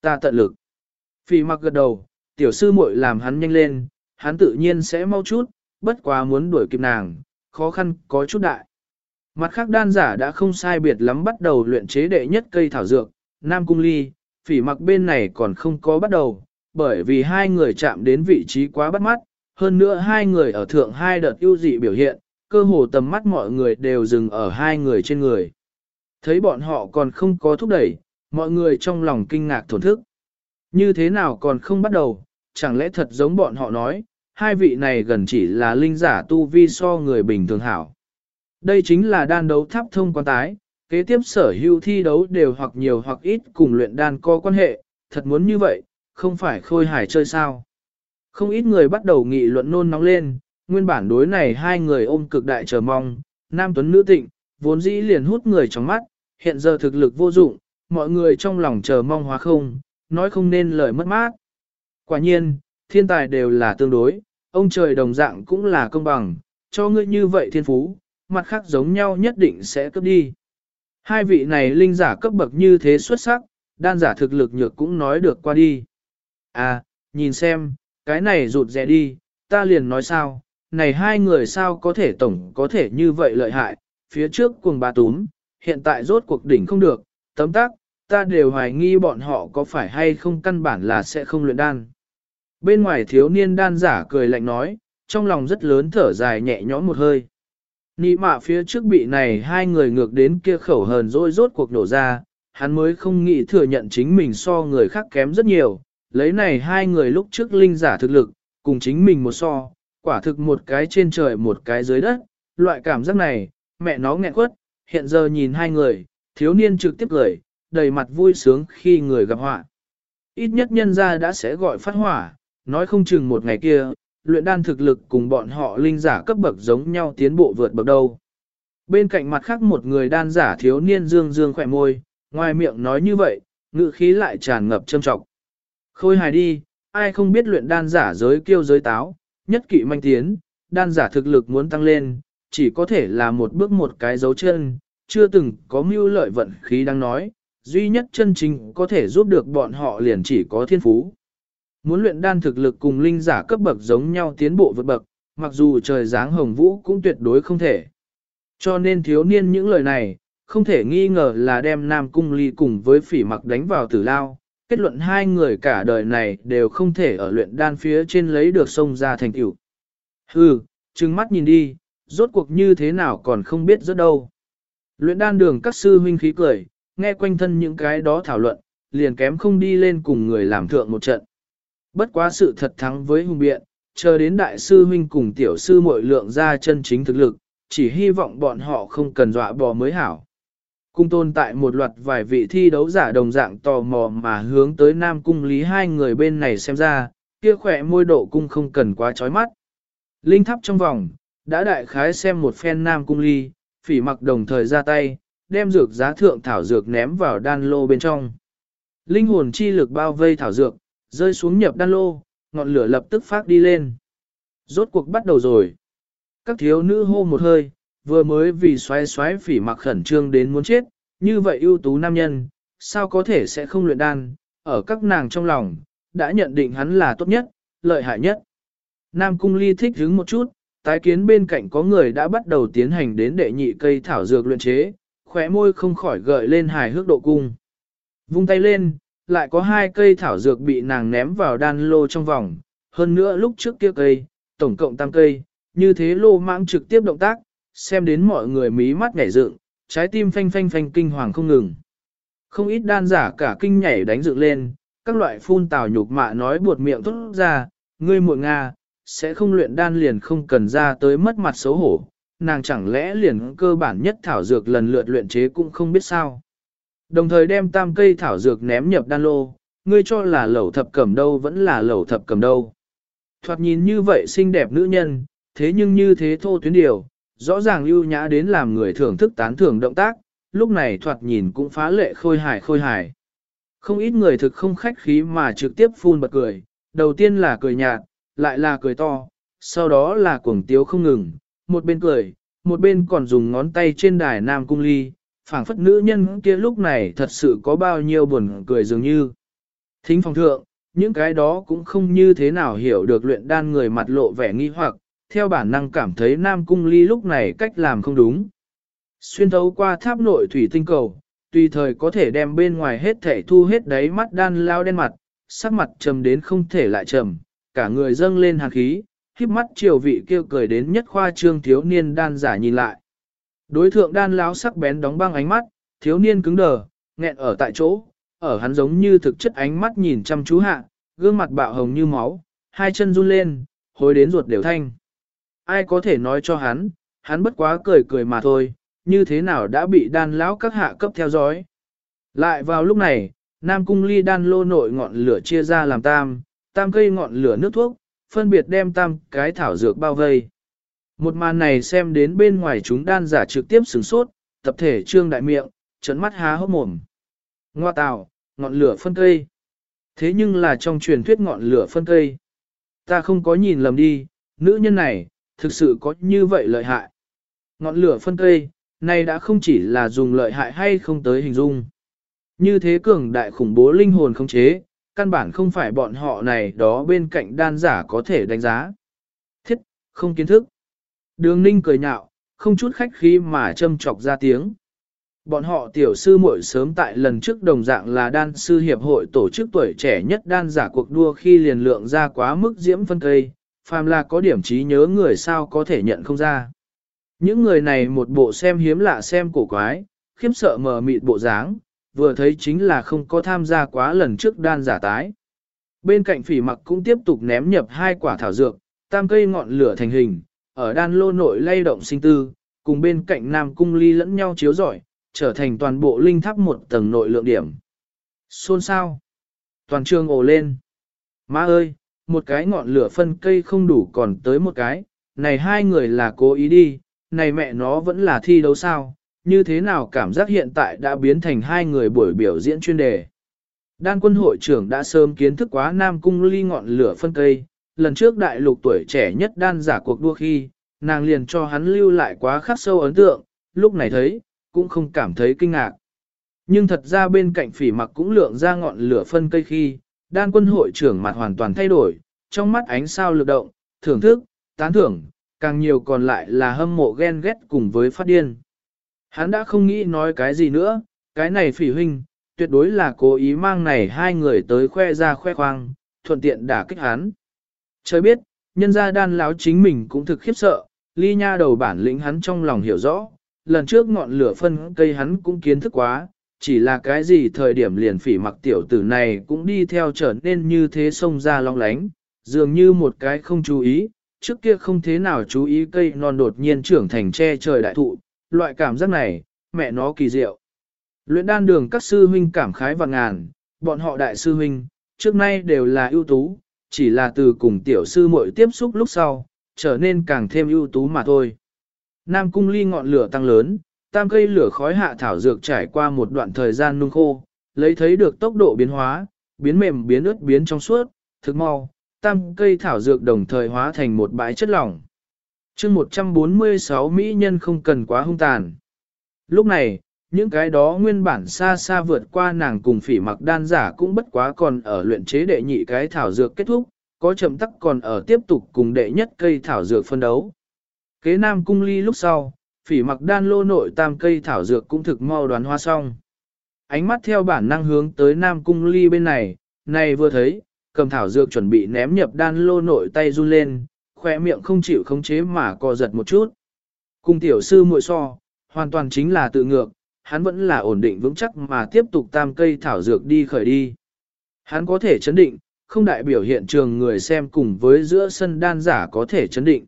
Ta tận lực. Phỉ mặc gật đầu, tiểu sư muội làm hắn nhanh lên, hắn tự nhiên sẽ mau chút, bất quá muốn đuổi kịp nàng, khó khăn có chút đại. Mặt khác đan giả đã không sai biệt lắm bắt đầu luyện chế đệ nhất cây thảo dược, Nam Cung Ly, phỉ mặc bên này còn không có bắt đầu, bởi vì hai người chạm đến vị trí quá bắt mắt, hơn nữa hai người ở thượng hai đợt ưu dị biểu hiện, cơ hồ tầm mắt mọi người đều dừng ở hai người trên người. Thấy bọn họ còn không có thúc đẩy, mọi người trong lòng kinh ngạc thổn thức. Như thế nào còn không bắt đầu, chẳng lẽ thật giống bọn họ nói, hai vị này gần chỉ là linh giả tu vi so người bình thường hảo. Đây chính là đan đấu tháp thông quan tái, kế tiếp sở hữu thi đấu đều hoặc nhiều hoặc ít cùng luyện đan có quan hệ, thật muốn như vậy, không phải khôi hài chơi sao. Không ít người bắt đầu nghị luận nôn nóng lên, nguyên bản đối này hai người ôm cực đại chờ mong, nam tuấn nữ tịnh, vốn dĩ liền hút người trong mắt, hiện giờ thực lực vô dụng, mọi người trong lòng chờ mong hóa không, nói không nên lời mất mát. Quả nhiên, thiên tài đều là tương đối, ông trời đồng dạng cũng là công bằng, cho ngươi như vậy thiên phú, mặt khác giống nhau nhất định sẽ cấp đi. Hai vị này linh giả cấp bậc như thế xuất sắc, đan giả thực lực nhược cũng nói được qua đi. À, nhìn xem, cái này rụt rẻ đi, ta liền nói sao, này hai người sao có thể tổng có thể như vậy lợi hại, phía trước cuồng bà túm, hiện tại rốt cuộc đỉnh không được, tấm tác, ta đều hoài nghi bọn họ có phải hay không căn bản là sẽ không luyện đan. Bên ngoài thiếu niên đan giả cười lạnh nói, trong lòng rất lớn thở dài nhẹ nhõm một hơi. Nị mạ phía trước bị này hai người ngược đến kia khẩu hờn rồi rốt cuộc nổ ra, hắn mới không nghĩ thừa nhận chính mình so người khác kém rất nhiều, lấy này hai người lúc trước linh giả thực lực, cùng chính mình một so, quả thực một cái trên trời một cái dưới đất, loại cảm giác này, mẹ nó nghẹn quất, hiện giờ nhìn hai người, thiếu niên trực tiếp gửi, đầy mặt vui sướng khi người gặp họa. Ít nhất nhân ra đã sẽ gọi phát hỏa, nói không chừng một ngày kia, luyện đan thực lực cùng bọn họ linh giả cấp bậc giống nhau tiến bộ vượt bậc đâu. Bên cạnh mặt khác một người đan giả thiếu niên dương dương khỏe môi, ngoài miệng nói như vậy, ngự khí lại tràn ngập châm trọng. Khôi hài đi, ai không biết luyện đan giả giới kiêu giới táo, nhất kỵ manh tiến, đan giả thực lực muốn tăng lên, chỉ có thể là một bước một cái dấu chân, chưa từng có mưu lợi vận khí đang nói, duy nhất chân chính có thể giúp được bọn họ liền chỉ có thiên phú. Muốn luyện đan thực lực cùng linh giả cấp bậc giống nhau tiến bộ vượt bậc, mặc dù trời dáng hồng vũ cũng tuyệt đối không thể. Cho nên thiếu niên những lời này, không thể nghi ngờ là đem Nam Cung Ly cùng với phỉ mặc đánh vào tử lao, kết luận hai người cả đời này đều không thể ở luyện đan phía trên lấy được sông ra thành tựu. Hừ, trừng mắt nhìn đi, rốt cuộc như thế nào còn không biết rất đâu. Luyện đan đường các sư huynh khí cười, nghe quanh thân những cái đó thảo luận, liền kém không đi lên cùng người làm thượng một trận. Bất quá sự thật thắng với hung biện, chờ đến đại sư huynh cùng tiểu sư muội lượng ra chân chính thực lực, chỉ hy vọng bọn họ không cần dọa bò mới hảo. Cung tồn tại một loạt vài vị thi đấu giả đồng dạng tò mò mà hướng tới Nam Cung Lý hai người bên này xem ra, kia khỏe môi độ cung không cần quá chói mắt. Linh thắp trong vòng, đã đại khái xem một phen Nam Cung Ly, phỉ mặc đồng thời ra tay, đem dược giá thượng thảo dược ném vào đan lô bên trong. Linh hồn chi lực bao vây thảo dược, rơi xuống nhập đan lô, ngọn lửa lập tức phát đi lên. Rốt cuộc bắt đầu rồi. Các thiếu nữ hô một hơi, vừa mới vì xoáy xoáy phỉ mặc khẩn trương đến muốn chết, như vậy ưu tú nam nhân, sao có thể sẽ không luyện đan, ở các nàng trong lòng, đã nhận định hắn là tốt nhất, lợi hại nhất. Nam cung ly thích hứng một chút, tái kiến bên cạnh có người đã bắt đầu tiến hành đến đệ nhị cây thảo dược luyện chế, khóe môi không khỏi gợi lên hài hước độ cung. Vung tay lên, lại có hai cây thảo dược bị nàng ném vào đan lô trong vòng, hơn nữa lúc trước kia cây, tổng cộng tăng cây, như thế lô mãng trực tiếp động tác, xem đến mọi người mí mắt nhảy dựng, trái tim phanh phanh phanh kinh hoàng không ngừng. Không ít đan giả cả kinh nhảy đánh dựng lên, các loại phun tào nhục mạ nói buột miệng tốt ra, ngươi muội Nga, sẽ không luyện đan liền không cần ra tới mất mặt xấu hổ, nàng chẳng lẽ liền cơ bản nhất thảo dược lần lượt luyện chế cũng không biết sao. Đồng thời đem tam cây thảo dược ném nhập đan lô, ngươi cho là lẩu thập cầm đâu vẫn là lẩu thập cầm đâu. Thoạt nhìn như vậy xinh đẹp nữ nhân, thế nhưng như thế thô tuyến điều, rõ ràng ưu nhã đến làm người thưởng thức tán thưởng động tác, lúc này thoạt nhìn cũng phá lệ khôi hài khôi hài. Không ít người thực không khách khí mà trực tiếp phun bật cười, đầu tiên là cười nhạt, lại là cười to, sau đó là cuồng tiếu không ngừng, một bên cười, một bên còn dùng ngón tay trên đài nam cung ly, phảng phất nữ nhân kia lúc này thật sự có bao nhiêu buồn cười dường như. Thính phòng thượng, những cái đó cũng không như thế nào hiểu được luyện đan người mặt lộ vẻ nghi hoặc, theo bản năng cảm thấy Nam Cung Ly lúc này cách làm không đúng. Xuyên thấu qua tháp nội thủy tinh cầu, tùy thời có thể đem bên ngoài hết thể thu hết đáy mắt đan lao đen mặt, sắc mặt trầm đến không thể lại trầm, cả người dâng lên hàn khí, khiếp mắt chiều vị kêu cười đến nhất khoa trương thiếu niên đan giả nhìn lại. Đối thượng đan lão sắc bén đóng băng ánh mắt, thiếu niên cứng đờ, nghẹn ở tại chỗ, ở hắn giống như thực chất ánh mắt nhìn chăm chú hạ, gương mặt bạo hồng như máu, hai chân run lên, hối đến ruột đều thanh. Ai có thể nói cho hắn, hắn bất quá cười cười mà thôi, như thế nào đã bị đan lão các hạ cấp theo dõi. Lại vào lúc này, Nam Cung ly đan lô nội ngọn lửa chia ra làm tam, tam cây ngọn lửa nước thuốc, phân biệt đem tam cái thảo dược bao vây. Một màn này xem đến bên ngoài chúng đan giả trực tiếp sửng sốt, tập thể trương đại miệng, trấn mắt há hốc mồm. Ngoa tào, ngọn lửa phân cây. Thế nhưng là trong truyền thuyết ngọn lửa phân cây. Ta không có nhìn lầm đi, nữ nhân này, thực sự có như vậy lợi hại. Ngọn lửa phân cây, này đã không chỉ là dùng lợi hại hay không tới hình dung. Như thế cường đại khủng bố linh hồn không chế, căn bản không phải bọn họ này đó bên cạnh đan giả có thể đánh giá. Thiết, không kiến thức. Đường ninh cười nhạo, không chút khách khí mà châm chọc ra tiếng. Bọn họ tiểu sư muội sớm tại lần trước đồng dạng là đan sư hiệp hội tổ chức tuổi trẻ nhất đan giả cuộc đua khi liền lượng ra quá mức diễm phân cây, phàm là có điểm trí nhớ người sao có thể nhận không ra. Những người này một bộ xem hiếm lạ xem cổ quái, khiếp sợ mờ mịt bộ dáng, vừa thấy chính là không có tham gia quá lần trước đan giả tái. Bên cạnh phỉ mặc cũng tiếp tục ném nhập hai quả thảo dược, tam cây ngọn lửa thành hình, ở đan lô nội lay động sinh tư, cùng bên cạnh nam cung ly lẫn nhau chiếu rọi, trở thành toàn bộ linh tháp một tầng nội lượng điểm. Xôn sao? Toàn trường ồ lên. Má ơi, một cái ngọn lửa phân cây không đủ còn tới một cái, này hai người là cố ý đi, này mẹ nó vẫn là thi đấu sao, như thế nào cảm giác hiện tại đã biến thành hai người buổi biểu diễn chuyên đề. Đan quân hội trưởng đã sớm kiến thức quá Nam Cung ly ngọn lửa phân cây, lần trước đại lục tuổi trẻ nhất đan giả cuộc đua khi, nàng liền cho hắn lưu lại quá khắc sâu ấn tượng, lúc này thấy, cũng không cảm thấy kinh ngạc. Nhưng thật ra bên cạnh phỉ mặc cũng lượng ra ngọn lửa phân cây khi, đan quân hội trưởng mặt hoàn toàn thay đổi, trong mắt ánh sao lực động, thưởng thức, tán thưởng, càng nhiều còn lại là hâm mộ ghen ghét cùng với phát điên. Hắn đã không nghĩ nói cái gì nữa, cái này phỉ huynh, tuyệt đối là cố ý mang này hai người tới khoe ra khoe khoang, thuận tiện đả kích hắn. Trời biết, nhân gia đan láo chính mình cũng thực khiếp sợ, ly nha đầu bản lĩnh hắn trong lòng hiểu rõ, lần trước ngọn lửa phân cây hắn cũng kiến thức quá, chỉ là cái gì thời điểm liền phỉ mặc tiểu tử này cũng đi theo trở nên như thế sông ra long lánh, dường như một cái không chú ý, trước kia không thế nào chú ý cây non đột nhiên trưởng thành che trời đại thụ, loại cảm giác này, mẹ nó kỳ diệu. Luyện đan đường các sư huynh cảm khái và ngàn, bọn họ đại sư huynh, trước nay đều là ưu tú, chỉ là từ cùng tiểu sư muội tiếp xúc lúc sau, trở nên càng thêm ưu tú mà thôi. Nam cung ly ngọn lửa tăng lớn, tam cây lửa khói hạ thảo dược trải qua một đoạn thời gian nung khô, lấy thấy được tốc độ biến hóa, biến mềm biến ướt biến trong suốt, thực mau, tam cây thảo dược đồng thời hóa thành một bãi chất lỏng chương 146 Mỹ nhân không cần quá hung tàn. Lúc này, những cái đó nguyên bản xa xa vượt qua nàng cùng phỉ mặc đan giả cũng bất quá còn ở luyện chế đệ nhị cái thảo dược kết thúc, có chậm tắc còn ở tiếp tục cùng đệ nhất cây thảo dược phân đấu. Kế nam cung ly lúc sau, phỉ mặc đan lô nội tam cây thảo dược cũng thực mau đoán hoa xong. Ánh mắt theo bản năng hướng tới nam cung ly bên này, này vừa thấy, cầm thảo dược chuẩn bị ném nhập đan lô nội tay run lên, khỏe miệng không chịu khống chế mà co giật một chút. Cung tiểu sư muội so, hoàn toàn chính là tự ngược, hắn vẫn là ổn định vững chắc mà tiếp tục tam cây thảo dược đi khởi đi. Hắn có thể chấn định, không đại biểu hiện trường người xem cùng với giữa sân đan giả có thể chấn định.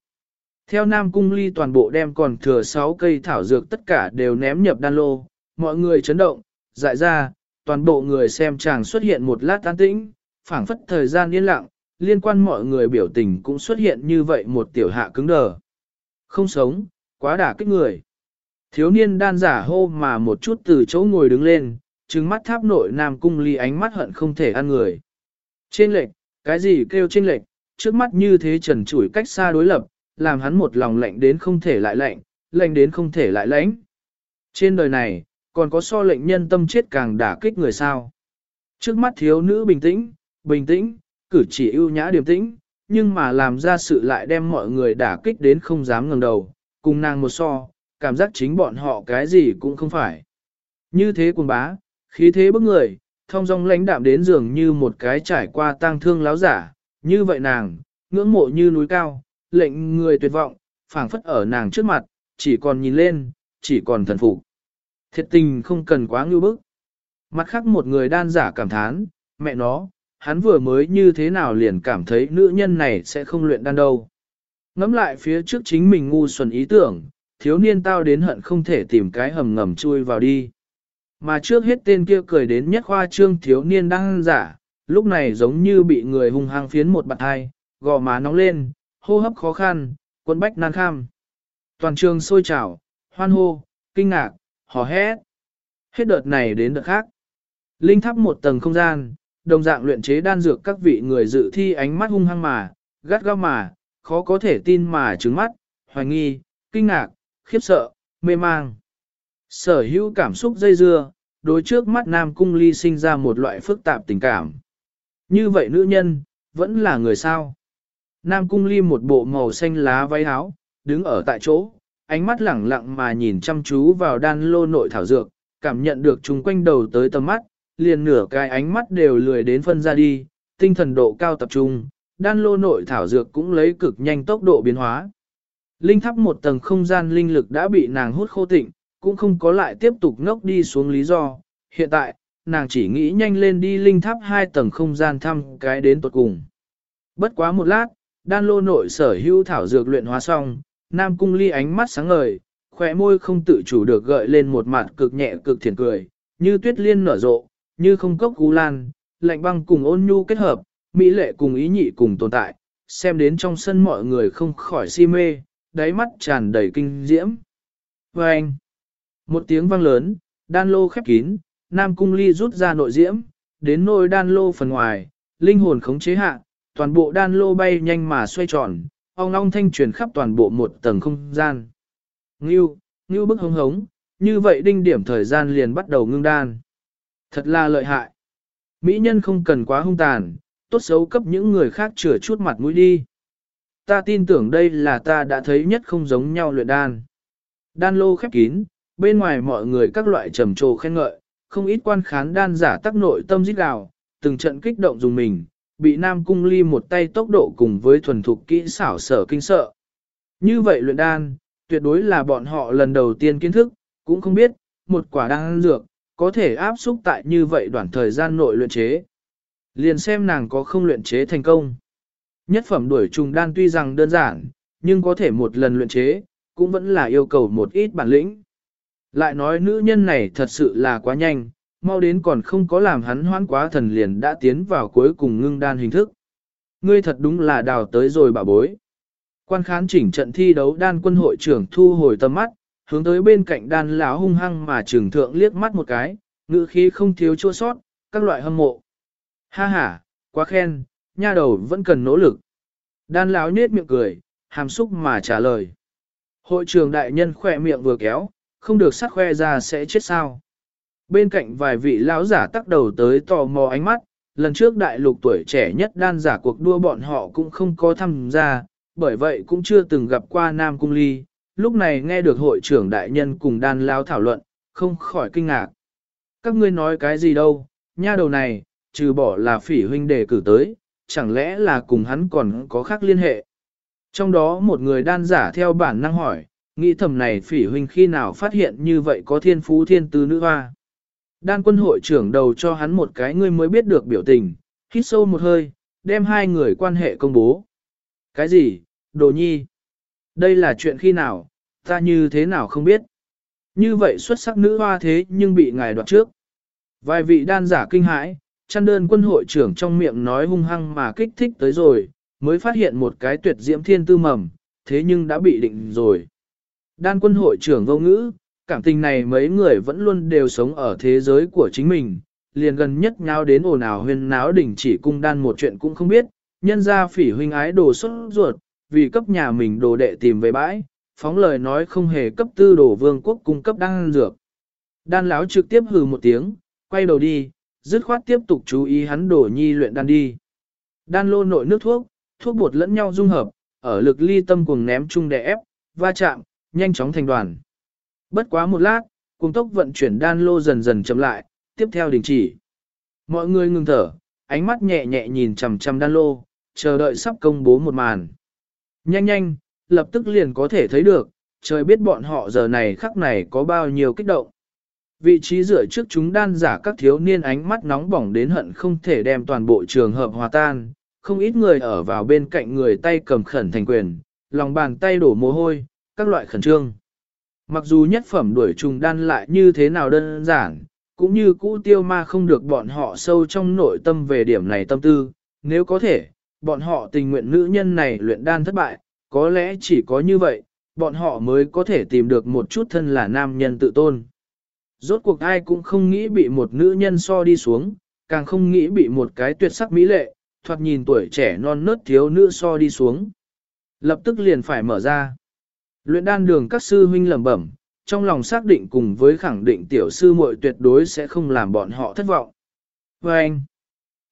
Theo Nam Cung Ly toàn bộ đem còn thừa 6 cây thảo dược tất cả đều ném nhập đan lô, mọi người chấn động, dại ra, toàn bộ người xem chàng xuất hiện một lát an tĩnh, phảng phất thời gian yên lặng, liên quan mọi người biểu tình cũng xuất hiện như vậy một tiểu hạ cứng đờ. Không sống, quá đả kích người. Thiếu niên đan giả hô mà một chút từ chỗ ngồi đứng lên, trừng mắt tháp nội Nam Cung Ly ánh mắt hận không thể ăn người. Trên lệch, cái gì kêu trên lệch, trước mắt như thế trần trụi cách xa đối lập, làm hắn một lòng lạnh đến không thể lại lạnh, lạnh đến không thể lại lãnh. Trên đời này, còn có so lệnh nhân tâm chết càng đả kích người sao. Trước mắt thiếu nữ bình tĩnh, bình tĩnh, cử chỉ ưu nhã điềm tĩnh, nhưng mà làm ra sự lại đem mọi người đả kích đến không dám ngẩng đầu, cùng nàng một so, cảm giác chính bọn họ cái gì cũng không phải. Như thế quần bá, khí thế bức người, thông dong lãnh đạm đến dường như một cái trải qua tang thương láo giả, như vậy nàng, ngưỡng mộ như núi cao, lệnh người tuyệt vọng, phảng phất ở nàng trước mặt, chỉ còn nhìn lên, chỉ còn thần phục. Thiệt tình không cần quá ngưu bức. Mặt khác một người đan giả cảm thán, mẹ nó, hắn vừa mới như thế nào liền cảm thấy nữ nhân này sẽ không luyện đan đâu. Ngắm lại phía trước chính mình ngu xuẩn ý tưởng, thiếu niên tao đến hận không thể tìm cái hầm ngầm chui vào đi. Mà trước hết tên kia cười đến nhất khoa trương thiếu niên đang giả, lúc này giống như bị người hung hăng phiến một bạn hai, gò má nóng lên, hô hấp khó khăn, quân bách nan kham. Toàn trường sôi trào, hoan hô, kinh ngạc, hò hét. Hết đợt này đến đợt khác. Linh thắp một tầng không gian, đồng dạng luyện chế đan dược các vị người dự thi ánh mắt hung hăng mà, gắt gao mà, khó có thể tin mà trứng mắt, hoài nghi, kinh ngạc, khiếp sợ, mê mang. Sở hữu cảm xúc dây dưa, đối trước mắt Nam Cung Ly sinh ra một loại phức tạp tình cảm. Như vậy nữ nhân, vẫn là người sao. Nam Cung Ly một bộ màu xanh lá váy áo, đứng ở tại chỗ, ánh mắt lẳng lặng mà nhìn chăm chú vào đan lô nội thảo dược, cảm nhận được chúng quanh đầu tới tầm mắt, liền nửa cái ánh mắt đều lười đến phân ra đi, tinh thần độ cao tập trung, đan lô nội thảo dược cũng lấy cực nhanh tốc độ biến hóa. Linh thắp một tầng không gian linh lực đã bị nàng hút khô tịnh, cũng không có lại tiếp tục ngốc đi xuống lý do. Hiện tại, nàng chỉ nghĩ nhanh lên đi linh tháp hai tầng không gian thăm cái đến tuột cùng. Bất quá một lát, đan lô nội sở hữu thảo dược luyện hóa xong, Nam Cung Ly ánh mắt sáng ngời, khỏe môi không tự chủ được gợi lên một mặt cực nhẹ cực thiền cười, như tuyết liên nở rộ, như không cốc gú lan, lạnh băng cùng ôn nhu kết hợp, mỹ lệ cùng ý nhị cùng tồn tại, xem đến trong sân mọi người không khỏi si mê, đáy mắt tràn đầy kinh diễm. Và anh, một tiếng vang lớn, đan lô khép kín, Nam Cung Ly rút ra nội diễm, đến nôi đan lô phần ngoài, linh hồn khống chế hạ, toàn bộ đan lô bay nhanh mà xoay tròn, ong ong thanh truyền khắp toàn bộ một tầng không gian. Ngưu, ngưu bức hống hống, như vậy đinh điểm thời gian liền bắt đầu ngưng đan. Thật là lợi hại. Mỹ nhân không cần quá hung tàn, tốt xấu cấp những người khác chừa chút mặt mũi đi. Ta tin tưởng đây là ta đã thấy nhất không giống nhau luyện đan. Đan lô khép kín, bên ngoài mọi người các loại trầm trồ khen ngợi, không ít quan khán đan giả tác nội tâm giết gào, từng trận kích động dùng mình, bị Nam Cung Ly một tay tốc độ cùng với thuần thục kỹ xảo sở kinh sợ. Như vậy luyện đan, tuyệt đối là bọn họ lần đầu tiên kiến thức, cũng không biết, một quả đan dược, có thể áp xúc tại như vậy đoạn thời gian nội luyện chế. Liền xem nàng có không luyện chế thành công. Nhất phẩm đuổi trùng đan tuy rằng đơn giản, nhưng có thể một lần luyện chế, cũng vẫn là yêu cầu một ít bản lĩnh. Lại nói nữ nhân này thật sự là quá nhanh, mau đến còn không có làm hắn hoãn quá thần liền đã tiến vào cuối cùng ngưng đan hình thức. Ngươi thật đúng là đào tới rồi bà bối. Quan khán chỉnh trận thi đấu đan quân hội trưởng thu hồi tầm mắt, hướng tới bên cạnh đan lão hung hăng mà trưởng thượng liếc mắt một cái, ngữ khí không thiếu chua sót, các loại hâm mộ. Ha ha, quá khen, nha đầu vẫn cần nỗ lực. Đan lão nết miệng cười, hàm xúc mà trả lời. Hội trưởng đại nhân khỏe miệng vừa kéo, không được sắc khoe ra sẽ chết sao. Bên cạnh vài vị lão giả tắc đầu tới tò mò ánh mắt, lần trước đại lục tuổi trẻ nhất đan giả cuộc đua bọn họ cũng không có tham gia, bởi vậy cũng chưa từng gặp qua Nam Cung Ly. Lúc này nghe được hội trưởng đại nhân cùng đan lao thảo luận, không khỏi kinh ngạc. Các ngươi nói cái gì đâu, nha đầu này, trừ bỏ là phỉ huynh đề cử tới, chẳng lẽ là cùng hắn còn có khác liên hệ. Trong đó một người đan giả theo bản năng hỏi, nghĩ thầm này phỉ huynh khi nào phát hiện như vậy có thiên phú thiên tư nữ hoa. Đan quân hội trưởng đầu cho hắn một cái ngươi mới biết được biểu tình, hít sâu một hơi, đem hai người quan hệ công bố. Cái gì, đồ nhi? Đây là chuyện khi nào, ta như thế nào không biết. Như vậy xuất sắc nữ hoa thế nhưng bị ngài đoạt trước. Vài vị đan giả kinh hãi, chăn đơn quân hội trưởng trong miệng nói hung hăng mà kích thích tới rồi, mới phát hiện một cái tuyệt diễm thiên tư mầm, thế nhưng đã bị định rồi. Đan quân hội trưởng vô ngữ, cảm tình này mấy người vẫn luôn đều sống ở thế giới của chính mình, liền gần nhất nhau đến ồn ào huyên náo đỉnh chỉ cung đan một chuyện cũng không biết, nhân ra phỉ huynh ái đồ xuất ruột, vì cấp nhà mình đồ đệ tìm về bãi, phóng lời nói không hề cấp tư đồ vương quốc cung cấp đan dược. Đan lão trực tiếp hừ một tiếng, quay đầu đi, dứt khoát tiếp tục chú ý hắn đổ nhi luyện đan đi. Đan lô nội nước thuốc, thuốc bột lẫn nhau dung hợp, ở lực ly tâm cuồng ném chung đè ép, va chạm, nhanh chóng thành đoàn. Bất quá một lát, cùng tốc vận chuyển đan lô dần dần chậm lại, tiếp theo đình chỉ. Mọi người ngừng thở, ánh mắt nhẹ nhẹ nhìn chằm chằm đan lô, chờ đợi sắp công bố một màn. Nhanh nhanh, lập tức liền có thể thấy được, trời biết bọn họ giờ này khắc này có bao nhiêu kích động. Vị trí dựa trước chúng đan giả các thiếu niên ánh mắt nóng bỏng đến hận không thể đem toàn bộ trường hợp hòa tan, không ít người ở vào bên cạnh người tay cầm khẩn thành quyền, lòng bàn tay đổ mồ hôi, các loại khẩn trương. Mặc dù nhất phẩm đuổi trùng đan lại như thế nào đơn giản, cũng như cũ tiêu ma không được bọn họ sâu trong nội tâm về điểm này tâm tư, nếu có thể, bọn họ tình nguyện nữ nhân này luyện đan thất bại, có lẽ chỉ có như vậy, bọn họ mới có thể tìm được một chút thân là nam nhân tự tôn. Rốt cuộc ai cũng không nghĩ bị một nữ nhân so đi xuống, càng không nghĩ bị một cái tuyệt sắc mỹ lệ, thoạt nhìn tuổi trẻ non nớt thiếu nữ so đi xuống. Lập tức liền phải mở ra. Luyện đan đường các sư huynh lẩm bẩm, trong lòng xác định cùng với khẳng định tiểu sư muội tuyệt đối sẽ không làm bọn họ thất vọng. Và anh,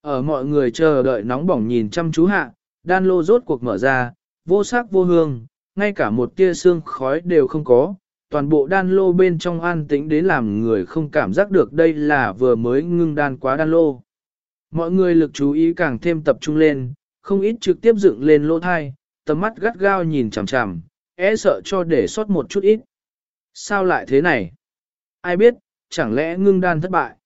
ở mọi người chờ đợi nóng bỏng nhìn chăm chú hạ, đan lô rốt cuộc mở ra, vô sắc vô hương, ngay cả một tia xương khói đều không có, toàn bộ đan lô bên trong an tĩnh đến làm người không cảm giác được đây là vừa mới ngưng đan quá đan lô. Mọi người lực chú ý càng thêm tập trung lên, không ít trực tiếp dựng lên lô thai, tầm mắt gắt gao nhìn chằm chằm, e sợ cho để sót một chút ít. Sao lại thế này? Ai biết, chẳng lẽ ngưng đan thất bại?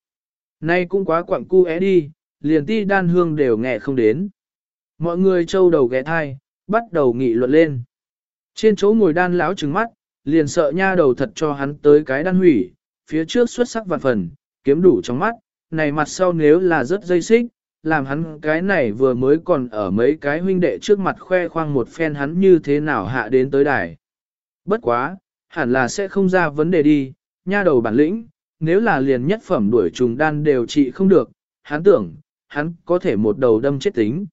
Nay cũng quá quặng cu é đi, liền ti đan hương đều nghe không đến. Mọi người trâu đầu ghé thai, bắt đầu nghị luận lên. Trên chỗ ngồi đan lão trừng mắt, liền sợ nha đầu thật cho hắn tới cái đan hủy, phía trước xuất sắc vạn phần, kiếm đủ trong mắt, này mặt sau nếu là rất dây xích, làm hắn cái này vừa mới còn ở mấy cái huynh đệ trước mặt khoe khoang một phen hắn như thế nào hạ đến tới đài. Bất quá, hẳn là sẽ không ra vấn đề đi, nha đầu bản lĩnh, nếu là liền nhất phẩm đuổi trùng đan đều trị không được, hắn tưởng, hắn có thể một đầu đâm chết tính.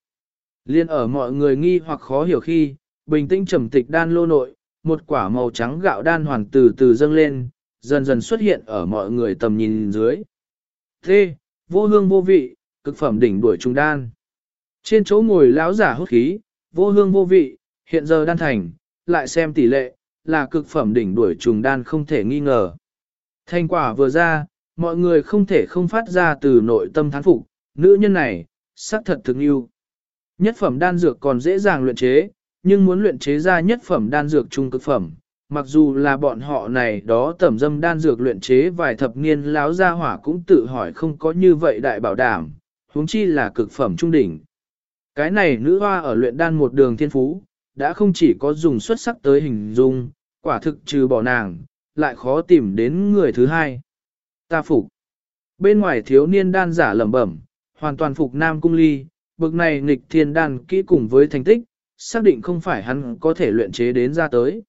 Liên ở mọi người nghi hoặc khó hiểu khi, bình tĩnh trầm tịch đan lô nội, một quả màu trắng gạo đan hoàn từ từ dâng lên, dần dần xuất hiện ở mọi người tầm nhìn dưới. Thế, vô hương vô vị, cực phẩm đỉnh đuổi trùng đan. Trên chỗ ngồi lão giả hút khí, vô hương vô vị, hiện giờ đan thành, lại xem tỷ lệ, là cực phẩm đỉnh đuổi trùng đan không thể nghi ngờ. Thành quả vừa ra, mọi người không thể không phát ra từ nội tâm thán phục, nữ nhân này, xác thật thực yêu. Nhất phẩm đan dược còn dễ dàng luyện chế, nhưng muốn luyện chế ra nhất phẩm đan dược trung cực phẩm, mặc dù là bọn họ này đó tẩm dâm đan dược luyện chế vài thập niên láo gia hỏa cũng tự hỏi không có như vậy đại bảo đảm, huống chi là cực phẩm trung đỉnh. Cái này nữ hoa ở luyện đan một đường thiên phú, đã không chỉ có dùng xuất sắc tới hình dung, quả thực trừ bỏ nàng, lại khó tìm đến người thứ hai. Ta phục. Bên ngoài thiếu niên đan giả lẩm bẩm, hoàn toàn phục nam cung ly, bực này nghịch thiên đan kỹ cùng với thành tích, xác định không phải hắn có thể luyện chế đến ra tới.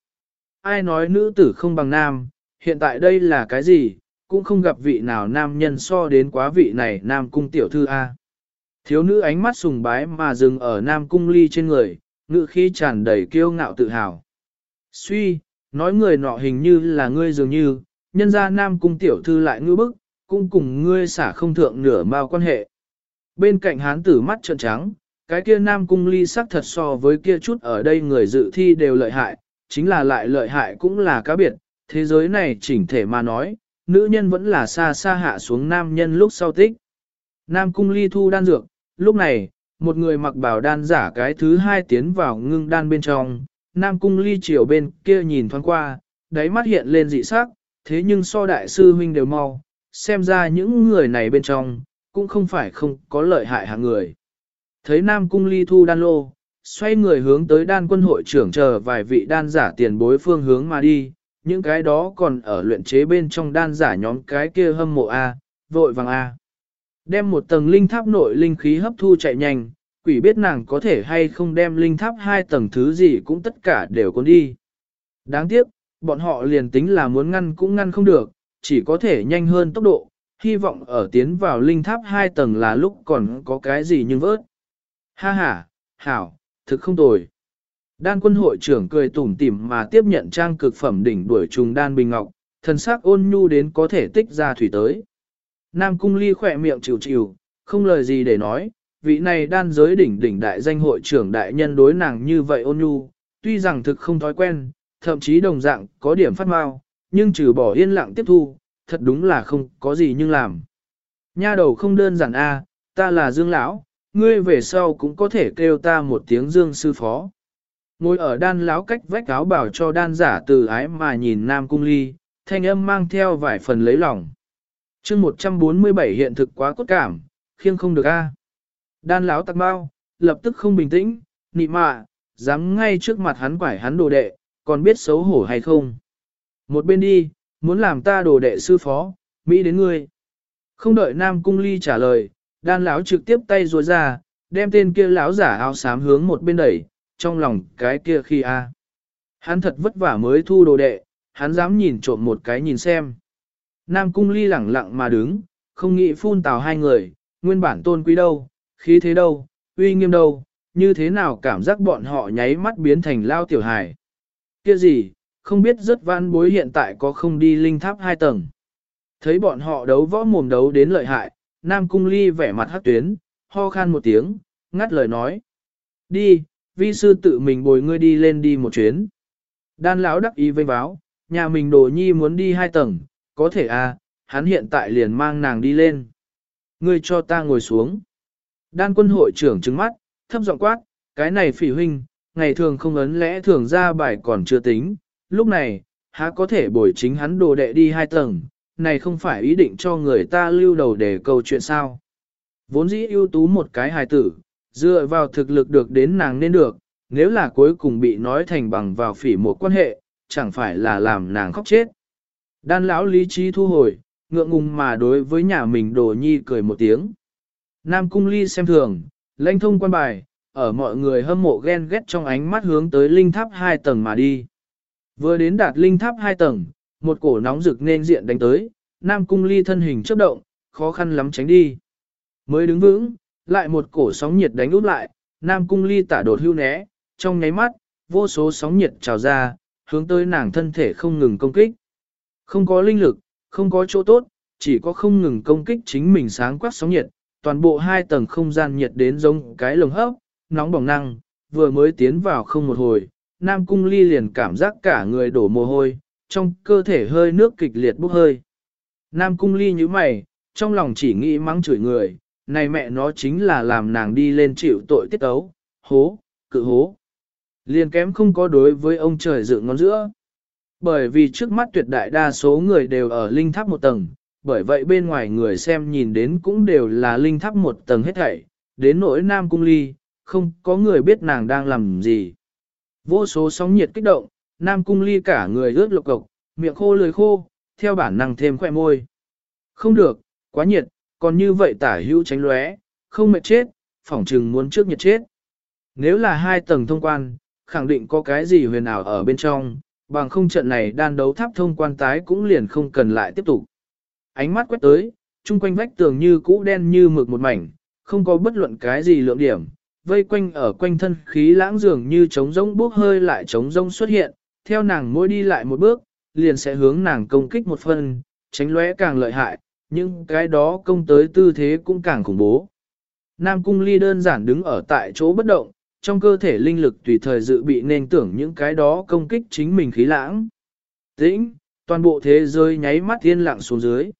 Ai nói nữ tử không bằng nam, hiện tại đây là cái gì, cũng không gặp vị nào nam nhân so đến quá vị này nam cung tiểu thư A. Thiếu nữ ánh mắt sùng bái mà dừng ở nam cung ly trên người, ngự khí tràn đầy kiêu ngạo tự hào. Suy, nói người nọ hình như là ngươi dường như, nhân ra nam cung tiểu thư lại ngư bức, cũng cùng ngươi xả không thượng nửa mao quan hệ. Bên cạnh hán tử mắt trợn trắng, cái kia nam cung ly sắc thật so với kia chút ở đây người dự thi đều lợi hại, chính là lại lợi hại cũng là cá biệt, thế giới này chỉnh thể mà nói, nữ nhân vẫn là xa xa hạ xuống nam nhân lúc sau tích. Nam cung ly thu đan dược, lúc này, một người mặc bảo đan giả cái thứ hai tiến vào ngưng đan bên trong, Nam cung ly chiều bên kia nhìn thoáng qua, đáy mắt hiện lên dị sắc, thế nhưng so đại sư huynh đều mau, xem ra những người này bên trong, cũng không phải không có lợi hại hạng người. Thấy Nam cung ly thu đan lô, xoay người hướng tới đan quân hội trưởng chờ vài vị đan giả tiền bối phương hướng mà đi, những cái đó còn ở luyện chế bên trong đan giả nhóm cái kia hâm mộ A, vội vàng A. Đem một tầng linh tháp nội linh khí hấp thu chạy nhanh, quỷ biết nàng có thể hay không đem linh tháp hai tầng thứ gì cũng tất cả đều con đi. Đáng tiếc, bọn họ liền tính là muốn ngăn cũng ngăn không được, chỉ có thể nhanh hơn tốc độ, hy vọng ở tiến vào linh tháp hai tầng là lúc còn có cái gì nhưng vớt. Ha ha, hảo, thực không tồi. Đan quân hội trưởng cười tủm tỉm mà tiếp nhận trang cực phẩm đỉnh đuổi trùng đan bình ngọc, thần sắc ôn nhu đến có thể tích ra thủy tới. Nam cung ly khỏe miệng chịu chịu, không lời gì để nói, vị này đan giới đỉnh đỉnh đại danh hội trưởng đại nhân đối nàng như vậy ôn nhu, tuy rằng thực không thói quen, thậm chí đồng dạng có điểm phát mau, nhưng trừ bỏ yên lặng tiếp thu, thật đúng là không có gì nhưng làm. Nha đầu không đơn giản a, ta là Dương lão, ngươi về sau cũng có thể kêu ta một tiếng Dương sư phó. Ngồi ở đan lão cách vách áo bảo cho đan giả từ ái mà nhìn Nam Cung Ly, thanh âm mang theo vài phần lấy lòng. chương 147 hiện thực quá cốt cảm, khiêng không được a. Đan lão tặc bao, lập tức không bình tĩnh, nị mạ, dám ngay trước mặt hắn quải hắn đồ đệ, còn biết xấu hổ hay không. Một bên đi, muốn làm ta đồ đệ sư phó, Mỹ đến ngươi. Không đợi Nam Cung Ly trả lời, đan lão trực tiếp tay ruồi ra, đem tên kia lão giả áo xám hướng một bên đẩy, trong lòng cái kia khi a. Hắn thật vất vả mới thu đồ đệ, hắn dám nhìn trộm một cái nhìn xem. Nam Cung Ly lẳng lặng mà đứng, không nghĩ phun tào hai người, nguyên bản tôn quý đâu, khí thế đâu, uy nghiêm đâu, như thế nào cảm giác bọn họ nháy mắt biến thành lao tiểu hài. Kia gì, không biết rất vãn bối hiện tại có không đi linh tháp hai tầng. Thấy bọn họ đấu võ mồm đấu đến lợi hại, Nam Cung Ly vẻ mặt hát tuyến, ho khan một tiếng, ngắt lời nói. Đi, vi sư tự mình bồi ngươi đi lên đi một chuyến. Đan lão đắc ý vây báo, nhà mình đồ nhi muốn đi hai tầng, có thể à, hắn hiện tại liền mang nàng đi lên. Ngươi cho ta ngồi xuống. Đan quân hội trưởng trứng mắt, thấp giọng quát, cái này phỉ huynh, ngày thường không ấn lẽ thường ra bài còn chưa tính, lúc này, há có thể bồi chính hắn đồ đệ đi hai tầng, này không phải ý định cho người ta lưu đầu để câu chuyện sao. Vốn dĩ ưu tú một cái hài tử, dựa vào thực lực được đến nàng nên được, nếu là cuối cùng bị nói thành bằng vào phỉ một quan hệ, chẳng phải là làm nàng khóc chết. Đan lão lý trí thu hồi, ngượng ngùng mà đối với nhà mình đồ nhi cười một tiếng. Nam cung ly xem thường, lãnh thông quan bài, ở mọi người hâm mộ ghen ghét trong ánh mắt hướng tới linh tháp hai tầng mà đi. Vừa đến đạt linh tháp hai tầng, một cổ nóng rực nên diện đánh tới, Nam cung ly thân hình chấp động, khó khăn lắm tránh đi. Mới đứng vững, lại một cổ sóng nhiệt đánh út lại, Nam cung ly tả đột hưu né, trong nháy mắt, vô số sóng nhiệt trào ra, hướng tới nàng thân thể không ngừng công kích. Không có linh lực, không có chỗ tốt, chỉ có không ngừng công kích chính mình sáng quát sóng nhiệt, toàn bộ hai tầng không gian nhiệt đến giống cái lồng hấp, nóng bỏng năng, vừa mới tiến vào không một hồi, Nam Cung Ly liền cảm giác cả người đổ mồ hôi, trong cơ thể hơi nước kịch liệt bốc hơi. Nam Cung Ly như mày, trong lòng chỉ nghĩ mắng chửi người, này mẹ nó chính là làm nàng đi lên chịu tội tiết ấu, hố, cự hố. Liền kém không có đối với ông trời dự ngón giữa. Bởi vì trước mắt tuyệt đại đa số người đều ở linh tháp một tầng, bởi vậy bên ngoài người xem nhìn đến cũng đều là linh tháp một tầng hết thảy, đến nỗi nam cung ly, không có người biết nàng đang làm gì. Vô số sóng nhiệt kích động, nam cung ly cả người ướt lục cộc, miệng khô lưỡi khô, theo bản năng thêm khỏe môi. Không được, quá nhiệt, còn như vậy tả hữu tránh lóe, không mệt chết, phỏng chừng muốn trước nhiệt chết. Nếu là hai tầng thông quan, khẳng định có cái gì huyền ảo ở bên trong, bằng không trận này đan đấu tháp thông quan tái cũng liền không cần lại tiếp tục. Ánh mắt quét tới, chung quanh vách tường như cũ đen như mực một mảnh, không có bất luận cái gì lượng điểm, vây quanh ở quanh thân khí lãng dường như trống rông bước hơi lại trống rông xuất hiện, theo nàng mỗi đi lại một bước, liền sẽ hướng nàng công kích một phần, tránh lóe càng lợi hại, nhưng cái đó công tới tư thế cũng càng khủng bố. Nam cung ly đơn giản đứng ở tại chỗ bất động, trong cơ thể linh lực tùy thời dự bị nên tưởng những cái đó công kích chính mình khí lãng. Tĩnh, toàn bộ thế giới nháy mắt thiên lặng xuống dưới.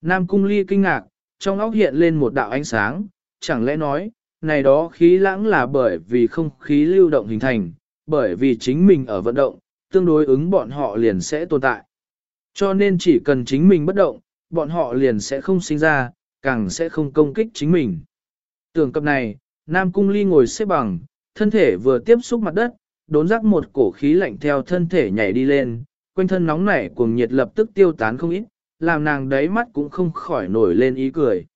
Nam cung ly kinh ngạc, trong óc hiện lên một đạo ánh sáng, chẳng lẽ nói, này đó khí lãng là bởi vì không khí lưu động hình thành, bởi vì chính mình ở vận động, tương đối ứng bọn họ liền sẽ tồn tại. Cho nên chỉ cần chính mình bất động, bọn họ liền sẽ không sinh ra, càng sẽ không công kích chính mình. Tưởng cập này, Nam Cung Ly ngồi xếp bằng, thân thể vừa tiếp xúc mặt đất, đốn rắc một cổ khí lạnh theo thân thể nhảy đi lên, quanh thân nóng nảy cuồng nhiệt lập tức tiêu tán không ít, làm nàng đáy mắt cũng không khỏi nổi lên ý cười.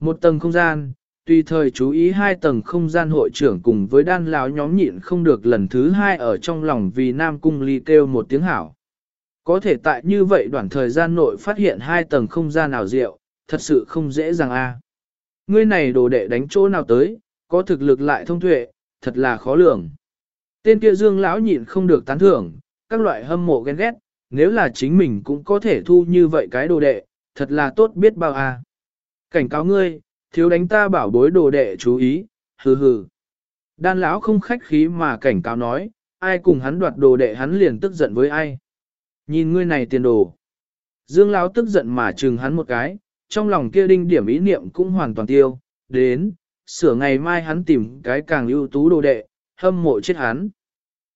Một tầng không gian, tùy thời chú ý hai tầng không gian hội trưởng cùng với đan lão nhóm nhịn không được lần thứ hai ở trong lòng vì Nam Cung Ly kêu một tiếng hảo. Có thể tại như vậy đoạn thời gian nội phát hiện hai tầng không gian nào diệu, thật sự không dễ dàng a. Ngươi này đồ đệ đánh chỗ nào tới, có thực lực lại thông tuệ, thật là khó lường. Tên kia Dương lão nhịn không được tán thưởng, các loại hâm mộ ghen ghét, nếu là chính mình cũng có thể thu như vậy cái đồ đệ, thật là tốt biết bao à. Cảnh cáo ngươi, thiếu đánh ta bảo bối đồ đệ chú ý, hừ hừ. Đan lão không khách khí mà cảnh cáo nói, ai cùng hắn đoạt đồ đệ hắn liền tức giận với ai. Nhìn ngươi này tiền đồ. Dương lão tức giận mà chừng hắn một cái, trong lòng kia đinh điểm ý niệm cũng hoàn toàn tiêu, đến, sửa ngày mai hắn tìm cái càng ưu tú đồ đệ, hâm mộ chết hắn.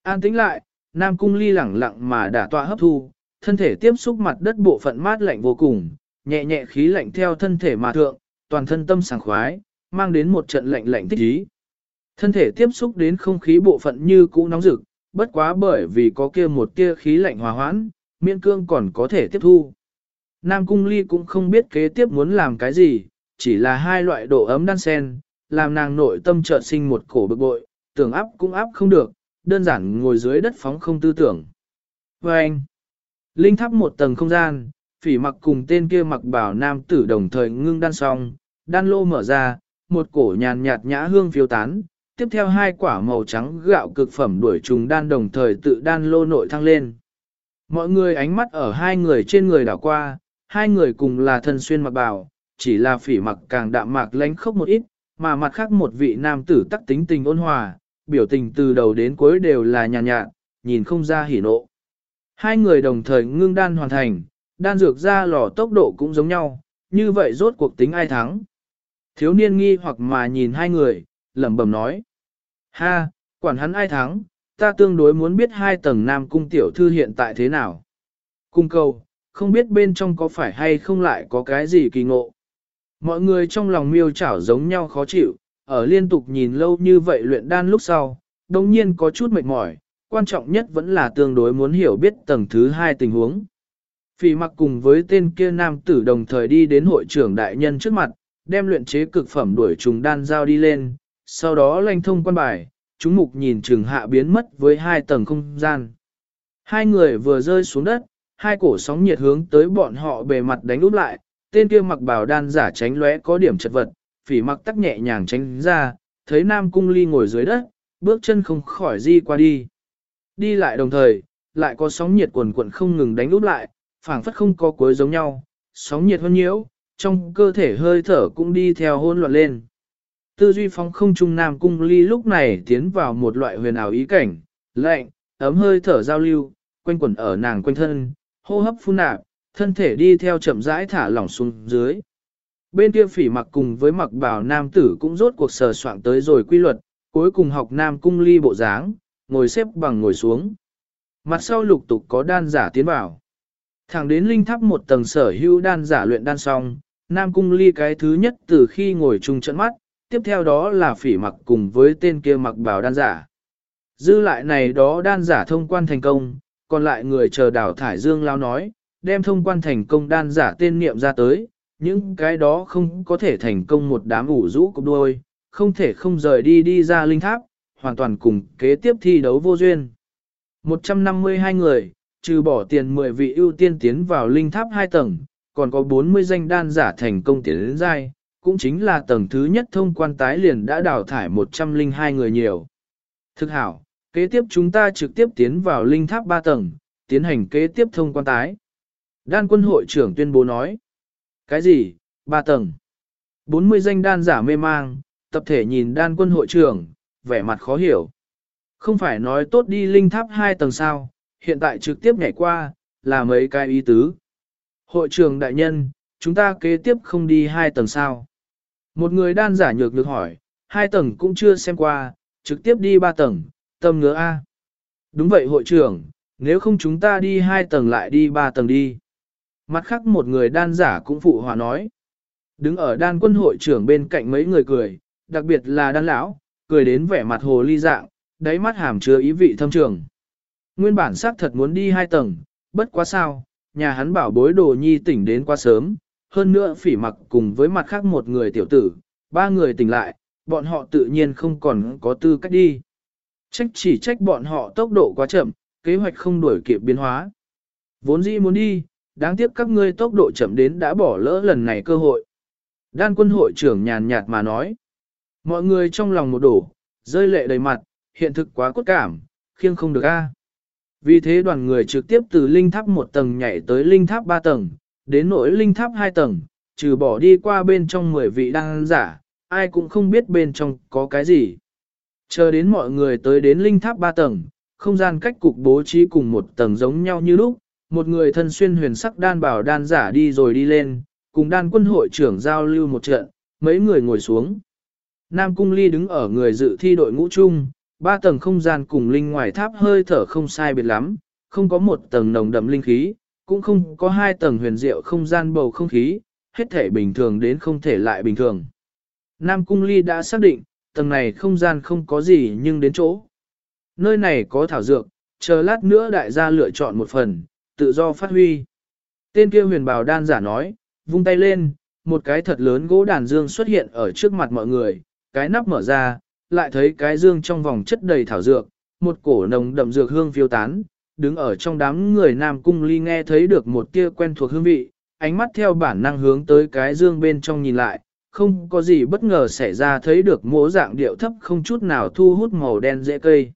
An tính lại, Nam Cung Ly lẳng lặng mà đả tọa hấp thu, thân thể tiếp xúc mặt đất bộ phận mát lạnh vô cùng, nhẹ nhẹ khí lạnh theo thân thể mà thượng, toàn thân tâm sảng khoái, mang đến một trận lạnh lạnh thích ý. Thân thể tiếp xúc đến không khí bộ phận như cũ nóng rực, bất quá bởi vì có kia một tia khí lạnh hòa hoãn, miễn cương còn có thể tiếp thu. Nam Cung Ly cũng không biết kế tiếp muốn làm cái gì, chỉ là hai loại độ ấm đan sen, làm nàng nội tâm chợt sinh một cổ bực bội, tưởng áp cũng áp không được, đơn giản ngồi dưới đất phóng không tư tưởng. Và anh, linh tháp một tầng không gian, phỉ mặc cùng tên kia mặc bảo nam tử đồng thời ngưng đan xong, đan lô mở ra, một cổ nhàn nhạt nhã hương phiêu tán, tiếp theo hai quả màu trắng gạo cực phẩm đuổi trùng đan đồng thời tự đan lô nội thăng lên. Mọi người ánh mắt ở hai người trên người đảo qua, hai người cùng là thân xuyên mặc bảo, chỉ là phỉ mặc càng đạm mạc lánh khốc một ít, mà mặt khác một vị nam tử tắc tính tình ôn hòa, biểu tình từ đầu đến cuối đều là nhàn nhạt, nhạt, nhìn không ra hỉ nộ. Hai người đồng thời ngưng đan hoàn thành, đan dược ra lò tốc độ cũng giống nhau, như vậy rốt cuộc tính ai thắng. Thiếu niên nghi hoặc mà nhìn hai người, lẩm bẩm nói. Ha, quản hắn ai thắng, ta tương đối muốn biết hai tầng nam cung tiểu thư hiện tại thế nào. Cung cầu, không biết bên trong có phải hay không lại có cái gì kỳ ngộ. Mọi người trong lòng miêu chảo giống nhau khó chịu, ở liên tục nhìn lâu như vậy luyện đan lúc sau, đồng nhiên có chút mệt mỏi, quan trọng nhất vẫn là tương đối muốn hiểu biết tầng thứ hai tình huống. Phỉ mặc cùng với tên kia nam tử đồng thời đi đến hội trưởng đại nhân trước mặt, đem luyện chế cực phẩm đuổi trùng đan giao đi lên, sau đó lanh thông quan bài, chúng mục nhìn trường hạ biến mất với hai tầng không gian. Hai người vừa rơi xuống đất, hai cổ sóng nhiệt hướng tới bọn họ bề mặt đánh úp lại, tên kia mặc bảo đan giả tránh lóe có điểm chật vật, phỉ mặc tắc nhẹ nhàng tránh ra, thấy Nam Cung Ly ngồi dưới đất, bước chân không khỏi di qua đi. Đi lại đồng thời, lại có sóng nhiệt quần quần không ngừng đánh úp lại, phảng phất không có cuối giống nhau, sóng nhiệt hơn nhiễu, trong cơ thể hơi thở cũng đi theo hôn loạn lên. Tư duy phóng không trung Nam Cung Ly lúc này tiến vào một loại huyền ảo ý cảnh, lạnh, ấm hơi thở giao lưu, quanh quẩn ở nàng quanh thân, hô hấp phun nạp, thân thể đi theo chậm rãi thả lỏng xuống dưới. Bên kia phỉ mặc cùng với mặc bảo nam tử cũng rốt cuộc sờ soạn tới rồi quy luật, cuối cùng học nam cung ly bộ dáng, ngồi xếp bằng ngồi xuống. Mặt sau lục tục có đan giả tiến vào. Thẳng đến linh tháp một tầng sở hữu đan giả luyện đan xong, nam cung ly cái thứ nhất từ khi ngồi chung trận mắt, tiếp theo đó là phỉ mặc cùng với tên kia mặc bảo đan giả. Dư lại này đó đan giả thông quan thành công, còn lại người chờ đảo thải dương lao nói, đem thông quan thành công đan giả tên niệm ra tới, những cái đó không có thể thành công một đám ủ rũ cục đôi, không thể không rời đi đi ra linh tháp, hoàn toàn cùng kế tiếp thi đấu vô duyên. 152 người, trừ bỏ tiền 10 vị ưu tiên tiến vào linh tháp 2 tầng, còn có 40 danh đan giả thành công tiến đến giai, cũng chính là tầng thứ nhất thông quan tái liền đã đào thải 102 người nhiều. Thực hảo, kế tiếp chúng ta trực tiếp tiến vào linh tháp 3 tầng, tiến hành kế tiếp thông quan tái. Đan quân hội trưởng tuyên bố nói. Cái gì, ba tầng? 40 danh đan giả mê mang, tập thể nhìn đan quân hội trưởng, vẻ mặt khó hiểu. Không phải nói tốt đi linh tháp hai tầng sao, hiện tại trực tiếp nhảy qua, là mấy cái ý tứ. Hội trưởng đại nhân, chúng ta kế tiếp không đi hai tầng sao? Một người đan giả nhược được hỏi, hai tầng cũng chưa xem qua, trực tiếp đi ba tầng, tâm ngứa A. Đúng vậy hội trưởng, nếu không chúng ta đi hai tầng lại đi ba tầng đi. Mặt khác một người đan giả cũng phụ hòa nói. Đứng ở đan quân hội trưởng bên cạnh mấy người cười, đặc biệt là đan lão, cười đến vẻ mặt hồ ly dạng, đáy mắt hàm chứa ý vị thâm trường. Nguyên bản xác thật muốn đi hai tầng, bất quá sao, nhà hắn bảo bối đồ nhi tỉnh đến quá sớm, hơn nữa phỉ mặc cùng với mặt khác một người tiểu tử, ba người tỉnh lại, bọn họ tự nhiên không còn có tư cách đi. Trách chỉ trách bọn họ tốc độ quá chậm, kế hoạch không đuổi kịp biến hóa. Vốn dĩ muốn đi, đáng tiếc các ngươi tốc độ chậm đến đã bỏ lỡ lần này cơ hội. Đan quân hội trưởng nhàn nhạt mà nói. Mọi người trong lòng một đổ, rơi lệ đầy mặt, hiện thực quá cốt cảm, khiêng không được a. Vì thế đoàn người trực tiếp từ linh tháp một tầng nhảy tới linh tháp ba tầng, đến nỗi linh tháp hai tầng, trừ bỏ đi qua bên trong 10 vị đan giả, ai cũng không biết bên trong có cái gì. Chờ đến mọi người tới đến linh tháp ba tầng, không gian cách cục bố trí cùng một tầng giống nhau như lúc, một người thân xuyên huyền sắc đan bảo đan giả đi rồi đi lên, cùng đan quân hội trưởng giao lưu một trận, mấy người ngồi xuống. Nam Cung Ly đứng ở người dự thi đội ngũ chung, ba tầng không gian cùng linh ngoài tháp hơi thở không sai biệt lắm, không có một tầng nồng đậm linh khí, cũng không có hai tầng huyền diệu không gian bầu không khí, hết thể bình thường đến không thể lại bình thường. Nam Cung Ly đã xác định, tầng này không gian không có gì nhưng đến chỗ. Nơi này có thảo dược, chờ lát nữa đại gia lựa chọn một phần, tự do phát huy. Tên kia huyền bào đan giả nói, vung tay lên, một cái thật lớn gỗ đàn dương xuất hiện ở trước mặt mọi người, cái nắp mở ra, lại thấy cái dương trong vòng chất đầy thảo dược, một cổ nồng đậm dược hương phiêu tán, đứng ở trong đám người Nam Cung Ly nghe thấy được một tia quen thuộc hương vị, ánh mắt theo bản năng hướng tới cái dương bên trong nhìn lại, không có gì bất ngờ xảy ra thấy được mỗ dạng điệu thấp không chút nào thu hút màu đen dễ cây.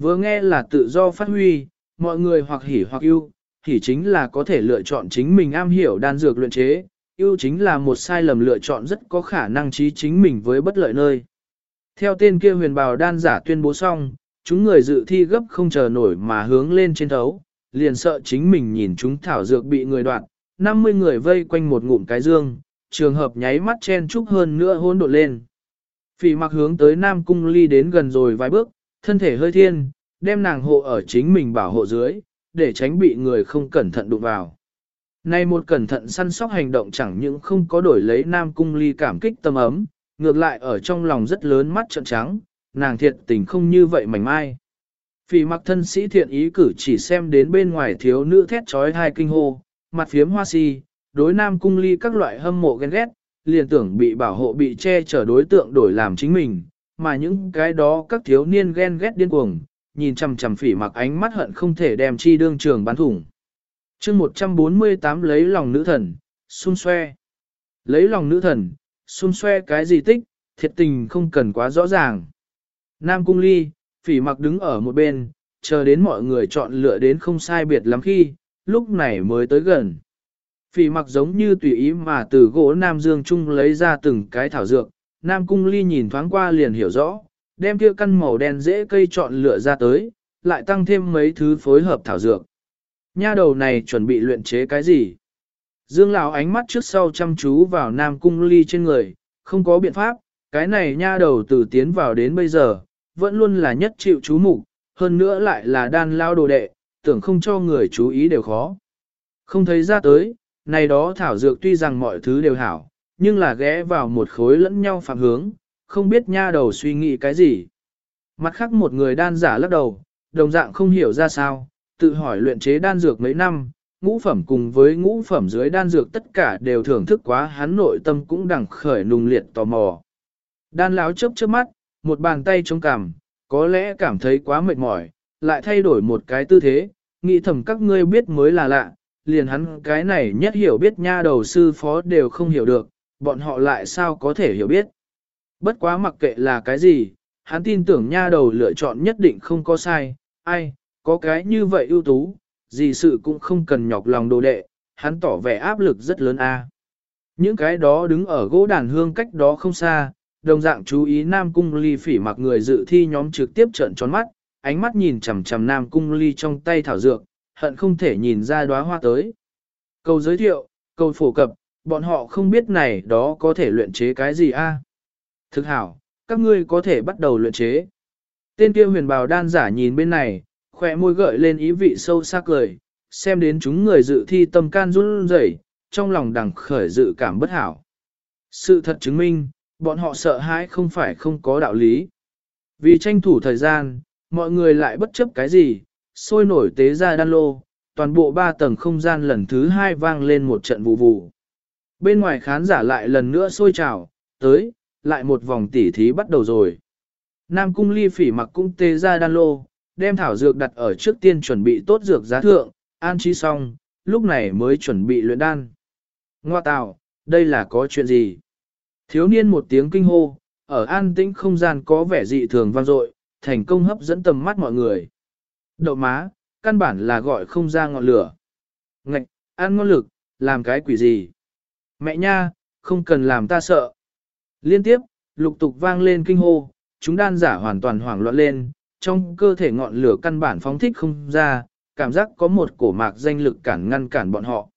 Vừa nghe là tự do phát huy, mọi người hoặc hỉ hoặc yêu, hỉ chính là có thể lựa chọn chính mình am hiểu đan dược luyện chế, yêu chính là một sai lầm lựa chọn rất có khả năng trí chính mình với bất lợi nơi. Theo tên kia huyền bào đan giả tuyên bố xong, chúng người dự thi gấp không chờ nổi mà hướng lên trên thấu, liền sợ chính mình nhìn chúng thảo dược bị người đoạn, 50 người vây quanh một ngụm cái dương, trường hợp nháy mắt chen chúc hơn nữa hôn đột lên. Phỉ mặc hướng tới Nam Cung Ly đến gần rồi vài bước, thân thể hơi thiên, đem nàng hộ ở chính mình bảo hộ dưới, để tránh bị người không cẩn thận đụng vào. Nay một cẩn thận săn sóc hành động chẳng những không có đổi lấy Nam Cung Ly cảm kích tâm ấm, ngược lại ở trong lòng rất lớn mắt trợn trắng, nàng thiệt tình không như vậy mảnh mai. Phỉ mặc thân sĩ thiện ý cử chỉ xem đến bên ngoài thiếu nữ thét trói hai kinh hô, mặt phiếm hoa si, đối nam cung ly các loại hâm mộ ghen ghét, liền tưởng bị bảo hộ bị che chở đối tượng đổi làm chính mình, mà những cái đó các thiếu niên ghen ghét điên cuồng, nhìn chằm chằm phỉ mặc ánh mắt hận không thể đem chi đương trường bán thủng. chương 148 lấy lòng nữ thần, xung xoe. Lấy lòng nữ thần, xung xoe cái gì tích, thiệt tình không cần quá rõ ràng. Nam cung ly, phỉ mặc đứng ở một bên, chờ đến mọi người chọn lựa đến không sai biệt lắm khi, lúc này mới tới gần. Phỉ mặc giống như tùy ý mà từ gỗ Nam Dương Trung lấy ra từng cái thảo dược, Nam Cung Ly nhìn thoáng qua liền hiểu rõ, đem kia căn màu đen dễ cây chọn lựa ra tới, lại tăng thêm mấy thứ phối hợp thảo dược. Nha đầu này chuẩn bị luyện chế cái gì? Dương lão ánh mắt trước sau chăm chú vào Nam Cung Ly trên người, không có biện pháp, cái này nha đầu từ tiến vào đến bây giờ, vẫn luôn là nhất chịu chú mục, hơn nữa lại là đan lao đồ đệ, tưởng không cho người chú ý đều khó. Không thấy ra tới, này đó thảo dược tuy rằng mọi thứ đều hảo, nhưng là ghé vào một khối lẫn nhau phạm hướng, không biết nha đầu suy nghĩ cái gì. Mặt khác một người đan giả lắc đầu, đồng dạng không hiểu ra sao, tự hỏi luyện chế đan dược mấy năm, ngũ phẩm cùng với ngũ phẩm dưới đan dược tất cả đều thưởng thức quá hắn nội tâm cũng đằng khởi nùng liệt tò mò. Đan láo chớp chớp mắt, một bàn tay chống cằm, có lẽ cảm thấy quá mệt mỏi, lại thay đổi một cái tư thế, nghĩ thầm các ngươi biết mới là lạ, liền hắn cái này nhất hiểu biết nha đầu sư phó đều không hiểu được, bọn họ lại sao có thể hiểu biết. Bất quá mặc kệ là cái gì, hắn tin tưởng nha đầu lựa chọn nhất định không có sai, ai, có cái như vậy ưu tú, gì sự cũng không cần nhọc lòng đồ đệ, hắn tỏ vẻ áp lực rất lớn a. Những cái đó đứng ở gỗ đàn hương cách đó không xa, đồng dạng chú ý Nam Cung Ly phỉ mặc người dự thi nhóm trực tiếp trợn tròn mắt, ánh mắt nhìn chằm chằm Nam Cung Ly trong tay thảo dược, hận không thể nhìn ra đóa hoa tới. Câu giới thiệu, câu phổ cập, bọn họ không biết này đó có thể luyện chế cái gì a? Thực hảo, các ngươi có thể bắt đầu luyện chế. Tên kia huyền bào đan giả nhìn bên này, khỏe môi gợi lên ý vị sâu sắc cười, xem đến chúng người dự thi tâm can run rẩy, trong lòng đằng khởi dự cảm bất hảo. Sự thật chứng minh, bọn họ sợ hãi không phải không có đạo lý. Vì tranh thủ thời gian, mọi người lại bất chấp cái gì, sôi nổi tế ra đan lô, toàn bộ ba tầng không gian lần thứ hai vang lên một trận vụ vụ. Bên ngoài khán giả lại lần nữa sôi trào, tới, lại một vòng tỉ thí bắt đầu rồi. Nam cung ly phỉ mặc cũng tế ra đan lô, đem thảo dược đặt ở trước tiên chuẩn bị tốt dược giá thượng, an trí xong, lúc này mới chuẩn bị luyện đan. Ngoa tạo, đây là có chuyện gì? Thiếu niên một tiếng kinh hô, ở an tĩnh không gian có vẻ dị thường vang dội, thành công hấp dẫn tầm mắt mọi người. Đậu má, căn bản là gọi không ra ngọn lửa. Ngạch, ăn ngon lực, làm cái quỷ gì? Mẹ nha, không cần làm ta sợ. Liên tiếp, lục tục vang lên kinh hô, chúng đan giả hoàn toàn hoảng loạn lên, trong cơ thể ngọn lửa căn bản phóng thích không ra, cảm giác có một cổ mạc danh lực cản ngăn cản bọn họ.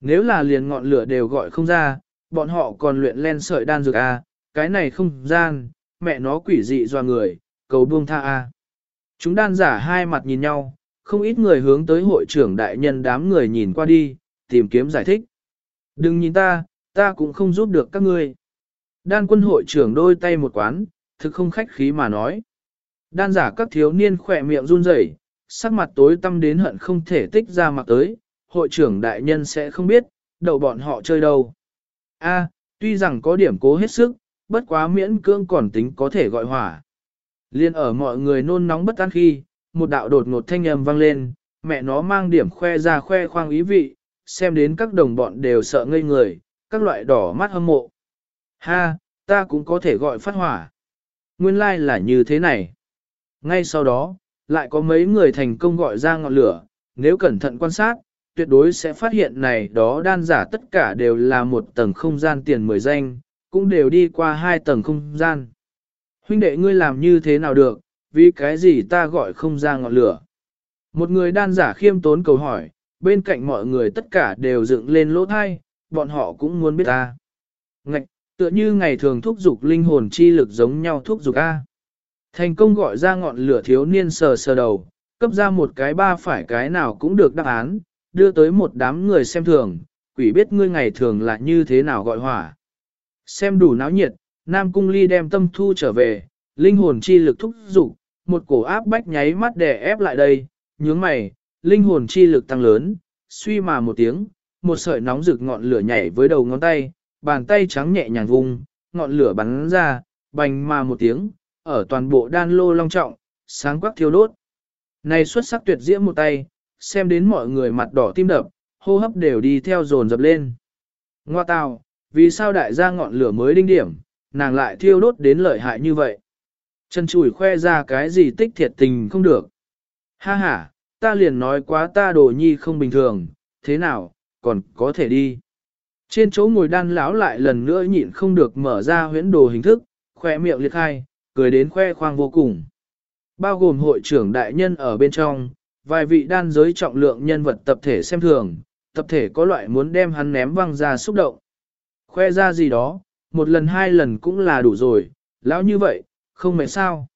Nếu là liền ngọn lửa đều gọi không ra, bọn họ còn luyện len sợi đan dược A, cái này không gian, mẹ nó quỷ dị doa người, cầu buông tha A. Chúng đan giả hai mặt nhìn nhau, không ít người hướng tới hội trưởng đại nhân đám người nhìn qua đi, tìm kiếm giải thích. Đừng nhìn ta, ta cũng không giúp được các ngươi. Đan quân hội trưởng đôi tay một quán, thực không khách khí mà nói. Đan giả các thiếu niên khỏe miệng run rẩy, sắc mặt tối tăm đến hận không thể tích ra mặt tới, hội trưởng đại nhân sẽ không biết, đậu bọn họ chơi đâu. A, tuy rằng có điểm cố hết sức, bất quá miễn cưỡng còn tính có thể gọi hỏa. Liên ở mọi người nôn nóng bất an khi, một đạo đột ngột thanh âm vang lên, mẹ nó mang điểm khoe ra khoe khoang ý vị, xem đến các đồng bọn đều sợ ngây người, các loại đỏ mắt hâm mộ. Ha, ta cũng có thể gọi phát hỏa. Nguyên lai like là như thế này. Ngay sau đó, lại có mấy người thành công gọi ra ngọn lửa, nếu cẩn thận quan sát, tuyệt đối sẽ phát hiện này đó đan giả tất cả đều là một tầng không gian tiền mười danh, cũng đều đi qua hai tầng không gian. Huynh đệ ngươi làm như thế nào được, vì cái gì ta gọi không ra ngọn lửa. Một người đan giả khiêm tốn cầu hỏi, bên cạnh mọi người tất cả đều dựng lên lỗ thai, bọn họ cũng muốn biết ta. Ngạch, tựa như ngày thường thúc dục linh hồn chi lực giống nhau thúc dục A. Thành công gọi ra ngọn lửa thiếu niên sờ sờ đầu, cấp ra một cái ba phải cái nào cũng được đáp án, đưa tới một đám người xem thường, quỷ biết ngươi ngày thường là như thế nào gọi hỏa. Xem đủ náo nhiệt, Nam Cung Ly đem tâm thu trở về, linh hồn chi lực thúc dục, một cổ áp bách nháy mắt đè ép lại đây, nhướng mày, linh hồn chi lực tăng lớn, suy mà một tiếng, một sợi nóng rực ngọn lửa nhảy với đầu ngón tay, bàn tay trắng nhẹ nhàng vung, ngọn lửa bắn ra, bành mà một tiếng, ở toàn bộ đan lô long trọng, sáng quắc thiêu đốt. Này xuất sắc tuyệt diễm một tay, xem đến mọi người mặt đỏ tim đập, hô hấp đều đi theo dồn dập lên. Ngoa tào, vì sao đại gia ngọn lửa mới đinh điểm, nàng lại thiêu đốt đến lợi hại như vậy? Chân chùi khoe ra cái gì tích thiệt tình không được. Ha ha, ta liền nói quá ta đồ nhi không bình thường, thế nào, còn có thể đi. Trên chỗ ngồi đan lão lại lần nữa nhịn không được mở ra huyễn đồ hình thức, khoe miệng liệt khai, cười đến khoe khoang vô cùng. Bao gồm hội trưởng đại nhân ở bên trong, vài vị đan giới trọng lượng nhân vật tập thể xem thường, tập thể có loại muốn đem hắn ném văng ra xúc động. Khoe ra gì đó, một lần hai lần cũng là đủ rồi, lão như vậy, không mệt sao.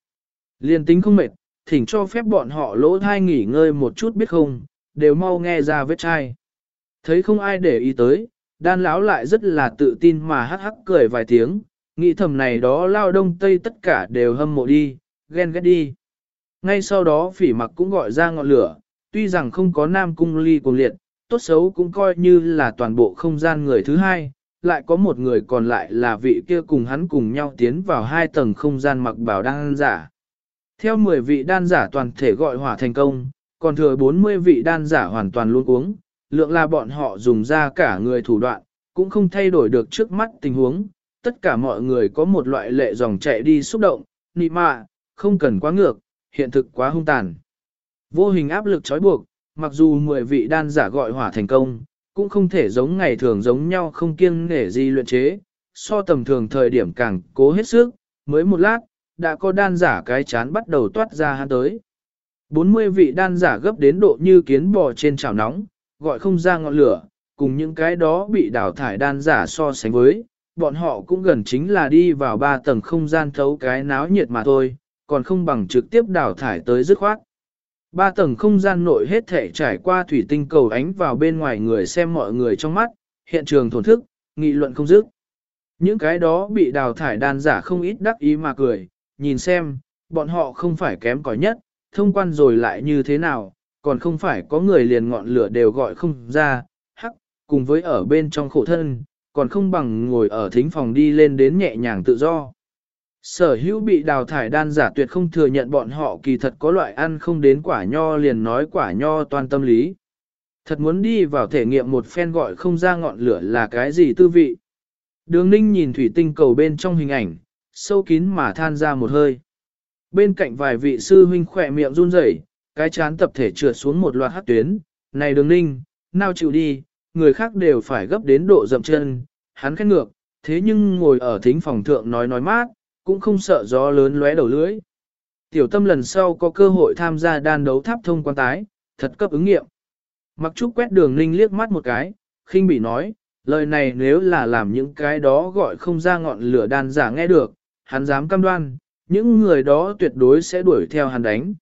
Liên tính không mệt, thỉnh cho phép bọn họ lỗ thai nghỉ ngơi một chút biết không, đều mau nghe ra vết chai. Thấy không ai để ý tới, đan lão lại rất là tự tin mà hắc hắc cười vài tiếng, nghĩ thầm này đó lao đông tây tất cả đều hâm mộ đi, ghen ghét đi. Ngay sau đó phỉ mặc cũng gọi ra ngọn lửa, tuy rằng không có nam cung ly cùng liệt, tốt xấu cũng coi như là toàn bộ không gian người thứ hai, lại có một người còn lại là vị kia cùng hắn cùng nhau tiến vào hai tầng không gian mặc bảo đan giả. Theo 10 vị đan giả toàn thể gọi hỏa thành công, còn thừa 40 vị đan giả hoàn toàn luôn uống, lượng là bọn họ dùng ra cả người thủ đoạn, cũng không thay đổi được trước mắt tình huống, tất cả mọi người có một loại lệ dòng chạy đi xúc động, nị mạ, không cần quá ngược, hiện thực quá hung tàn. Vô hình áp lực trói buộc, mặc dù 10 vị đan giả gọi hỏa thành công, cũng không thể giống ngày thường giống nhau không kiêng nể gì luyện chế, so tầm thường thời điểm càng cố hết sức, mới một lát, đã có đan giả cái chán bắt đầu toát ra hắn tới. 40 vị đan giả gấp đến độ như kiến bò trên chảo nóng, gọi không ra ngọn lửa, cùng những cái đó bị đào thải đan giả so sánh với, bọn họ cũng gần chính là đi vào ba tầng không gian thấu cái náo nhiệt mà thôi, còn không bằng trực tiếp đào thải tới dứt khoát. Ba tầng không gian nội hết thể trải qua thủy tinh cầu ánh vào bên ngoài người xem mọi người trong mắt, hiện trường thổn thức, nghị luận không dứt. Những cái đó bị đào thải đan giả không ít đắc ý mà cười, nhìn xem, bọn họ không phải kém cỏi nhất, thông quan rồi lại như thế nào, còn không phải có người liền ngọn lửa đều gọi không ra, hắc, cùng với ở bên trong khổ thân, còn không bằng ngồi ở thính phòng đi lên đến nhẹ nhàng tự do. Sở hữu bị đào thải đan giả tuyệt không thừa nhận bọn họ kỳ thật có loại ăn không đến quả nho liền nói quả nho toàn tâm lý. Thật muốn đi vào thể nghiệm một phen gọi không ra ngọn lửa là cái gì tư vị. Đường ninh nhìn thủy tinh cầu bên trong hình ảnh, sâu kín mà than ra một hơi. Bên cạnh vài vị sư huynh khỏe miệng run rẩy, cái chán tập thể trượt xuống một loạt hát tuyến, này đường ninh, nào chịu đi, người khác đều phải gấp đến độ dậm chân, hắn khét ngược, thế nhưng ngồi ở thính phòng thượng nói nói mát, cũng không sợ gió lớn lóe đầu lưỡi. Tiểu tâm lần sau có cơ hội tham gia đan đấu tháp thông quan tái, thật cấp ứng nghiệm. Mặc trúc quét đường ninh liếc mắt một cái, khinh bị nói, lời này nếu là làm những cái đó gọi không ra ngọn lửa đan giả nghe được, hắn dám cam đoan, những người đó tuyệt đối sẽ đuổi theo hắn đánh.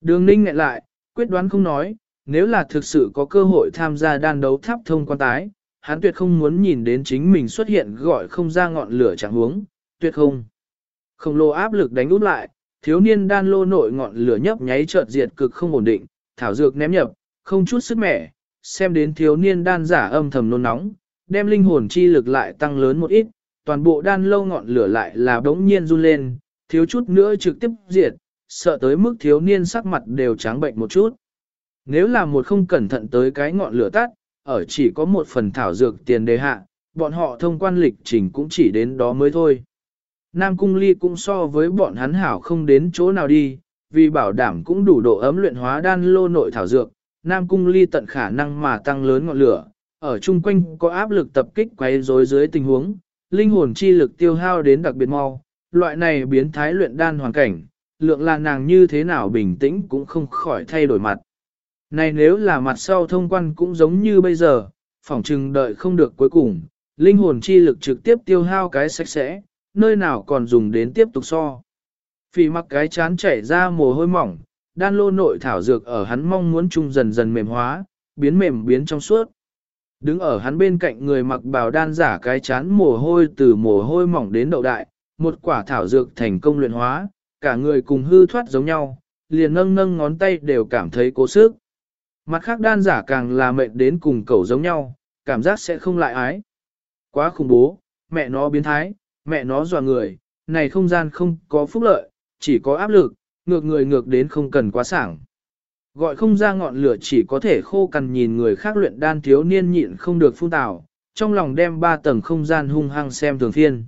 Đường ninh ngại lại, quyết đoán không nói, nếu là thực sự có cơ hội tham gia đan đấu tháp thông quan tái, hắn tuyệt không muốn nhìn đến chính mình xuất hiện gọi không ra ngọn lửa chẳng huống, tuyệt không. Không lô áp lực đánh út lại, thiếu niên đan lô nội ngọn lửa nhấp nháy chợt diệt cực không ổn định, thảo dược ném nhập, không chút sức mẻ, xem đến thiếu niên đan giả âm thầm nôn nóng, đem linh hồn chi lực lại tăng lớn một ít, toàn bộ đan lâu ngọn lửa lại là đống nhiên run lên, thiếu chút nữa trực tiếp diệt, sợ tới mức thiếu niên sắc mặt đều trắng bệnh một chút. Nếu là một không cẩn thận tới cái ngọn lửa tắt, ở chỉ có một phần thảo dược tiền đề hạ, bọn họ thông quan lịch trình cũng chỉ đến đó mới thôi. Nam Cung Ly cũng so với bọn hắn hảo không đến chỗ nào đi, vì bảo đảm cũng đủ độ ấm luyện hóa đan lô nội thảo dược, Nam Cung Ly tận khả năng mà tăng lớn ngọn lửa, ở chung quanh có áp lực tập kích quấy rối dưới tình huống, linh hồn chi lực tiêu hao đến đặc biệt mau, loại này biến thái luyện đan hoàn cảnh, lượng là nàng như thế nào bình tĩnh cũng không khỏi thay đổi mặt. Này nếu là mặt sau thông quan cũng giống như bây giờ, phỏng chừng đợi không được cuối cùng, linh hồn chi lực trực tiếp tiêu hao cái sạch sẽ, nơi nào còn dùng đến tiếp tục so. Phỉ mặc cái chán chảy ra mồ hôi mỏng, đan lô nội thảo dược ở hắn mong muốn chung dần dần mềm hóa, biến mềm biến trong suốt. Đứng ở hắn bên cạnh người mặc bào đan giả cái chán mồ hôi từ mồ hôi mỏng đến đậu đại, một quả thảo dược thành công luyện hóa, cả người cùng hư thoát giống nhau, liền nâng nâng ngón tay đều cảm thấy cố sức. Mặt khác đan giả càng là mệt đến cùng cầu giống nhau, cảm giác sẽ không lại ái. Quá khủng bố, mẹ nó biến thái, mẹ nó dọa người, này không gian không có phúc lợi, chỉ có áp lực, ngược người ngược đến không cần quá sảng. Gọi không ra ngọn lửa chỉ có thể khô cằn nhìn người khác luyện đan thiếu niên nhịn không được phun tào, trong lòng đem ba tầng không gian hung hăng xem thường thiên.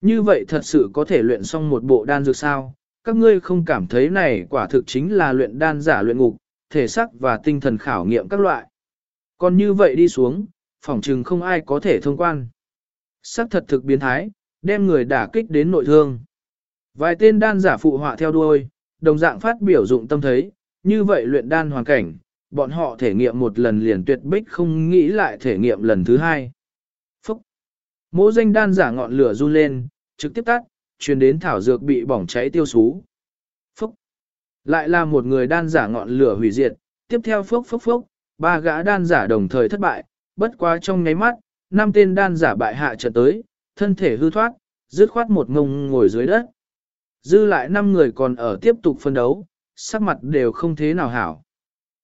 Như vậy thật sự có thể luyện xong một bộ đan dược sao? Các ngươi không cảm thấy này quả thực chính là luyện đan giả luyện ngục, thể sắc và tinh thần khảo nghiệm các loại. Còn như vậy đi xuống, phỏng chừng không ai có thể thông quan. Sắc thật thực biến thái, đem người đả kích đến nội thương. Vài tên đan giả phụ họa theo đuôi, đồng dạng phát biểu dụng tâm thấy, như vậy luyện đan hoàn cảnh, bọn họ thể nghiệm một lần liền tuyệt bích không nghĩ lại thể nghiệm lần thứ hai. Phúc! Mỗ danh đan giả ngọn lửa run lên, trực tiếp tắt, truyền đến thảo dược bị bỏng cháy tiêu sú. Lại là một người đan giả ngọn lửa hủy diệt, tiếp theo phốc phốc phốc, ba gã đan giả đồng thời thất bại, bất quá trong nháy mắt, năm tên đan giả bại hạ trận tới, thân thể hư thoát, dứt khoát một ngông ngồi dưới đất. Dư lại năm người còn ở tiếp tục phân đấu, sắc mặt đều không thế nào hảo.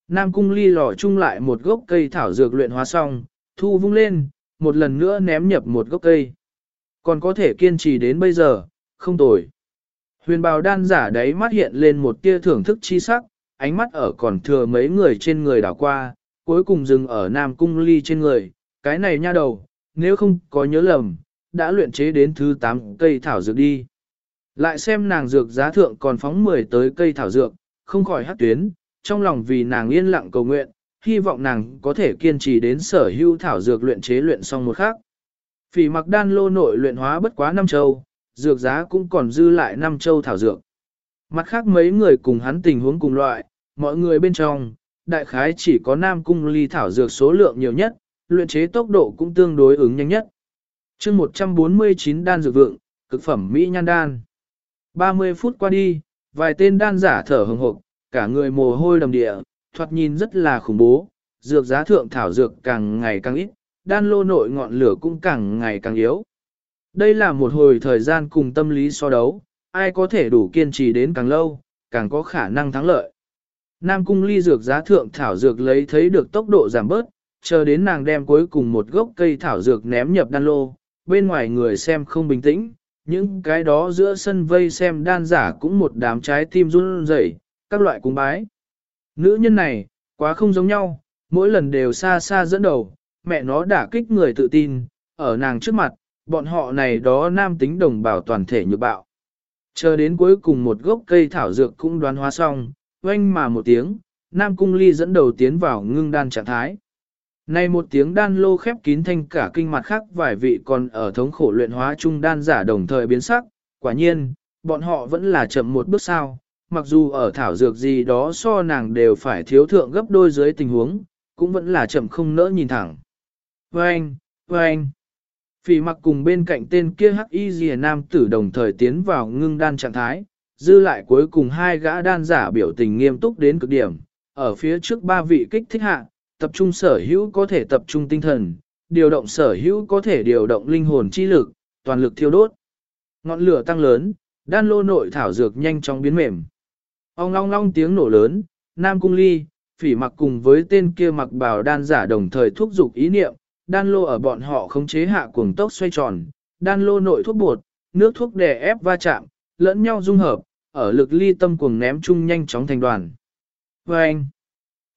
Nam cung ly lò chung lại một gốc cây thảo dược luyện hóa xong, thu vung lên, một lần nữa ném nhập một gốc cây. Còn có thể kiên trì đến bây giờ, không tồi. Huyền bào đan giả đấy mắt hiện lên một tia thưởng thức chi sắc, ánh mắt ở còn thừa mấy người trên người đảo qua, cuối cùng dừng ở Nam cung ly trên người, cái này nha đầu, nếu không có nhớ lầm, đã luyện chế đến thứ 8 cây thảo dược đi. Lại xem nàng dược giá thượng còn phóng 10 tới cây thảo dược, không khỏi hát tuyến, trong lòng vì nàng yên lặng cầu nguyện, hy vọng nàng có thể kiên trì đến sở hữu thảo dược luyện chế luyện xong một khác. Phỉ mặc đan lô nội luyện hóa bất quá năm châu, dược giá cũng còn dư lại năm châu thảo dược. Mặt khác mấy người cùng hắn tình huống cùng loại, mọi người bên trong, đại khái chỉ có nam cung ly thảo dược số lượng nhiều nhất, luyện chế tốc độ cũng tương đối ứng nhanh nhất. chương 149 đan dược vượng, cực phẩm Mỹ nhan đan. 30 phút qua đi, vài tên đan giả thở hừng hộp, cả người mồ hôi đầm địa, thoạt nhìn rất là khủng bố, dược giá thượng thảo dược càng ngày càng ít, đan lô nội ngọn lửa cũng càng ngày càng yếu. Đây là một hồi thời gian cùng tâm lý so đấu, ai có thể đủ kiên trì đến càng lâu, càng có khả năng thắng lợi. Nam cung ly dược giá thượng thảo dược lấy thấy được tốc độ giảm bớt, chờ đến nàng đem cuối cùng một gốc cây thảo dược ném nhập đan lô, bên ngoài người xem không bình tĩnh, những cái đó giữa sân vây xem đan giả cũng một đám trái tim run rẩy, các loại cung bái. Nữ nhân này, quá không giống nhau, mỗi lần đều xa xa dẫn đầu, mẹ nó đả kích người tự tin, ở nàng trước mặt, bọn họ này đó nam tính đồng bào toàn thể nhược bạo. Chờ đến cuối cùng một gốc cây thảo dược cũng đoán hóa xong, oanh mà một tiếng, nam cung ly dẫn đầu tiến vào ngưng đan trạng thái. Này một tiếng đan lô khép kín thanh cả kinh mặt khác vài vị còn ở thống khổ luyện hóa trung đan giả đồng thời biến sắc, quả nhiên, bọn họ vẫn là chậm một bước sao, mặc dù ở thảo dược gì đó so nàng đều phải thiếu thượng gấp đôi dưới tình huống, cũng vẫn là chậm không nỡ nhìn thẳng. Vâng, vâng. Phỉ mặc cùng bên cạnh tên kia hắc y rìa nam tử đồng thời tiến vào ngưng đan trạng thái, dư lại cuối cùng hai gã đan giả biểu tình nghiêm túc đến cực điểm, ở phía trước ba vị kích thích hạ, tập trung sở hữu có thể tập trung tinh thần, điều động sở hữu có thể điều động linh hồn chi lực, toàn lực thiêu đốt. Ngọn lửa tăng lớn, đan lô nội thảo dược nhanh chóng biến mềm. Ông long long tiếng nổ lớn, Nam Cung Ly, phỉ mặc cùng với tên kia mặc bào đan giả đồng thời thúc giục ý niệm, đan lô ở bọn họ khống chế hạ cuồng tốc xoay tròn, đan lô nội thuốc bột, nước thuốc đè ép va chạm, lẫn nhau dung hợp, ở lực ly tâm cuồng ném chung nhanh chóng thành đoàn. Và anh,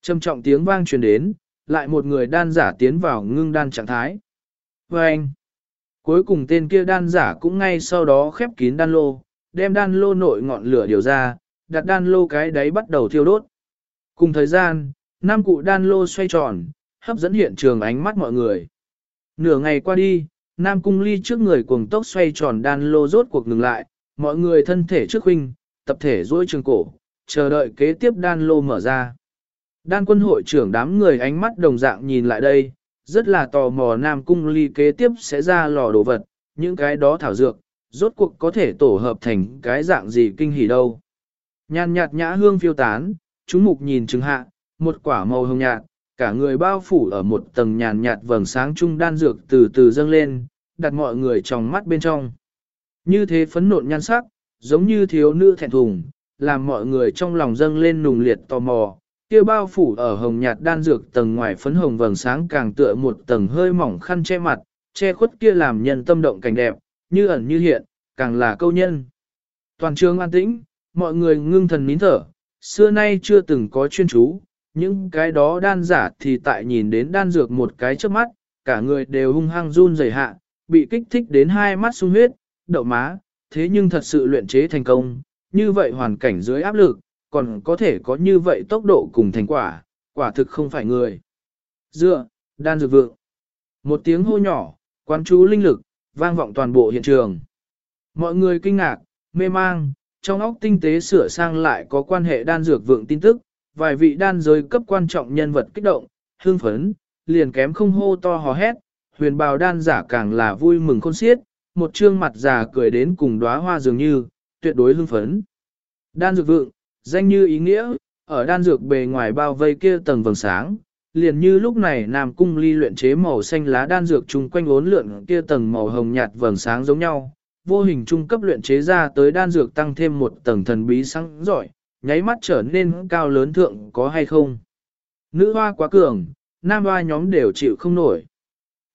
trầm trọng tiếng vang truyền đến, lại một người đan giả tiến vào ngưng đan trạng thái. Và anh, cuối cùng tên kia đan giả cũng ngay sau đó khép kín đan lô, đem đan lô nội ngọn lửa điều ra, đặt đan lô cái đáy bắt đầu thiêu đốt. Cùng thời gian, năm cụ đan lô xoay tròn, hấp dẫn hiện trường ánh mắt mọi người. Nửa ngày qua đi, Nam Cung Ly trước người cuồng tốc xoay tròn đan lô rốt cuộc ngừng lại, mọi người thân thể trước huynh, tập thể duỗi trường cổ, chờ đợi kế tiếp đan lô mở ra. Đan quân hội trưởng đám người ánh mắt đồng dạng nhìn lại đây, rất là tò mò Nam Cung Ly kế tiếp sẽ ra lò đồ vật, những cái đó thảo dược, rốt cuộc có thể tổ hợp thành cái dạng gì kinh hỉ đâu. Nhàn nhạt nhã hương phiêu tán, chúng mục nhìn chứng hạ, một quả màu hồng nhạt, cả người bao phủ ở một tầng nhàn nhạt vầng sáng trung đan dược từ từ dâng lên, đặt mọi người trong mắt bên trong. Như thế phấn nộn nhan sắc, giống như thiếu nữ thẹn thùng, làm mọi người trong lòng dâng lên nùng liệt tò mò. Kia bao phủ ở hồng nhạt đan dược tầng ngoài phấn hồng vầng sáng càng tựa một tầng hơi mỏng khăn che mặt, che khuất kia làm nhân tâm động cảnh đẹp, như ẩn như hiện, càng là câu nhân. Toàn trường an tĩnh, mọi người ngưng thần nín thở, xưa nay chưa từng có chuyên chú, những cái đó đan giả thì tại nhìn đến đan dược một cái trước mắt, cả người đều hung hăng run rẩy hạ, bị kích thích đến hai mắt sung huyết, đậu má, thế nhưng thật sự luyện chế thành công, như vậy hoàn cảnh dưới áp lực, còn có thể có như vậy tốc độ cùng thành quả, quả thực không phải người. Dựa, đan dược vượng. Một tiếng hô nhỏ, quán chú linh lực, vang vọng toàn bộ hiện trường. Mọi người kinh ngạc, mê mang, trong óc tinh tế sửa sang lại có quan hệ đan dược vượng tin tức, vài vị đan giới cấp quan trọng nhân vật kích động, hương phấn, liền kém không hô to hò hét, huyền bào đan giả càng là vui mừng khôn xiết, một trương mặt già cười đến cùng đóa hoa dường như, tuyệt đối hương phấn. Đan dược vượng, danh như ý nghĩa, ở đan dược bề ngoài bao vây kia tầng vầng sáng, liền như lúc này Nam Cung Ly luyện chế màu xanh lá đan dược chung quanh ốn lượn kia tầng màu hồng nhạt vầng sáng giống nhau, vô hình trung cấp luyện chế ra tới đan dược tăng thêm một tầng thần bí sáng giỏi, nháy mắt trở nên cao lớn thượng có hay không. Nữ hoa quá cường, nam hoa nhóm đều chịu không nổi.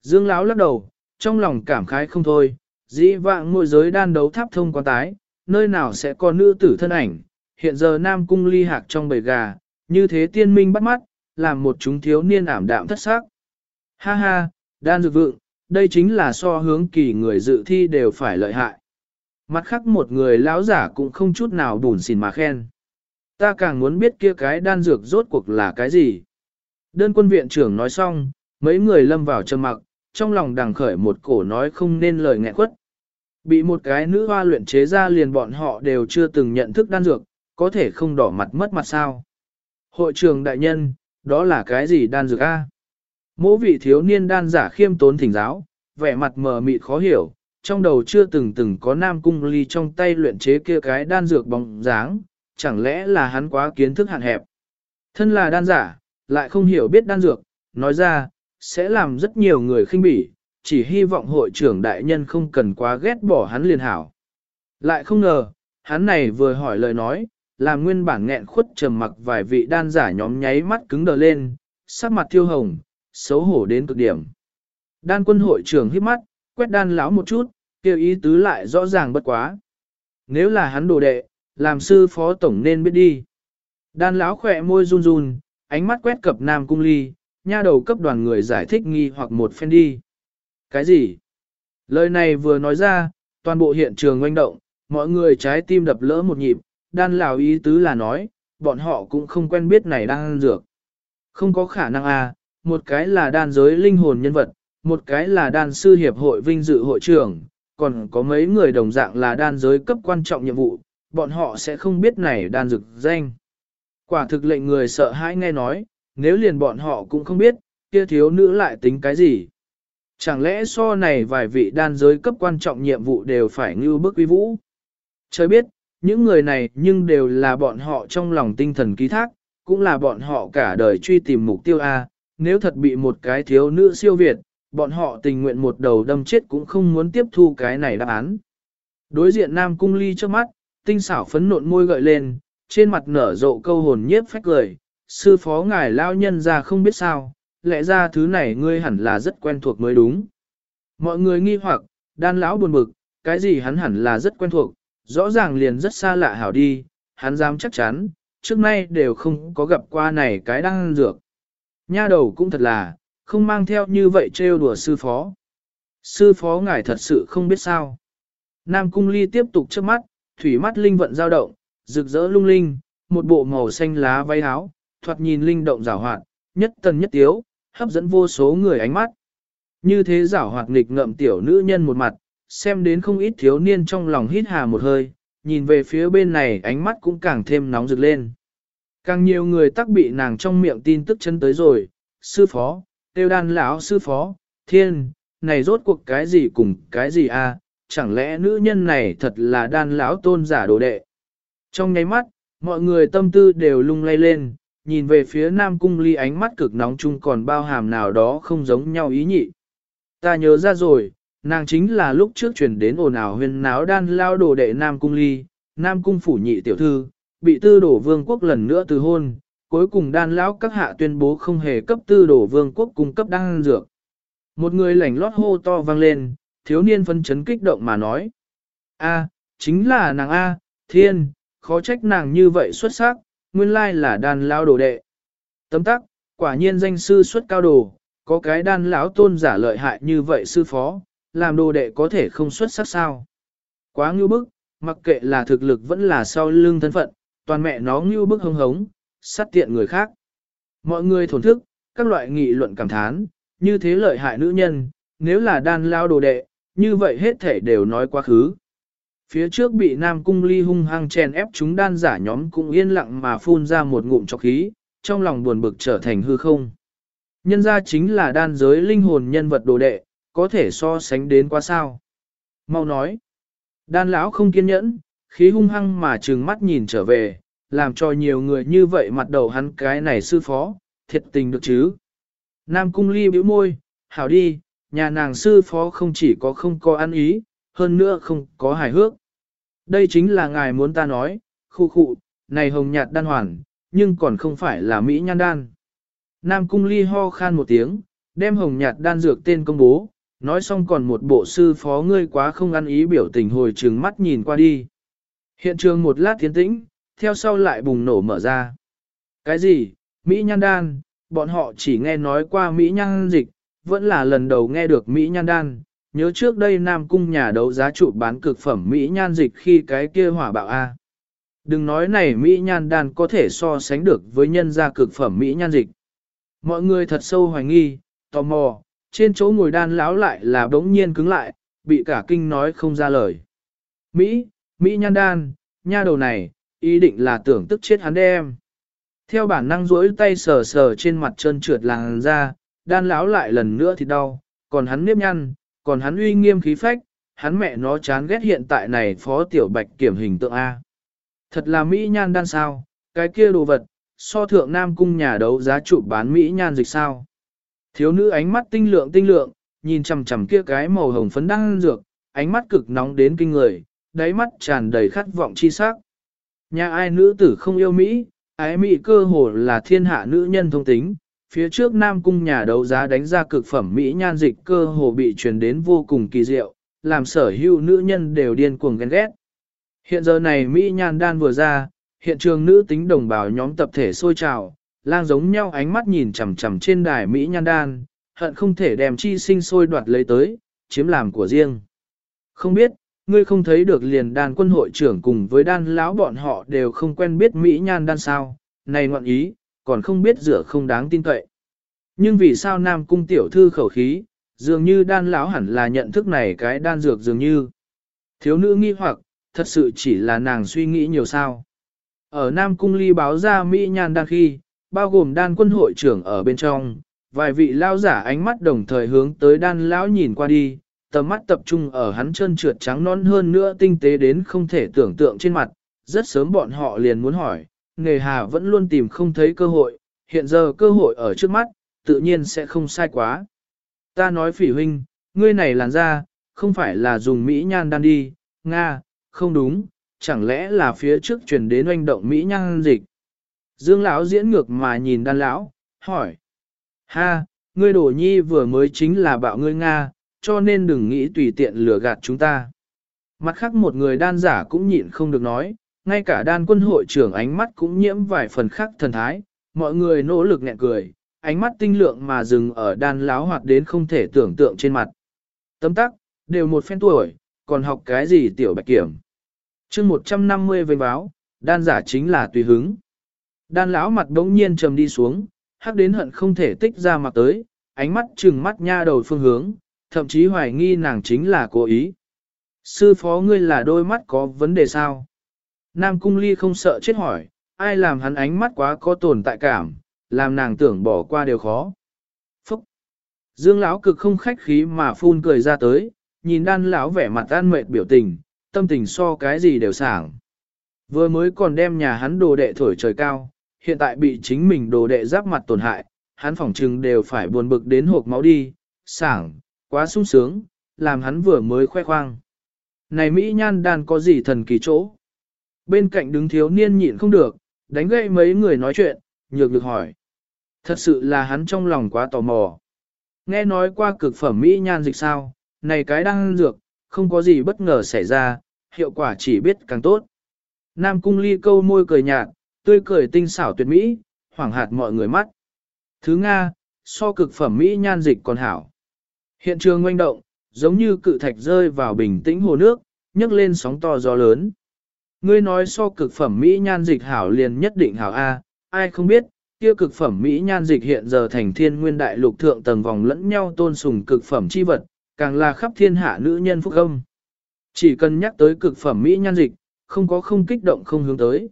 Dương Lão lắc đầu, trong lòng cảm khái không thôi, dĩ vạng môi giới đan đấu tháp thông quan tái, nơi nào sẽ có nữ tử thân ảnh, hiện giờ nam cung ly hạc trong bầy gà, như thế tiên minh bắt mắt, làm một chúng thiếu niên ảm đạm thất sắc. Ha ha, đan dược vượng, đây chính là so hướng kỳ người dự thi đều phải lợi hại. Mặt khác một người lão giả cũng không chút nào bùn xỉn mà khen. Ta càng muốn biết kia cái đan dược rốt cuộc là cái gì. Đơn quân viện trưởng nói xong, mấy người lâm vào trầm mặc, trong lòng đằng khởi một cổ nói không nên lời nghẹn quất. Bị một cái nữ hoa luyện chế ra liền bọn họ đều chưa từng nhận thức đan dược, có thể không đỏ mặt mất mặt sao. Hội trường đại nhân, đó là cái gì đan dược A? Mỗ vị thiếu niên đan giả khiêm tốn thỉnh giáo, vẻ mặt mờ mịt khó hiểu, trong đầu chưa từng từng có nam cung ly trong tay luyện chế kia cái đan dược bóng dáng, chẳng lẽ là hắn quá kiến thức hạn hẹp. Thân là đan giả, lại không hiểu biết đan dược, nói ra, sẽ làm rất nhiều người khinh bỉ, chỉ hy vọng hội trưởng đại nhân không cần quá ghét bỏ hắn liền hảo. Lại không ngờ, hắn này vừa hỏi lời nói, làm nguyên bản nghẹn khuất trầm mặc vài vị đan giả nhóm nháy mắt cứng đờ lên, sắc mặt thiêu hồng, xấu hổ đến cực điểm. Đan quân hội trưởng hít mắt, quét đan lão một chút, kêu ý tứ lại rõ ràng bất quá. Nếu là hắn đồ đệ, làm sư phó tổng nên biết đi. Đan lão khỏe môi run run, ánh mắt quét cập nam cung ly, nha đầu cấp đoàn người giải thích nghi hoặc một phen đi. Cái gì? Lời này vừa nói ra, toàn bộ hiện trường oanh động, mọi người trái tim đập lỡ một nhịp, đan lão ý tứ là nói, bọn họ cũng không quen biết này đang ăn dược. Không có khả năng à, một cái là đan giới linh hồn nhân vật, một cái là đan sư hiệp hội vinh dự hội trưởng, còn có mấy người đồng dạng là đan giới cấp quan trọng nhiệm vụ, bọn họ sẽ không biết này đan dược danh. Quả thực lệnh người sợ hãi nghe nói, nếu liền bọn họ cũng không biết, kia thiếu nữ lại tính cái gì. Chẳng lẽ so này vài vị đan giới cấp quan trọng nhiệm vụ đều phải như bức uy vũ? Trời biết, những người này nhưng đều là bọn họ trong lòng tinh thần ký thác, cũng là bọn họ cả đời truy tìm mục tiêu A, nếu thật bị một cái thiếu nữ siêu việt, bọn họ tình nguyện một đầu đâm chết cũng không muốn tiếp thu cái này đáp án. Đối diện Nam Cung Ly trước mắt, tinh xảo phấn nộn môi gợi lên, trên mặt nở rộ câu hồn nhiếp phách cười, sư phó ngài lao nhân ra không biết sao, lẽ ra thứ này ngươi hẳn là rất quen thuộc mới đúng. Mọi người nghi hoặc, đan lão buồn bực, cái gì hắn hẳn là rất quen thuộc, rõ ràng liền rất xa lạ hảo đi, hắn dám chắc chắn, trước nay đều không có gặp qua này cái đang dược. Nha đầu cũng thật là, không mang theo như vậy trêu đùa sư phó. Sư phó ngài thật sự không biết sao. Nam cung ly tiếp tục trước mắt, thủy mắt linh vận dao động, rực rỡ lung linh, một bộ màu xanh lá váy áo, thoạt nhìn linh động rảo hoạt, nhất tần nhất tiếu, hấp dẫn vô số người ánh mắt. Như thế rảo hoạt nghịch ngậm tiểu nữ nhân một mặt, xem đến không ít thiếu niên trong lòng hít hà một hơi, nhìn về phía bên này ánh mắt cũng càng thêm nóng rực lên. Càng nhiều người tắc bị nàng trong miệng tin tức chân tới rồi, sư phó, tiêu đan lão sư phó, thiên, này rốt cuộc cái gì cùng cái gì a? Chẳng lẽ nữ nhân này thật là đan lão tôn giả đồ đệ. Trong nháy mắt, mọi người tâm tư đều lung lay lên, nhìn về phía Nam Cung Ly ánh mắt cực nóng chung còn bao hàm nào đó không giống nhau ý nhị. Ta nhớ ra rồi, nàng chính là lúc trước chuyển đến ồn ào huyên náo đan lao đồ đệ Nam Cung Ly, Nam Cung phủ nhị tiểu thư, bị tư đổ vương quốc lần nữa từ hôn, cuối cùng đan lão các hạ tuyên bố không hề cấp tư đổ vương quốc cung cấp đan dược. Một người lảnh lót hô to vang lên, thiếu niên phân chấn kích động mà nói. A, chính là nàng A, thiên, khó trách nàng như vậy xuất sắc, nguyên lai là đàn lão đồ đệ. Tấm tắc, quả nhiên danh sư xuất cao đồ, có cái đan lão tôn giả lợi hại như vậy sư phó, làm đồ đệ có thể không xuất sắc sao. Quá ngưu bức, mặc kệ là thực lực vẫn là sau lưng thân phận, toàn mẹ nó ngưu bức hông hống, sát tiện người khác. Mọi người thổn thức, các loại nghị luận cảm thán, như thế lợi hại nữ nhân, nếu là đan lao đồ đệ, như vậy hết thể đều nói quá khứ. Phía trước bị Nam Cung Ly hung hăng chèn ép chúng đan giả nhóm cũng yên lặng mà phun ra một ngụm chọc khí, trong lòng buồn bực trở thành hư không. Nhân ra chính là đan giới linh hồn nhân vật đồ đệ, có thể so sánh đến quá sao. Mau nói. Đan lão không kiên nhẫn, khí hung hăng mà trừng mắt nhìn trở về, làm cho nhiều người như vậy mặt đầu hắn cái này sư phó, thiệt tình được chứ. Nam cung ly bĩu môi, hảo đi, nhà nàng sư phó không chỉ có không có ăn ý, hơn nữa không có hài hước. Đây chính là ngài muốn ta nói, khu khu, này hồng nhạt đan hoàn, nhưng còn không phải là Mỹ nhan đan. Nam cung ly ho khan một tiếng, đem hồng nhạt đan dược tên công bố, nói xong còn một bộ sư phó ngươi quá không ăn ý biểu tình hồi trừng mắt nhìn qua đi. Hiện trường một lát tiến tĩnh, theo sau lại bùng nổ mở ra. Cái gì, Mỹ nhan đan, bọn họ chỉ nghe nói qua Mỹ nhan dịch, vẫn là lần đầu nghe được Mỹ nhan đan. Nhớ trước đây Nam Cung nhà đấu giá trụ bán cực phẩm Mỹ nhan dịch khi cái kia hỏa bạo A. Đừng nói này Mỹ nhan đan có thể so sánh được với nhân gia cực phẩm Mỹ nhan dịch. Mọi người thật sâu hoài nghi, tò mò, trên chỗ ngồi đan lão lại là đống nhiên cứng lại, bị cả kinh nói không ra lời. Mỹ, Mỹ nhan đan, nha đầu này, ý định là tưởng tức chết hắn đem. Theo bản năng duỗi tay sờ sờ trên mặt trơn trượt làng ra, đan lão lại lần nữa thì đau, còn hắn nếp nhăn, còn hắn uy nghiêm khí phách, hắn mẹ nó chán ghét hiện tại này phó tiểu bạch kiểm hình tượng A. Thật là Mỹ nhan đan sao, cái kia đồ vật, so thượng nam cung nhà đấu giá trụ bán Mỹ nhan dịch sao. Thiếu nữ ánh mắt tinh lượng tinh lượng, nhìn chằm chằm kia cái màu hồng phấn đang dược, ánh mắt cực nóng đến kinh người, đáy mắt tràn đầy khát vọng chi sắc. Nhà ai nữ tử không yêu Mỹ, ái Mỹ cơ hồ là thiên hạ nữ nhân thông tính, phía trước Nam Cung nhà đấu giá đánh ra cực phẩm Mỹ nhan dịch cơ hồ bị truyền đến vô cùng kỳ diệu, làm sở hữu nữ nhân đều điên cuồng ghen ghét. Hiện giờ này Mỹ nhan đan vừa ra, hiện trường nữ tính đồng bào nhóm tập thể sôi trào, lang giống nhau ánh mắt nhìn chằm chằm trên đài Mỹ nhan đan, hận không thể đem chi sinh sôi đoạt lấy tới, chiếm làm của riêng. Không biết, ngươi không thấy được liền đàn quân hội trưởng cùng với đan lão bọn họ đều không quen biết Mỹ nhan đan sao, này ngoạn ý, còn không biết rửa không đáng tin cậy. Nhưng vì sao Nam Cung tiểu thư khẩu khí, dường như đan lão hẳn là nhận thức này cái đan dược dường như. Thiếu nữ nghi hoặc, thật sự chỉ là nàng suy nghĩ nhiều sao. Ở Nam Cung ly báo ra Mỹ nhan đan khi, bao gồm đan quân hội trưởng ở bên trong, vài vị lao giả ánh mắt đồng thời hướng tới đan lão nhìn qua đi, tầm mắt tập trung ở hắn chân trượt trắng non hơn nữa tinh tế đến không thể tưởng tượng trên mặt, rất sớm bọn họ liền muốn hỏi, nghề hà vẫn luôn tìm không thấy cơ hội, hiện giờ cơ hội ở trước mắt, tự nhiên sẽ không sai quá. Ta nói phỉ huynh, ngươi này làn ra, không phải là dùng Mỹ nhan đan đi, Nga, không đúng, chẳng lẽ là phía trước truyền đến oanh động Mỹ nhan dịch. Dương lão diễn ngược mà nhìn đan lão, hỏi. Ha, ngươi đổ nhi vừa mới chính là bạo ngươi Nga, cho nên đừng nghĩ tùy tiện lừa gạt chúng ta. Mặt khác một người đan giả cũng nhịn không được nói, ngay cả đan quân hội trưởng ánh mắt cũng nhiễm vài phần khác thần thái, mọi người nỗ lực nghẹn cười, ánh mắt tinh lượng mà dừng ở đan láo hoạt đến không thể tưởng tượng trên mặt. Tấm tắc, đều một phen tuổi, còn học cái gì tiểu bạch kiểm. chương 150 vênh báo, đan giả chính là tùy hứng. Đan lão mặt đống nhiên trầm đi xuống, hắc đến hận không thể tích ra mặt tới, ánh mắt trừng mắt nha đầu phương hướng, thậm chí hoài nghi nàng chính là cố ý. Sư phó ngươi là đôi mắt có vấn đề sao? Nam Cung Ly không sợ chết hỏi, ai làm hắn ánh mắt quá có tồn tại cảm, làm nàng tưởng bỏ qua điều khó. Phúc! Dương lão cực không khách khí mà phun cười ra tới, nhìn đan lão vẻ mặt an mệt biểu tình, tâm tình so cái gì đều sảng. Vừa mới còn đem nhà hắn đồ đệ thổi trời cao, hiện tại bị chính mình đồ đệ giáp mặt tổn hại, hắn phỏng chừng đều phải buồn bực đến hộp máu đi, sảng, quá sung sướng, làm hắn vừa mới khoe khoang. Này Mỹ nhan đan có gì thần kỳ chỗ? Bên cạnh đứng thiếu niên nhịn không được, đánh gậy mấy người nói chuyện, nhược được hỏi. Thật sự là hắn trong lòng quá tò mò. Nghe nói qua cực phẩm Mỹ nhan dịch sao, này cái đang dược, không có gì bất ngờ xảy ra, hiệu quả chỉ biết càng tốt. Nam cung ly câu môi cười nhạt, tươi cười tinh xảo tuyệt mỹ, hoảng hạt mọi người mắt. Thứ Nga, so cực phẩm Mỹ nhan dịch còn hảo. Hiện trường ngoanh động, giống như cự thạch rơi vào bình tĩnh hồ nước, nhấc lên sóng to gió lớn. Ngươi nói so cực phẩm Mỹ nhan dịch hảo liền nhất định hảo A, ai không biết, kia cực phẩm Mỹ nhan dịch hiện giờ thành thiên nguyên đại lục thượng tầng vòng lẫn nhau tôn sùng cực phẩm chi vật, càng là khắp thiên hạ nữ nhân phúc âm. Chỉ cần nhắc tới cực phẩm Mỹ nhan dịch, không có không kích động không hướng tới.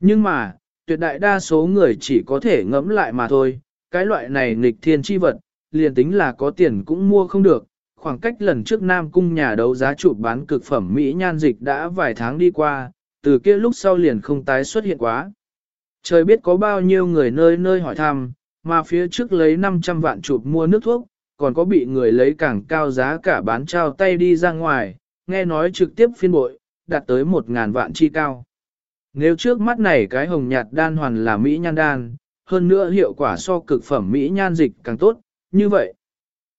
Nhưng mà, tuyệt đại đa số người chỉ có thể ngẫm lại mà thôi, cái loại này nghịch thiên chi vật, liền tính là có tiền cũng mua không được. Khoảng cách lần trước Nam Cung nhà đấu giá chụp bán cực phẩm Mỹ nhan dịch đã vài tháng đi qua, từ kia lúc sau liền không tái xuất hiện quá. Trời biết có bao nhiêu người nơi nơi hỏi thăm, mà phía trước lấy 500 vạn chụp mua nước thuốc, còn có bị người lấy càng cao giá cả bán trao tay đi ra ngoài, nghe nói trực tiếp phiên bội, đạt tới 1.000 vạn chi cao. Nếu trước mắt này cái hồng nhạt đan hoàn là Mỹ nhan đan, hơn nữa hiệu quả so cực phẩm Mỹ nhan dịch càng tốt, như vậy.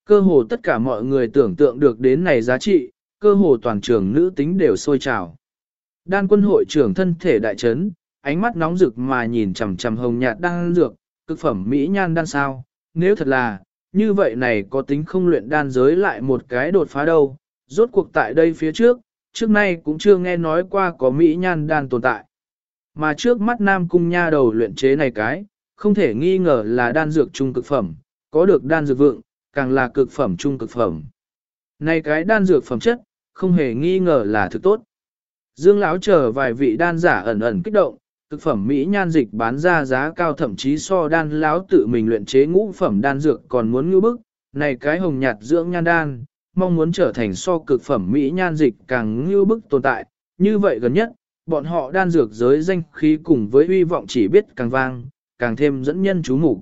Cơ hồ tất cả mọi người tưởng tượng được đến này giá trị, cơ hồ toàn trường nữ tính đều sôi trào. Đan quân hội trưởng thân thể đại chấn, ánh mắt nóng rực mà nhìn chằm chằm hồng nhạt đan dược, cực phẩm Mỹ nhan đan sao, nếu thật là, như vậy này có tính không luyện đan giới lại một cái đột phá đâu, rốt cuộc tại đây phía trước, trước nay cũng chưa nghe nói qua có Mỹ nhan đan tồn tại. Mà trước mắt Nam Cung Nha đầu luyện chế này cái, không thể nghi ngờ là đan dược trung cực phẩm, có được đan dược vượng, càng là cực phẩm trung cực phẩm. Này cái đan dược phẩm chất, không hề nghi ngờ là thực tốt. Dương lão chờ vài vị đan giả ẩn ẩn kích động, thực phẩm Mỹ nhan dịch bán ra giá cao thậm chí so đan lão tự mình luyện chế ngũ phẩm đan dược còn muốn ngưu bức, này cái hồng nhạt dưỡng nhan đan, mong muốn trở thành so cực phẩm Mỹ nhan dịch càng ngưu bức tồn tại, như vậy gần nhất, bọn họ đan dược giới danh khí cùng với hy vọng chỉ biết càng vang, càng thêm dẫn nhân chú mục.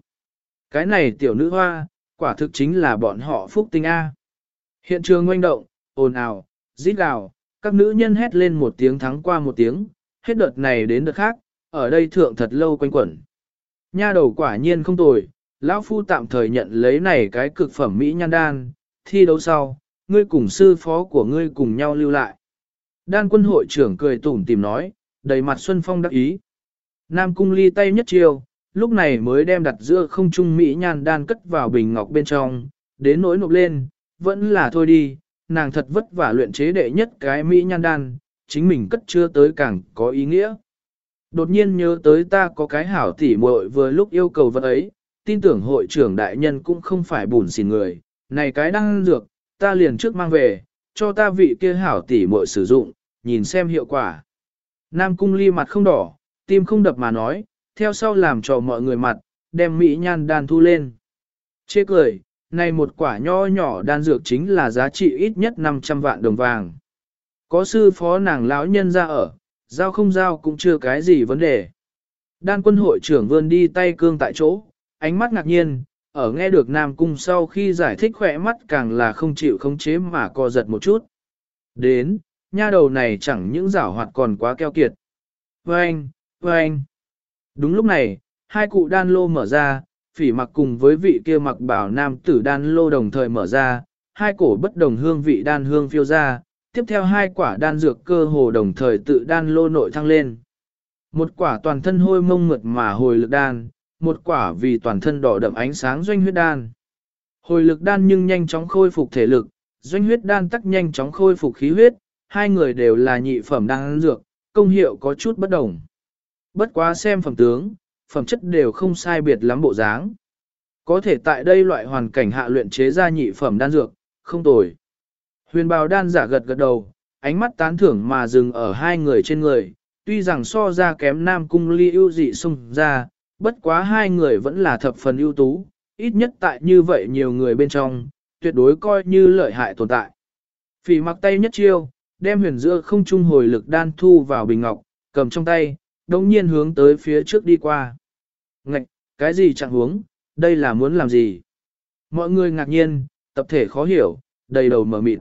Cái này tiểu nữ hoa, quả thực chính là bọn họ phúc tinh A. Hiện trường ngoanh động, ồn ào, rít gào, các nữ nhân hét lên một tiếng thắng qua một tiếng, hết đợt này đến đợt khác, ở đây thượng thật lâu quanh quẩn. Nha đầu quả nhiên không tồi, lão phu tạm thời nhận lấy này cái cực phẩm Mỹ nhan đan, thi đấu sau, ngươi cùng sư phó của ngươi cùng nhau lưu lại. Đan quân hội trưởng cười tủm tìm nói, đầy mặt Xuân Phong đắc ý. Nam cung ly tay nhất chiêu, lúc này mới đem đặt giữa không trung Mỹ nhan đan cất vào bình ngọc bên trong, đến nỗi nộp lên, vẫn là thôi đi, nàng thật vất vả luyện chế đệ nhất cái Mỹ nhan đan, chính mình cất chưa tới càng có ý nghĩa. Đột nhiên nhớ tới ta có cái hảo tỉ muội vừa lúc yêu cầu vật ấy, tin tưởng hội trưởng đại nhân cũng không phải bùn xỉn người, này cái đang dược, ta liền trước mang về, cho ta vị kia hảo tỉ muội sử dụng, nhìn xem hiệu quả. Nam cung ly mặt không đỏ, tim không đập mà nói, theo sau làm cho mọi người mặt, đem mỹ nhan đan thu lên. Chê cười, này một quả nho nhỏ đan dược chính là giá trị ít nhất 500 vạn đồng vàng. Có sư phó nàng lão nhân ra ở, giao không giao cũng chưa cái gì vấn đề. Đan quân hội trưởng vươn đi tay cương tại chỗ, ánh mắt ngạc nhiên, ở nghe được Nam Cung sau khi giải thích khỏe mắt càng là không chịu khống chế mà co giật một chút. Đến, nha đầu này chẳng những giảo hoạt còn quá keo kiệt. Vâng, vâng. Đúng lúc này, hai cụ đan lô mở ra, phỉ mặc cùng với vị kia mặc bảo nam tử đan lô đồng thời mở ra, hai cổ bất đồng hương vị đan hương phiêu ra, tiếp theo hai quả đan dược cơ hồ đồng thời tự đan lô nội thăng lên. Một quả toàn thân hôi mông mượt mà hồi lực đan, một quả vì toàn thân đỏ đậm ánh sáng doanh huyết đan. Hồi lực đan nhưng nhanh chóng khôi phục thể lực, doanh huyết đan tắc nhanh chóng khôi phục khí huyết, hai người đều là nhị phẩm đan dược, công hiệu có chút bất đồng. Bất quá xem phẩm tướng, phẩm chất đều không sai biệt lắm bộ dáng. Có thể tại đây loại hoàn cảnh hạ luyện chế ra nhị phẩm đan dược, không tồi. Huyền bào đan giả gật gật đầu, ánh mắt tán thưởng mà dừng ở hai người trên người, tuy rằng so ra kém nam cung ly ưu dị xung ra, bất quá hai người vẫn là thập phần ưu tú, ít nhất tại như vậy nhiều người bên trong, tuyệt đối coi như lợi hại tồn tại. Phỉ mặc tay nhất chiêu, đem huyền giữa không trung hồi lực đan thu vào bình ngọc, cầm trong tay, đồng nhiên hướng tới phía trước đi qua. Ngạch, cái gì chẳng huống, đây là muốn làm gì? Mọi người ngạc nhiên, tập thể khó hiểu, đầy đầu mở mịt.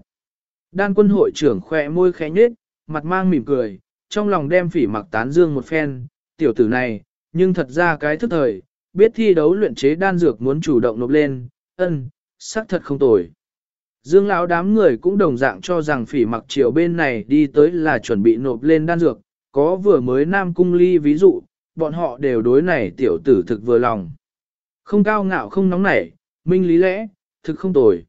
Đan quân hội trưởng khỏe môi khẽ nhếch, mặt mang mỉm cười, trong lòng đem phỉ mặc tán dương một phen, tiểu tử này, nhưng thật ra cái thức thời, biết thi đấu luyện chế đan dược muốn chủ động nộp lên, ân, xác thật không tồi. Dương lão đám người cũng đồng dạng cho rằng phỉ mặc triều bên này đi tới là chuẩn bị nộp lên đan dược, có vừa mới nam cung ly ví dụ, bọn họ đều đối này tiểu tử thực vừa lòng. Không cao ngạo không nóng nảy, minh lý lẽ, thực không tồi.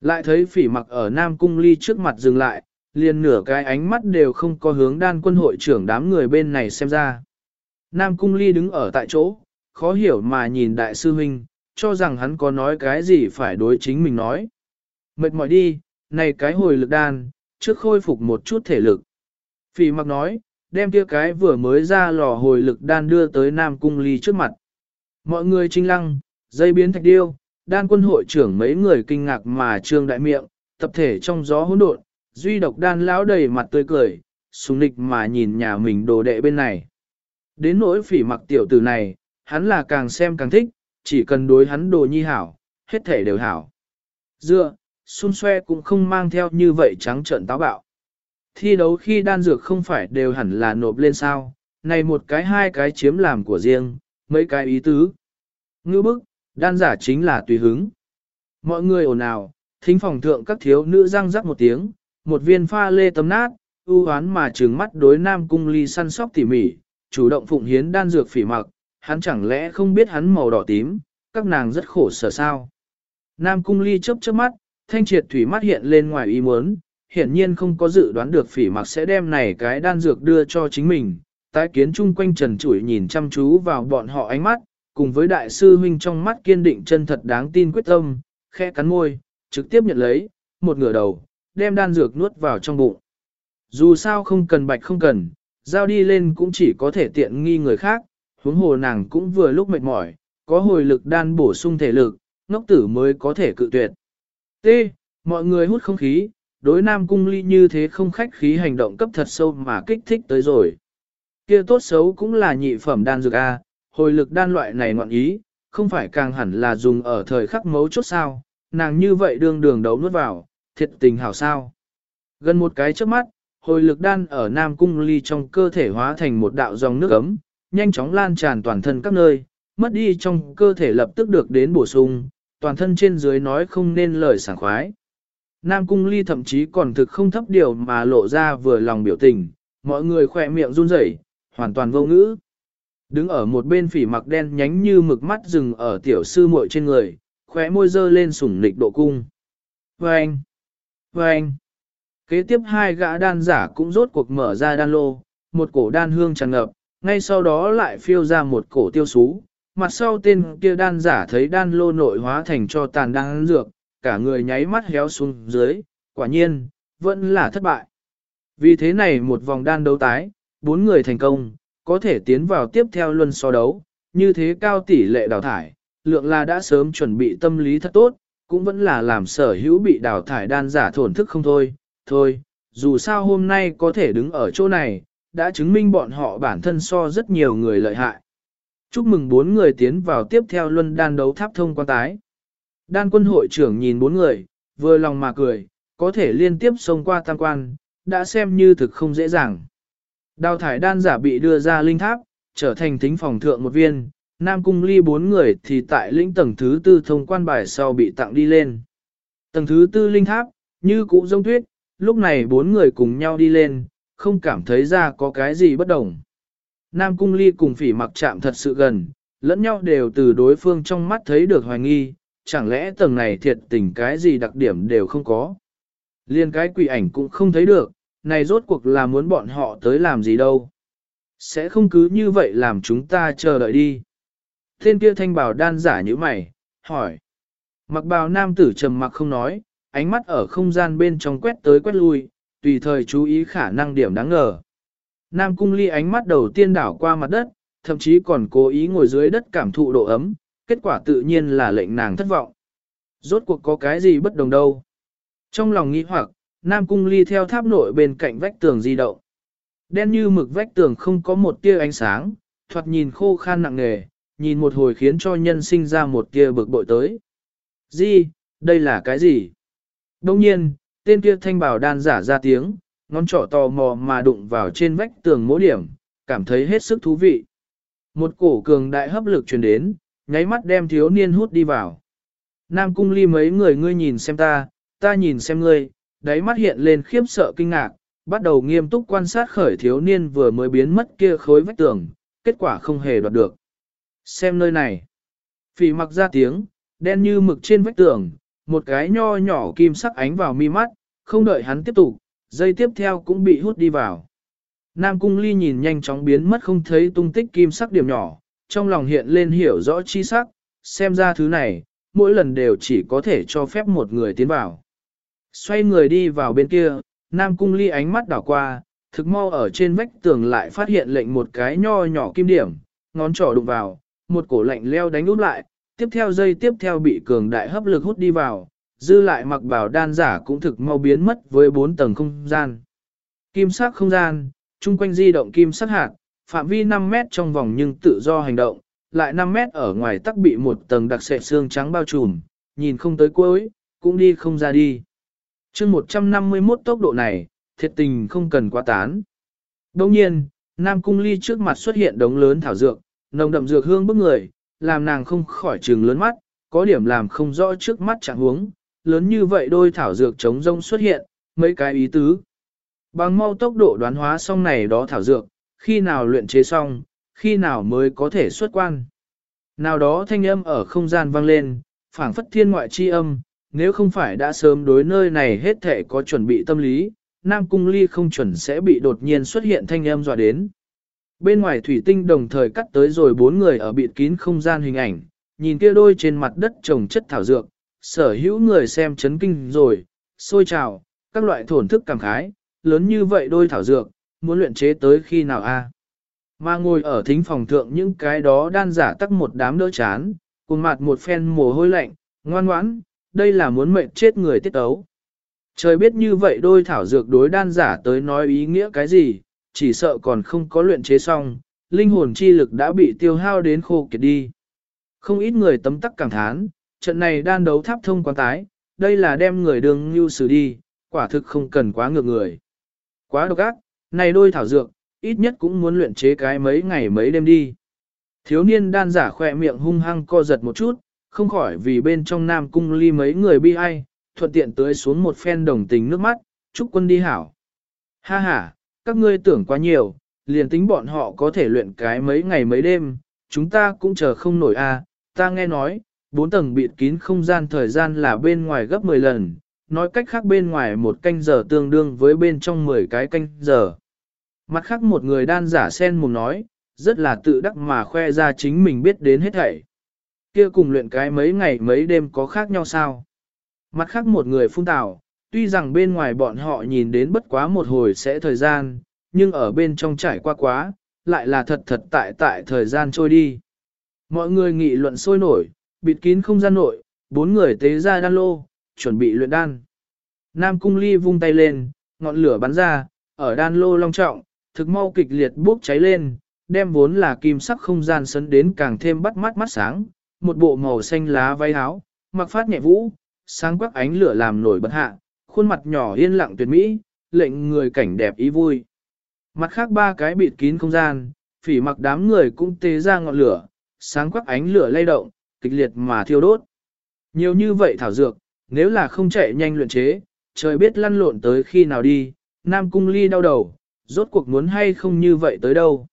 Lại thấy phỉ mặc ở nam cung ly trước mặt dừng lại, liền nửa cái ánh mắt đều không có hướng đan quân hội trưởng đám người bên này xem ra. Nam cung ly đứng ở tại chỗ, khó hiểu mà nhìn đại sư huynh, cho rằng hắn có nói cái gì phải đối chính mình nói. Mệt mỏi đi, này cái hồi lực đan, trước khôi phục một chút thể lực. Phỉ mặc nói, đem kia cái vừa mới ra lò hồi lực đan đưa tới Nam Cung Ly trước mặt. Mọi người trinh lăng, dây biến thạch điêu, đan quân hội trưởng mấy người kinh ngạc mà trương đại miệng, tập thể trong gió hỗn độn, duy độc đan lão đầy mặt tươi cười, sùng nịch mà nhìn nhà mình đồ đệ bên này. Đến nỗi phỉ mặc tiểu tử này, hắn là càng xem càng thích, chỉ cần đối hắn đồ nhi hảo, hết thể đều hảo. Dựa, xun xoe cũng không mang theo như vậy trắng trợn táo bạo. Thi đấu khi đan dược không phải đều hẳn là nộp lên sao, này một cái hai cái chiếm làm của riêng, mấy cái ý tứ. Ngư bức, đan giả chính là tùy hứng. Mọi người ồn ào, thính phòng thượng các thiếu nữ răng rắc một tiếng, một viên pha lê tấm nát, ưu hoán mà trừng mắt đối nam cung ly săn sóc tỉ mỉ, chủ động phụng hiến đan dược phỉ mặc, hắn chẳng lẽ không biết hắn màu đỏ tím, các nàng rất khổ sở sao. Nam cung ly chớp chớp mắt, thanh triệt thủy mắt hiện lên ngoài ý muốn, hiển nhiên không có dự đoán được phỉ mặc sẽ đem này cái đan dược đưa cho chính mình. Tái kiến chung quanh trần chủi nhìn chăm chú vào bọn họ ánh mắt, cùng với đại sư huynh trong mắt kiên định chân thật đáng tin quyết tâm, khẽ cắn môi, trực tiếp nhận lấy, một ngửa đầu, đem đan dược nuốt vào trong bụng. Dù sao không cần bạch không cần, giao đi lên cũng chỉ có thể tiện nghi người khác, huống hồ nàng cũng vừa lúc mệt mỏi, có hồi lực đan bổ sung thể lực, ngốc tử mới có thể cự tuyệt. T. Mọi người hút không khí, đối nam cung ly như thế không khách khí hành động cấp thật sâu mà kích thích tới rồi. Kia tốt xấu cũng là nhị phẩm đan dược A, hồi lực đan loại này ngoạn ý, không phải càng hẳn là dùng ở thời khắc mấu chốt sao, nàng như vậy đương đường đấu nuốt vào, thiệt tình hảo sao. Gần một cái trước mắt, hồi lực đan ở Nam Cung Ly trong cơ thể hóa thành một đạo dòng nước ấm, nhanh chóng lan tràn toàn thân các nơi, mất đi trong cơ thể lập tức được đến bổ sung, toàn thân trên dưới nói không nên lời sảng khoái. Nam Cung Ly thậm chí còn thực không thấp điều mà lộ ra vừa lòng biểu tình, mọi người khỏe miệng run rẩy, hoàn toàn vô ngữ. Đứng ở một bên phỉ mặc đen nhánh như mực mắt rừng ở tiểu sư muội trên người, khóe môi dơ lên sủng nịch độ cung. Vâng! Vâng! Kế tiếp hai gã đan giả cũng rốt cuộc mở ra đan lô, một cổ đan hương tràn ngập, ngay sau đó lại phiêu ra một cổ tiêu sú, mặt sau tên kia đan giả thấy đan lô nội hóa thành cho tàn đan dược, cả người nháy mắt héo xuống dưới, quả nhiên, vẫn là thất bại. Vì thế này một vòng đan đấu tái, bốn người thành công, có thể tiến vào tiếp theo luân so đấu, như thế cao tỷ lệ đào thải, lượng là đã sớm chuẩn bị tâm lý thật tốt, cũng vẫn là làm sở hữu bị đào thải đan giả thổn thức không thôi, thôi, dù sao hôm nay có thể đứng ở chỗ này, đã chứng minh bọn họ bản thân so rất nhiều người lợi hại. Chúc mừng bốn người tiến vào tiếp theo luân đan đấu tháp thông quan tái. Đan quân hội trưởng nhìn bốn người, vừa lòng mà cười, có thể liên tiếp xông qua tam quan, đã xem như thực không dễ dàng. Đào thải đan giả bị đưa ra linh tháp, trở thành thính phòng thượng một viên, Nam Cung Ly bốn người thì tại lĩnh tầng thứ tư thông quan bài sau bị tặng đi lên. Tầng thứ tư linh tháp, như cũ giống tuyết, lúc này bốn người cùng nhau đi lên, không cảm thấy ra có cái gì bất đồng. Nam Cung Ly cùng phỉ mặc chạm thật sự gần, lẫn nhau đều từ đối phương trong mắt thấy được hoài nghi, chẳng lẽ tầng này thiệt tình cái gì đặc điểm đều không có. Liên cái quỷ ảnh cũng không thấy được, này rốt cuộc là muốn bọn họ tới làm gì đâu. Sẽ không cứ như vậy làm chúng ta chờ đợi đi. thiên kia thanh bảo đan giả như mày, hỏi. Mặc bào nam tử trầm mặc không nói, ánh mắt ở không gian bên trong quét tới quét lui, tùy thời chú ý khả năng điểm đáng ngờ. Nam cung ly ánh mắt đầu tiên đảo qua mặt đất, thậm chí còn cố ý ngồi dưới đất cảm thụ độ ấm, kết quả tự nhiên là lệnh nàng thất vọng. Rốt cuộc có cái gì bất đồng đâu. Trong lòng nghĩ hoặc, Nam cung ly theo tháp nội bên cạnh vách tường di động. Đen như mực vách tường không có một tia ánh sáng, thoạt nhìn khô khan nặng nề, nhìn một hồi khiến cho nhân sinh ra một tia bực bội tới. Di, đây là cái gì? Đông nhiên, tên kia thanh bảo đan giả ra tiếng, ngón trỏ tò mò mà đụng vào trên vách tường mỗi điểm, cảm thấy hết sức thú vị. Một cổ cường đại hấp lực truyền đến, nháy mắt đem thiếu niên hút đi vào. Nam cung ly mấy người ngươi nhìn xem ta, ta nhìn xem ngươi, đáy mắt hiện lên khiếp sợ kinh ngạc, bắt đầu nghiêm túc quan sát khởi thiếu niên vừa mới biến mất kia khối vách tường, kết quả không hề đoạt được. Xem nơi này. Phỉ mặc ra tiếng, đen như mực trên vách tường, một cái nho nhỏ kim sắc ánh vào mi mắt, không đợi hắn tiếp tục, dây tiếp theo cũng bị hút đi vào. Nam cung ly nhìn nhanh chóng biến mất không thấy tung tích kim sắc điểm nhỏ, trong lòng hiện lên hiểu rõ chi sắc, xem ra thứ này, mỗi lần đều chỉ có thể cho phép một người tiến vào. Xoay người đi vào bên kia, Nam cung ly ánh mắt đảo qua, thực mau ở trên vách tường lại phát hiện lệnh một cái nho nhỏ kim điểm, ngón trỏ đụng vào, một cổ lạnh leo đánh út lại, tiếp theo dây tiếp theo bị cường đại hấp lực hút đi vào, dư lại mặc bảo đan giả cũng thực mau biến mất với bốn tầng không gian. Kim sắc không gian, chung quanh di động kim sắc hạt, phạm vi 5 mét trong vòng nhưng tự do hành động, lại 5 mét ở ngoài tắc bị một tầng đặc sệ xương trắng bao trùm, nhìn không tới cuối, cũng đi không ra đi. chương 151 tốc độ này, thiệt tình không cần quá tán. Đồng nhiên, Nam Cung Ly trước mặt xuất hiện đống lớn thảo dược, nồng đậm dược hương bức người, làm nàng không khỏi trừng lớn mắt, có điểm làm không rõ trước mắt chẳng huống, lớn như vậy đôi thảo dược chống rông xuất hiện, mấy cái ý tứ. Bằng mau tốc độ đoán hóa xong này đó thảo dược, khi nào luyện chế xong, khi nào mới có thể xuất quan. Nào đó thanh âm ở không gian vang lên, phảng phất thiên ngoại chi âm, nếu không phải đã sớm đối nơi này hết thể có chuẩn bị tâm lý, Nam Cung Ly không chuẩn sẽ bị đột nhiên xuất hiện thanh âm dọa đến. Bên ngoài thủy tinh đồng thời cắt tới rồi bốn người ở bịt kín không gian hình ảnh, nhìn kia đôi trên mặt đất trồng chất thảo dược, sở hữu người xem chấn kinh rồi, sôi trào, các loại thổn thức cảm khái, lớn như vậy đôi thảo dược, muốn luyện chế tới khi nào a? Mà ngồi ở thính phòng thượng những cái đó đan giả tắc một đám đỡ chán, cùng mặt một phen mồ hôi lạnh, ngoan ngoãn, đây là muốn mệnh chết người tiết tấu. Trời biết như vậy đôi thảo dược đối đan giả tới nói ý nghĩa cái gì, chỉ sợ còn không có luyện chế xong, linh hồn chi lực đã bị tiêu hao đến khô kiệt đi. Không ít người tấm tắc cảm thán, trận này đan đấu tháp thông quan tái, đây là đem người đường như xử đi, quả thực không cần quá ngược người. Quá độc ác, này đôi thảo dược, ít nhất cũng muốn luyện chế cái mấy ngày mấy đêm đi. Thiếu niên đan giả khỏe miệng hung hăng co giật một chút, không khỏi vì bên trong nam cung ly mấy người bi ai, thuận tiện tới xuống một phen đồng tình nước mắt, chúc quân đi hảo. Ha ha, các ngươi tưởng quá nhiều, liền tính bọn họ có thể luyện cái mấy ngày mấy đêm, chúng ta cũng chờ không nổi a. ta nghe nói, bốn tầng bịt kín không gian thời gian là bên ngoài gấp 10 lần, nói cách khác bên ngoài một canh giờ tương đương với bên trong 10 cái canh giờ. Mặt khác một người đan giả sen mồm nói, rất là tự đắc mà khoe ra chính mình biết đến hết thảy. Kia cùng luyện cái mấy ngày mấy đêm có khác nhau sao? Mặt khác một người phun tảo, tuy rằng bên ngoài bọn họ nhìn đến bất quá một hồi sẽ thời gian, nhưng ở bên trong trải qua quá, lại là thật thật tại tại thời gian trôi đi. Mọi người nghị luận sôi nổi, bịt kín không gian nội, bốn người tế ra đan lô, chuẩn bị luyện đan. Nam cung ly vung tay lên, ngọn lửa bắn ra, ở đan lô long trọng, thực mau kịch liệt bốc cháy lên, đem vốn là kim sắc không gian sấn đến càng thêm bắt mắt mắt sáng, một bộ màu xanh lá váy áo, mặc phát nhẹ vũ, sáng quắc ánh lửa làm nổi bật hạ, khuôn mặt nhỏ yên lặng tuyệt mỹ, lệnh người cảnh đẹp ý vui. Mặt khác ba cái bịt kín không gian, phỉ mặc đám người cũng tế ra ngọn lửa, sáng quắc ánh lửa lay động, kịch liệt mà thiêu đốt. Nhiều như vậy thảo dược, nếu là không chạy nhanh luyện chế, trời biết lăn lộn tới khi nào đi, Nam Cung Ly đau đầu, rốt cuộc muốn hay không như vậy tới đâu.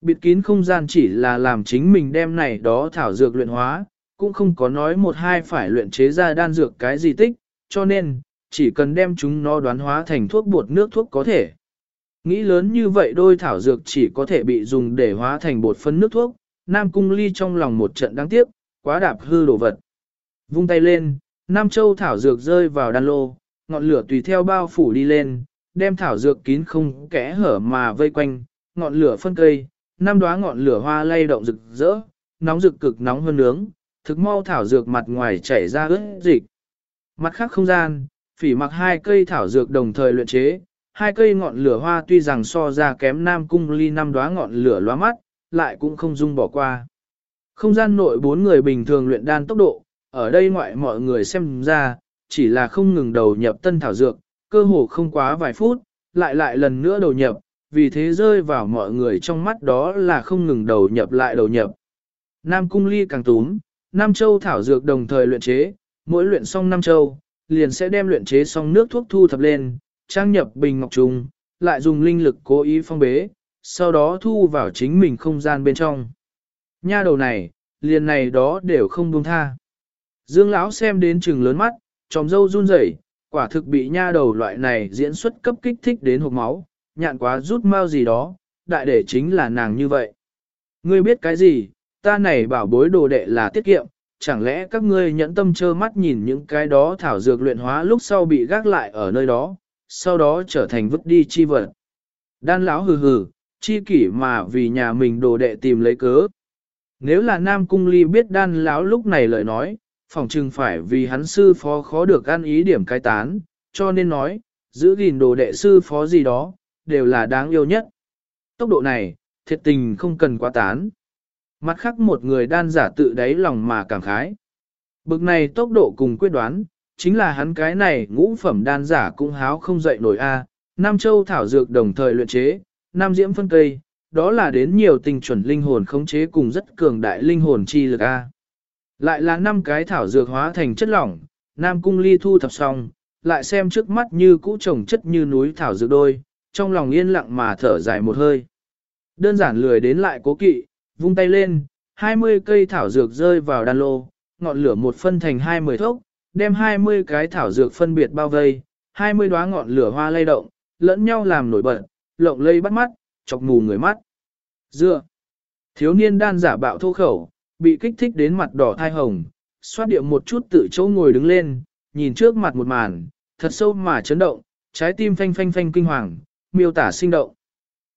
Bịt kín không gian chỉ là làm chính mình đem này đó thảo dược luyện hóa, cũng không có nói một hai phải luyện chế ra đan dược cái gì tích, cho nên, chỉ cần đem chúng nó đoán hóa thành thuốc bột nước thuốc có thể. Nghĩ lớn như vậy đôi thảo dược chỉ có thể bị dùng để hóa thành bột phân nước thuốc, Nam Cung Ly trong lòng một trận đáng tiếc, quá đạp hư đồ vật. Vung tay lên, Nam Châu thảo dược rơi vào đan lô, ngọn lửa tùy theo bao phủ đi lên, đem thảo dược kín không kẽ hở mà vây quanh, ngọn lửa phân cây, năm đóa ngọn lửa hoa lay động rực rỡ, nóng rực cực nóng hơn nướng, thực mau thảo dược mặt ngoài chảy ra ướt dịch. Mặt khác không gian, phỉ mặc hai cây thảo dược đồng thời luyện chế, hai cây ngọn lửa hoa tuy rằng so ra kém nam cung ly năm đóa ngọn lửa loa mắt, lại cũng không dung bỏ qua. Không gian nội bốn người bình thường luyện đan tốc độ, ở đây ngoại mọi người xem ra, chỉ là không ngừng đầu nhập tân thảo dược, cơ hồ không quá vài phút, lại lại lần nữa đầu nhập, vì thế rơi vào mọi người trong mắt đó là không ngừng đầu nhập lại đầu nhập. Nam cung ly càng túm, Nam châu thảo dược đồng thời luyện chế, mỗi luyện xong Nam châu, liền sẽ đem luyện chế xong nước thuốc thu thập lên, trang nhập bình ngọc trùng, lại dùng linh lực cố ý phong bế, sau đó thu vào chính mình không gian bên trong. Nha đầu này, liền này đó đều không buông tha. Dương lão xem đến chừng lớn mắt, tròm dâu run rẩy, quả thực bị nha đầu loại này diễn xuất cấp kích thích đến hộp máu, nhạn quá rút mau gì đó, đại để chính là nàng như vậy. Ngươi biết cái gì, ta này bảo bối đồ đệ là tiết kiệm, chẳng lẽ các ngươi nhẫn tâm trơ mắt nhìn những cái đó thảo dược luyện hóa lúc sau bị gác lại ở nơi đó, sau đó trở thành vứt đi chi vật. Đan lão hừ hừ, chi kỷ mà vì nhà mình đồ đệ tìm lấy cớ. Nếu là Nam Cung Ly biết đan lão lúc này lời nói, phỏng chừng phải vì hắn sư phó khó được ăn ý điểm cai tán, cho nên nói, giữ gìn đồ đệ sư phó gì đó, đều là đáng yêu nhất. Tốc độ này, thiệt tình không cần quá tán. Mặt khác một người đan giả tự đáy lòng mà cảm khái. Bực này tốc độ cùng quyết đoán, chính là hắn cái này ngũ phẩm đan giả cũng háo không dậy nổi a. Nam Châu thảo dược đồng thời luyện chế, Nam Diễm phân cây, đó là đến nhiều tình chuẩn linh hồn khống chế cùng rất cường đại linh hồn chi lực a. Lại là năm cái thảo dược hóa thành chất lỏng, Nam Cung Ly thu thập xong, lại xem trước mắt như cũ trồng chất như núi thảo dược đôi, trong lòng yên lặng mà thở dài một hơi. Đơn giản lười đến lại cố kỵ, vung tay lên, 20 cây thảo dược rơi vào đan lô, ngọn lửa một phân thành 20 thốc, đem 20 cái thảo dược phân biệt bao vây, 20 đóa ngọn lửa hoa lay động, lẫn nhau làm nổi bật, lộng lây bắt mắt, chọc mù người mắt. Dựa. Thiếu niên đan giả bạo thô khẩu, bị kích thích đến mặt đỏ thai hồng, xoát điệu một chút tự chỗ ngồi đứng lên, nhìn trước mặt một màn, thật sâu mà chấn động, trái tim phanh phanh phanh kinh hoàng, miêu tả sinh động.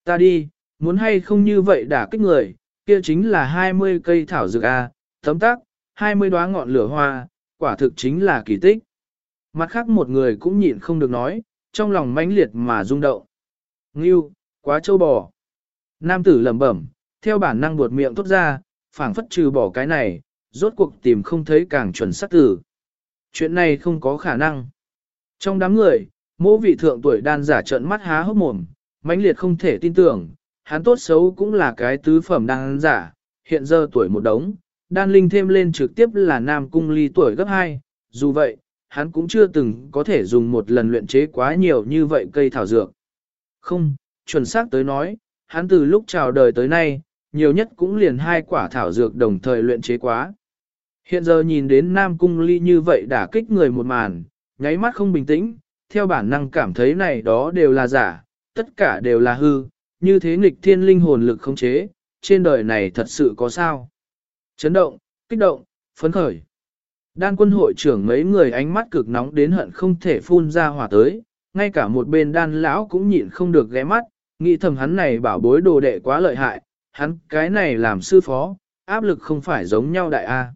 Ta đi, muốn hay không như vậy đả kích người, kia chính là 20 cây thảo dược A, tấm tác, 20 đóa ngọn lửa hoa, quả thực chính là kỳ tích. Mặt khác một người cũng nhịn không được nói, trong lòng mãnh liệt mà rung động. Ngưu, quá trâu bò. Nam tử lẩm bẩm, theo bản năng buột miệng tốt ra, phảng phất trừ bỏ cái này, rốt cuộc tìm không thấy càng chuẩn xác tử. Chuyện này không có khả năng. Trong đám người, mỗ vị thượng tuổi đan giả trợn mắt há hốc mồm, mãnh liệt không thể tin tưởng, hắn tốt xấu cũng là cái tứ phẩm đan giả, hiện giờ tuổi một đống, đan linh thêm lên trực tiếp là nam cung ly tuổi gấp 2, dù vậy, hắn cũng chưa từng có thể dùng một lần luyện chế quá nhiều như vậy cây thảo dược. Không, chuẩn xác tới nói, hắn từ lúc chào đời tới nay, nhiều nhất cũng liền hai quả thảo dược đồng thời luyện chế quá. Hiện giờ nhìn đến Nam Cung Ly như vậy đã kích người một màn, nháy mắt không bình tĩnh, theo bản năng cảm thấy này đó đều là giả, tất cả đều là hư, như thế nghịch thiên linh hồn lực không chế, trên đời này thật sự có sao. Chấn động, kích động, phấn khởi. Đan quân hội trưởng mấy người ánh mắt cực nóng đến hận không thể phun ra hỏa tới, ngay cả một bên đan lão cũng nhịn không được ghé mắt, nghĩ thầm hắn này bảo bối đồ đệ quá lợi hại, hắn cái này làm sư phó, áp lực không phải giống nhau đại A.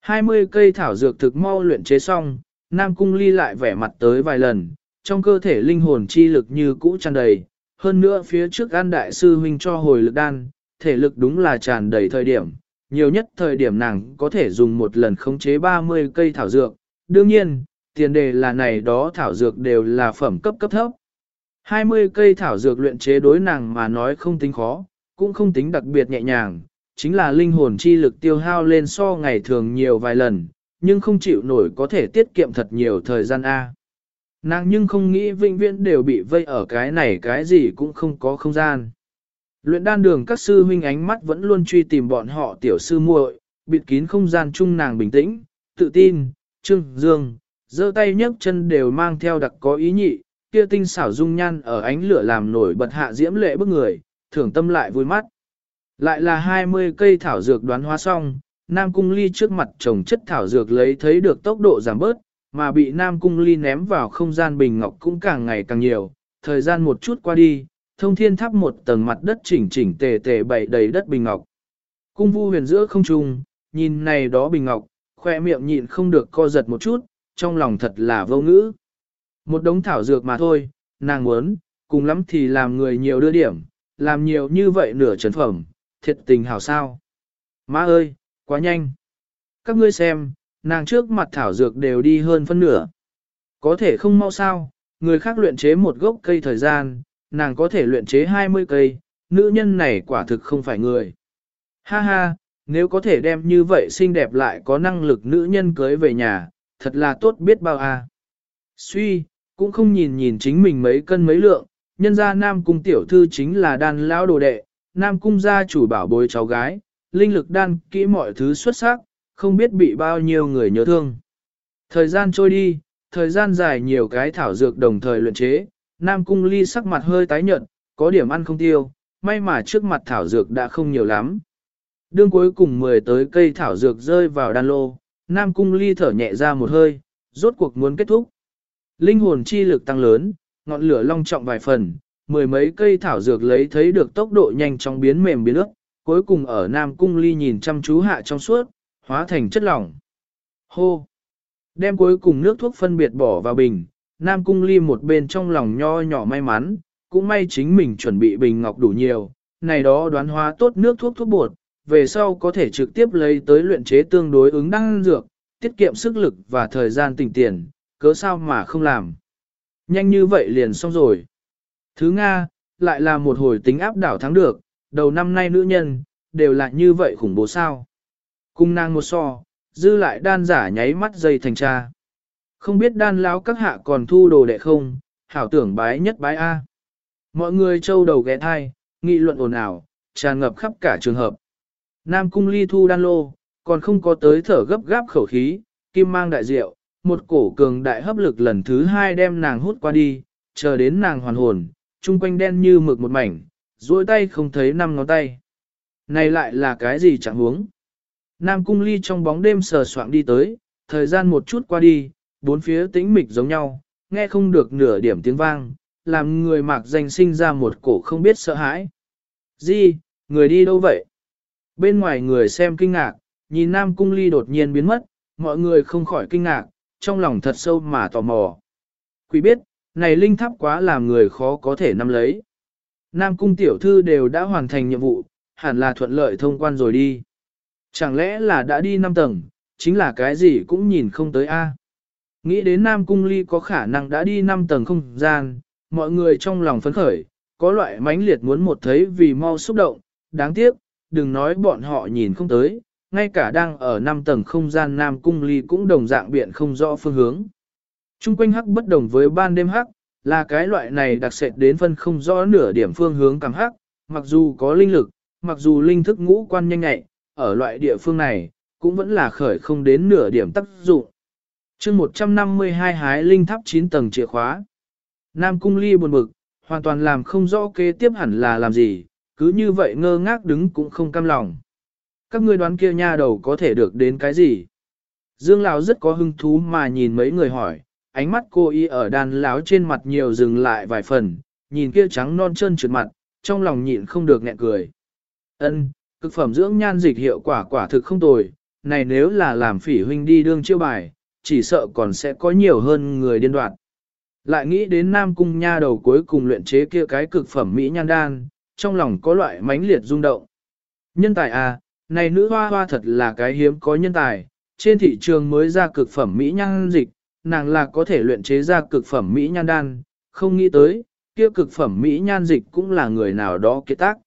20 cây thảo dược thực mau luyện chế xong, Nam Cung Ly lại vẻ mặt tới vài lần, trong cơ thể linh hồn chi lực như cũ tràn đầy, hơn nữa phía trước an đại sư huynh cho hồi lực đan, thể lực đúng là tràn đầy thời điểm, nhiều nhất thời điểm nàng có thể dùng một lần khống chế 30 cây thảo dược, đương nhiên, tiền đề là này đó thảo dược đều là phẩm cấp cấp thấp. 20 cây thảo dược luyện chế đối nàng mà nói không tính khó, cũng không tính đặc biệt nhẹ nhàng, chính là linh hồn chi lực tiêu hao lên so ngày thường nhiều vài lần, nhưng không chịu nổi có thể tiết kiệm thật nhiều thời gian A. Nàng nhưng không nghĩ vĩnh viễn đều bị vây ở cái này cái gì cũng không có không gian. Luyện đan đường các sư huynh ánh mắt vẫn luôn truy tìm bọn họ tiểu sư muội, bịt kín không gian chung nàng bình tĩnh, tự tin, trưng, dương, giơ tay nhấc chân đều mang theo đặc có ý nhị, kia tinh xảo dung nhan ở ánh lửa làm nổi bật hạ diễm lệ bức người, thưởng tâm lại vui mắt. Lại là 20 cây thảo dược đoán hóa xong, Nam Cung Ly trước mặt trồng chất thảo dược lấy thấy được tốc độ giảm bớt, mà bị Nam Cung Ly ném vào không gian bình ngọc cũng càng ngày càng nhiều, thời gian một chút qua đi, thông thiên tháp một tầng mặt đất chỉnh chỉnh tề tề bày đầy đất bình ngọc. Cung vu huyền giữa không trung, nhìn này đó bình ngọc, khoe miệng nhịn không được co giật một chút, trong lòng thật là vô ngữ. Một đống thảo dược mà thôi, nàng muốn, cùng lắm thì làm người nhiều đưa điểm, làm nhiều như vậy nửa trần phẩm, thiệt tình hảo sao. Má ơi, quá nhanh. Các ngươi xem, nàng trước mặt thảo dược đều đi hơn phân nửa. Có thể không mau sao, người khác luyện chế một gốc cây thời gian, nàng có thể luyện chế 20 cây, nữ nhân này quả thực không phải người. Ha ha, nếu có thể đem như vậy xinh đẹp lại có năng lực nữ nhân cưới về nhà, thật là tốt biết bao à. Suy, cũng không nhìn nhìn chính mình mấy cân mấy lượng, nhân gia nam cung tiểu thư chính là đan lão đồ đệ, nam cung gia chủ bảo bối cháu gái, linh lực đan kỹ mọi thứ xuất sắc, không biết bị bao nhiêu người nhớ thương. Thời gian trôi đi, thời gian dài nhiều cái thảo dược đồng thời luyện chế, nam cung ly sắc mặt hơi tái nhợt, có điểm ăn không tiêu, may mà trước mặt thảo dược đã không nhiều lắm. Đương cuối cùng 10 tới cây thảo dược rơi vào đan lô, nam cung ly thở nhẹ ra một hơi, rốt cuộc muốn kết thúc. Linh hồn chi lực tăng lớn, ngọn lửa long trọng vài phần, mười mấy cây thảo dược lấy thấy được tốc độ nhanh chóng biến mềm biến nước, cuối cùng ở Nam Cung Ly nhìn chăm chú hạ trong suốt, hóa thành chất lỏng. Hô! Đem cuối cùng nước thuốc phân biệt bỏ vào bình, Nam Cung Ly một bên trong lòng nho nhỏ may mắn, cũng may chính mình chuẩn bị bình ngọc đủ nhiều, này đó đoán hóa tốt nước thuốc thuốc bột, về sau có thể trực tiếp lấy tới luyện chế tương đối ứng đăng dược, tiết kiệm sức lực và thời gian tỉnh tiền, cớ sao mà không làm. Nhanh như vậy liền xong rồi. Thứ Nga, lại là một hồi tính áp đảo thắng được, đầu năm nay nữ nhân, đều là như vậy khủng bố sao. Cung nàng một so, dư lại đan giả nháy mắt dây thành cha. Không biết đan lão các hạ còn thu đồ đệ không, hảo tưởng bái nhất bái A. Mọi người trâu đầu ghé thai, nghị luận ồn ào, tràn ngập khắp cả trường hợp. Nam cung ly thu đan lô, còn không có tới thở gấp gáp khẩu khí, kim mang đại diệu, một cổ cường đại hấp lực lần thứ hai đem nàng hút qua đi, chờ đến nàng hoàn hồn, chung quanh đen như mực một mảnh, duỗi tay không thấy năm ngón tay. Này lại là cái gì chẳng huống? Nam cung ly trong bóng đêm sờ soạng đi tới, thời gian một chút qua đi, bốn phía tĩnh mịch giống nhau, nghe không được nửa điểm tiếng vang, làm người mạc danh sinh ra một cổ không biết sợ hãi. Di, người đi đâu vậy? Bên ngoài người xem kinh ngạc, nhìn Nam cung ly đột nhiên biến mất, mọi người không khỏi kinh ngạc, trong lòng thật sâu mà tò mò. Quý biết, này linh tháp quá làm người khó có thể nắm lấy. Nam cung tiểu thư đều đã hoàn thành nhiệm vụ, hẳn là thuận lợi thông quan rồi đi. Chẳng lẽ là đã đi 5 tầng, chính là cái gì cũng nhìn không tới a. Nghĩ đến Nam cung ly có khả năng đã đi 5 tầng không gian, mọi người trong lòng phấn khởi, có loại mãnh liệt muốn một thấy vì mau xúc động, đáng tiếc, đừng nói bọn họ nhìn không tới, ngay cả đang ở 5 tầng không gian Nam cung ly cũng đồng dạng biện không rõ phương hướng. Trung quanh hắc bất đồng với ban đêm hắc, là cái loại này đặc sệt đến phân không rõ nửa điểm phương hướng cảm hắc, mặc dù có linh lực, mặc dù linh thức ngũ quan nhanh nhạy, ở loại địa phương này, cũng vẫn là khởi không đến nửa điểm tác dụng. chương 152 hái linh tháp 9 tầng chìa khóa. Nam cung ly buồn bực, hoàn toàn làm không rõ kế tiếp hẳn là làm gì, cứ như vậy ngơ ngác đứng cũng không cam lòng. Các ngươi đoán kia nha đầu có thể được đến cái gì? Dương Lão rất có hứng thú mà nhìn mấy người hỏi, ánh mắt cô y ở đàn lão trên mặt nhiều dừng lại vài phần, nhìn kia trắng non chân trượt mặt, trong lòng nhịn không được nghẹn cười. Ân, cực phẩm dưỡng nhan dịch hiệu quả quả thực không tồi, này nếu là làm phỉ huynh đi đương chiêu bài, chỉ sợ còn sẽ có nhiều hơn người điên đoạt. Lại nghĩ đến Nam Cung nha đầu cuối cùng luyện chế kia cái cực phẩm Mỹ nhan đan, trong lòng có loại mãnh liệt rung động. Nhân tài à, này nữ hoa hoa thật là cái hiếm có nhân tài, trên thị trường mới ra cực phẩm Mỹ nhan dịch, nàng là có thể luyện chế ra cực phẩm Mỹ nhan đan, không nghĩ tới, kia cực phẩm Mỹ nhan dịch cũng là người nào đó kết tác.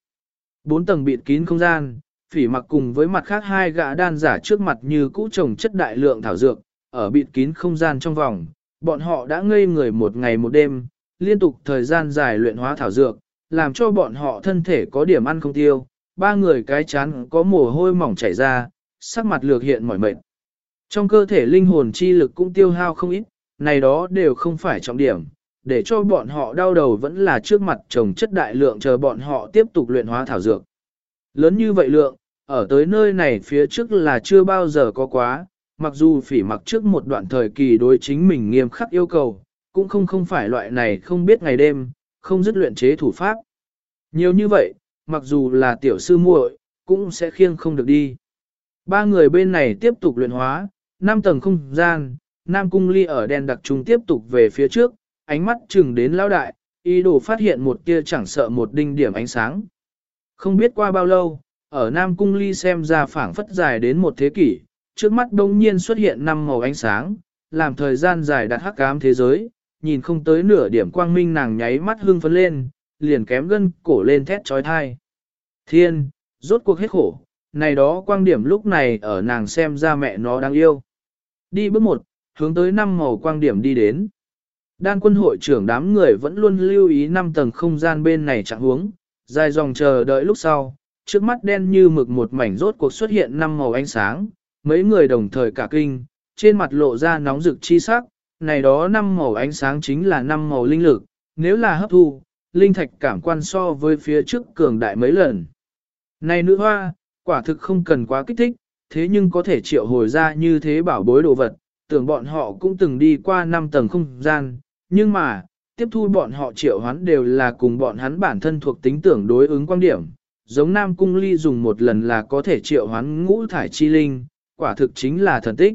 Bốn tầng bịt kín không gian, phỉ mặc cùng với mặt khác hai gã đan giả trước mặt như cũ trồng chất đại lượng thảo dược, ở bịt kín không gian trong vòng, bọn họ đã ngây người một ngày một đêm, liên tục thời gian dài luyện hóa thảo dược, làm cho bọn họ thân thể có điểm ăn không tiêu, ba người cái chán có mồ hôi mỏng chảy ra, sắc mặt lược hiện mỏi mệt. Trong cơ thể linh hồn chi lực cũng tiêu hao không ít, này đó đều không phải trọng điểm, để cho bọn họ đau đầu vẫn là trước mặt trồng chất đại lượng chờ bọn họ tiếp tục luyện hóa thảo dược. Lớn như vậy lượng, ở tới nơi này phía trước là chưa bao giờ có quá, mặc dù phỉ mặc trước một đoạn thời kỳ đối chính mình nghiêm khắc yêu cầu, cũng không không phải loại này không biết ngày đêm, không dứt luyện chế thủ pháp. Nhiều như vậy, mặc dù là tiểu sư muội, cũng sẽ khiêng không được đi. Ba người bên này tiếp tục luyện hóa, năm tầng không gian, Nam Cung Ly ở đèn đặc trung tiếp tục về phía trước, ánh mắt chừng đến lão đại, ý đồ phát hiện một tia chẳng sợ một đinh điểm ánh sáng. Không biết qua bao lâu, ở Nam Cung Ly xem ra phảng phất dài đến một thế kỷ, trước mắt đông nhiên xuất hiện năm màu ánh sáng, làm thời gian dài đặt hắc ám thế giới, nhìn không tới nửa điểm quang minh nàng nháy mắt hưng phấn lên, liền kém gân cổ lên thét trói thai. Thiên, rốt cuộc hết khổ, này đó quang điểm lúc này ở nàng xem ra mẹ nó đang yêu. Đi bước một, hướng tới năm màu quang điểm đi đến. Đan quân hội trưởng đám người vẫn luôn lưu ý năm tầng không gian bên này chẳng hướng, dài dòng chờ đợi lúc sau, trước mắt đen như mực một mảnh rốt cuộc xuất hiện năm màu ánh sáng, mấy người đồng thời cả kinh, trên mặt lộ ra nóng rực chi sắc, này đó năm màu ánh sáng chính là năm màu linh lực, nếu là hấp thu, linh thạch cảm quan so với phía trước cường đại mấy lần. Này nữ hoa, quả thực không cần quá kích thích, thế nhưng có thể triệu hồi ra như thế bảo bối đồ vật, tưởng bọn họ cũng từng đi qua 5 tầng không gian, nhưng mà, tiếp thu bọn họ triệu hoán đều là cùng bọn hắn bản thân thuộc tính tưởng đối ứng quan điểm, giống Nam Cung Ly dùng một lần là có thể triệu hoán ngũ thải chi linh, quả thực chính là thần tích.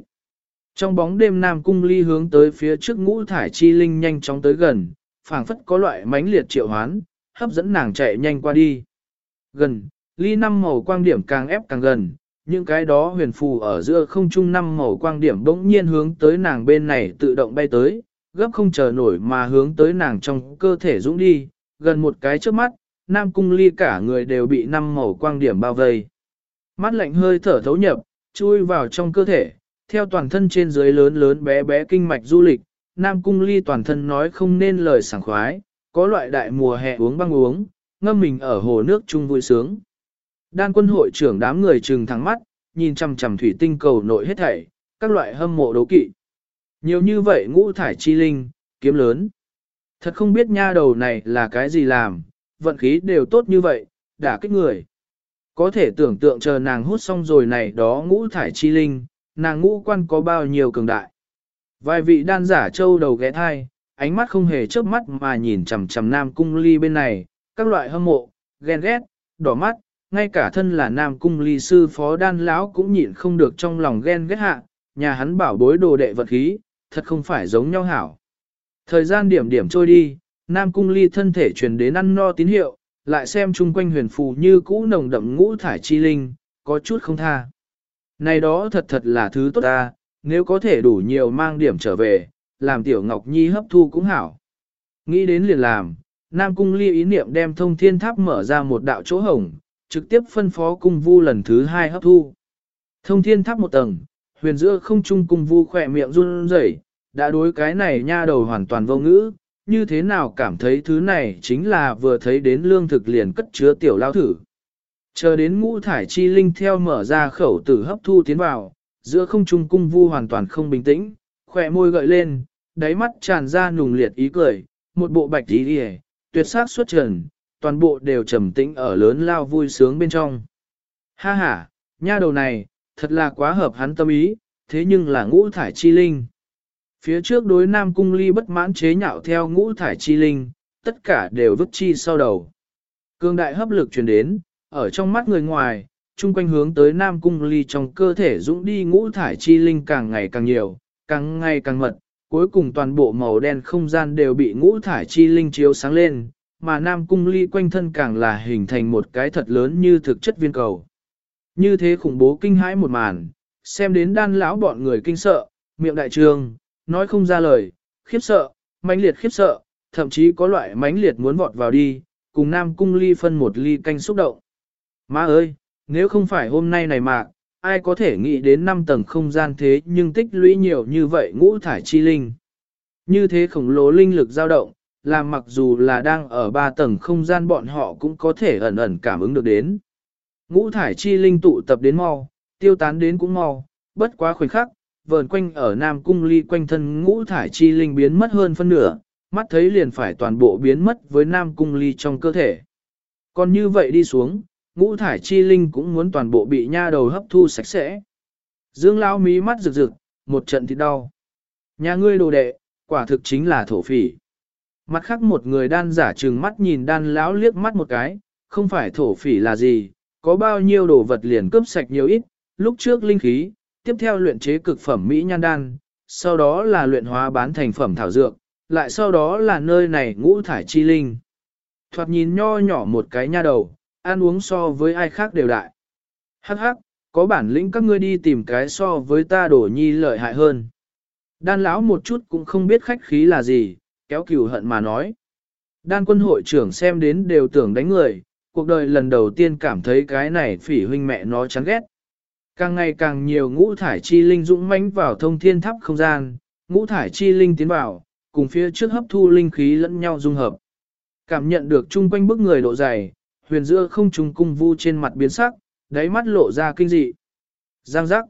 Trong bóng đêm Nam Cung Ly hướng tới phía trước ngũ thải chi linh nhanh chóng tới gần, phảng phất có loại mãnh liệt triệu hoán, hấp dẫn nàng chạy nhanh qua đi. Gần, ly năm màu quang điểm càng ép càng gần, những cái đó huyền phù ở giữa không trung năm màu quang điểm bỗng nhiên hướng tới nàng bên này tự động bay tới, gấp không chờ nổi mà hướng tới nàng trong cơ thể dũng đi, gần một cái trước mắt, Nam Cung Ly cả người đều bị năm màu quang điểm bao vây. Mắt lạnh hơi thở thấu nhập, chui vào trong cơ thể, theo toàn thân trên dưới lớn lớn bé bé kinh mạch du lịch, Nam Cung Ly toàn thân nói không nên lời sảng khoái, có loại đại mùa hè uống băng uống, ngâm mình ở hồ nước chung vui sướng. Đan quân hội trưởng đám người trừng thẳng mắt, nhìn chằm chằm thủy tinh cầu nội hết thảy, các loại hâm mộ đấu kỵ. Nhiều như vậy ngũ thải chi linh, kiếm lớn. Thật không biết nha đầu này là cái gì làm, vận khí đều tốt như vậy, đã kích người. Có thể tưởng tượng chờ nàng hút xong rồi này đó ngũ thải chi linh, nàng ngũ quan có bao nhiêu cường đại. Vài vị đan giả châu đầu ghé thai, ánh mắt không hề chớp mắt mà nhìn chằm chằm nam cung ly bên này, các loại hâm mộ, ghen ghét, đỏ mắt, ngay cả thân là nam cung ly sư phó đan lão cũng nhịn không được trong lòng ghen ghét hạ, nhà hắn bảo bối đồ đệ vật khí, thật không phải giống nhau hảo. Thời gian điểm điểm trôi đi, nam cung ly thân thể truyền đến ăn no tín hiệu, lại xem chung quanh huyền phù như cũ nồng đậm ngũ thải chi linh, có chút không tha. Này đó thật thật là thứ tốt ta, nếu có thể đủ nhiều mang điểm trở về, làm tiểu ngọc nhi hấp thu cũng hảo. Nghĩ đến liền làm, Nam Cung Ly ý niệm đem thông thiên tháp mở ra một đạo chỗ hổng, trực tiếp phân phó cung vu lần thứ hai hấp thu. Thông thiên tháp một tầng, huyền giữa không trung cung vu khỏe miệng run rẩy, đã đối cái này nha đầu hoàn toàn vô ngữ, như thế nào cảm thấy thứ này chính là vừa thấy đến lương thực liền cất chứa tiểu lao thử. Chờ đến ngũ thải chi linh theo mở ra khẩu tử hấp thu tiến vào, giữa không trung cung vu hoàn toàn không bình tĩnh, khỏe môi gợi lên, đáy mắt tràn ra nùng liệt ý cười, một bộ bạch tí đi tuyệt sắc xuất trần, toàn bộ đều trầm tĩnh ở lớn lao vui sướng bên trong. Ha ha, nha đầu này, thật là quá hợp hắn tâm ý, thế nhưng là ngũ thải chi linh. Phía trước đối Nam Cung Ly bất mãn chế nhạo theo ngũ thải chi linh, tất cả đều vứt chi sau đầu. Cương đại hấp lực truyền đến, ở trong mắt người ngoài, chung quanh hướng tới Nam Cung Ly trong cơ thể dũng đi ngũ thải chi linh càng ngày càng nhiều, càng ngày càng mật, cuối cùng toàn bộ màu đen không gian đều bị ngũ thải chi linh chiếu sáng lên, mà Nam Cung Ly quanh thân càng là hình thành một cái thật lớn như thực chất viên cầu. Như thế khủng bố kinh hãi một màn, xem đến đan lão bọn người kinh sợ, miệng đại trường, nói không ra lời, khiếp sợ, mãnh liệt khiếp sợ, thậm chí có loại mãnh liệt muốn vọt vào đi, cùng Nam Cung Ly phân một ly canh xúc động. Má ơi, nếu không phải hôm nay này mà, ai có thể nghĩ đến 5 tầng không gian thế nhưng tích lũy nhiều như vậy ngũ thải chi linh. Như thế khổng lồ linh lực dao động, làm mặc dù là đang ở 3 tầng không gian bọn họ cũng có thể ẩn ẩn cảm ứng được đến. Ngũ thải chi linh tụ tập đến mau, tiêu tán đến cũng mau, bất quá khoảnh khắc, vờn quanh ở Nam Cung ly quanh thân ngũ thải chi linh biến mất hơn phân nửa, mắt thấy liền phải toàn bộ biến mất với Nam Cung ly trong cơ thể. Còn như vậy đi xuống, ngũ thải chi linh cũng muốn toàn bộ bị nha đầu hấp thu sạch sẽ. Dương Lão mí mắt rực rực, một trận thì đau. Nhà ngươi đồ đệ, quả thực chính là thổ phỉ. Mặt khác một người đan giả trừng mắt nhìn đan lão liếc mắt một cái, không phải thổ phỉ là gì, có bao nhiêu đồ vật liền cướp sạch nhiều ít, lúc trước linh khí, tiếp theo luyện chế cực phẩm mỹ nhan đan, sau đó là luyện hóa bán thành phẩm thảo dược, lại sau đó là nơi này ngũ thải chi linh. Thoạt nhìn nho nhỏ một cái nha đầu, ăn uống so với ai khác đều đại. Hắc hắc, có bản lĩnh các ngươi đi tìm cái so với ta đổ nhi lợi hại hơn. Đan lão một chút cũng không biết khách khí là gì, kéo cửu hận mà nói. Đan quân hội trưởng xem đến đều tưởng đánh người, cuộc đời lần đầu tiên cảm thấy cái này phỉ huynh mẹ nó chán ghét. Càng ngày càng nhiều ngũ thải chi linh dũng mãnh vào thông thiên tháp không gian, ngũ thải chi linh tiến vào, cùng phía trước hấp thu linh khí lẫn nhau dung hợp. Cảm nhận được chung quanh bức người độ dày, huyền giữa không trùng cung vu trên mặt biến sắc, đáy mắt lộ ra kinh dị. Giang giác.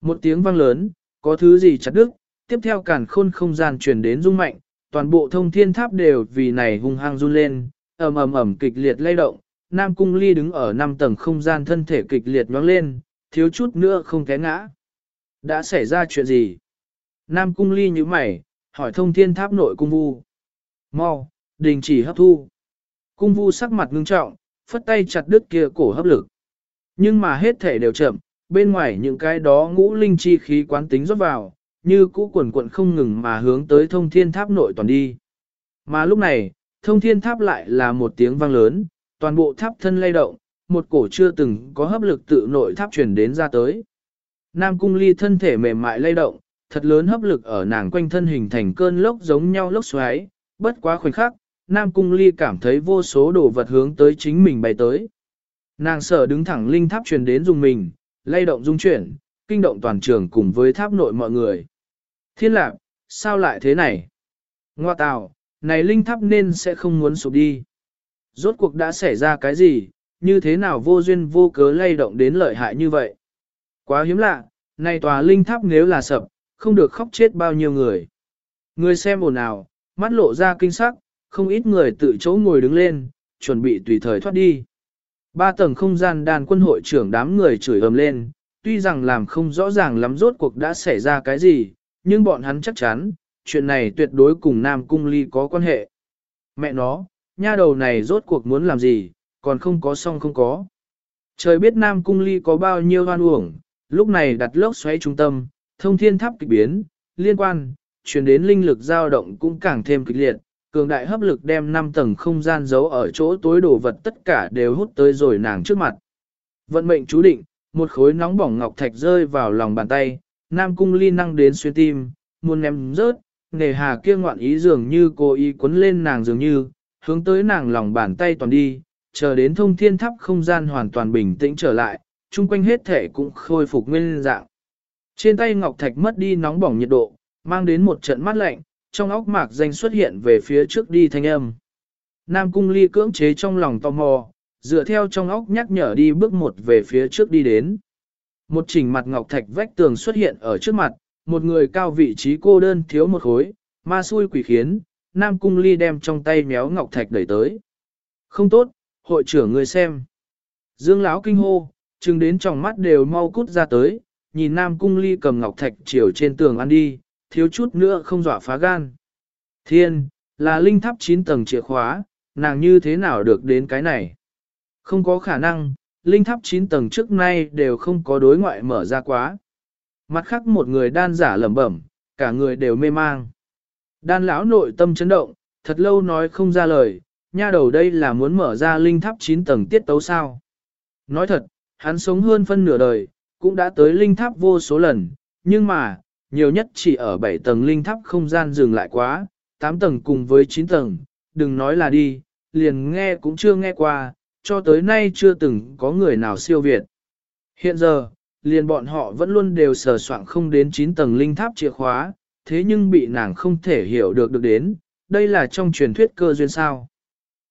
Một tiếng vang lớn, có thứ gì chặt đứt, tiếp theo cản khôn không gian chuyển đến rung mạnh, toàn bộ thông thiên tháp đều vì này hung hăng run lên, ầm ầm ầm kịch liệt lay động, Nam Cung Ly đứng ở năm tầng không gian thân thể kịch liệt nhoáng lên, thiếu chút nữa không té ngã. Đã xảy ra chuyện gì? Nam Cung Ly như mày, hỏi thông thiên tháp nội cung vu. Mau, đình chỉ hấp thu. Cung vu sắc mặt ngưng trọng, phất tay chặt đứt kia cổ hấp lực. Nhưng mà hết thể đều chậm, bên ngoài những cái đó ngũ linh chi khí quán tính rót vào, như cũ quần quận không ngừng mà hướng tới thông thiên tháp nội toàn đi. Mà lúc này, thông thiên tháp lại là một tiếng vang lớn, toàn bộ tháp thân lay động, một cổ chưa từng có hấp lực tự nội tháp truyền đến ra tới. Nam cung ly thân thể mềm mại lay động, thật lớn hấp lực ở nàng quanh thân hình thành cơn lốc giống nhau lốc xoáy, bất quá khoảnh khắc, Nam cung ly cảm thấy vô số đồ vật hướng tới chính mình bay tới. Nàng sợ đứng thẳng linh tháp truyền đến dùng mình, lay động dung chuyển, kinh động toàn trường cùng với tháp nội mọi người. Thiên lạc, sao lại thế này? Ngoa tào, này linh tháp nên sẽ không muốn sụp đi. Rốt cuộc đã xảy ra cái gì, như thế nào vô duyên vô cớ lay động đến lợi hại như vậy? Quá hiếm lạ, này tòa linh tháp nếu là sập, không được khóc chết bao nhiêu người. Người xem ồn ào, mắt lộ ra kinh sắc, không ít người tự chỗ ngồi đứng lên, chuẩn bị tùy thời thoát đi. Ba tầng không gian đàn quân hội trưởng đám người chửi ầm lên, tuy rằng làm không rõ ràng lắm rốt cuộc đã xảy ra cái gì, nhưng bọn hắn chắc chắn, chuyện này tuyệt đối cùng Nam Cung Ly có quan hệ. Mẹ nó, nha đầu này rốt cuộc muốn làm gì, còn không có xong không có. Trời biết Nam Cung Ly có bao nhiêu hoan uổng, lúc này đặt lốc xoáy trung tâm, thông thiên tháp kịch biến, liên quan, chuyển đến linh lực dao động cũng càng thêm kịch liệt, cường đại hấp lực đem 5 tầng không gian giấu ở chỗ tối đồ vật tất cả đều hút tới rồi nàng trước mặt. Vận mệnh chú định, một khối nóng bỏng ngọc thạch rơi vào lòng bàn tay, Nam Cung Ly năng đến xuyên tim, muốn ném rớt, nề hà kia ngoạn ý dường như cô ý quấn lên nàng dường như, hướng tới nàng lòng bàn tay toàn đi, chờ đến thông thiên tháp không gian hoàn toàn bình tĩnh trở lại, chung quanh hết thể cũng khôi phục nguyên dạng. Trên tay Ngọc Thạch mất đi nóng bỏng nhiệt độ, mang đến một trận mát lạnh, trong óc mạc danh xuất hiện về phía trước đi thanh âm. Nam Cung Ly cưỡng chế trong lòng tò mò, dựa theo trong óc nhắc nhở đi bước một về phía trước đi đến. Một chỉnh mặt Ngọc Thạch vách tường xuất hiện ở trước mặt, một người cao vị trí cô đơn thiếu một khối, ma xui quỷ khiến, Nam Cung Ly đem trong tay méo Ngọc Thạch đẩy tới. không tốt, hội trưởng người xem. Dương lão kinh hô, chừng đến trong mắt đều mau cút ra tới, nhìn Nam Cung Ly cầm ngọc thạch chiều trên tường ăn đi, thiếu chút nữa không dọa phá gan. Thiên, là linh tháp 9 tầng chìa khóa, nàng như thế nào được đến cái này? Không có khả năng, linh tháp 9 tầng trước nay đều không có đối ngoại mở ra quá. Mặt khác một người đan giả lẩm bẩm, cả người đều mê mang. Đan lão nội tâm chấn động, thật lâu nói không ra lời, nha đầu đây là muốn mở ra linh tháp 9 tầng tiết tấu sao. Nói thật, hắn sống hơn phân nửa đời, cũng đã tới linh tháp vô số lần, nhưng mà, nhiều nhất chỉ ở 7 tầng linh tháp không gian dừng lại quá, 8 tầng cùng với 9 tầng, đừng nói là đi, liền nghe cũng chưa nghe qua, cho tới nay chưa từng có người nào siêu việt. Hiện giờ, liền bọn họ vẫn luôn đều sờ soạn không đến 9 tầng linh tháp chìa khóa, thế nhưng bị nàng không thể hiểu được được đến, đây là trong truyền thuyết cơ duyên sao.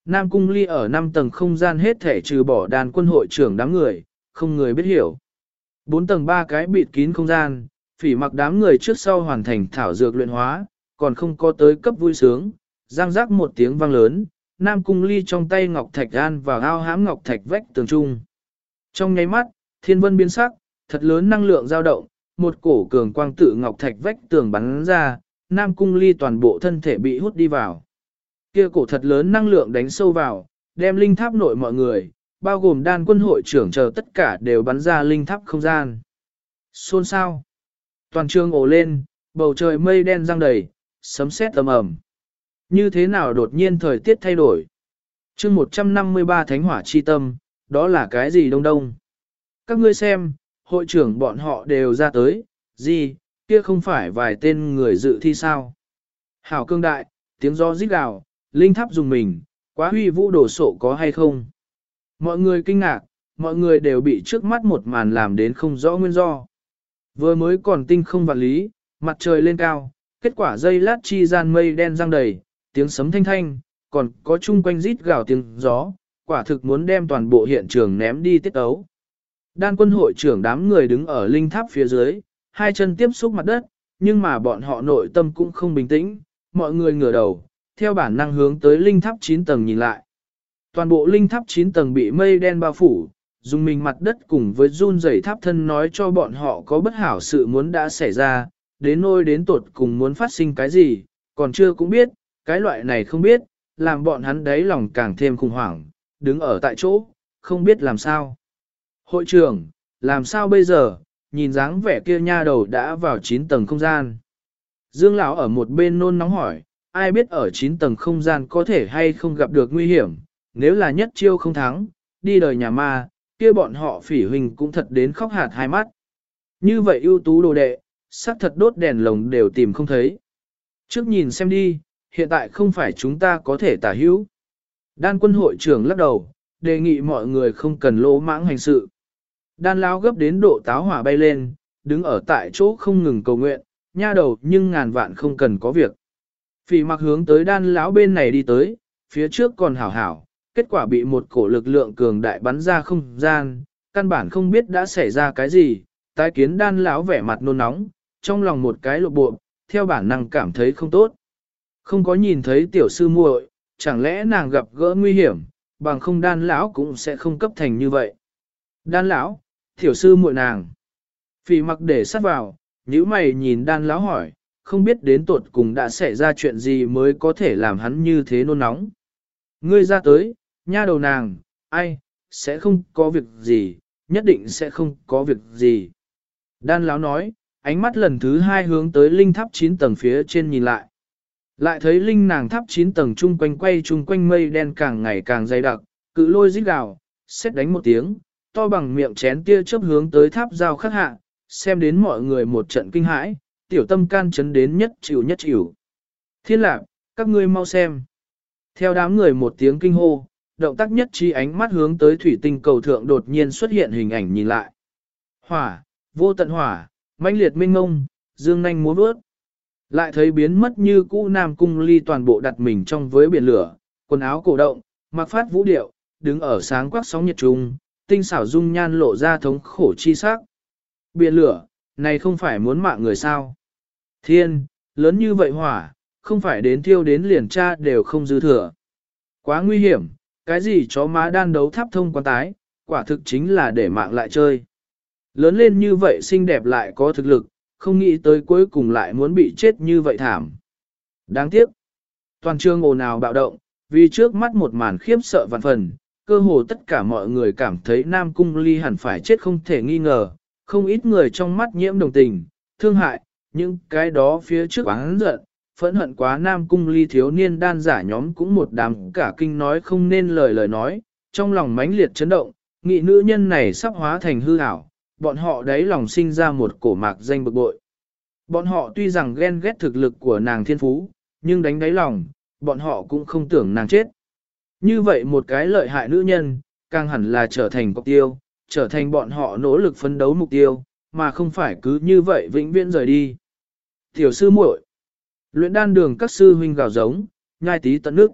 Nam Cung Ly ở 5 tầng không gian hết thể trừ bỏ đàn quân hội trưởng đám người, không người biết hiểu. 4 tầng 3 cái bịt kín không gian, phỉ mặc đám người trước sau hoàn thành thảo dược luyện hóa, còn không có tới cấp vui sướng, giang giác một tiếng vang lớn, Nam Cung Ly trong tay ngọc thạch an và ao hãm ngọc thạch vách tường trung. Trong nháy mắt, thiên vân biến sắc, thật lớn năng lượng dao động, một cổ cường quang tự ngọc thạch vách tường bắn ra, Nam Cung Ly toàn bộ thân thể bị hút đi vào. Kia cổ thật lớn năng lượng đánh sâu vào, đem linh tháp nội mọi người, bao gồm đan quân hội trưởng chờ tất cả đều bắn ra linh tháp không gian. Xôn sao? Toàn trường ổ lên, bầu trời mây đen răng đầy, sấm sét tầm ẩm. Như thế nào đột nhiên thời tiết thay đổi? chương 153 Thánh Hỏa Chi Tâm, đó là cái gì đông đông? Các ngươi xem, hội trưởng bọn họ đều ra tới, gì, kia không phải vài tên người dự thi sao? Hảo cương đại, tiếng gió rít gào, linh tháp dùng mình, quá huy vũ đổ sộ có hay không? Mọi người kinh ngạc, mọi người đều bị trước mắt một màn làm đến không rõ nguyên do. Vừa mới còn tinh không vạn lý, mặt trời lên cao, kết quả dây lát chi gian mây đen răng đầy, tiếng sấm thanh thanh, còn có chung quanh rít gào tiếng gió, quả thực muốn đem toàn bộ hiện trường ném đi tiết ấu. Đan quân hội trưởng đám người đứng ở linh tháp phía dưới, hai chân tiếp xúc mặt đất, nhưng mà bọn họ nội tâm cũng không bình tĩnh, mọi người ngửa đầu, theo bản năng hướng tới linh tháp 9 tầng nhìn lại. Toàn bộ linh tháp 9 tầng bị mây đen bao phủ, dùng mình mặt đất cùng với run rẩy tháp thân nói cho bọn họ có bất hảo sự muốn đã xảy ra, đến nôi đến tột cùng muốn phát sinh cái gì, còn chưa cũng biết, cái loại này không biết, làm bọn hắn đấy lòng càng thêm khủng hoảng, đứng ở tại chỗ, không biết làm sao. Hội trưởng, làm sao bây giờ, nhìn dáng vẻ kia nha đầu đã vào 9 tầng không gian. Dương lão ở một bên nôn nóng hỏi, ai biết ở 9 tầng không gian có thể hay không gặp được nguy hiểm, nếu là nhất chiêu không thắng, đi đời nhà ma, kia bọn họ phỉ huynh cũng thật đến khóc hạt hai mắt. Như vậy ưu tú đồ đệ, sắc thật đốt đèn lồng đều tìm không thấy. Trước nhìn xem đi, hiện tại không phải chúng ta có thể tả hữu. Đan quân hội trưởng lắc đầu, đề nghị mọi người không cần lỗ mãng hành sự. Đan lao gấp đến độ táo hỏa bay lên, đứng ở tại chỗ không ngừng cầu nguyện, nha đầu nhưng ngàn vạn không cần có việc. Phỉ mặc hướng tới đan lão bên này đi tới, phía trước còn hảo hảo, kết quả bị một cổ lực lượng cường đại bắn ra không gian, căn bản không biết đã xảy ra cái gì, tái kiến đan lão vẻ mặt nôn nóng, trong lòng một cái lộ bộ, theo bản năng cảm thấy không tốt. Không có nhìn thấy tiểu sư muội, chẳng lẽ nàng gặp gỡ nguy hiểm, bằng không đan lão cũng sẽ không cấp thành như vậy. Đan lão, tiểu sư muội nàng. Phỉ mặc để sát vào, nhíu mày nhìn đan lão hỏi, không biết đến tột cùng đã xảy ra chuyện gì mới có thể làm hắn như thế nôn nóng. Ngươi ra tới, nha đầu nàng, ai, sẽ không có việc gì, nhất định sẽ không có việc gì. Đan lão nói, ánh mắt lần thứ hai hướng tới linh tháp 9 tầng phía trên nhìn lại. Lại thấy linh nàng tháp 9 tầng chung quanh quay chung quanh mây đen càng ngày càng dày đặc, cự lôi rít gào, xét đánh một tiếng, to bằng miệng chén tia chớp hướng tới tháp giao khắc hạ, xem đến mọi người một trận kinh hãi, tiểu tâm can chấn đến nhất chịu nhất chịu. Thiên lạc, các ngươi mau xem. Theo đám người một tiếng kinh hô, động tác nhất trí ánh mắt hướng tới thủy tinh cầu thượng đột nhiên xuất hiện hình ảnh nhìn lại. Hỏa, vô tận hỏa, mãnh liệt minh ngông, dương nanh múa bước. Lại thấy biến mất như cũ nam cung ly toàn bộ đặt mình trong với biển lửa, quần áo cổ động, mặc phát vũ điệu, đứng ở sáng quắc sóng nhiệt trùng tinh xảo dung nhan lộ ra thống khổ chi sắc. Biển lửa, này không phải muốn mạng người sao? Thiên, lớn như vậy hỏa, không phải đến thiêu đến liền cha đều không dư thừa. Quá nguy hiểm, cái gì chó má đan đấu tháp thông quan tái, quả thực chính là để mạng lại chơi. Lớn lên như vậy xinh đẹp lại có thực lực, không nghĩ tới cuối cùng lại muốn bị chết như vậy thảm. Đáng tiếc. Toàn trường ồn ào bạo động, vì trước mắt một màn khiếp sợ vạn phần, cơ hồ tất cả mọi người cảm thấy Nam Cung Ly hẳn phải chết không thể nghi ngờ, không ít người trong mắt nhiễm đồng tình, thương hại, những cái đó phía trước quán giận, phẫn hận quá Nam Cung Ly thiếu niên đan giả nhóm cũng một đám cả kinh nói không nên lời lời nói, trong lòng mãnh liệt chấn động, nghị nữ nhân này sắp hóa thành hư ảo, bọn họ đấy lòng sinh ra một cổ mạc danh bực bội. Bọn họ tuy rằng ghen ghét thực lực của nàng thiên phú, nhưng đánh đáy lòng, bọn họ cũng không tưởng nàng chết. Như vậy một cái lợi hại nữ nhân, càng hẳn là trở thành mục tiêu, trở thành bọn họ nỗ lực phấn đấu mục tiêu, mà không phải cứ như vậy vĩnh viễn rời đi. Tiểu sư muội, luyện đan đường các sư huynh gào giống, nhai tí tận nước.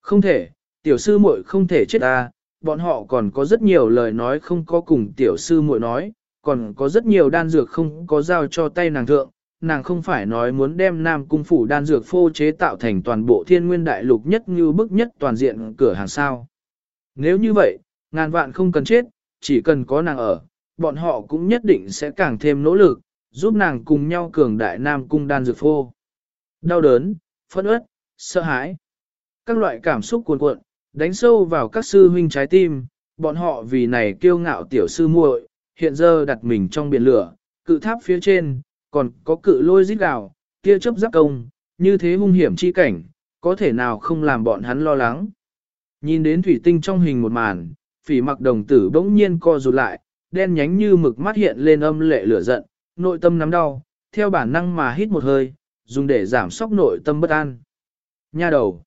Không thể, tiểu sư muội không thể chết ta, bọn họ còn có rất nhiều lời nói không có cùng tiểu sư muội nói, còn có rất nhiều đan dược không có giao cho tay nàng thượng, nàng không phải nói muốn đem Nam Cung phủ đan dược phô chế tạo thành toàn bộ thiên nguyên đại lục nhất như bức nhất toàn diện cửa hàng sao. Nếu như vậy, ngàn vạn không cần chết, chỉ cần có nàng ở, bọn họ cũng nhất định sẽ càng thêm nỗ lực, giúp nàng cùng nhau cường đại Nam Cung đan dược phô. Đau đớn, phẫn uất, sợ hãi. Các loại cảm xúc cuồn cuộn, đánh sâu vào các sư huynh trái tim, bọn họ vì này kiêu ngạo tiểu sư muội, hiện giờ đặt mình trong biển lửa, cự tháp phía trên, còn có cự lôi rít gào, kia chấp giáp công, như thế hung hiểm chi cảnh, có thể nào không làm bọn hắn lo lắng. Nhìn đến thủy tinh trong hình một màn, phỉ mặc đồng tử bỗng nhiên co rụt lại, đen nhánh như mực mắt hiện lên âm lệ lửa giận, nội tâm nắm đau, theo bản năng mà hít một hơi, dùng để giảm sóc nội tâm bất an. Nha đầu.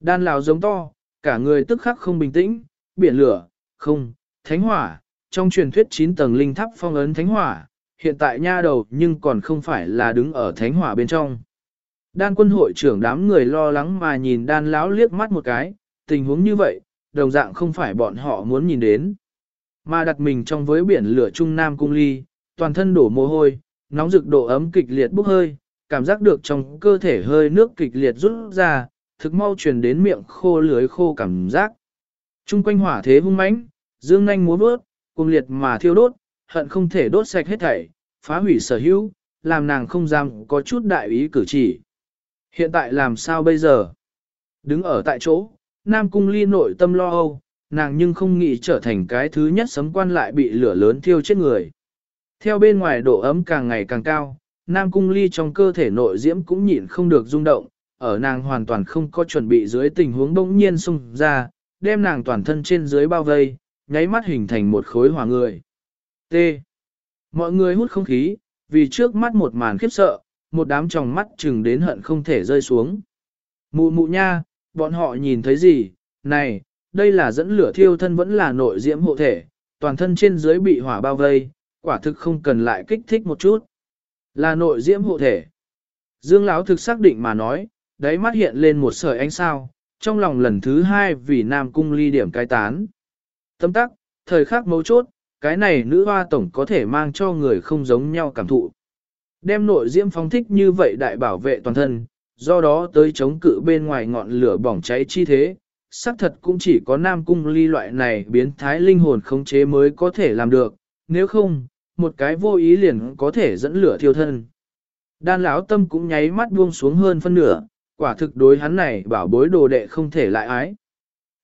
Đan lão giống to, cả người tức khắc không bình tĩnh, biển lửa, không, thánh hỏa, trong truyền thuyết 9 tầng linh tháp phong ấn thánh hỏa, hiện tại nha đầu nhưng còn không phải là đứng ở thánh hỏa bên trong. Đan quân hội trưởng đám người lo lắng mà nhìn đan lão liếc mắt một cái, tình huống như vậy, đồng dạng không phải bọn họ muốn nhìn đến. Mà đặt mình trong với biển lửa trung nam cung ly, toàn thân đổ mồ hôi, nóng rực độ ấm kịch liệt bốc hơi, cảm giác được trong cơ thể hơi nước kịch liệt rút ra, thực mau truyền đến miệng khô lưới khô cảm giác. Trung quanh hỏa thế hung mãnh, dương nhanh múa bước, cùng liệt mà thiêu đốt, hận không thể đốt sạch hết thảy, phá hủy sở hữu, làm nàng không dám có chút đại ý cử chỉ. Hiện tại làm sao bây giờ? Đứng ở tại chỗ, Nam Cung Ly nội tâm lo âu, nàng nhưng không nghĩ trở thành cái thứ nhất sấm quan lại bị lửa lớn thiêu chết người. Theo bên ngoài độ ấm càng ngày càng cao, Nam Cung Ly trong cơ thể nội diễm cũng nhịn không được rung động, ở nàng hoàn toàn không có chuẩn bị dưới tình huống bỗng nhiên xung ra, đem nàng toàn thân trên dưới bao vây, nháy mắt hình thành một khối hỏa người. T. Mọi người hút không khí, vì trước mắt một màn khiếp sợ, một đám tròng mắt chừng đến hận không thể rơi xuống. Mụ mụ nha, bọn họ nhìn thấy gì? Này, đây là dẫn lửa thiêu thân vẫn là nội diễm hộ thể, toàn thân trên dưới bị hỏa bao vây, quả thực không cần lại kích thích một chút. Là nội diễm hộ thể. Dương Lão thực xác định mà nói, đáy mắt hiện lên một sợi ánh sao, trong lòng lần thứ hai vì Nam Cung ly điểm cai tán. Tâm tắc, thời khắc mấu chốt, cái này nữ hoa tổng có thể mang cho người không giống nhau cảm thụ. Đem nội diễm phóng thích như vậy đại bảo vệ toàn thân, do đó tới chống cự bên ngoài ngọn lửa bỏng cháy chi thế, xác thật cũng chỉ có nam cung ly loại này biến thái linh hồn khống chế mới có thể làm được, nếu không, một cái vô ý liền có thể dẫn lửa thiêu thân. Đan lão tâm cũng nháy mắt buông xuống hơn phân nửa, quả thực đối hắn này bảo bối đồ đệ không thể lại ái.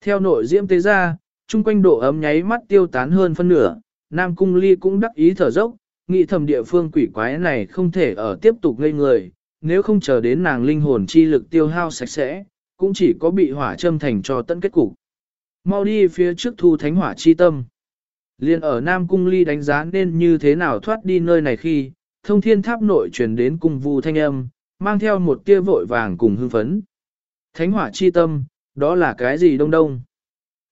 Theo nội diễm tế ra, chung quanh độ ấm nháy mắt tiêu tán hơn phân nửa, Nam Cung Ly cũng đắc ý thở dốc, nghĩ thầm địa phương quỷ quái này không thể ở tiếp tục ngây người, nếu không chờ đến nàng linh hồn chi lực tiêu hao sạch sẽ, cũng chỉ có bị hỏa châm thành cho tận kết cục. Mau đi phía trước thu thánh hỏa chi tâm. Liên ở Nam Cung Ly đánh giá nên như thế nào thoát đi nơi này khi, thông thiên tháp nội truyền đến cung vu thanh âm, mang theo một tia vội vàng cùng hưng phấn. Thánh hỏa chi tâm, đó là cái gì đông đông?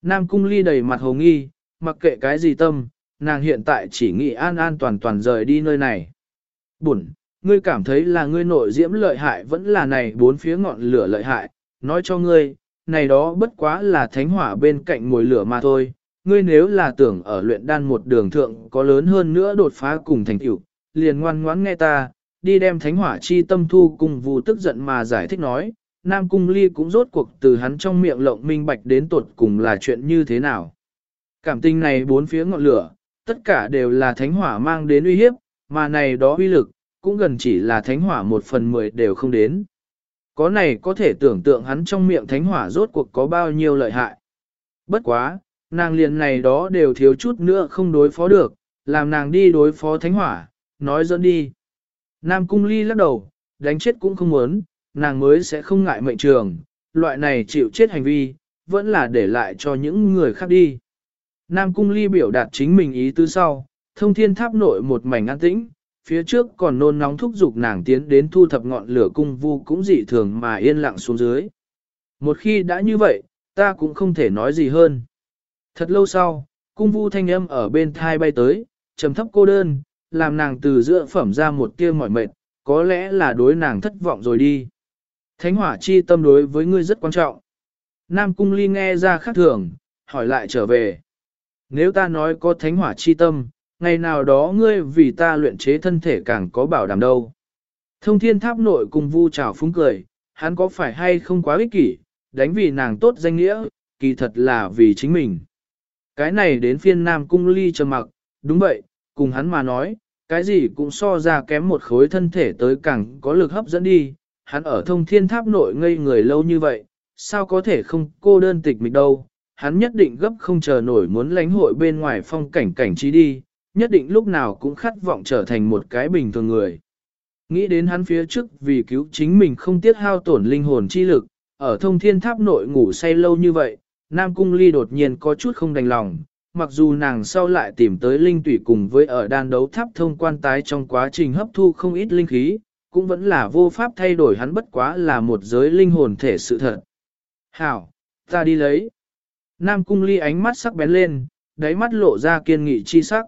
Nam Cung Ly đầy mặt hồ nghi, mặc kệ cái gì tâm, nàng hiện tại chỉ nghĩ an an toàn toàn rời đi nơi này. Bụn, ngươi cảm thấy là ngươi nội diễm lợi hại vẫn là này bốn phía ngọn lửa lợi hại, nói cho ngươi, này đó bất quá là thánh hỏa bên cạnh mồi lửa mà thôi. Ngươi nếu là tưởng ở luyện đan một đường thượng có lớn hơn nữa đột phá cùng thành tựu, liền ngoan ngoãn nghe ta, đi đem thánh hỏa chi tâm thu cùng vụ tức giận mà giải thích nói, Nam Cung Ly cũng rốt cuộc từ hắn trong miệng lộng minh bạch đến tột cùng là chuyện như thế nào. Cảm tình này bốn phía ngọn lửa, tất cả đều là thánh hỏa mang đến uy hiếp, mà này đó uy lực, cũng gần chỉ là thánh hỏa một phần mười đều không đến. Có này có thể tưởng tượng hắn trong miệng thánh hỏa rốt cuộc có bao nhiêu lợi hại. Bất quá, nàng liền này đó đều thiếu chút nữa không đối phó được, làm nàng đi đối phó thánh hỏa, nói dẫn đi. Nam cung ly lắc đầu, đánh chết cũng không muốn, nàng mới sẽ không ngại mệnh trường, loại này chịu chết hành vi, vẫn là để lại cho những người khác đi. Nam cung ly biểu đạt chính mình ý tứ sau, thông thiên tháp nội một mảnh an tĩnh, phía trước còn nôn nóng thúc giục nàng tiến đến thu thập ngọn lửa cung vu cũng dị thường mà yên lặng xuống dưới. Một khi đã như vậy, ta cũng không thể nói gì hơn. Thật lâu sau, cung vu thanh âm ở bên thai bay tới, trầm thấp cô đơn, làm nàng từ giữa phẩm ra một tia mỏi mệt, có lẽ là đối nàng thất vọng rồi đi. Thánh hỏa chi tâm đối với ngươi rất quan trọng. Nam cung ly nghe ra khác thường, hỏi lại trở về. Nếu ta nói có thánh hỏa chi tâm, ngày nào đó ngươi vì ta luyện chế thân thể càng có bảo đảm đâu. Thông thiên tháp nội cùng vu trào phúng cười, hắn có phải hay không quá ích kỷ, đánh vì nàng tốt danh nghĩa, kỳ thật là vì chính mình. Cái này đến phiên nam cung ly trầm mặc, đúng vậy, cùng hắn mà nói, cái gì cũng so ra kém một khối thân thể tới càng có lực hấp dẫn đi, hắn ở thông thiên tháp nội ngây người lâu như vậy, sao có thể không cô đơn tịch mịch đâu, hắn nhất định gấp không chờ nổi muốn lánh hội bên ngoài phong cảnh cảnh trí đi, nhất định lúc nào cũng khát vọng trở thành một cái bình thường người. Nghĩ đến hắn phía trước vì cứu chính mình không tiếc hao tổn linh hồn chi lực, ở thông thiên tháp nội ngủ say lâu như vậy, Nam Cung Ly đột nhiên có chút không đành lòng, mặc dù nàng sau lại tìm tới linh tủy cùng với ở đan đấu tháp thông quan tái trong quá trình hấp thu không ít linh khí, cũng vẫn là vô pháp thay đổi hắn bất quá là một giới linh hồn thể sự thật. Hảo, ta đi lấy. Nam Cung Ly ánh mắt sắc bén lên, đáy mắt lộ ra kiên nghị chi sắc.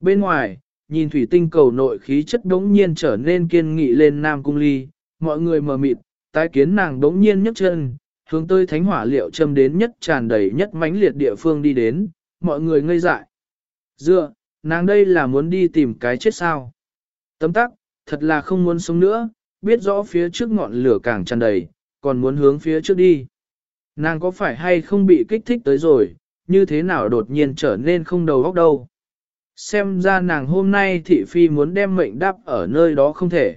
Bên ngoài, nhìn thủy tinh cầu nội khí chất đống nhiên trở nên kiên nghị lên Nam Cung Ly, mọi người mờ mịt, tái kiến nàng đống nhiên nhấc chân, hướng tới thánh hỏa liệu châm đến nhất tràn đầy nhất mãnh liệt địa phương đi đến, mọi người ngây dại. Dựa, nàng đây là muốn đi tìm cái chết sao? Tấm tắc, thật là không muốn sống nữa, biết rõ phía trước ngọn lửa càng tràn đầy, còn muốn hướng phía trước đi. Nàng có phải hay không bị kích thích tới rồi, như thế nào đột nhiên trở nên không đầu óc đâu. Xem ra nàng hôm nay thị phi muốn đem mệnh đáp ở nơi đó không thể.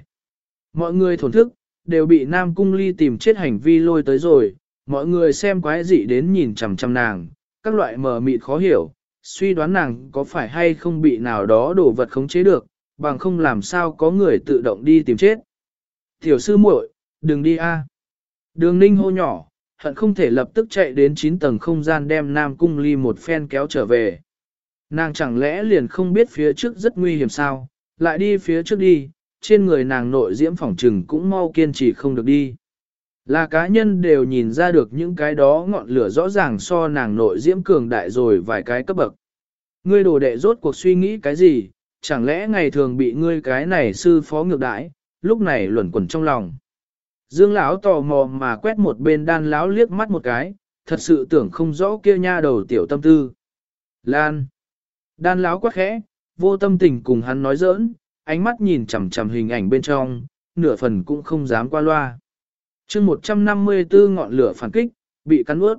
Mọi người thổn thức, đều bị Nam Cung Ly tìm chết hành vi lôi tới rồi, mọi người xem quái dị đến nhìn chằm chằm nàng, các loại mờ mịt khó hiểu, suy đoán nàng có phải hay không bị nào đó đổ vật khống chế được, bằng không làm sao có người tự động đi tìm chết. Tiểu sư muội, đừng đi a. Đường ninh hô nhỏ, hận không thể lập tức chạy đến 9 tầng không gian đem Nam Cung Ly một phen kéo trở về. Nàng chẳng lẽ liền không biết phía trước rất nguy hiểm sao, lại đi phía trước đi, trên người nàng nội diễm phỏng trừng cũng mau kiên trì không được đi. Là cá nhân đều nhìn ra được những cái đó ngọn lửa rõ ràng so nàng nội diễm cường đại rồi vài cái cấp bậc. Ngươi đồ đệ rốt cuộc suy nghĩ cái gì, chẳng lẽ ngày thường bị ngươi cái này sư phó ngược đãi, lúc này luẩn quẩn trong lòng. Dương lão tò mò mà quét một bên đan lão liếc mắt một cái, thật sự tưởng không rõ kia nha đầu tiểu tâm tư. Lan. Đan lão quá khẽ, vô tâm tình cùng hắn nói giỡn, ánh mắt nhìn chằm chằm hình ảnh bên trong, nửa phần cũng không dám qua loa. chương 154 ngọn lửa phản kích, bị cắn ướt.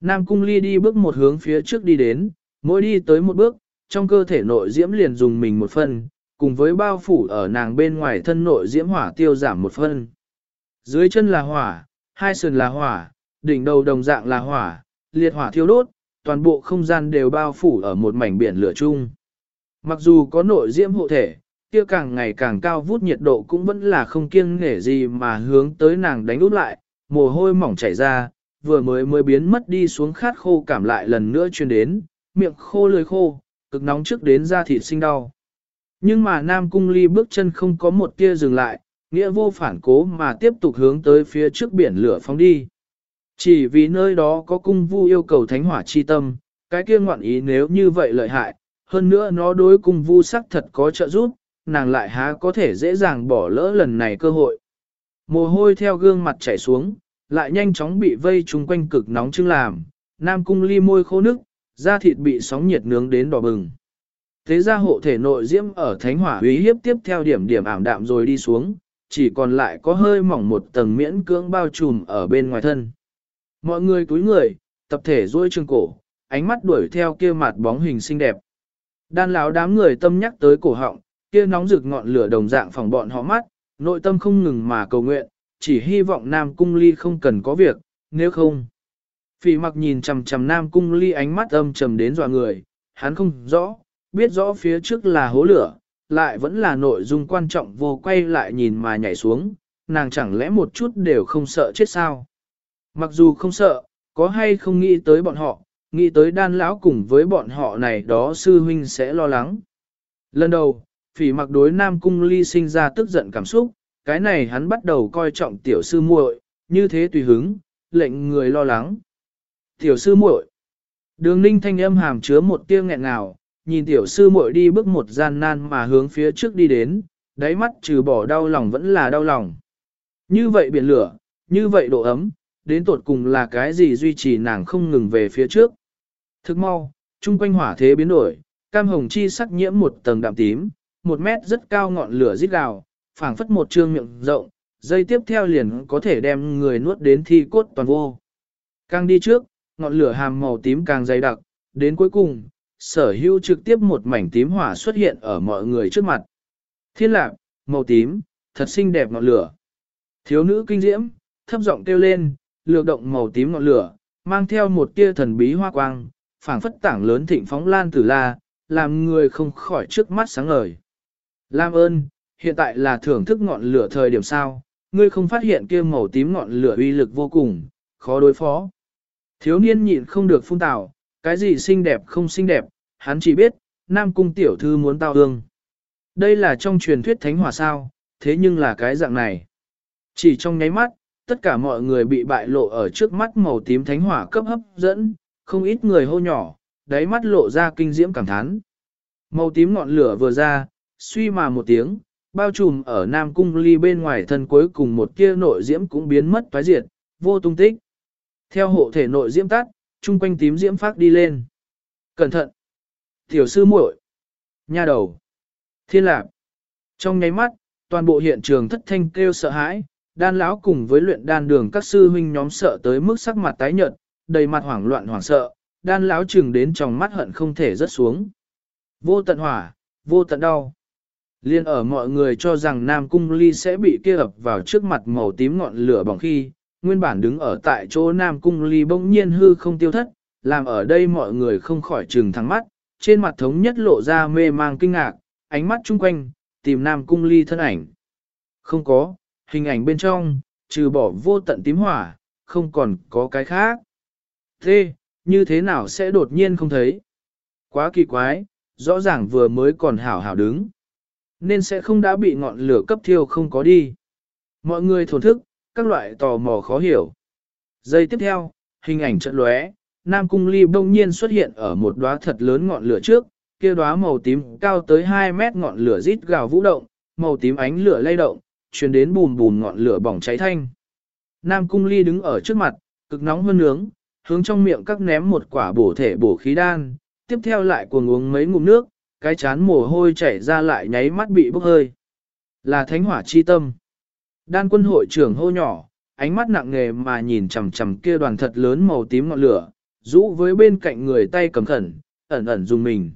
Nam Cung Ly đi bước một hướng phía trước đi đến, mỗi đi tới một bước, trong cơ thể nội diễm liền dùng mình một phần, cùng với bao phủ ở nàng bên ngoài thân nội diễm hỏa tiêu giảm một phần. Dưới chân là hỏa, hai sườn là hỏa, đỉnh đầu đồng dạng là hỏa, liệt hỏa thiêu đốt, toàn bộ không gian đều bao phủ ở một mảnh biển lửa chung. Mặc dù có nội diễm hộ thể, kia càng ngày càng cao vút nhiệt độ cũng vẫn là không kiêng nể gì mà hướng tới nàng đánh út lại, mồ hôi mỏng chảy ra, vừa mới mới biến mất đi xuống khát khô cảm lại lần nữa truyền đến, miệng khô lưỡi khô, cực nóng trước đến da thịt sinh đau. Nhưng mà Nam Cung Ly bước chân không có một tia dừng lại, nghĩa vô phản cố mà tiếp tục hướng tới phía trước biển lửa phóng đi. Chỉ vì nơi đó có cung vu yêu cầu thánh hỏa chi tâm, cái kia ngoạn ý nếu như vậy lợi hại, hơn nữa nó đối cung vu sắc thật có trợ giúp, nàng lại há có thể dễ dàng bỏ lỡ lần này cơ hội. Mồ hôi theo gương mặt chảy xuống, lại nhanh chóng bị vây chung quanh cực nóng chưng làm, nam cung ly môi khô nước, da thịt bị sóng nhiệt nướng đến đỏ bừng. Thế ra hộ thể nội diễm ở thánh hỏa uy hiếp tiếp theo điểm điểm ảm đạm rồi đi xuống, chỉ còn lại có hơi mỏng một tầng miễn cưỡng bao trùm ở bên ngoài thân. Mọi người cúi người, tập thể duỗi trường cổ, ánh mắt đuổi theo kia mặt bóng hình xinh đẹp. Đan lão đám người tâm nhắc tới cổ họng, kia nóng rực ngọn lửa đồng dạng phòng bọn họ mắt, nội tâm không ngừng mà cầu nguyện, chỉ hy vọng Nam Cung Ly không cần có việc, nếu không. Phỉ mặc nhìn chằm chằm Nam Cung Ly ánh mắt âm trầm đến dọa người, hắn không rõ, biết rõ phía trước là hố lửa, lại vẫn là nội dung quan trọng vô quay lại nhìn mà nhảy xuống, nàng chẳng lẽ một chút đều không sợ chết sao. Mặc dù không sợ, có hay không nghĩ tới bọn họ, nghĩ tới đan lão cùng với bọn họ này đó sư huynh sẽ lo lắng. Lần đầu, phỉ mặc đối Nam Cung Ly sinh ra tức giận cảm xúc, cái này hắn bắt đầu coi trọng tiểu sư muội, như thế tùy hứng, lệnh người lo lắng. Tiểu sư muội. Đường ninh thanh âm hàm chứa một tia nghẹn ngào, nhìn tiểu sư muội đi bước một gian nan mà hướng phía trước đi đến, đáy mắt trừ bỏ đau lòng vẫn là đau lòng. Như vậy biển lửa, như vậy độ ấm, đến tột cùng là cái gì duy trì nàng không ngừng về phía trước. Thức mau, chung quanh hỏa thế biến đổi, cam hồng chi sắc nhiễm một tầng đạm tím, một mét rất cao ngọn lửa rít gào, phảng phất một trương miệng rộng, dây tiếp theo liền có thể đem người nuốt đến thi cốt toàn vô. Càng đi trước, ngọn lửa hàm màu tím càng dày đặc, đến cuối cùng, sở hữu trực tiếp một mảnh tím hỏa xuất hiện ở mọi người trước mặt. Thiên lạc, màu tím, thật xinh đẹp ngọn lửa. Thiếu nữ kinh diễm, thấp giọng kêu lên, lược động màu tím ngọn lửa, mang theo một tia thần bí hoa quang, phảng phất tảng lớn thịnh phóng lan tử la, làm người không khỏi trước mắt sáng ngời. Lam ơn, hiện tại là thưởng thức ngọn lửa thời điểm sao, ngươi không phát hiện kia màu tím ngọn lửa uy lực vô cùng, khó đối phó. Thiếu niên nhịn không được phun tào, cái gì xinh đẹp không xinh đẹp, hắn chỉ biết, Nam Cung tiểu thư muốn tao hương. Đây là trong truyền thuyết thánh hỏa sao, thế nhưng là cái dạng này. Chỉ trong nháy mắt, tất cả mọi người bị bại lộ ở trước mắt màu tím thánh hỏa cấp hấp dẫn, không ít người hô nhỏ, đáy mắt lộ ra kinh diễm cảm thán. Màu tím ngọn lửa vừa ra, suy mà một tiếng, bao trùm ở Nam Cung ly bên ngoài thân cuối cùng một kia nội diễm cũng biến mất toái diệt, vô tung tích. Theo hộ thể nội diễm tắt, chung quanh tím diễm phát đi lên. Cẩn thận! Tiểu sư muội, Nha đầu! Thiên lạc! Trong nháy mắt, toàn bộ hiện trường thất thanh kêu sợ hãi, đan lão cùng với luyện đan đường các sư huynh nhóm sợ tới mức sắc mặt tái nhợt, đầy mặt hoảng loạn hoảng sợ, đan lão chừng đến trong mắt hận không thể rớt xuống. Vô tận hỏa, vô tận đau. Liên ở mọi người cho rằng Nam Cung Ly sẽ bị kia ập vào trước mặt màu tím ngọn lửa bỏng khi, nguyên bản đứng ở tại chỗ Nam Cung Ly bỗng nhiên hư không tiêu thất, làm ở đây mọi người không khỏi trừng thắng mắt, trên mặt thống nhất lộ ra mê mang kinh ngạc, ánh mắt chung quanh, tìm Nam Cung Ly thân ảnh. Không có, hình ảnh bên trong, trừ bỏ vô tận tím hỏa, không còn có cái khác. Thế, như thế nào sẽ đột nhiên không thấy? Quá kỳ quái, rõ ràng vừa mới còn hảo hảo đứng. Nên sẽ không đã bị ngọn lửa cấp thiêu không có đi. Mọi người thổn thức, các loại tò mò khó hiểu. Giây tiếp theo, hình ảnh trận lóe, Nam Cung Ly đông nhiên xuất hiện ở một đóa thật lớn ngọn lửa trước, kia đóa màu tím cao tới 2 mét ngọn lửa rít gào vũ động, màu tím ánh lửa lay động, truyền đến bùm bùm ngọn lửa bỏng cháy thanh. Nam Cung Ly đứng ở trước mặt, cực nóng hơn nướng, hướng trong miệng các ném một quả bổ thể bổ khí đan, tiếp theo lại cuồng uống mấy ngụm nước, cái chán mồ hôi chảy ra lại nháy mắt bị bốc hơi. Là thánh hỏa chi tâm. Đan quân hội trưởng hô nhỏ, ánh mắt nặng nề mà nhìn chằm chằm kia đoàn thật lớn màu tím ngọn lửa, rũ với bên cạnh người tay cầm khẩn, ẩn ẩn dùng mình.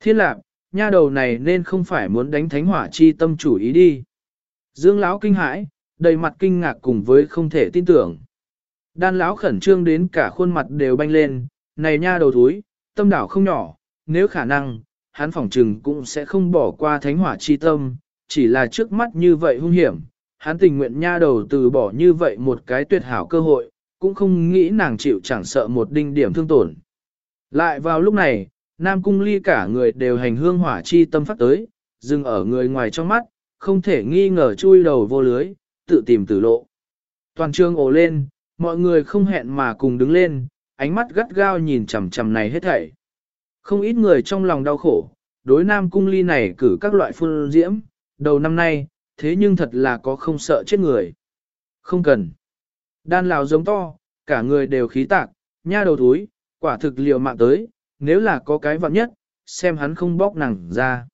Thiên lạc, nha đầu này nên không phải muốn đánh thánh hỏa chi tâm chủ ý đi. Dương lão kinh hãi, đầy mặt kinh ngạc cùng với không thể tin tưởng. Đan lão khẩn trương đến cả khuôn mặt đều banh lên, này nha đầu thúi, tâm đảo không nhỏ, nếu khả năng, hắn phỏng trừng cũng sẽ không bỏ qua thánh hỏa chi tâm, chỉ là trước mắt như vậy hung hiểm, hắn tình nguyện nha đầu từ bỏ như vậy một cái tuyệt hảo cơ hội, cũng không nghĩ nàng chịu chẳng sợ một đinh điểm thương tổn. Lại vào lúc này, Nam Cung Ly cả người đều hành hương hỏa chi tâm phát tới, dừng ở người ngoài trong mắt, không thể nghi ngờ chui đầu vô lưới, tự tìm tử lộ. Toàn trường ồ lên, mọi người không hẹn mà cùng đứng lên, ánh mắt gắt gao nhìn chằm chằm này hết thảy. Không ít người trong lòng đau khổ, đối Nam Cung Ly này cử các loại phun diễm, đầu năm nay, thế nhưng thật là có không sợ chết người. Không cần. Đan lào giống to, cả người đều khí tạc, nha đầu túi, quả thực liều mạng tới, nếu là có cái vặn nhất, xem hắn không bóc nàng ra.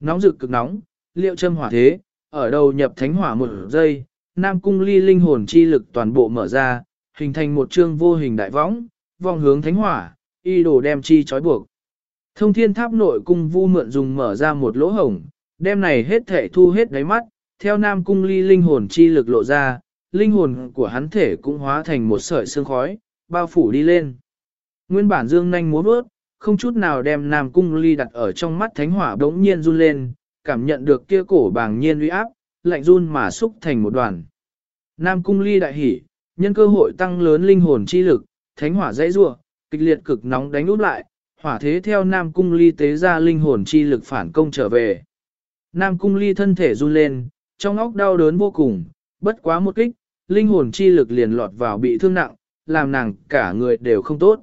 Nóng rực cực nóng, liệu châm hỏa thế, ở đầu nhập thánh hỏa một giây, Nam Cung Ly linh hồn chi lực toàn bộ mở ra, hình thành một chương vô hình đại võng, vòng hướng thánh hỏa, y đồ đem chi trói buộc. Thông thiên tháp nội cung vu mượn dùng mở ra một lỗ hổng, đem này hết thể thu hết đáy mắt, theo Nam Cung Ly linh hồn chi lực lộ ra, linh hồn của hắn thể cũng hóa thành một sợi sương khói, bao phủ đi lên. Nguyên bản dương nhanh múa bước, không chút nào đem Nam Cung Ly đặt ở trong mắt thánh hỏa đống nhiên run lên, cảm nhận được kia cổ bàng nhiên uy áp, lạnh run mà xúc thành một đoàn. Nam Cung Ly đại hỉ, nhân cơ hội tăng lớn linh hồn chi lực, thánh hỏa dãy rua, kịch liệt cực nóng đánh út lại, hỏa thế theo Nam Cung Ly tế ra linh hồn chi lực phản công trở về. Nam Cung Ly thân thể run lên, trong óc đau đớn vô cùng, bất quá một kích, linh hồn chi lực liền lọt vào bị thương nặng, làm nàng cả người đều không tốt.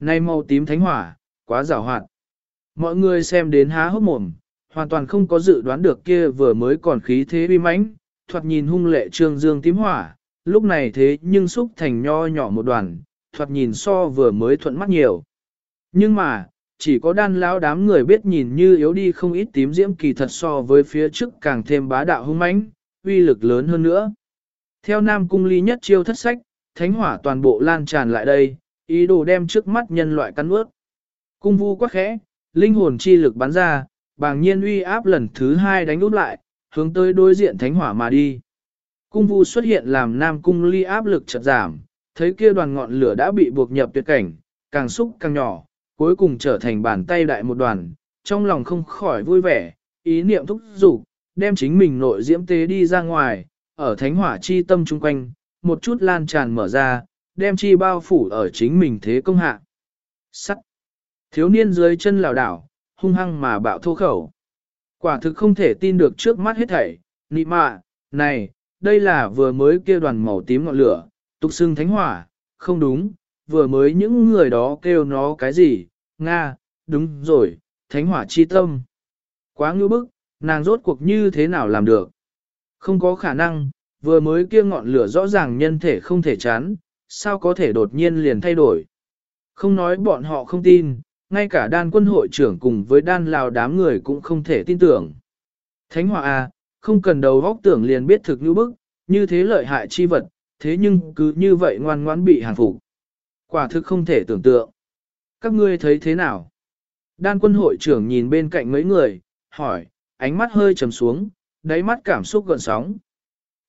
Nay màu tím thánh hỏa, quá rào hoạt. Mọi người xem đến há hốc mồm, hoàn toàn không có dự đoán được kia vừa mới còn khí thế uy mãnh, thoạt nhìn hung lệ trương dương tím hỏa, lúc này thế nhưng xúc thành nho nhỏ một đoàn, thoạt nhìn so vừa mới thuận mắt nhiều. Nhưng mà, chỉ có đan lão đám người biết nhìn như yếu đi không ít tím diễm kỳ thật so với phía trước càng thêm bá đạo hung mãnh, uy lực lớn hơn nữa. Theo Nam Cung Ly nhất chiêu thất sách, thánh hỏa toàn bộ lan tràn lại đây, ý đồ đem trước mắt nhân loại cắn ướt. Cung vu quá khẽ, linh hồn chi lực bắn ra, bàng nhiên uy áp lần thứ hai đánh út lại, hướng tới đối diện thánh hỏa mà đi. Cung vu xuất hiện làm Nam Cung Ly áp lực chợt giảm, thấy kia đoàn ngọn lửa đã bị buộc nhập tuyệt cảnh, càng xúc càng nhỏ, cuối cùng trở thành bàn tay đại một đoàn, trong lòng không khỏi vui vẻ, ý niệm thúc giục, đem chính mình nội diễm tế đi ra ngoài, ở thánh hỏa chi tâm chung quanh, một chút lan tràn mở ra, đem chi bao phủ ở chính mình thế công hạ. Sắt. Thiếu niên dưới chân lảo đảo, hung hăng mà bạo thô khẩu. Quả thực không thể tin được trước mắt hết thảy, nị mạ, này, đây là vừa mới kia đoàn màu tím ngọn lửa, tục xưng thánh hỏa, không đúng, vừa mới những người đó kêu nó cái gì, Nga, đúng rồi, thánh hỏa chi tâm. Quá ngư bức, nàng rốt cuộc như thế nào làm được? Không có khả năng, vừa mới kia ngọn lửa rõ ràng nhân thể không thể chán, sao có thể đột nhiên liền thay đổi? Không nói bọn họ không tin, ngay cả đan quân hội trưởng cùng với đan lào đám người cũng không thể tin tưởng. Thánh hỏa à, không cần đầu góc tưởng liền biết thực như bức, như thế lợi hại chi vật, thế nhưng cứ như vậy ngoan ngoãn bị hàng phục. Quả thực không thể tưởng tượng. Các ngươi thấy thế nào? Đan quân hội trưởng nhìn bên cạnh mấy người, hỏi, ánh mắt hơi trầm xuống, đáy mắt cảm xúc gợn sóng.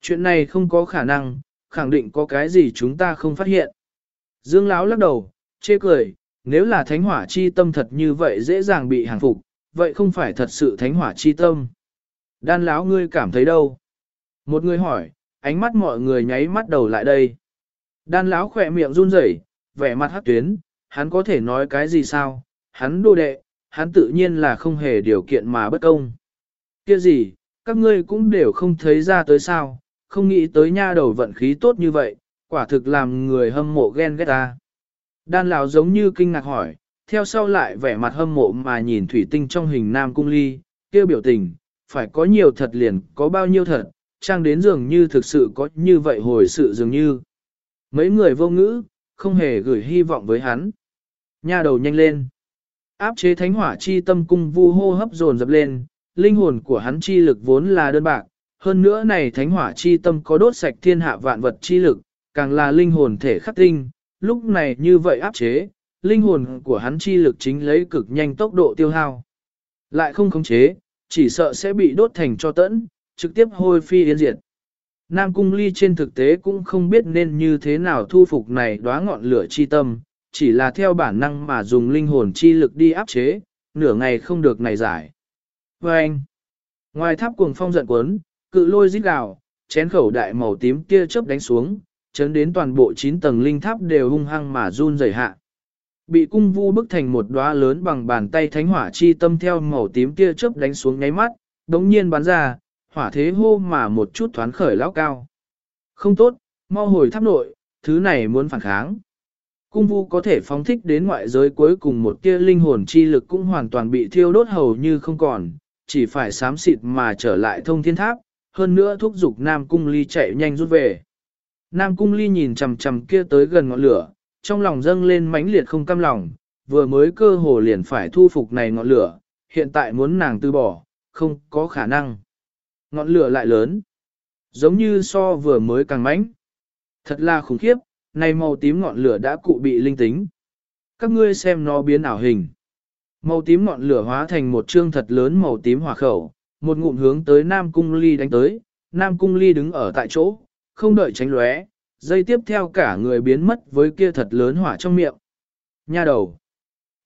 Chuyện này không có khả năng, khẳng định có cái gì chúng ta không phát hiện. Dương Lão lắc đầu, chê cười, nếu là thánh hỏa chi tâm thật như vậy dễ dàng bị hàng phục, vậy không phải thật sự thánh hỏa chi tâm. Đan lão ngươi cảm thấy đâu? Một người hỏi, ánh mắt mọi người nháy mắt đầu lại đây. Đan lão khỏe miệng run rẩy, vẻ mặt hắc tuyến, hắn có thể nói cái gì sao? Hắn đô đệ, hắn tự nhiên là không hề điều kiện mà bất công. Kia gì, các ngươi cũng đều không thấy ra tới sao, không nghĩ tới nha đầu vận khí tốt như vậy, quả thực làm người hâm mộ ghen ghét ta. Đan lão giống như kinh ngạc hỏi, theo sau lại vẻ mặt hâm mộ mà nhìn thủy tinh trong hình nam cung ly, kia biểu tình, phải có nhiều thật liền có bao nhiêu thật, trang đến dường như thực sự có như vậy hồi sự dường như. Mấy người vô ngữ, không hề gửi hy vọng với hắn. Nha đầu nhanh lên. Áp chế thánh hỏa chi tâm cung vu hô hấp dồn dập lên, linh hồn của hắn chi lực vốn là đơn bạc, hơn nữa này thánh hỏa chi tâm có đốt sạch thiên hạ vạn vật chi lực, càng là linh hồn thể khắc tinh, lúc này như vậy áp chế, linh hồn của hắn chi lực chính lấy cực nhanh tốc độ tiêu hao. Lại không khống chế, chỉ sợ sẽ bị đốt thành cho tẫn, trực tiếp hôi phi yên diệt. Nam Cung Ly trên thực tế cũng không biết nên như thế nào thu phục này đóa ngọn lửa chi tâm, chỉ là theo bản năng mà dùng linh hồn chi lực đi áp chế, nửa ngày không được này giải. Và anh, ngoài tháp cuồng phong giận cuốn, cự lôi rít gào, chén khẩu đại màu tím kia chớp đánh xuống, chấn đến toàn bộ 9 tầng linh tháp đều hung hăng mà run rẩy hạ. Bị cung vu bức thành một đóa lớn bằng bàn tay thánh hỏa chi tâm theo màu tím kia chớp đánh xuống nháy mắt, đống nhiên bắn ra, hỏa thế hô mà một chút thoáng khởi lão cao. Không tốt, mau hồi tháp nội, thứ này muốn phản kháng. Cung vu có thể phóng thích đến ngoại giới cuối cùng một tia linh hồn chi lực cũng hoàn toàn bị thiêu đốt hầu như không còn, chỉ phải sám xịt mà trở lại thông thiên tháp, hơn nữa thúc giục Nam Cung Ly chạy nhanh rút về. Nam Cung Ly nhìn chầm chầm kia tới gần ngọn lửa, trong lòng dâng lên mãnh liệt không cam lòng, vừa mới cơ hồ liền phải thu phục này ngọn lửa, hiện tại muốn nàng từ bỏ, không có khả năng. Ngọn lửa lại lớn. Giống như so vừa mới càng mãnh. Thật là khủng khiếp, này màu tím ngọn lửa đã cụ bị linh tính. Các ngươi xem nó biến ảo hình. Màu tím ngọn lửa hóa thành một trương thật lớn màu tím hỏa khẩu, một ngụm hướng tới Nam Cung Ly đánh tới, Nam Cung Ly đứng ở tại chỗ, không đợi tránh lóe, dây tiếp theo cả người biến mất với kia thật lớn hỏa trong miệng. Nha đầu.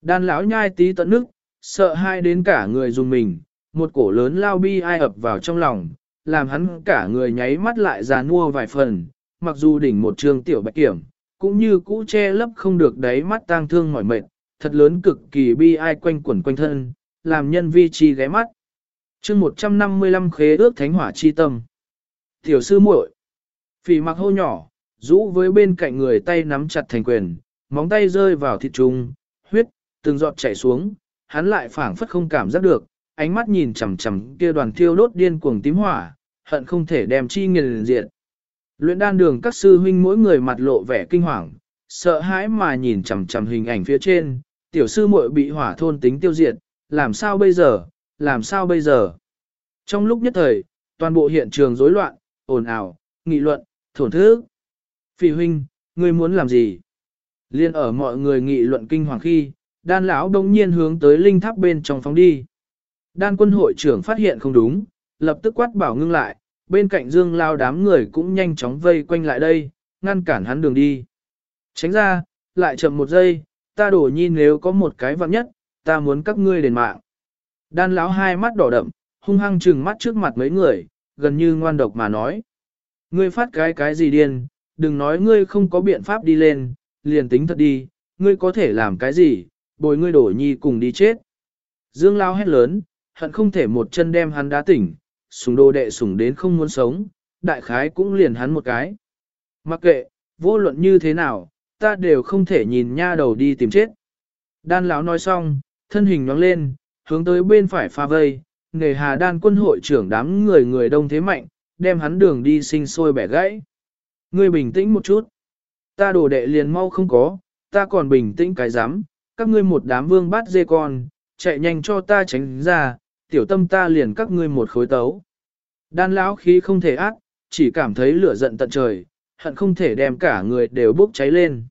Đan lão nhai tí tận nước, sợ hai đến cả người dùng mình, một cổ lớn lao bi ai ập vào trong lòng, làm hắn cả người nháy mắt lại già nua vài phần, mặc dù đỉnh một trường tiểu bạch kiểm, cũng như cũ che lấp không được đáy mắt tang thương mỏi mệt, thật lớn cực kỳ bi ai quanh quẩn quanh thân, làm nhân vi chi ghé mắt. chương 155 khế ước thánh hỏa chi tâm. Tiểu sư muội phỉ mặc hô nhỏ, rũ với bên cạnh người tay nắm chặt thành quyền, móng tay rơi vào thịt trùng, huyết, từng giọt chảy xuống, hắn lại phảng phất không cảm giác được, ánh mắt nhìn chằm chằm kia đoàn thiêu đốt điên cuồng tím hỏa, hận không thể đem chi nghiền diện. Luyện đan đường các sư huynh mỗi người mặt lộ vẻ kinh hoàng, sợ hãi mà nhìn chằm chằm hình ảnh phía trên, tiểu sư muội bị hỏa thôn tính tiêu diệt, làm sao bây giờ, làm sao bây giờ. Trong lúc nhất thời, toàn bộ hiện trường rối loạn, ồn ào, nghị luận, thổn thức. Phỉ huynh, ngươi muốn làm gì? Liên ở mọi người nghị luận kinh hoàng khi, đan lão đông nhiên hướng tới linh tháp bên trong phóng đi. Đan quân hội trưởng phát hiện không đúng, lập tức quát bảo ngưng lại, bên cạnh dương lao đám người cũng nhanh chóng vây quanh lại đây, ngăn cản hắn đường đi. Tránh ra, lại chậm một giây, ta đổ nhi nếu có một cái vặn nhất, ta muốn các ngươi đền mạng. Đan lão hai mắt đỏ đậm, hung hăng trừng mắt trước mặt mấy người, gần như ngoan độc mà nói. Ngươi phát cái cái gì điên, đừng nói ngươi không có biện pháp đi lên, liền tính thật đi, ngươi có thể làm cái gì, bồi ngươi đổ nhi cùng đi chết. Dương lao hét lớn, hận không thể một chân đem hắn đá tỉnh, sùng đồ đệ sùng đến không muốn sống, đại khái cũng liền hắn một cái. Mặc kệ, vô luận như thế nào, ta đều không thể nhìn nha đầu đi tìm chết. Đan lão nói xong, thân hình nhoáng lên, hướng tới bên phải pha vây, nề hà đan quân hội trưởng đám người người đông thế mạnh, đem hắn đường đi sinh sôi bẻ gãy. Ngươi bình tĩnh một chút. Ta đồ đệ liền mau không có, ta còn bình tĩnh cái dám, các ngươi một đám vương bát dê con, chạy nhanh cho ta tránh ra, tiểu tâm ta liền các ngươi một khối tấu. Đan lão khí không thể ác, chỉ cảm thấy lửa giận tận trời, hận không thể đem cả người đều bốc cháy lên.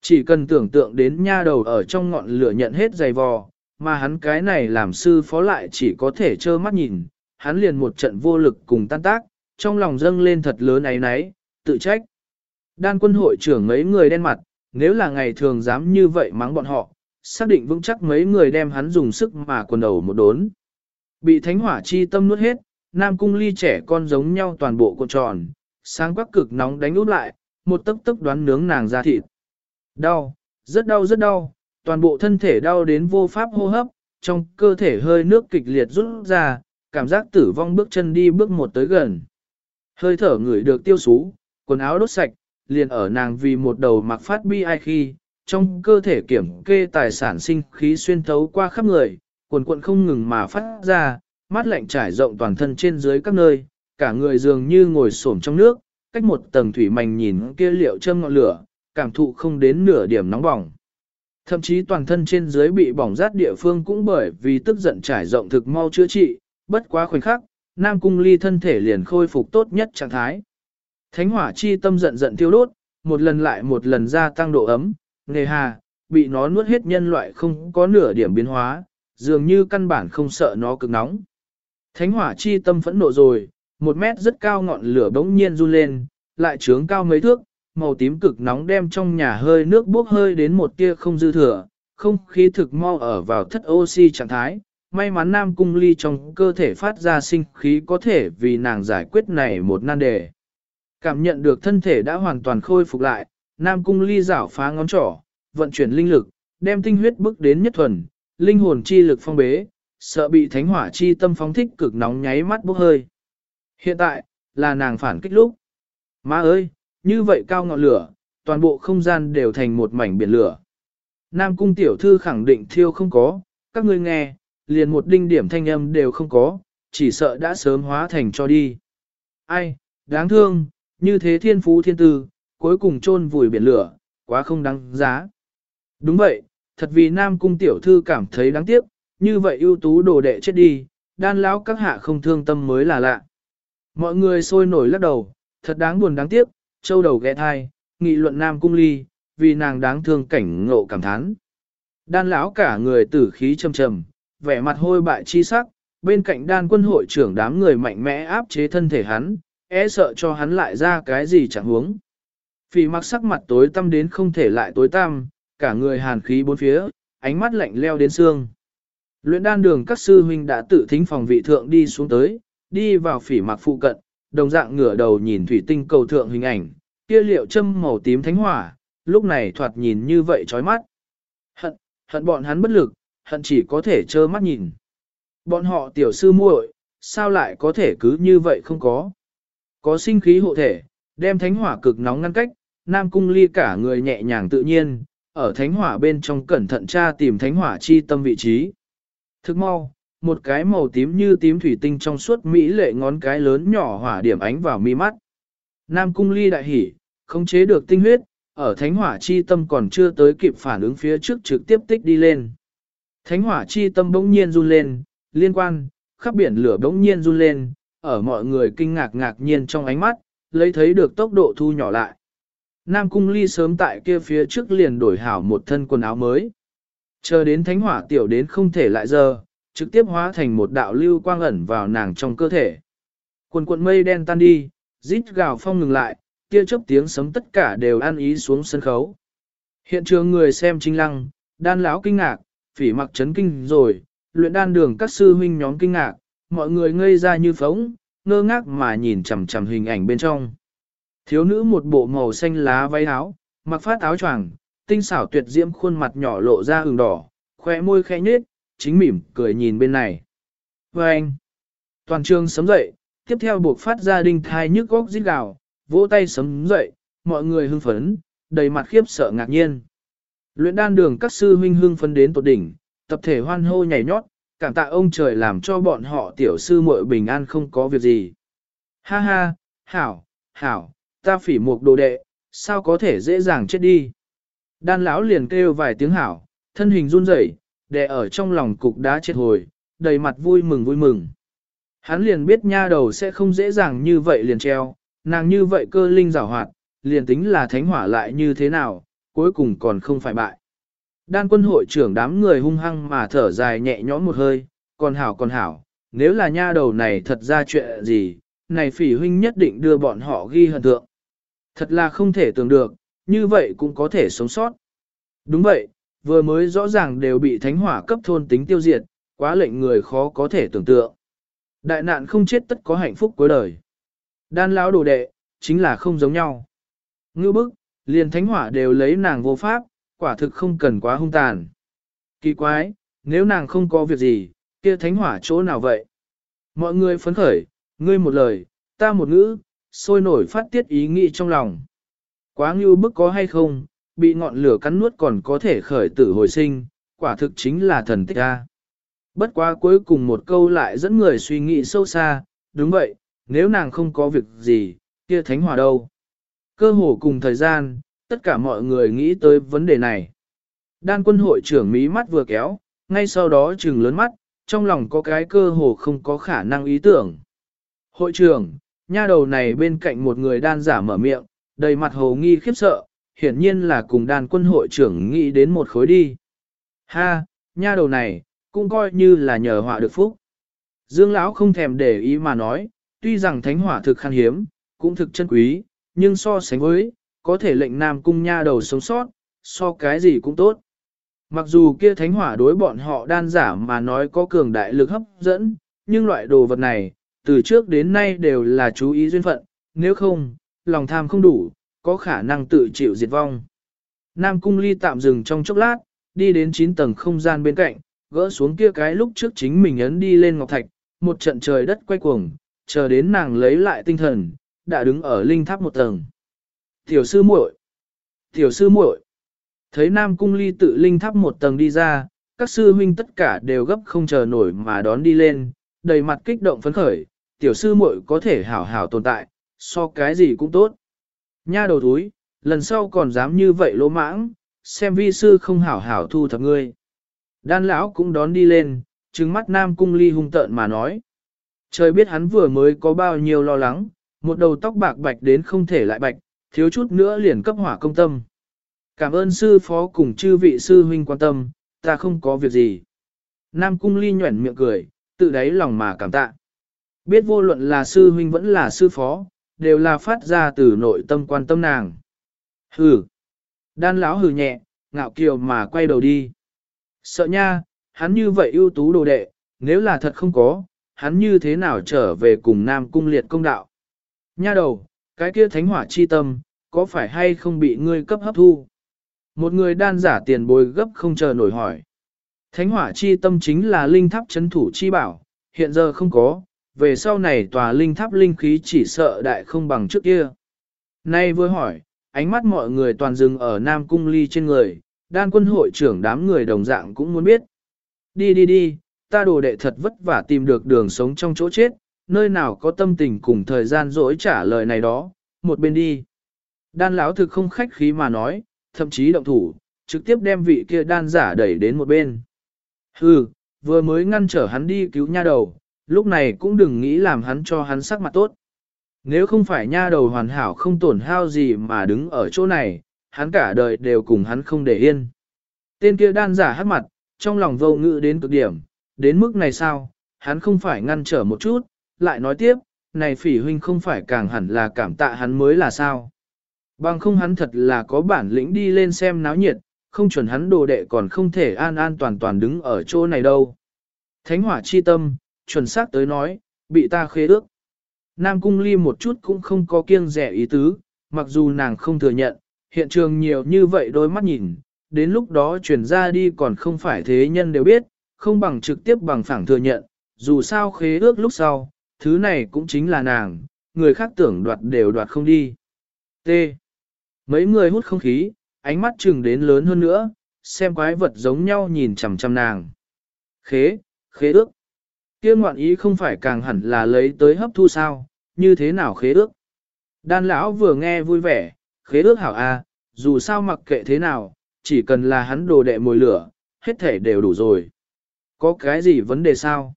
Chỉ cần tưởng tượng đến nha đầu ở trong ngọn lửa nhận hết dày vò, mà hắn cái này làm sư phó lại chỉ có thể trơ mắt nhìn, hắn liền một trận vô lực cùng tan tác, trong lòng dâng lên thật lớn ấy náy, tự trách. Đan quân hội trưởng mấy người đen mặt, nếu là ngày thường dám như vậy mắng bọn họ, xác định vững chắc mấy người đem hắn dùng sức mà quần đầu một đốn. Bị thánh hỏa chi tâm nuốt hết, nam cung ly trẻ con giống nhau toàn bộ cuộn tròn, sáng quắc cực nóng đánh út lại, một tấc tấc đoán nướng nàng ra thịt. Đau, rất đau rất đau, toàn bộ thân thể đau đến vô pháp hô hấp, trong cơ thể hơi nước kịch liệt rút ra, cảm giác tử vong bước chân đi bước một tới gần. Hơi thở người được tiêu sú, quần áo đốt sạch, liền ở nàng vì một đầu mặc phát bi ai khi, trong cơ thể kiểm kê tài sản sinh khí xuyên thấu qua khắp người, Cuồn cuộn không ngừng mà phát ra, mát lạnh trải rộng toàn thân trên dưới các nơi, cả người dường như ngồi xổm trong nước, cách một tầng thủy mảnh nhìn kia liệu châm ngọn lửa, cảm thụ không đến nửa điểm nóng bỏng. Thậm chí toàn thân trên dưới bị bỏng rát địa phương cũng bởi vì tức giận trải rộng thực mau chữa trị, bất quá khoảnh khắc, Nam Cung Ly thân thể liền khôi phục tốt nhất trạng thái. Thánh hỏa chi tâm giận giận thiêu đốt, một lần lại một lần gia tăng độ ấm, nghề hà, bị nó nuốt hết nhân loại không có nửa điểm biến hóa, dường như căn bản không sợ nó cực nóng. Thánh hỏa chi tâm phẫn nộ rồi, một mét rất cao ngọn lửa bỗng nhiên run lên, lại trướng cao mấy thước, màu tím cực nóng đem trong nhà hơi nước bốc hơi đến một tia không dư thừa, không khí thực mau ở vào thất oxy trạng thái. May mắn Nam Cung Ly trong cơ thể phát ra sinh khí có thể vì nàng giải quyết này một nan đề. Cảm nhận được thân thể đã hoàn toàn khôi phục lại, Nam Cung Ly rảo phá ngón trỏ, vận chuyển linh lực, đem tinh huyết bước đến nhất thuần, linh hồn chi lực phong bế, sợ bị thánh hỏa chi tâm phóng thích cực nóng nháy mắt bốc hơi. Hiện tại, là nàng phản kích lúc. Má ơi, như vậy cao ngọn lửa, toàn bộ không gian đều thành một mảnh biển lửa. Nam cung tiểu thư khẳng định thiêu không có, các ngươi nghe, liền một đinh điểm thanh âm đều không có, chỉ sợ đã sớm hóa thành cho đi. Ai, đáng thương, như thế thiên phú thiên tư, cuối cùng chôn vùi biển lửa, quá không đáng giá. Đúng vậy, thật vì Nam cung tiểu thư cảm thấy đáng tiếc, như vậy ưu tú đồ đệ chết đi, đan lão các hạ không thương tâm mới là lạ. Mọi người sôi nổi lắc đầu, thật đáng buồn đáng tiếc, châu đầu ghé thai, nghị luận nam cung ly, vì nàng đáng thương cảnh ngộ cảm thán. Đan lão cả người tử khí trầm trầm, vẻ mặt hôi bại chi sắc, bên cạnh đan quân hội trưởng đám người mạnh mẽ áp chế thân thể hắn, e sợ cho hắn lại ra cái gì chẳng huống. Phỉ mặc sắc mặt tối tăm đến không thể lại tối tăm, cả người hàn khí bốn phía, ánh mắt lạnh leo đến xương. Luyện đan đường các sư huynh đã tự thính phòng vị thượng đi xuống tới, đi vào phỉ mặc phụ cận, đồng dạng ngửa đầu nhìn thủy tinh cầu thượng hình ảnh, kia liệu châm màu tím thánh hỏa, lúc này thoạt nhìn như vậy chói mắt. Hận, hận bọn hắn bất lực, hận chỉ có thể trơ mắt nhìn. Bọn họ tiểu sư muội, sao lại có thể cứ như vậy không có. Có sinh khí hộ thể, đem thánh hỏa cực nóng ngăn cách, Nam Cung Ly cả người nhẹ nhàng tự nhiên, ở thánh hỏa bên trong cẩn thận tra tìm thánh hỏa chi tâm vị trí. Thức mau, một cái màu tím như tím thủy tinh trong suốt mỹ lệ ngón cái lớn nhỏ hỏa điểm ánh vào mi mắt. Nam Cung Ly đại hỉ, không chế được tinh huyết, ở thánh hỏa chi tâm còn chưa tới kịp phản ứng phía trước trực tiếp tích đi lên. Thánh hỏa chi tâm bỗng nhiên run lên, liên quan, khắp biển lửa bỗng nhiên run lên, ở mọi người kinh ngạc ngạc nhiên trong ánh mắt, lấy thấy được tốc độ thu nhỏ lại. Nam Cung Ly sớm tại kia phía trước liền đổi hảo một thân quần áo mới. Chờ đến thánh hỏa tiểu đến không thể lại giờ, trực tiếp hóa thành một đạo lưu quang ẩn vào nàng trong cơ thể. Quần quần mây đen tan đi, rít gào phong ngừng lại, kia chớp tiếng sấm tất cả đều an ý xuống sân khấu. Hiện trường người xem trinh lăng, đan lão kinh ngạc, phỉ mặc chấn kinh rồi, luyện đan đường các sư huynh nhóm kinh ngạc, mọi người ngây ra như phóng, ngơ ngác mà nhìn chằm chằm hình ảnh bên trong. Thiếu nữ một bộ màu xanh lá váy áo, mặc phát áo choàng, tinh xảo tuyệt diễm khuôn mặt nhỏ lộ ra ửng đỏ, khoe môi khẽ nhếch, chính mỉm cười nhìn bên này. Và anh, toàn trường sấm dậy, tiếp theo buộc phát ra đinh thai nhức góc rít gào, vỗ tay sấm dậy, mọi người hưng phấn, đầy mặt khiếp sợ ngạc nhiên. Luyện đan đường các sư huynh hưng phấn đến tột đỉnh, tập thể hoan hô nhảy nhót, cảm tạ ông trời làm cho bọn họ tiểu sư muội bình an không có việc gì. Ha ha, hảo, hảo, ta phỉ một đồ đệ, sao có thể dễ dàng chết đi. Đan lão liền kêu vài tiếng hảo, thân hình run rẩy, đè ở trong lòng cục đá chết hồi, đầy mặt vui mừng vui mừng. Hắn liền biết nha đầu sẽ không dễ dàng như vậy liền treo, nàng như vậy cơ linh rào hoạt, liền tính là thánh hỏa lại như thế nào, cuối cùng còn không phải bại. Đan quân hội trưởng đám người hung hăng mà thở dài nhẹ nhõm một hơi, còn hảo còn hảo, nếu là nha đầu này thật ra chuyện gì, này phỉ huynh nhất định đưa bọn họ ghi hận thượng. Thật là không thể tưởng được, như vậy cũng có thể sống sót. Đúng vậy, vừa mới rõ ràng đều bị thánh hỏa cấp thôn tính tiêu diệt, quá lệnh người khó có thể tưởng tượng. Đại nạn không chết tất có hạnh phúc cuối đời. Đan lão đồ đệ, chính là không giống nhau. Ngư bức, liền thánh hỏa đều lấy nàng vô pháp, quả thực không cần quá hung tàn. Kỳ quái, nếu nàng không có việc gì, kia thánh hỏa chỗ nào vậy? Mọi người phấn khởi, ngươi một lời, ta một ngữ, sôi nổi phát tiết ý nghĩ trong lòng. Quá ngưu bức có hay không, bị ngọn lửa cắn nuốt còn có thể khởi tử hồi sinh, quả thực chính là thần tích a. Bất quá cuối cùng một câu lại dẫn người suy nghĩ sâu xa, đúng vậy, nếu nàng không có việc gì, kia thánh hỏa đâu. Cơ hồ cùng thời gian, tất cả mọi người nghĩ tới vấn đề này. Đan quân hội trưởng mí mắt vừa kéo, ngay sau đó trừng lớn mắt, trong lòng có cái cơ hồ không có khả năng ý tưởng. Hội trưởng, nha đầu này bên cạnh một người đan giả mở miệng, đầy mặt hồ nghi khiếp sợ, hiển nhiên là cùng đàn quân hội trưởng nghĩ đến một khối đi. Ha, nha đầu này, cũng coi như là nhờ họa được phúc. Dương lão không thèm để ý mà nói, tuy rằng thánh hỏa thực khan hiếm, cũng thực chân quý, nhưng so sánh với, có thể lệnh nam cung nha đầu sống sót, so cái gì cũng tốt. Mặc dù kia thánh hỏa đối bọn họ đan giả mà nói có cường đại lực hấp dẫn, nhưng loại đồ vật này, từ trước đến nay đều là chú ý duyên phận, nếu không, lòng tham không đủ, có khả năng tự chịu diệt vong. Nam cung ly tạm dừng trong chốc lát, đi đến 9 tầng không gian bên cạnh, gỡ xuống kia cái lúc trước chính mình ấn đi lên ngọc thạch, một trận trời đất quay cuồng, chờ đến nàng lấy lại tinh thần, đã đứng ở linh tháp một tầng. Tiểu sư muội, tiểu sư muội. Thấy Nam Cung Ly tự linh tháp một tầng đi ra, các sư huynh tất cả đều gấp không chờ nổi mà đón đi lên, đầy mặt kích động phấn khởi, tiểu sư muội có thể hảo hảo tồn tại, so cái gì cũng tốt. Nha đầu túi, lần sau còn dám như vậy lỗ mãng, xem vi sư không hảo hảo thu thập ngươi. Đan lão cũng đón đi lên, trừng mắt Nam Cung Ly hung tợn mà nói. Trời biết hắn vừa mới có bao nhiêu lo lắng, một đầu tóc bạc bạch đến không thể lại bạch, thiếu chút nữa liền cấp hỏa công tâm. Cảm ơn sư phó cùng chư vị sư huynh quan tâm, ta không có việc gì. Nam cung ly nhuẩn miệng cười, tự đáy lòng mà cảm tạ. Biết vô luận là sư huynh vẫn là sư phó, đều là phát ra từ nội tâm quan tâm nàng. Hừ. Đan lão hừ nhẹ, ngạo kiều mà quay đầu đi. Sợ nha, hắn như vậy ưu tú đồ đệ, nếu là thật không có, hắn như thế nào trở về cùng Nam cung liệt công đạo. Nha đầu, cái kia thánh hỏa chi tâm, có phải hay không bị ngươi cấp hấp thu? Một người đan giả tiền bồi gấp không chờ nổi hỏi. Thánh hỏa chi tâm chính là linh tháp chấn thủ chi bảo, hiện giờ không có, về sau này tòa linh tháp linh khí chỉ sợ đại không bằng trước kia. Nay vừa hỏi, ánh mắt mọi người toàn dừng ở Nam Cung Ly trên người, đan quân hội trưởng đám người đồng dạng cũng muốn biết. Đi đi đi, ta đồ đệ thật vất vả tìm được đường sống trong chỗ chết, nơi nào có tâm tình cùng thời gian dỗi trả lời này đó, một bên đi. Đan lão thực không khách khí mà nói, thậm chí động thủ, trực tiếp đem vị kia đan giả đẩy đến một bên. Hừ, vừa mới ngăn trở hắn đi cứu nha đầu, lúc này cũng đừng nghĩ làm hắn cho hắn sắc mặt tốt. Nếu không phải nha đầu hoàn hảo không tổn hao gì mà đứng ở chỗ này, hắn cả đời đều cùng hắn không để yên. Tên kia đan giả hát mặt, trong lòng vô ngự đến cực điểm, đến mức này sao, hắn không phải ngăn trở một chút, lại nói tiếp, này phỉ huynh không phải càng hẳn là cảm tạ hắn mới là sao. Bằng không hắn thật là có bản lĩnh đi lên xem náo nhiệt, không chuẩn hắn đồ đệ còn không thể an an toàn toàn đứng ở chỗ này đâu. Thánh hỏa chi tâm, chuẩn xác tới nói, bị ta khế ước. Nam cung ly một chút cũng không có kiêng rẻ ý tứ, mặc dù nàng không thừa nhận, hiện trường nhiều như vậy đôi mắt nhìn, đến lúc đó chuyển ra đi còn không phải thế nhân đều biết, không bằng trực tiếp bằng phẳng thừa nhận, dù sao khế ước lúc sau, thứ này cũng chính là nàng, người khác tưởng đoạt đều đoạt không đi. T. Mấy người hút không khí, ánh mắt chừng đến lớn hơn nữa, xem quái vật giống nhau nhìn chằm chằm nàng. Khế, khế ước. Kia ngoạn ý không phải càng hẳn là lấy tới hấp thu sao, như thế nào khế ước. Đan lão vừa nghe vui vẻ, khế ước hảo a, dù sao mặc kệ thế nào, chỉ cần là hắn đồ đệ mồi lửa, hết thể đều đủ rồi. Có cái gì vấn đề sao?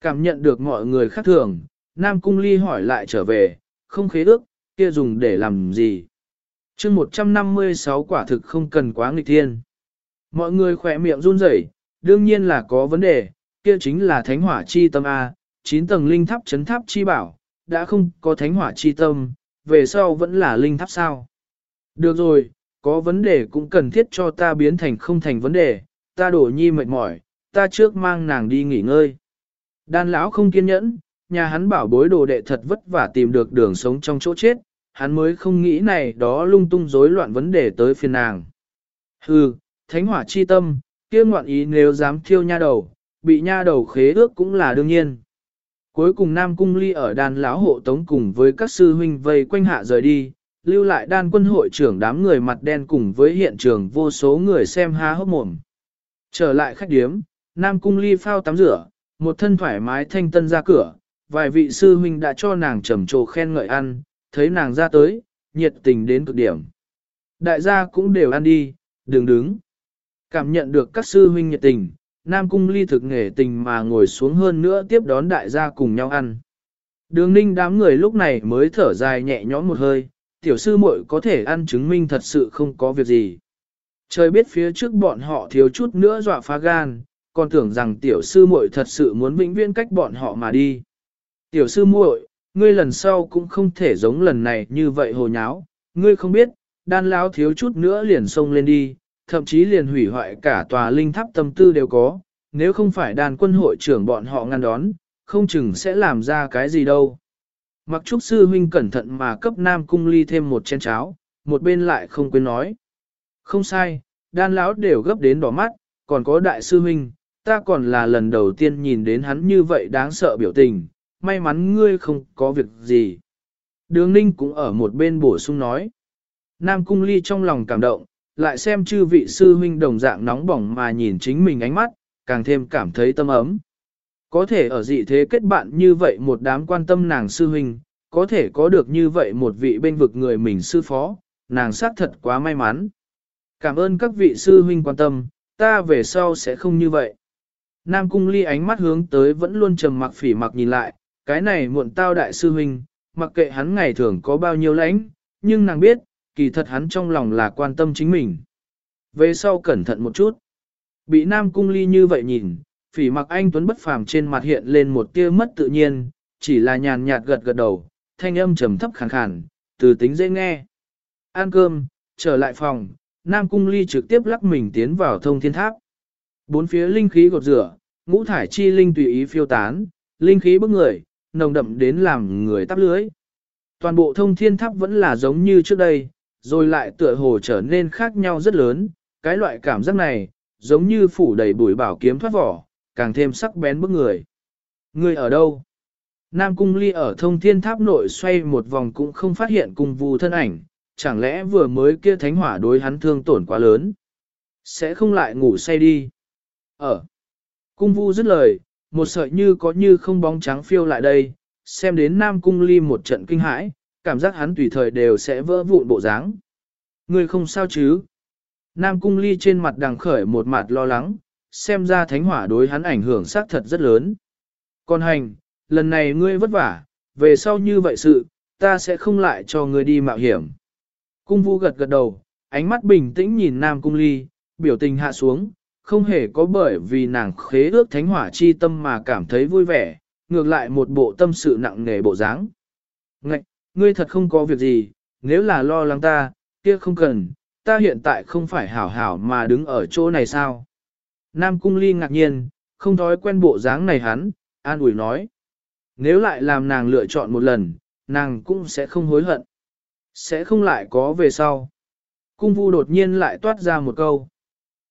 Cảm nhận được mọi người khác thường, Nam Cung Ly hỏi lại trở về, không khế ước, kia dùng để làm gì? chương 156 quả thực không cần quá nghịch thiên. Mọi người khỏe miệng run rẩy, đương nhiên là có vấn đề, kia chính là thánh hỏa chi tâm A, 9 tầng linh tháp chấn tháp chi bảo, đã không có thánh hỏa chi tâm, về sau vẫn là linh tháp sao. Được rồi, có vấn đề cũng cần thiết cho ta biến thành không thành vấn đề, ta đổ nhi mệt mỏi, ta trước mang nàng đi nghỉ ngơi. Đan lão không kiên nhẫn, nhà hắn bảo bối đồ đệ thật vất vả tìm được đường sống trong chỗ chết, hắn mới không nghĩ này đó lung tung rối loạn vấn đề tới phiền nàng. Hừ, thánh hỏa chi tâm, kia ngoạn ý nếu dám thiêu nha đầu, bị nha đầu khế ước cũng là đương nhiên. Cuối cùng Nam Cung Ly ở đàn lão hộ tống cùng với các sư huynh vây quanh hạ rời đi, lưu lại đan quân hội trưởng đám người mặt đen cùng với hiện trường vô số người xem há hốc mồm. Trở lại khách điếm, Nam Cung Ly phao tắm rửa, một thân thoải mái thanh tân ra cửa, vài vị sư huynh đã cho nàng trầm trồ khen ngợi ăn, thấy nàng ra tới, nhiệt tình đến cực điểm. Đại gia cũng đều ăn đi, đừng đứng. Cảm nhận được các sư huynh nhiệt tình, Nam Cung ly thực nghề tình mà ngồi xuống hơn nữa tiếp đón đại gia cùng nhau ăn. Đường ninh đám người lúc này mới thở dài nhẹ nhõm một hơi, tiểu sư muội có thể ăn chứng minh thật sự không có việc gì. Trời biết phía trước bọn họ thiếu chút nữa dọa phá gan, còn tưởng rằng tiểu sư muội thật sự muốn vĩnh viễn cách bọn họ mà đi. Tiểu sư muội, ngươi lần sau cũng không thể giống lần này như vậy hồ nháo, ngươi không biết, đan lão thiếu chút nữa liền xông lên đi, thậm chí liền hủy hoại cả tòa linh tháp tâm tư đều có, nếu không phải đàn quân hội trưởng bọn họ ngăn đón, không chừng sẽ làm ra cái gì đâu. Mặc trúc sư huynh cẩn thận mà cấp nam cung ly thêm một chén cháo, một bên lại không quên nói. Không sai, đan lão đều gấp đến đỏ mắt, còn có đại sư huynh, ta còn là lần đầu tiên nhìn đến hắn như vậy đáng sợ biểu tình, may mắn ngươi không có việc gì. Đường ninh cũng ở một bên bổ sung nói. Nam cung ly trong lòng cảm động, lại xem chư vị sư huynh đồng dạng nóng bỏng mà nhìn chính mình ánh mắt, càng thêm cảm thấy tâm ấm. Có thể ở dị thế kết bạn như vậy một đám quan tâm nàng sư huynh, có thể có được như vậy một vị bên vực người mình sư phó, nàng xác thật quá may mắn. Cảm ơn các vị sư huynh quan tâm, ta về sau sẽ không như vậy. Nam cung ly ánh mắt hướng tới vẫn luôn trầm mặc phỉ mặc nhìn lại, Cái này muộn tao đại sư huynh, mặc kệ hắn ngày thường có bao nhiêu lãnh, nhưng nàng biết, kỳ thật hắn trong lòng là quan tâm chính mình. Về sau cẩn thận một chút. Bị Nam Cung Ly như vậy nhìn, phỉ mặc anh Tuấn bất phàm trên mặt hiện lên một tia mất tự nhiên, chỉ là nhàn nhạt gật gật đầu, thanh âm trầm thấp khàn khàn, từ tính dễ nghe. Ăn cơm, trở lại phòng, Nam Cung Ly trực tiếp lắc mình tiến vào thông thiên tháp. Bốn phía linh khí gột rửa, ngũ thải chi linh tùy ý phiêu tán, linh khí bức người, nồng đậm đến làm người tắp lưới. Toàn bộ thông thiên tháp vẫn là giống như trước đây, rồi lại tựa hồ trở nên khác nhau rất lớn, cái loại cảm giác này, giống như phủ đầy bụi bảo kiếm thoát vỏ, càng thêm sắc bén bức người. Người ở đâu? Nam Cung Ly ở thông thiên tháp nội xoay một vòng cũng không phát hiện cung vu thân ảnh, chẳng lẽ vừa mới kia thánh hỏa đối hắn thương tổn quá lớn? Sẽ không lại ngủ say đi. Ở. Cung vu dứt lời, một sợi như có như không bóng trắng phiêu lại đây, xem đến Nam Cung Ly một trận kinh hãi, cảm giác hắn tùy thời đều sẽ vỡ vụn bộ dáng. Người không sao chứ? Nam Cung Ly trên mặt đằng khởi một mặt lo lắng, xem ra thánh hỏa đối hắn ảnh hưởng xác thật rất lớn. Còn hành, lần này ngươi vất vả, về sau như vậy sự, ta sẽ không lại cho ngươi đi mạo hiểm. Cung vu gật gật đầu, ánh mắt bình tĩnh nhìn Nam Cung Ly, biểu tình hạ xuống, không hề có bởi vì nàng khế ước thánh hỏa chi tâm mà cảm thấy vui vẻ, ngược lại một bộ tâm sự nặng nề bộ dáng. Ngạch, ngươi thật không có việc gì, nếu là lo lắng ta, kia không cần, ta hiện tại không phải hảo hảo mà đứng ở chỗ này sao? Nam Cung Ly ngạc nhiên, không thói quen bộ dáng này hắn, an ủi nói. Nếu lại làm nàng lựa chọn một lần, nàng cũng sẽ không hối hận. Sẽ không lại có về sau. Cung vu đột nhiên lại toát ra một câu.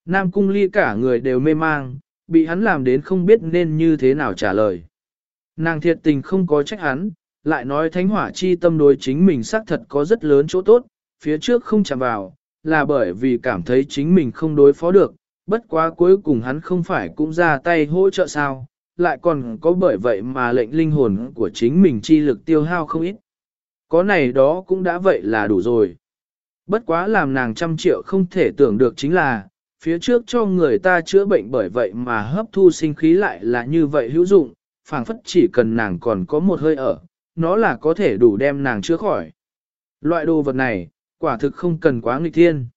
Nam Cung Ly cả người đều mê mang, bị hắn làm đến không biết nên như thế nào trả lời. Nàng thiệt tình không có trách hắn, lại nói thánh hỏa chi tâm đối chính mình xác thật có rất lớn chỗ tốt, phía trước không chạm vào, là bởi vì cảm thấy chính mình không đối phó được, bất quá cuối cùng hắn không phải cũng ra tay hỗ trợ sao, lại còn có bởi vậy mà lệnh linh hồn của chính mình chi lực tiêu hao không ít. Có này đó cũng đã vậy là đủ rồi. Bất quá làm nàng trăm triệu không thể tưởng được chính là, phía trước cho người ta chữa bệnh bởi vậy mà hấp thu sinh khí lại là như vậy hữu dụng, phảng phất chỉ cần nàng còn có một hơi ở, nó là có thể đủ đem nàng chữa khỏi. Loại đồ vật này, quả thực không cần quá nghịch thiên.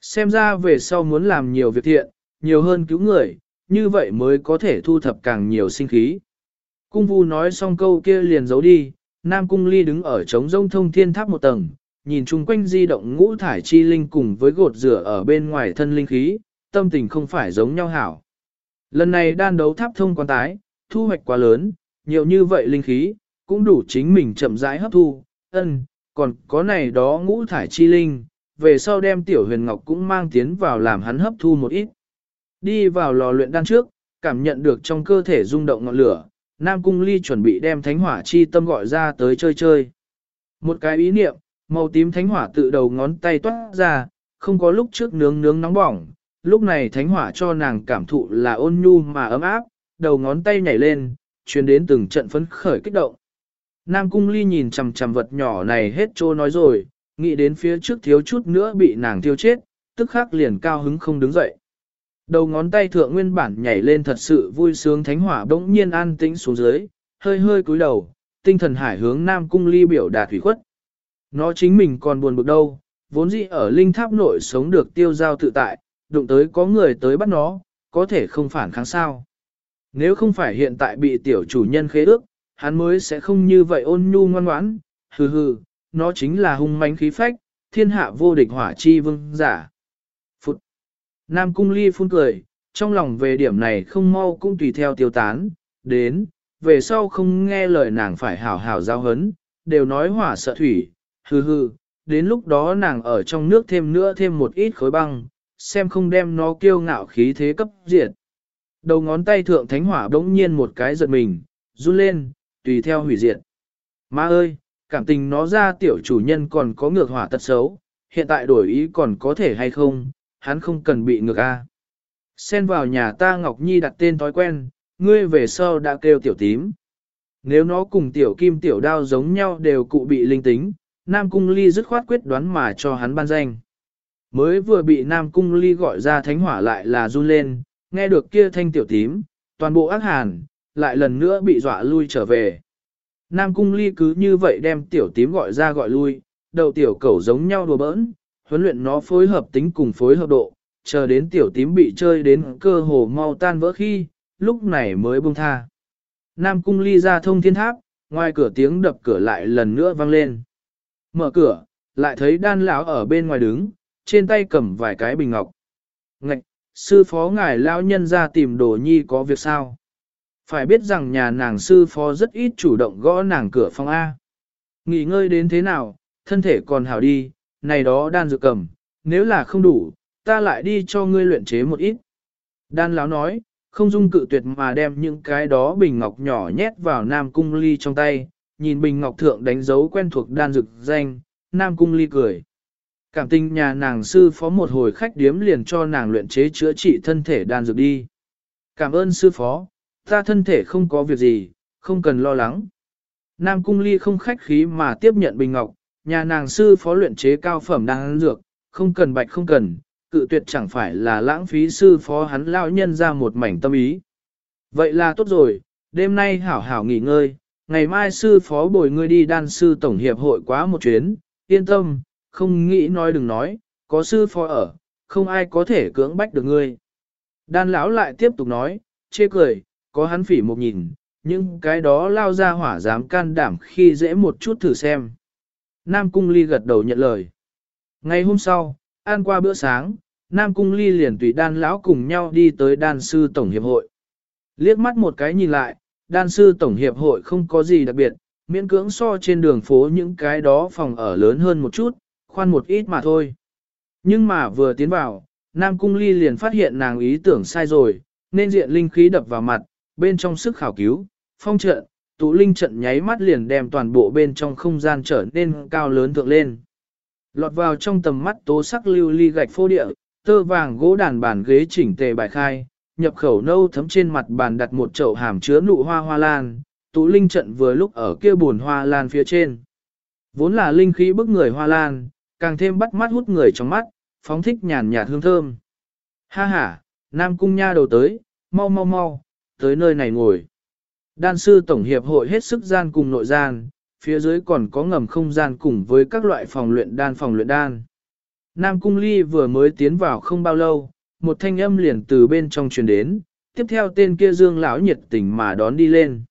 Xem ra về sau muốn làm nhiều việc thiện, nhiều hơn cứu người, như vậy mới có thể thu thập càng nhiều sinh khí. Cung vu nói xong câu kia liền giấu đi, Nam Cung Ly đứng ở trống rông thông thiên tháp một tầng, nhìn chung quanh di động ngũ thải chi linh cùng với gột rửa ở bên ngoài thân linh khí, tâm tình không phải giống nhau hảo. Lần này đan đấu tháp thông quan tái, thu hoạch quá lớn, nhiều như vậy linh khí, cũng đủ chính mình chậm rãi hấp thu, ân, còn có này đó ngũ thải chi linh, về sau đem tiểu huyền ngọc cũng mang tiến vào làm hắn hấp thu một ít. Đi vào lò luyện đan trước, cảm nhận được trong cơ thể rung động ngọn lửa, Nam Cung Ly chuẩn bị đem thánh hỏa chi tâm gọi ra tới chơi chơi. Một cái ý niệm, màu tím thánh hỏa tự đầu ngón tay toát ra, không có lúc trước nướng nướng nóng bỏng, lúc này thánh hỏa cho nàng cảm thụ là ôn nhu mà ấm áp, đầu ngón tay nhảy lên, truyền đến từng trận phấn khởi kích động. Nam Cung Ly nhìn chằm chằm vật nhỏ này hết trô nói rồi, nghĩ đến phía trước thiếu chút nữa bị nàng tiêu chết, tức khắc liền cao hứng không đứng dậy. Đầu ngón tay thượng nguyên bản nhảy lên thật sự vui sướng thánh hỏa bỗng nhiên an tĩnh xuống dưới, hơi hơi cúi đầu, tinh thần hải hướng Nam Cung Ly biểu đạt thủy khuất. Nó chính mình còn buồn bực đâu, vốn dĩ ở linh tháp nội sống được tiêu giao tự tại, đụng tới có người tới bắt nó, có thể không phản kháng sao. Nếu không phải hiện tại bị tiểu chủ nhân khế ước, hắn mới sẽ không như vậy ôn nhu ngoan ngoãn, hừ hừ, nó chính là hung manh khí phách, thiên hạ vô địch hỏa chi vương giả. Phụt! Nam cung ly phun cười, trong lòng về điểm này không mau cũng tùy theo tiêu tán, đến, về sau không nghe lời nàng phải hảo hảo giao hấn, đều nói hỏa sợ thủy, hừ hừ, đến lúc đó nàng ở trong nước thêm nữa thêm một ít khối băng, xem không đem nó kiêu ngạo khí thế cấp diệt. Đầu ngón tay thượng thánh hỏa đống nhiên một cái giật mình, run lên, tùy theo hủy diệt. Má ơi, cảm tình nó ra tiểu chủ nhân còn có ngược hỏa tật xấu, hiện tại đổi ý còn có thể hay không, hắn không cần bị ngược a. Xen vào nhà ta Ngọc Nhi đặt tên thói quen, ngươi về sau đã kêu tiểu tím. Nếu nó cùng tiểu kim tiểu đao giống nhau đều cụ bị linh tính, Nam Cung Ly dứt khoát quyết đoán mà cho hắn ban danh. Mới vừa bị Nam Cung Ly gọi ra thánh hỏa lại là run lên, nghe được kia thanh tiểu tím, toàn bộ ác hàn, lại lần nữa bị dọa lui trở về. Nam cung ly cứ như vậy đem tiểu tím gọi ra gọi lui, đầu tiểu cẩu giống nhau đùa bỡn, huấn luyện nó phối hợp tính cùng phối hợp độ, chờ đến tiểu tím bị chơi đến cơ hồ mau tan vỡ khi, lúc này mới buông tha. Nam cung ly ra thông thiên tháp, ngoài cửa tiếng đập cửa lại lần nữa vang lên. Mở cửa, lại thấy đan lão ở bên ngoài đứng, trên tay cầm vài cái bình ngọc. Ngạch, sư phó ngài lão nhân ra tìm đồ nhi có việc sao? Phải biết rằng nhà nàng sư phó rất ít chủ động gõ nàng cửa phòng A. Nghỉ ngơi đến thế nào, thân thể còn hảo đi, này đó đan dược cầm, nếu là không đủ, ta lại đi cho ngươi luyện chế một ít. Đan láo nói, không dung cự tuyệt mà đem những cái đó bình ngọc nhỏ nhét vào Nam Cung Ly trong tay, nhìn bình ngọc thượng đánh dấu quen thuộc đan dược danh, Nam Cung Ly cười. Cảm tình nhà nàng sư phó một hồi khách điếm liền cho nàng luyện chế chữa trị thân thể đan dược đi. Cảm ơn sư phó, ta thân thể không có việc gì, không cần lo lắng. Nam Cung Ly không khách khí mà tiếp nhận bình ngọc, nhà nàng sư phó luyện chế cao phẩm đang dược, không cần bạch không cần, cự tuyệt chẳng phải là lãng phí sư phó hắn lao nhân ra một mảnh tâm ý. Vậy là tốt rồi, đêm nay hảo hảo nghỉ ngơi, ngày mai sư phó bồi ngươi đi đan sư tổng hiệp hội quá một chuyến, yên tâm, không nghĩ nói đừng nói, có sư phó ở, không ai có thể cưỡng bách được ngươi. Đan lão lại tiếp tục nói, chê cười, có hắn phỉ một nhìn, nhưng cái đó lao ra hỏa dám can đảm khi dễ một chút thử xem. Nam Cung Ly gật đầu nhận lời. Ngày hôm sau, ăn qua bữa sáng, Nam Cung Ly liền tùy đan lão cùng nhau đi tới đan sư tổng hiệp hội. Liếc mắt một cái nhìn lại, đan sư tổng hiệp hội không có gì đặc biệt, miễn cưỡng so trên đường phố những cái đó phòng ở lớn hơn một chút, khoan một ít mà thôi. Nhưng mà vừa tiến vào, Nam Cung Ly liền phát hiện nàng ý tưởng sai rồi, nên diện linh khí đập vào mặt, bên trong sức khảo cứu, phong trận, tụ linh trận nháy mắt liền đem toàn bộ bên trong không gian trở nên cao lớn thượng lên. Lọt vào trong tầm mắt tố sắc lưu ly gạch phô địa, tơ vàng gỗ đàn bàn ghế chỉnh tề bài khai, nhập khẩu nâu thấm trên mặt bàn đặt một chậu hàm chứa nụ hoa hoa lan, tụ linh trận vừa lúc ở kia buồn hoa lan phía trên. Vốn là linh khí bức người hoa lan, càng thêm bắt mắt hút người trong mắt, phóng thích nhàn nhạt hương thơm. Ha ha, Nam Cung Nha đầu tới, mau mau mau, tới nơi này ngồi. Đan sư tổng hiệp hội hết sức gian cùng nội gian, phía dưới còn có ngầm không gian cùng với các loại phòng luyện đan phòng luyện đan. Nam Cung Ly vừa mới tiến vào không bao lâu, một thanh âm liền từ bên trong truyền đến, tiếp theo tên kia dương lão nhiệt tình mà đón đi lên.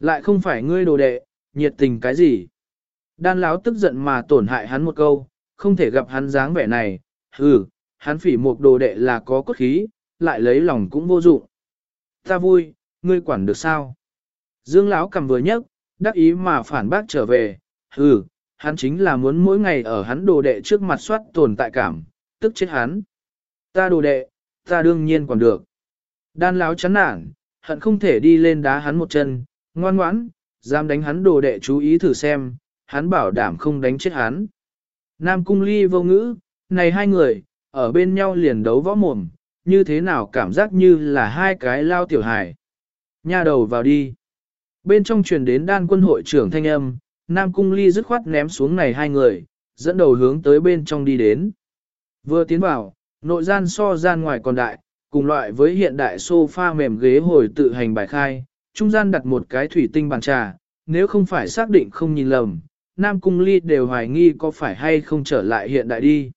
Lại không phải ngươi đồ đệ, nhiệt tình cái gì? Đan lão tức giận mà tổn hại hắn một câu, không thể gặp hắn dáng vẻ này, hừ, hắn phỉ một đồ đệ là có cốt khí, lại lấy lòng cũng vô dụng. Ta vui, ngươi quản được sao? Dương lão cầm vừa nhấc, đắc ý mà phản bác trở về, hừ, hắn chính là muốn mỗi ngày ở hắn đồ đệ trước mặt soát tồn tại cảm, tức chết hắn. Ta đồ đệ, ta đương nhiên còn được. Đan lão chán nản, hận không thể đi lên đá hắn một chân, ngoan ngoãn, dám đánh hắn đồ đệ chú ý thử xem, hắn bảo đảm không đánh chết hắn. Nam cung ly vô ngữ, này hai người, ở bên nhau liền đấu võ mồm, như thế nào cảm giác như là hai cái lao tiểu hài. Nha đầu vào đi. Bên trong truyền đến đan quân hội trưởng thanh âm, Nam Cung Ly dứt khoát ném xuống này hai người, dẫn đầu hướng tới bên trong đi đến. Vừa tiến vào, nội gian so gian ngoài còn đại, cùng loại với hiện đại sofa mềm ghế hồi tự hành bài khai, trung gian đặt một cái thủy tinh bàn trà, nếu không phải xác định không nhìn lầm, Nam Cung Ly đều hoài nghi có phải hay không trở lại hiện đại đi.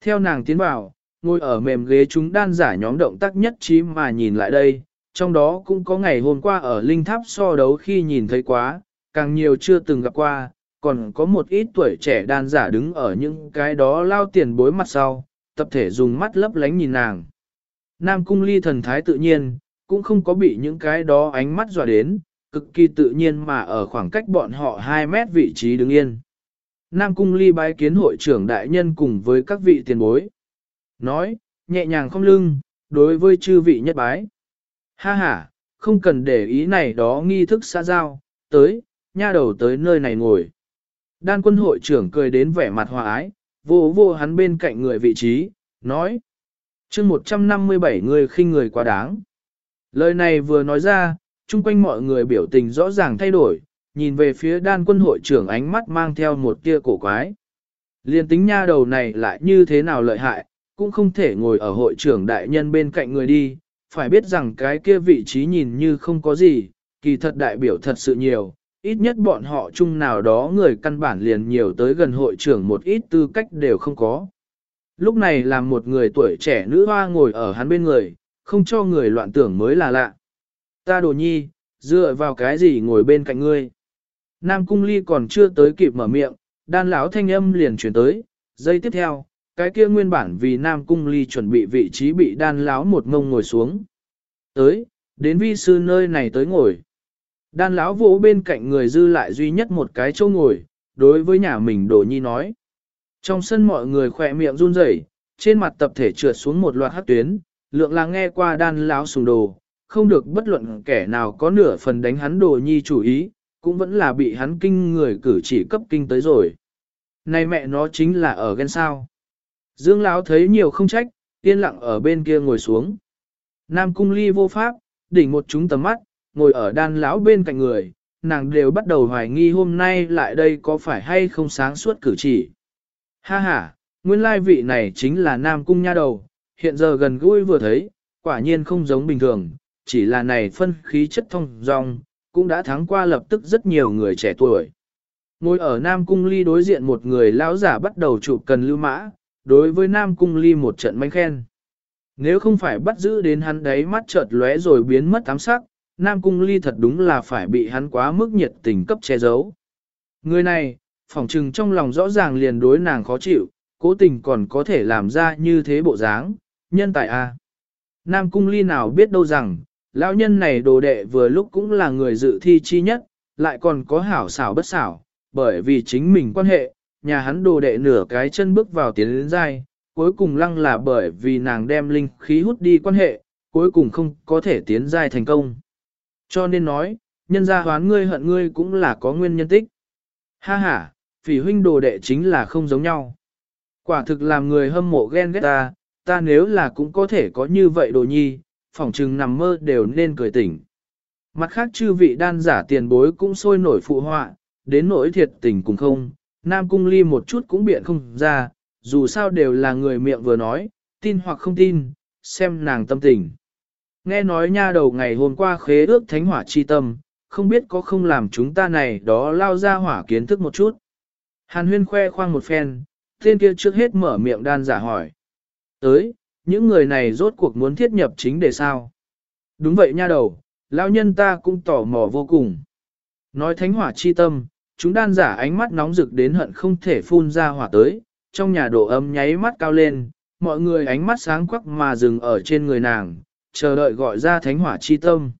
Theo nàng tiến vào, ngồi ở mềm ghế chúng đan giả nhóm động tác nhất trí mà nhìn lại đây, trong đó cũng có ngày hôm qua ở Linh Tháp so đấu khi nhìn thấy quá, càng nhiều chưa từng gặp qua, còn có một ít tuổi trẻ đan giả đứng ở những cái đó lao tiền bối mặt sau, tập thể dùng mắt lấp lánh nhìn nàng. Nam cung ly thần thái tự nhiên, cũng không có bị những cái đó ánh mắt dọa đến, cực kỳ tự nhiên mà ở khoảng cách bọn họ 2 mét vị trí đứng yên. Nam cung ly bái kiến hội trưởng đại nhân cùng với các vị tiền bối. Nói, nhẹ nhàng không lưng, đối với chư vị nhất bái. Ha ha, không cần để ý này đó nghi thức xã giao, tới, nha đầu tới nơi này ngồi. Đan quân hội trưởng cười đến vẻ mặt hòa ái, vô vô hắn bên cạnh người vị trí, nói. chương 157 người khinh người quá đáng. Lời này vừa nói ra, chung quanh mọi người biểu tình rõ ràng thay đổi, nhìn về phía đan quân hội trưởng ánh mắt mang theo một tia cổ quái. Liên tính nha đầu này lại như thế nào lợi hại, cũng không thể ngồi ở hội trưởng đại nhân bên cạnh người đi, phải biết rằng cái kia vị trí nhìn như không có gì, kỳ thật đại biểu thật sự nhiều, ít nhất bọn họ chung nào đó người căn bản liền nhiều tới gần hội trưởng một ít tư cách đều không có. Lúc này là một người tuổi trẻ nữ hoa ngồi ở hắn bên người, không cho người loạn tưởng mới là lạ. Ta đồ nhi, dựa vào cái gì ngồi bên cạnh ngươi. Nam cung ly còn chưa tới kịp mở miệng, đan lão thanh âm liền chuyển tới, giây tiếp theo, cái kia nguyên bản vì Nam cung ly chuẩn bị vị trí bị đan lão một ngông ngồi xuống. Tới, đến vi sư nơi này tới ngồi. Đan lão vỗ bên cạnh người dư lại duy nhất một cái chỗ ngồi, đối với nhà mình đồ nhi nói. Trong sân mọi người khỏe miệng run rẩy, trên mặt tập thể trượt xuống một loạt hát tuyến, lượng là nghe qua đan lão sùng đồ, không được bất luận kẻ nào có nửa phần đánh hắn đồ nhi chủ ý, cũng vẫn là bị hắn kinh người cử chỉ cấp kinh tới rồi. Này mẹ nó chính là ở ghen sao. Dương lão thấy nhiều không trách, yên lặng ở bên kia ngồi xuống. Nam cung ly vô pháp, đỉnh một chúng tầm mắt, ngồi ở đan lão bên cạnh người, nàng đều bắt đầu hoài nghi hôm nay lại đây có phải hay không sáng suốt cử chỉ. Ha ha, nguyên lai vị này chính là Nam cung nha đầu, hiện giờ gần gũi vừa thấy, quả nhiên không giống bình thường, chỉ là này phân khí chất thông dong, cũng đã thắng qua lập tức rất nhiều người trẻ tuổi. Ngồi ở Nam Cung Ly đối diện một người lão giả bắt đầu chụp cần lưu mã, đối với Nam Cung Ly một trận manh khen. Nếu không phải bắt giữ đến hắn đấy mắt chợt lóe rồi biến mất ám sắc, Nam Cung Ly thật đúng là phải bị hắn quá mức nhiệt tình cấp che giấu. Người này, phỏng trừng trong lòng rõ ràng liền đối nàng khó chịu, cố tình còn có thể làm ra như thế bộ dáng, nhân tài a. Nam Cung Ly nào biết đâu rằng, lão nhân này đồ đệ vừa lúc cũng là người dự thi chi nhất, lại còn có hảo xảo bất xảo, bởi vì chính mình quan hệ, nhà hắn đồ đệ nửa cái chân bước vào tiến đến dai, cuối cùng lăng là bởi vì nàng đem linh khí hút đi quan hệ, cuối cùng không có thể tiến dai thành công. Cho nên nói, nhân gia hoán ngươi hận ngươi cũng là có nguyên nhân tích. Ha ha, phỉ huynh đồ đệ chính là không giống nhau. Quả thực làm người hâm mộ ghen ghét ta, ta nếu là cũng có thể có như vậy đồ nhi, phỏng chừng nằm mơ đều nên cười tỉnh. Mặt khác chư vị đan giả tiền bối cũng sôi nổi phụ họa, đến nỗi thiệt tình cũng không, Nam Cung Ly một chút cũng biện không ra, dù sao đều là người miệng vừa nói, tin hoặc không tin, xem nàng tâm tình. Nghe nói nha đầu ngày hôm qua khế ước thánh hỏa chi tâm, không biết có không làm chúng ta này đó lao ra hỏa kiến thức một chút. Hàn huyên khoe khoang một phen, tên kia trước hết mở miệng đan giả hỏi. Tới, những người này rốt cuộc muốn thiết nhập chính để sao? Đúng vậy nha đầu, lão nhân ta cũng tò mò vô cùng. Nói thánh hỏa chi tâm, chúng đan giả ánh mắt nóng rực đến hận không thể phun ra hỏa tới, trong nhà độ âm nháy mắt cao lên, mọi người ánh mắt sáng quắc mà dừng ở trên người nàng, chờ đợi gọi ra thánh hỏa chi tâm.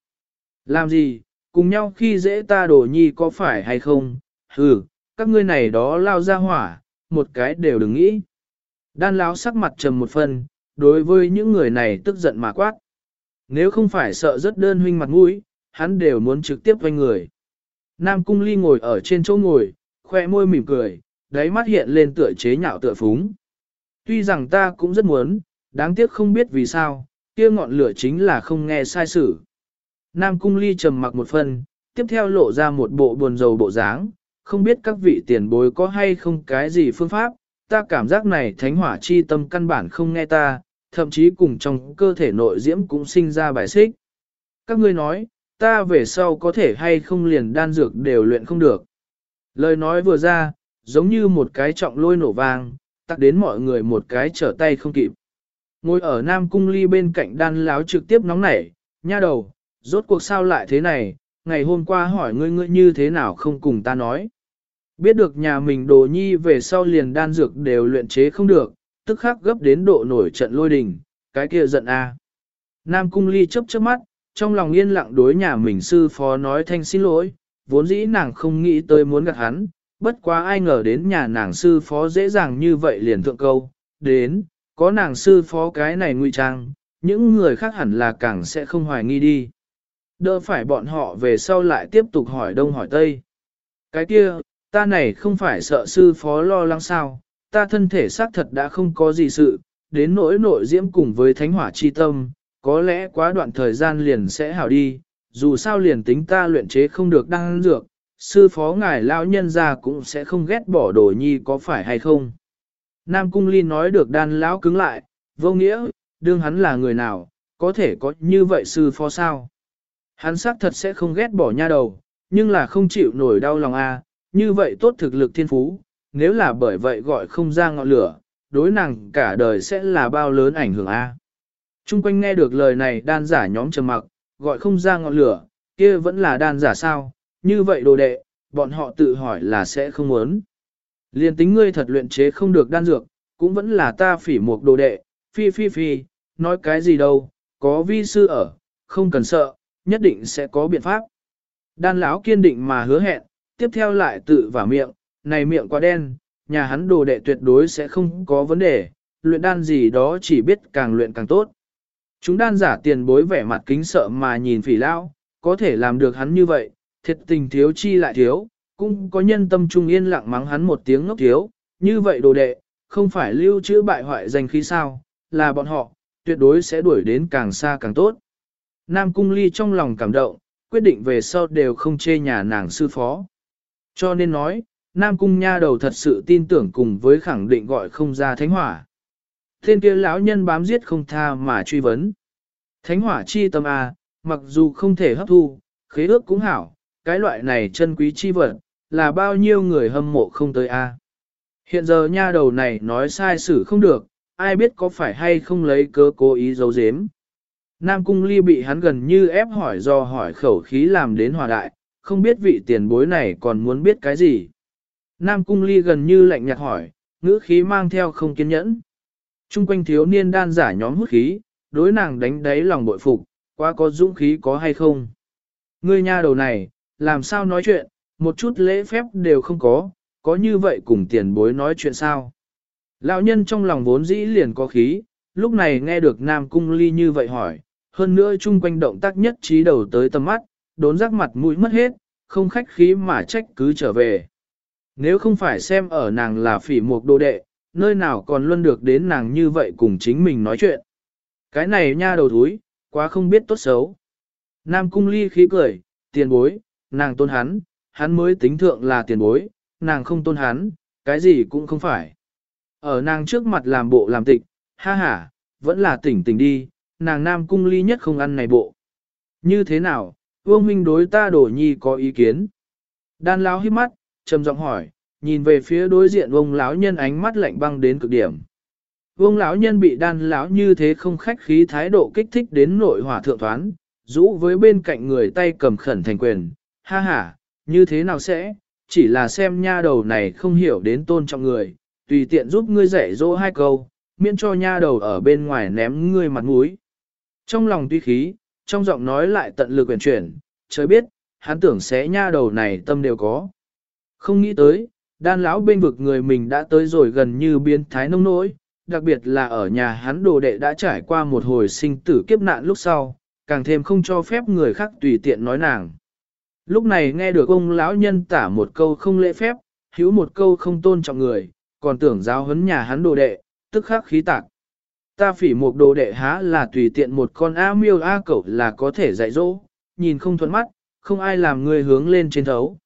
Làm gì, cùng nhau khi dễ ta đổ nhi có phải hay không, hừ, các ngươi này đó lao ra hỏa, một cái đều đừng nghĩ. Đan lão sắc mặt trầm một phần, đối với những người này tức giận mà quát. Nếu không phải sợ rất đơn huynh mặt mũi, hắn đều muốn trực tiếp quanh người. Nam Cung Ly ngồi ở trên chỗ ngồi, khoe môi mỉm cười, đáy mắt hiện lên tựa chế nhạo tựa phúng. Tuy rằng ta cũng rất muốn, đáng tiếc không biết vì sao, kia ngọn lửa chính là không nghe sai sự. Nam Cung Ly trầm mặc một phần, tiếp theo lộ ra một bộ buồn rầu bộ dáng, không biết các vị tiền bối có hay không cái gì phương pháp, ta cảm giác này thánh hỏa chi tâm căn bản không nghe ta, thậm chí cùng trong cơ thể nội diễm cũng sinh ra bài xích. Các ngươi nói, ta về sau có thể hay không liền đan dược đều luyện không được. Lời nói vừa ra, giống như một cái trọng lôi nổ vang, tắt đến mọi người một cái trở tay không kịp. Ngồi ở Nam Cung Ly bên cạnh đan láo trực tiếp nóng nảy, nha đầu, rốt cuộc sao lại thế này, ngày hôm qua hỏi ngươi ngươi như thế nào không cùng ta nói. Biết được nhà mình đồ nhi về sau liền đan dược đều luyện chế không được, tức khắc gấp đến độ nổi trận lôi đình, cái kia giận a. Nam cung ly chấp chớp mắt, trong lòng yên lặng đối nhà mình sư phó nói thanh xin lỗi, vốn dĩ nàng không nghĩ tới muốn gặp hắn, bất quá ai ngờ đến nhà nàng sư phó dễ dàng như vậy liền thượng câu, đến, có nàng sư phó cái này ngụy trang, những người khác hẳn là càng sẽ không hoài nghi đi. Đỡ phải bọn họ về sau lại tiếp tục hỏi đông hỏi tây. Cái kia, ta này không phải sợ sư phó lo lắng sao, ta thân thể xác thật đã không có gì sự, đến nỗi nội diễm cùng với thánh hỏa chi tâm, có lẽ quá đoạn thời gian liền sẽ hảo đi, dù sao liền tính ta luyện chế không được đăng dược, sư phó ngài lão nhân ra cũng sẽ không ghét bỏ đồ nhi có phải hay không. Nam Cung Ly nói được đan lão cứng lại, vô nghĩa, đương hắn là người nào, có thể có như vậy sư phó sao. Hắn xác thật sẽ không ghét bỏ nha đầu, nhưng là không chịu nổi đau lòng a, như vậy tốt thực lực thiên phú, nếu là bởi vậy gọi không ra ngọn lửa, đối nàng cả đời sẽ là bao lớn ảnh hưởng a. Trung quanh nghe được lời này đan giả nhóm trầm mặc, gọi không ra ngọn lửa, kia vẫn là đan giả sao, như vậy đồ đệ, bọn họ tự hỏi là sẽ không muốn. Liên tính ngươi thật luyện chế không được đan dược, cũng vẫn là ta phỉ một đồ đệ, phi phi phi, nói cái gì đâu, có vi sư ở, không cần sợ, nhất định sẽ có biện pháp. Đan lão kiên định mà hứa hẹn, tiếp theo lại tự vào miệng, này miệng quá đen, nhà hắn đồ đệ tuyệt đối sẽ không có vấn đề, luyện đan gì đó chỉ biết càng luyện càng tốt. Chúng đan giả tiền bối vẻ mặt kính sợ mà nhìn phỉ lao có thể làm được hắn như vậy, thiệt tình thiếu chi lại thiếu, cũng có nhân tâm trung yên lặng mắng hắn một tiếng ngốc thiếu, như vậy đồ đệ, không phải lưu trữ bại hoại danh khí sao, là bọn họ, tuyệt đối sẽ đuổi đến càng xa càng tốt. Nam Cung Ly trong lòng cảm động, quyết định về sau đều không chê nhà nàng sư phó. Cho nên nói, Nam Cung nha đầu thật sự tin tưởng cùng với khẳng định gọi không ra thánh hỏa. Thiên kia lão nhân bám giết không tha mà truy vấn. Thánh hỏa chi tâm A, mặc dù không thể hấp thu, khế ước cũng hảo, cái loại này chân quý chi vật, là bao nhiêu người hâm mộ không tới A. Hiện giờ nha đầu này nói sai xử không được, ai biết có phải hay không lấy cớ cố ý giấu giếm. Nam Cung Ly bị hắn gần như ép hỏi do hỏi khẩu khí làm đến hòa đại, không biết vị tiền bối này còn muốn biết cái gì. Nam Cung Ly gần như lạnh nhạt hỏi, ngữ khí mang theo không kiên nhẫn. Trung quanh thiếu niên đan giả nhóm hút khí, đối nàng đánh đáy lòng bội phục, quá có dũng khí có hay không. Ngươi nha đầu này, làm sao nói chuyện, một chút lễ phép đều không có, có như vậy cùng tiền bối nói chuyện sao. Lão nhân trong lòng vốn dĩ liền có khí, lúc này nghe được Nam Cung Ly như vậy hỏi, hơn nữa chung quanh động tác nhất trí đầu tới tầm mắt, đốn rắc mặt mũi mất hết, không khách khí mà trách cứ trở về. Nếu không phải xem ở nàng là phỉ mục đồ đệ, nơi nào còn luôn được đến nàng như vậy cùng chính mình nói chuyện. Cái này nha đầu thúi, quá không biết tốt xấu. Nam cung ly khí cười, tiền bối, nàng tôn hắn, hắn mới tính thượng là tiền bối, nàng không tôn hắn, cái gì cũng không phải. Ở nàng trước mặt làm bộ làm tịch, ha ha, vẫn là tỉnh tỉnh đi, nàng nam cung ly nhất không ăn này bộ. Như thế nào, vương huynh đối ta đổ nhi có ý kiến. Đan lão hít mắt, trầm giọng hỏi, nhìn về phía đối diện ông lão nhân ánh mắt lạnh băng đến cực điểm. Vương lão nhân bị đan lão như thế không khách khí thái độ kích thích đến nội hỏa thượng thoán, rũ với bên cạnh người tay cầm khẩn thành quyền, ha ha, như thế nào sẽ, chỉ là xem nha đầu này không hiểu đến tôn trọng người, tùy tiện giúp ngươi dạy dỗ hai câu, miễn cho nha đầu ở bên ngoài ném ngươi mặt mũi. Trong lòng tuy khí, trong giọng nói lại tận lực quyền chuyển, trời biết, hắn tưởng sẽ nha đầu này tâm đều có. Không nghĩ tới, đan lão bên vực người mình đã tới rồi gần như biến thái nông nỗi, đặc biệt là ở nhà hắn đồ đệ đã trải qua một hồi sinh tử kiếp nạn lúc sau, càng thêm không cho phép người khác tùy tiện nói nàng. Lúc này nghe được ông lão nhân tả một câu không lễ phép, hữu một câu không tôn trọng người, còn tưởng giáo huấn nhà hắn đồ đệ, tức khắc khí tạc. Ta phỉ một đồ đệ há là tùy tiện một con A miêu A cẩu là có thể dạy dỗ, nhìn không thuận mắt, không ai làm người hướng lên trên thấu.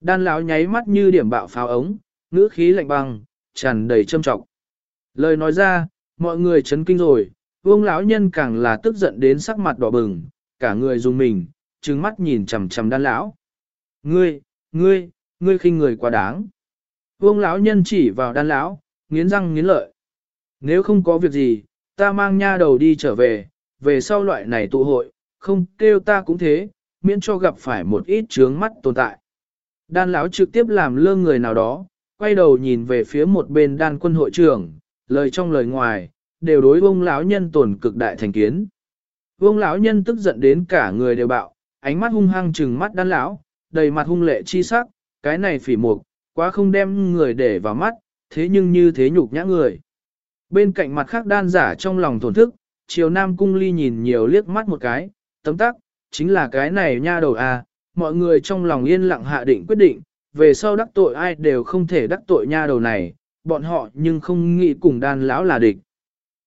Đan lão nháy mắt như điểm bạo pháo ống, ngữ khí lạnh băng, tràn đầy châm trọng. Lời nói ra, mọi người chấn kinh rồi, vương lão nhân càng là tức giận đến sắc mặt đỏ bừng, cả người dùng mình, trừng mắt nhìn chằm chằm đan lão. Ngươi, ngươi, ngươi khinh người quá đáng. Vương lão nhân chỉ vào đan lão, nghiến răng nghiến lợi. Nếu không có việc gì, ta mang nha đầu đi trở về, về sau loại này tụ hội, không kêu ta cũng thế, miễn cho gặp phải một ít chướng mắt tồn tại. Đan lão trực tiếp làm lơ người nào đó, quay đầu nhìn về phía một bên đan quân hội trưởng, lời trong lời ngoài, đều đối vông lão nhân tổn cực đại thành kiến. Vông lão nhân tức giận đến cả người đều bạo, ánh mắt hung hăng trừng mắt đan lão, đầy mặt hung lệ chi sắc, cái này phỉ mục, quá không đem người để vào mắt, thế nhưng như thế nhục nhã người. Bên cạnh mặt khác đan giả trong lòng thổn thức, chiều nam cung ly nhìn nhiều liếc mắt một cái, tấm tắc, chính là cái này nha đầu à, mọi người trong lòng yên lặng hạ định quyết định, về sau đắc tội ai đều không thể đắc tội nha đầu này, bọn họ nhưng không nghĩ cùng đan lão là địch.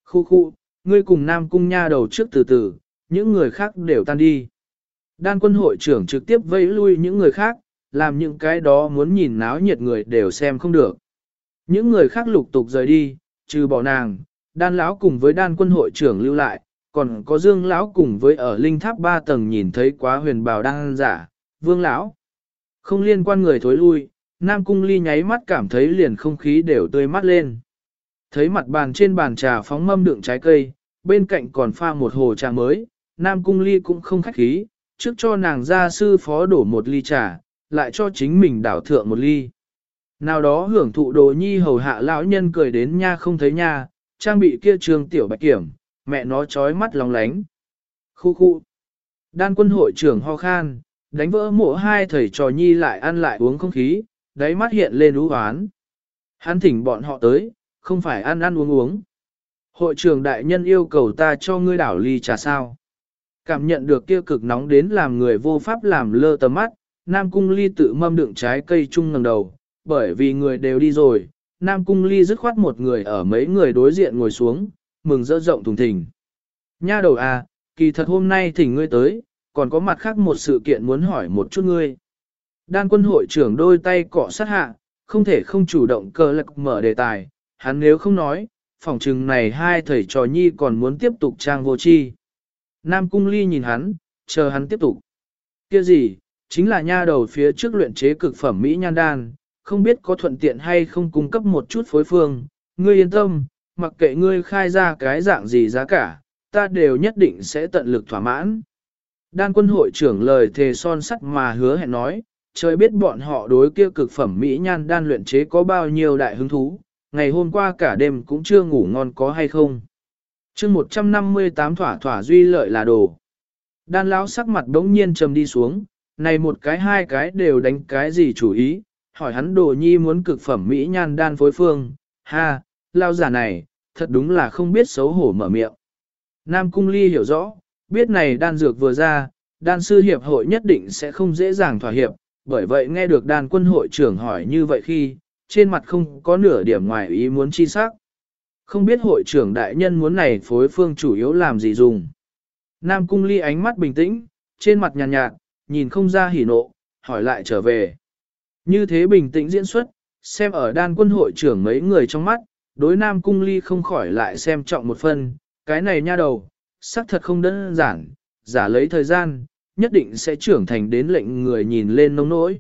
Khu khu, ngươi cùng nam cung nha đầu trước từ từ, những người khác đều tan đi. Đan quân hội trưởng trực tiếp vẫy lui những người khác, làm những cái đó muốn nhìn náo nhiệt người đều xem không được. Những người khác lục tục rời đi, trừ bỏ nàng, đan lão cùng với đan quân hội trưởng lưu lại, còn có dương lão cùng với ở linh tháp ba tầng nhìn thấy quá huyền bào đang giả, vương lão. Không liên quan người thối lui, Nam Cung Ly nháy mắt cảm thấy liền không khí đều tươi mắt lên. Thấy mặt bàn trên bàn trà phóng mâm đựng trái cây, bên cạnh còn pha một hồ trà mới, Nam Cung Ly cũng không khách khí, trước cho nàng gia sư phó đổ một ly trà, lại cho chính mình đảo thượng một ly. Nào đó hưởng thụ đồ nhi hầu hạ lão nhân cười đến nha không thấy nha, trang bị kia trường tiểu bạch kiểm, mẹ nó chói mắt lòng lánh. Khu khu. Đan quân hội trưởng ho khan, đánh vỡ mộ hai thầy trò nhi lại ăn lại uống không khí, đáy mắt hiện lên ú hoán. Hắn thỉnh bọn họ tới, không phải ăn ăn uống uống. Hội trưởng đại nhân yêu cầu ta cho ngươi đảo ly trà sao. Cảm nhận được kia cực nóng đến làm người vô pháp làm lơ tầm mắt, Nam Cung Ly tự mâm đựng trái cây chung ngẩng đầu, bởi vì người đều đi rồi, Nam Cung Ly dứt khoát một người ở mấy người đối diện ngồi xuống, mừng rỡ rộng thùng thình. Nha đầu à, kỳ thật hôm nay thỉnh ngươi tới, còn có mặt khác một sự kiện muốn hỏi một chút ngươi. Đan quân hội trưởng đôi tay cọ sát hạ, không thể không chủ động cơ lạc mở đề tài, hắn nếu không nói, phòng trừng này hai thầy trò nhi còn muốn tiếp tục trang vô chi. Nam cung ly nhìn hắn, chờ hắn tiếp tục. kia gì, chính là nha đầu phía trước luyện chế cực phẩm Mỹ nhan đan, không biết có thuận tiện hay không cung cấp một chút phối phương, ngươi yên tâm, mặc kệ ngươi khai ra cái dạng gì giá cả, ta đều nhất định sẽ tận lực thỏa mãn. Đan quân hội trưởng lời thề son sắt mà hứa hẹn nói, trời biết bọn họ đối kia cực phẩm Mỹ nhan đan luyện chế có bao nhiêu đại hứng thú, ngày hôm qua cả đêm cũng chưa ngủ ngon có hay không. chương 158 thỏa thỏa duy lợi là đồ. Đan lão sắc mặt đống nhiên trầm đi xuống, này một cái hai cái đều đánh cái gì chủ ý, hỏi hắn đồ nhi muốn cực phẩm Mỹ nhan đan phối phương, ha, lao giả này, thật đúng là không biết xấu hổ mở miệng. Nam Cung Ly hiểu rõ, biết này đan dược vừa ra, đan sư hiệp hội nhất định sẽ không dễ dàng thỏa hiệp, bởi vậy nghe được đan quân hội trưởng hỏi như vậy khi, trên mặt không có nửa điểm ngoài ý muốn chi sắc. Không biết hội trưởng đại nhân muốn này phối phương chủ yếu làm gì dùng. Nam cung ly ánh mắt bình tĩnh, trên mặt nhàn nhạt, nhạt, nhìn không ra hỉ nộ, hỏi lại trở về. Như thế bình tĩnh diễn xuất, xem ở đan quân hội trưởng mấy người trong mắt, đối Nam cung ly không khỏi lại xem trọng một phần, cái này nha đầu, sắc thật không đơn giản, giả lấy thời gian, nhất định sẽ trưởng thành đến lệnh người nhìn lên nông nỗi.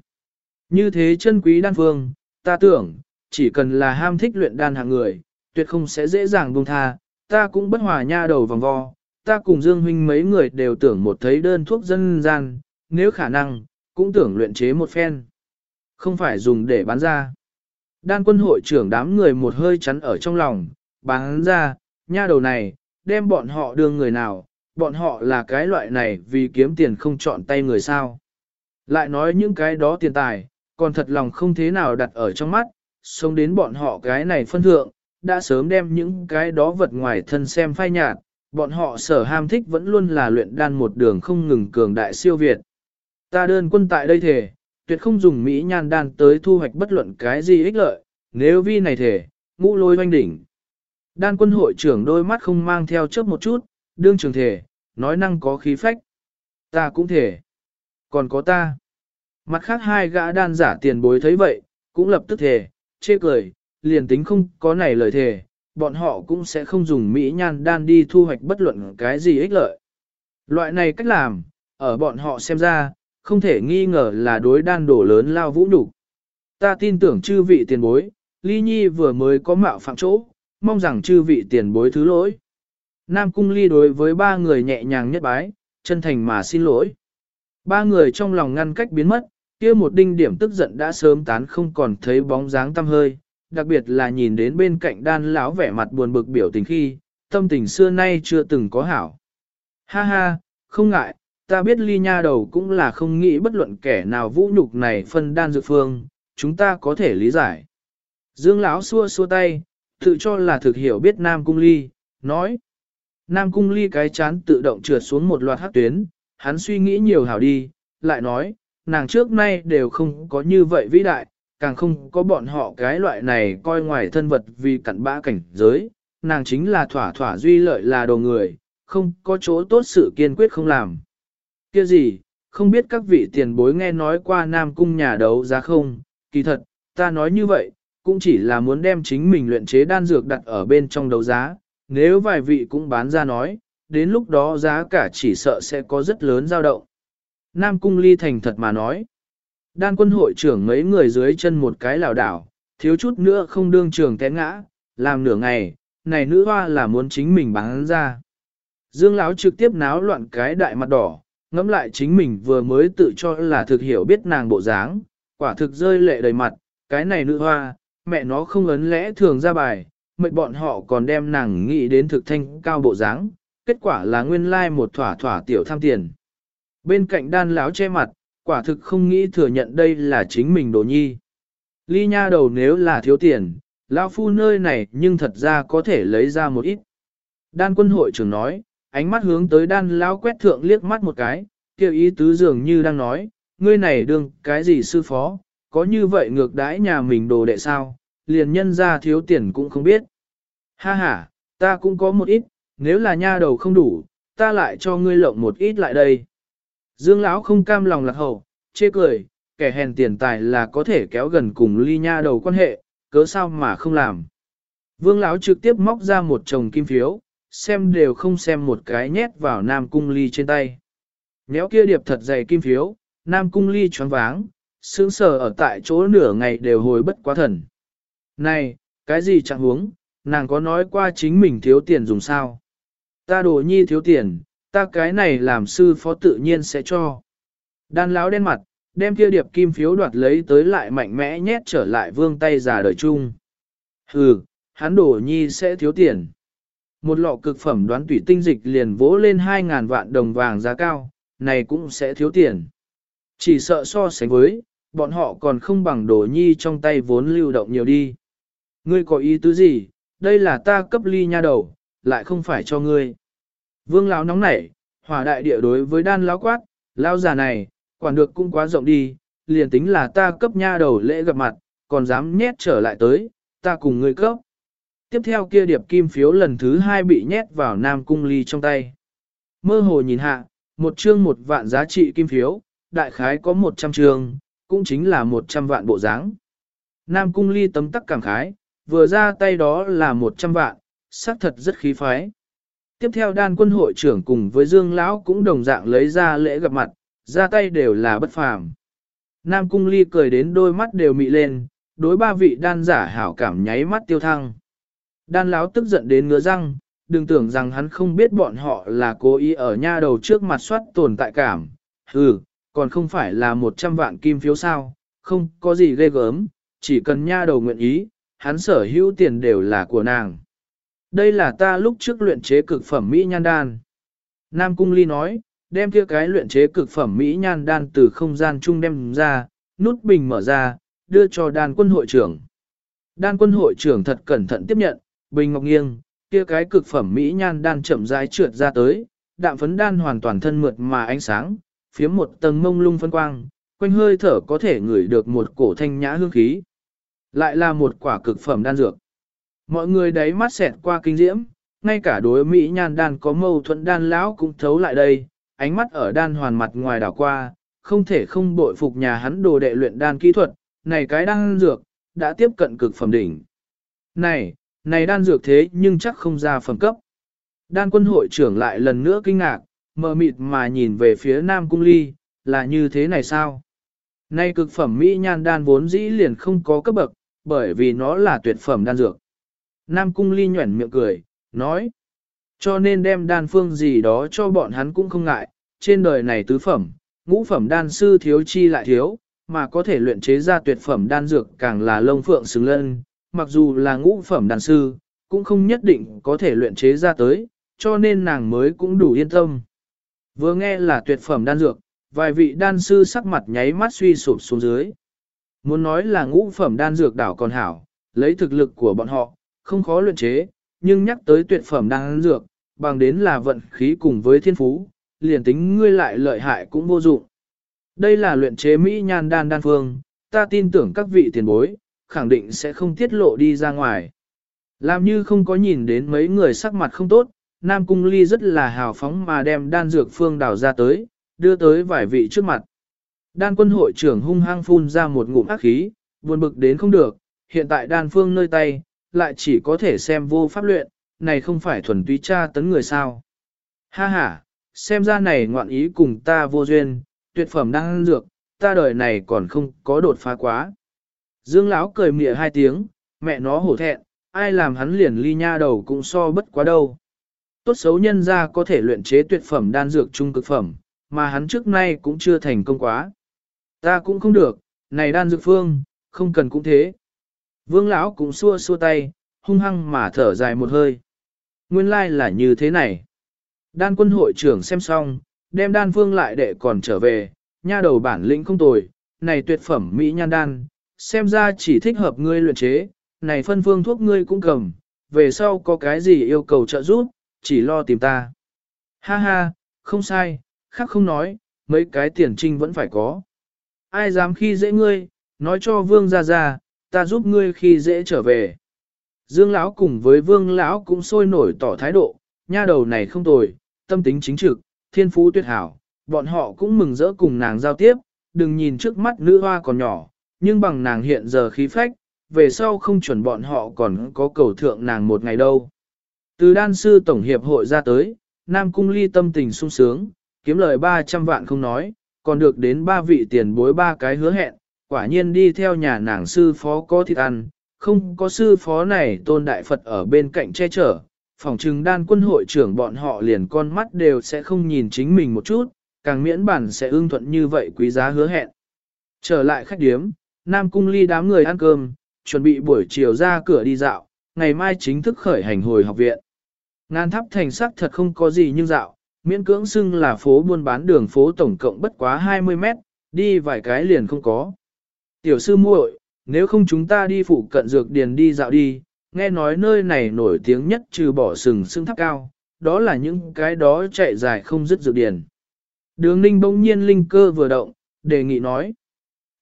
Như thế chân quý đan phương, ta tưởng, chỉ cần là ham thích luyện đan hạng người, tuyệt không sẽ dễ dàng buông tha, ta cũng bất hòa nha đầu vòng vo, ta cùng Dương Huynh mấy người đều tưởng một thấy đơn thuốc dân gian, nếu khả năng, cũng tưởng luyện chế một phen. Không phải dùng để bán ra. Đan quân hội trưởng đám người một hơi chắn ở trong lòng, bán ra, nha đầu này, đem bọn họ đưa người nào, bọn họ là cái loại này vì kiếm tiền không chọn tay người sao. Lại nói những cái đó tiền tài, còn thật lòng không thế nào đặt ở trong mắt, sống đến bọn họ cái này phân thượng, đã sớm đem những cái đó vật ngoài thân xem phai nhạt, bọn họ sở ham thích vẫn luôn là luyện đan một đường không ngừng cường đại siêu Việt. Ta đơn quân tại đây thể, tuyệt không dùng Mỹ nhan đan tới thu hoạch bất luận cái gì ích lợi, nếu vi này thể, ngũ lôi doanh đỉnh. Đan quân hội trưởng đôi mắt không mang theo chớp một chút, đương trường thể, nói năng có khí phách. Ta cũng thể. Còn có ta. Mặt khác hai gã đan giả tiền bối thấy vậy, cũng lập tức thể, chê cười, liền tính không có này lời thể, bọn họ cũng sẽ không dùng mỹ nhan đan đi thu hoạch bất luận cái gì ích lợi. Loại này cách làm, ở bọn họ xem ra, không thể nghi ngờ là đối đan đổ lớn lao vũ đủ. Ta tin tưởng chư vị tiền bối, Ly Nhi vừa mới có mạo phạm chỗ, mong rằng chư vị tiền bối thứ lỗi. Nam Cung Ly đối với ba người nhẹ nhàng nhất bái, chân thành mà xin lỗi. Ba người trong lòng ngăn cách biến mất, kia một đinh điểm tức giận đã sớm tán không còn thấy bóng dáng tăm hơi, đặc biệt là nhìn đến bên cạnh đan lão vẻ mặt buồn bực biểu tình khi, tâm tình xưa nay chưa từng có hảo. Ha ha, không ngại, ta biết ly nha đầu cũng là không nghĩ bất luận kẻ nào vũ nhục này phân đan dược phương, chúng ta có thể lý giải. Dương lão xua xua tay, tự cho là thực hiểu biết Nam Cung Ly, nói. Nam Cung Ly cái chán tự động trượt xuống một loạt hát tuyến, hắn suy nghĩ nhiều hảo đi, lại nói, nàng trước nay đều không có như vậy vĩ đại, càng không có bọn họ cái loại này coi ngoài thân vật vì cặn bã cảnh giới, nàng chính là thỏa thỏa duy lợi là đồ người, không có chỗ tốt sự kiên quyết không làm. kia gì, không biết các vị tiền bối nghe nói qua Nam Cung nhà đấu giá không, kỳ thật, ta nói như vậy, cũng chỉ là muốn đem chính mình luyện chế đan dược đặt ở bên trong đấu giá, nếu vài vị cũng bán ra nói, đến lúc đó giá cả chỉ sợ sẽ có rất lớn dao động. Nam Cung Ly thành thật mà nói. Đan quân hội trưởng mấy người dưới chân một cái lảo đảo, thiếu chút nữa không đương trường té ngã, làm nửa ngày, này nữ hoa là muốn chính mình bán ra. Dương Lão trực tiếp náo loạn cái đại mặt đỏ, ngẫm lại chính mình vừa mới tự cho là thực hiểu biết nàng bộ dáng, quả thực rơi lệ đầy mặt, cái này nữ hoa, mẹ nó không ấn lẽ thường ra bài, mệnh bọn họ còn đem nàng nghĩ đến thực thanh cao bộ dáng, kết quả là nguyên lai một thỏa thỏa tiểu tham tiền. Bên cạnh đan láo che mặt, quả thực không nghĩ thừa nhận đây là chính mình đồ nhi. Ly nha đầu nếu là thiếu tiền, lão phu nơi này nhưng thật ra có thể lấy ra một ít. Đan quân hội trưởng nói, ánh mắt hướng tới đan lão quét thượng liếc mắt một cái, kêu ý tứ dường như đang nói, ngươi này đương cái gì sư phó, có như vậy ngược đãi nhà mình đồ đệ sao, liền nhân ra thiếu tiền cũng không biết. Ha ha, ta cũng có một ít, nếu là nha đầu không đủ, ta lại cho ngươi lộng một ít lại đây. Dương lão không cam lòng lạc hậu, chê cười, kẻ hèn tiền tài là có thể kéo gần cùng ly nha đầu quan hệ, cớ sao mà không làm. Vương lão trực tiếp móc ra một chồng kim phiếu, xem đều không xem một cái nhét vào nam cung ly trên tay. Néo kia điệp thật dày kim phiếu, nam cung ly choáng váng, sướng sờ ở tại chỗ nửa ngày đều hồi bất quá thần. Này, cái gì chẳng huống, nàng có nói qua chính mình thiếu tiền dùng sao? Ta đồ nhi thiếu tiền, ta cái này làm sư phó tự nhiên sẽ cho. Đan lão đen mặt, đem kia điệp kim phiếu đoạt lấy tới lại mạnh mẽ nhét trở lại vương tay già đời chung. Hừ, hắn đồ nhi sẽ thiếu tiền. Một lọ cực phẩm đoán tủy tinh dịch liền vỗ lên 2.000 vạn đồng vàng giá cao, này cũng sẽ thiếu tiền. Chỉ sợ so sánh với, bọn họ còn không bằng đồ nhi trong tay vốn lưu động nhiều đi. Ngươi có ý tứ gì, đây là ta cấp ly nha đầu, lại không phải cho ngươi. Vương lão nóng nảy, hỏa đại địa đối với đan lão quát, lão già này, quản được cũng quá rộng đi, liền tính là ta cấp nha đầu lễ gặp mặt, còn dám nhét trở lại tới, ta cùng ngươi cấp. Tiếp theo kia điệp kim phiếu lần thứ hai bị nhét vào nam cung ly trong tay. Mơ hồ nhìn hạ, một chương một vạn giá trị kim phiếu, đại khái có một trăm chương, cũng chính là một trăm vạn bộ dáng. Nam cung ly tấm tắc cảm khái, vừa ra tay đó là một trăm vạn, xác thật rất khí phái. Tiếp theo đan quân hội trưởng cùng với Dương Lão cũng đồng dạng lấy ra lễ gặp mặt, ra tay đều là bất phàm. Nam cung ly cười đến đôi mắt đều mị lên, đối ba vị đan giả hảo cảm nháy mắt tiêu thăng. Đan Lão tức giận đến ngứa răng, đừng tưởng rằng hắn không biết bọn họ là cố ý ở nha đầu trước mặt soát tồn tại cảm. Hừ, còn không phải là một trăm vạn kim phiếu sao, không có gì ghê gớm, chỉ cần nha đầu nguyện ý, hắn sở hữu tiền đều là của nàng. Đây là ta lúc trước luyện chế cực phẩm Mỹ nhan đan. Nam Cung Ly nói, đem kia cái luyện chế cực phẩm Mỹ nhan đan từ không gian chung đem ra, nút bình mở ra, đưa cho đan quân hội trưởng. Đan quân hội trưởng thật cẩn thận tiếp nhận, bình ngọc nghiêng, kia cái cực phẩm Mỹ nhan đan chậm rãi trượt ra tới, đạm phấn đan hoàn toàn thân mượt mà ánh sáng, phía một tầng mông lung phân quang, quanh hơi thở có thể ngửi được một cổ thanh nhã hương khí. Lại là một quả cực phẩm đan dược. Mọi người đấy mắt xẹt qua kinh diễm, ngay cả đối Mỹ nhan đan có mâu thuẫn đan lão cũng thấu lại đây, ánh mắt ở đan hoàn mặt ngoài đảo qua, không thể không bội phục nhà hắn đồ đệ luyện đan kỹ thuật, này cái đan dược, đã tiếp cận cực phẩm đỉnh. Này, này đan dược thế nhưng chắc không ra phẩm cấp. Đan quân hội trưởng lại lần nữa kinh ngạc, mờ mịt mà nhìn về phía Nam Cung Ly, là như thế này sao? Nay cực phẩm Mỹ nhan đan vốn dĩ liền không có cấp bậc, bởi vì nó là tuyệt phẩm đan dược. Nam Cung Ly nhuẩn miệng cười, nói. Cho nên đem đan phương gì đó cho bọn hắn cũng không ngại, trên đời này tứ phẩm, ngũ phẩm đan sư thiếu chi lại thiếu, mà có thể luyện chế ra tuyệt phẩm đan dược càng là lông phượng xứng lân, mặc dù là ngũ phẩm đan sư, cũng không nhất định có thể luyện chế ra tới, cho nên nàng mới cũng đủ yên tâm. Vừa nghe là tuyệt phẩm đan dược, vài vị đan sư sắc mặt nháy mắt suy sụp xuống dưới. Muốn nói là ngũ phẩm đan dược đảo còn hảo, lấy thực lực của bọn họ, không khó luyện chế, nhưng nhắc tới tuyệt phẩm đan dược, bằng đến là vận khí cùng với thiên phú, liền tính ngươi lại lợi hại cũng vô dụng. Đây là luyện chế Mỹ nhan đan đan phương, ta tin tưởng các vị tiền bối, khẳng định sẽ không tiết lộ đi ra ngoài. Làm như không có nhìn đến mấy người sắc mặt không tốt, Nam Cung Ly rất là hào phóng mà đem đan dược phương đào ra tới, đưa tới vài vị trước mặt. Đan quân hội trưởng hung hăng phun ra một ngụm ác khí, buồn bực đến không được, hiện tại đan phương nơi tay, lại chỉ có thể xem vô pháp luyện, này không phải thuần túy tra tấn người sao. Ha ha, xem ra này ngoạn ý cùng ta vô duyên, tuyệt phẩm đan dược, ta đời này còn không có đột phá quá. Dương lão cười mỉa hai tiếng, mẹ nó hổ thẹn, ai làm hắn liền ly nha đầu cũng so bất quá đâu. Tốt xấu nhân ra có thể luyện chế tuyệt phẩm đan dược trung cực phẩm, mà hắn trước nay cũng chưa thành công quá. Ta cũng không được, này đan dược phương, không cần cũng thế. Vương lão cũng xua xua tay, hung hăng mà thở dài một hơi. Nguyên lai like là như thế này. Đan quân hội trưởng xem xong, đem đan phương lại để còn trở về, nha đầu bản lĩnh không tồi, này tuyệt phẩm mỹ nhan đan, xem ra chỉ thích hợp ngươi luyện chế, này phân phương thuốc ngươi cũng cầm, về sau có cái gì yêu cầu trợ giúp, chỉ lo tìm ta. Ha ha, không sai, khác không nói, mấy cái tiền trinh vẫn phải có. Ai dám khi dễ ngươi, nói cho vương ra ra, ta giúp ngươi khi dễ trở về. Dương lão cùng với vương lão cũng sôi nổi tỏ thái độ, nha đầu này không tồi, tâm tính chính trực, thiên phú tuyệt hảo, bọn họ cũng mừng rỡ cùng nàng giao tiếp, đừng nhìn trước mắt nữ hoa còn nhỏ, nhưng bằng nàng hiện giờ khí phách, về sau không chuẩn bọn họ còn có cầu thượng nàng một ngày đâu. Từ đan sư tổng hiệp hội ra tới, Nam Cung Ly tâm tình sung sướng, kiếm lời 300 vạn không nói, còn được đến ba vị tiền bối ba cái hứa hẹn, quả nhiên đi theo nhà nàng sư phó có thịt ăn, không có sư phó này tôn đại Phật ở bên cạnh che chở, phòng trừng đan quân hội trưởng bọn họ liền con mắt đều sẽ không nhìn chính mình một chút, càng miễn bản sẽ ưng thuận như vậy quý giá hứa hẹn. Trở lại khách điếm, Nam Cung Ly đám người ăn cơm, chuẩn bị buổi chiều ra cửa đi dạo, ngày mai chính thức khởi hành hồi học viện. Ngàn tháp thành sắc thật không có gì nhưng dạo, miễn cưỡng xưng là phố buôn bán đường phố tổng cộng bất quá 20 mét, đi vài cái liền không có. Tiểu sư muội, nếu không chúng ta đi phụ cận dược điền đi dạo đi, nghe nói nơi này nổi tiếng nhất trừ bỏ sừng sưng tháp cao, đó là những cái đó chạy dài không dứt dược điền. Đường ninh bỗng nhiên linh cơ vừa động, đề nghị nói.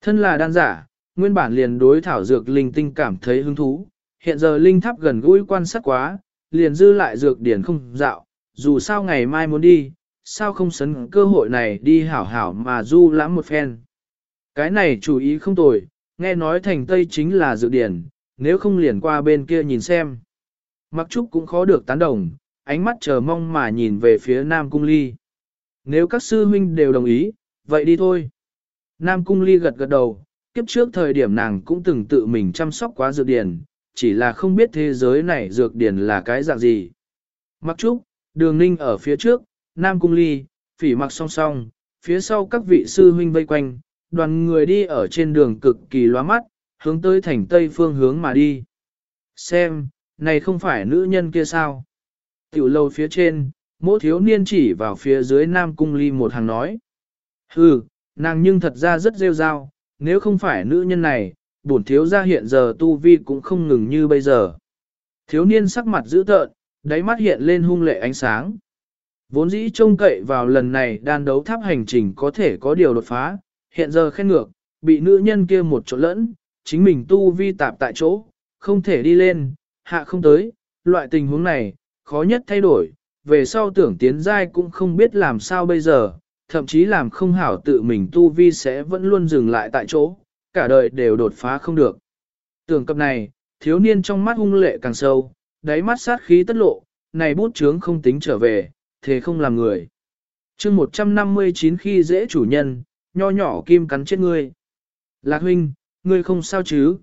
Thân là đan giả, nguyên bản liền đối thảo dược linh tinh cảm thấy hứng thú, hiện giờ linh tháp gần gũi quan sát quá, liền dư lại dược điển không dạo, dù sao ngày mai muốn đi, sao không sấn cơ hội này đi hảo hảo mà du lãm một phen. Cái này chủ ý không tồi, nghe nói thành Tây chính là dược điển, nếu không liền qua bên kia nhìn xem. Mặc Trúc cũng khó được tán đồng, ánh mắt chờ mong mà nhìn về phía Nam Cung Ly. Nếu các sư huynh đều đồng ý, vậy đi thôi. Nam Cung Ly gật gật đầu, kiếp trước thời điểm nàng cũng từng tự mình chăm sóc quá dược điển, chỉ là không biết thế giới này dược điển là cái dạng gì. Mặc Trúc, Đường Ninh ở phía trước, Nam Cung Ly, phỉ mặc song song, phía sau các vị sư huynh vây quanh, đoàn người đi ở trên đường cực kỳ loa mắt, hướng tới thành tây phương hướng mà đi. Xem, này không phải nữ nhân kia sao? Tiểu lâu phía trên, mỗi thiếu niên chỉ vào phía dưới Nam Cung Ly một hàng nói. Hừ, nàng nhưng thật ra rất rêu rao, nếu không phải nữ nhân này, bổn thiếu gia hiện giờ tu vi cũng không ngừng như bây giờ. Thiếu niên sắc mặt dữ tợn, đáy mắt hiện lên hung lệ ánh sáng. Vốn dĩ trông cậy vào lần này đan đấu tháp hành trình có thể có điều đột phá, hiện giờ khen ngược, bị nữ nhân kia một chỗ lẫn, chính mình tu vi tạp tại chỗ, không thể đi lên, hạ không tới, loại tình huống này, khó nhất thay đổi, về sau tưởng tiến giai cũng không biết làm sao bây giờ, thậm chí làm không hảo tự mình tu vi sẽ vẫn luôn dừng lại tại chỗ, cả đời đều đột phá không được. Tưởng cập này, thiếu niên trong mắt hung lệ càng sâu, đáy mắt sát khí tất lộ, này bút chướng không tính trở về, thế không làm người. chương 159 khi dễ chủ nhân, nho nhỏ kim cắn chết ngươi. Lạc huynh, ngươi không sao chứ?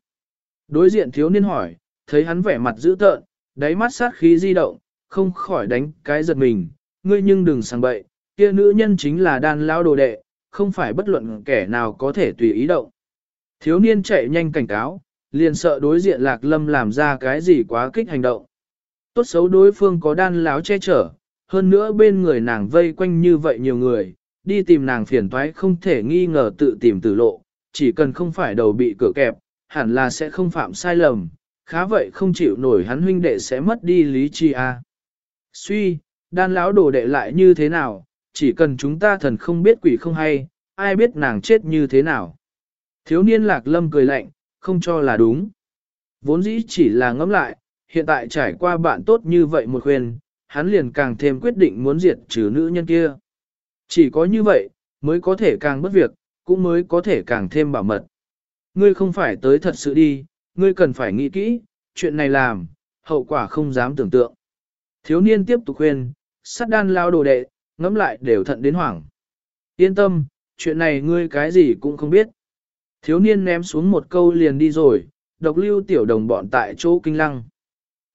Đối diện thiếu niên hỏi, thấy hắn vẻ mặt dữ tợn, đáy mắt sát khí di động, không khỏi đánh cái giật mình, ngươi nhưng đừng sang bậy, kia nữ nhân chính là đan lao đồ đệ, không phải bất luận kẻ nào có thể tùy ý động. Thiếu niên chạy nhanh cảnh cáo, liền sợ đối diện lạc lâm làm ra cái gì quá kích hành động. Tốt xấu đối phương có đan láo che chở, hơn nữa bên người nàng vây quanh như vậy nhiều người, đi tìm nàng phiền toái không thể nghi ngờ tự tìm tử lộ, chỉ cần không phải đầu bị cửa kẹp, hẳn là sẽ không phạm sai lầm, khá vậy không chịu nổi hắn huynh đệ sẽ mất đi lý trí a. À. Suy, đan lão đồ đệ lại như thế nào, chỉ cần chúng ta thần không biết quỷ không hay, ai biết nàng chết như thế nào. Thiếu niên lạc lâm cười lạnh, không cho là đúng. Vốn dĩ chỉ là ngẫm lại, hiện tại trải qua bạn tốt như vậy một khuyên, hắn liền càng thêm quyết định muốn diệt trừ nữ nhân kia. Chỉ có như vậy, mới có thể càng bất việc, cũng mới có thể càng thêm bảo mật. Ngươi không phải tới thật sự đi, ngươi cần phải nghĩ kỹ, chuyện này làm, hậu quả không dám tưởng tượng. Thiếu niên tiếp tục khuyên, sát đan lao đồ đệ, ngẫm lại đều thận đến hoảng. Yên tâm, chuyện này ngươi cái gì cũng không biết. Thiếu niên ném xuống một câu liền đi rồi, độc lưu tiểu đồng bọn tại chỗ kinh lăng.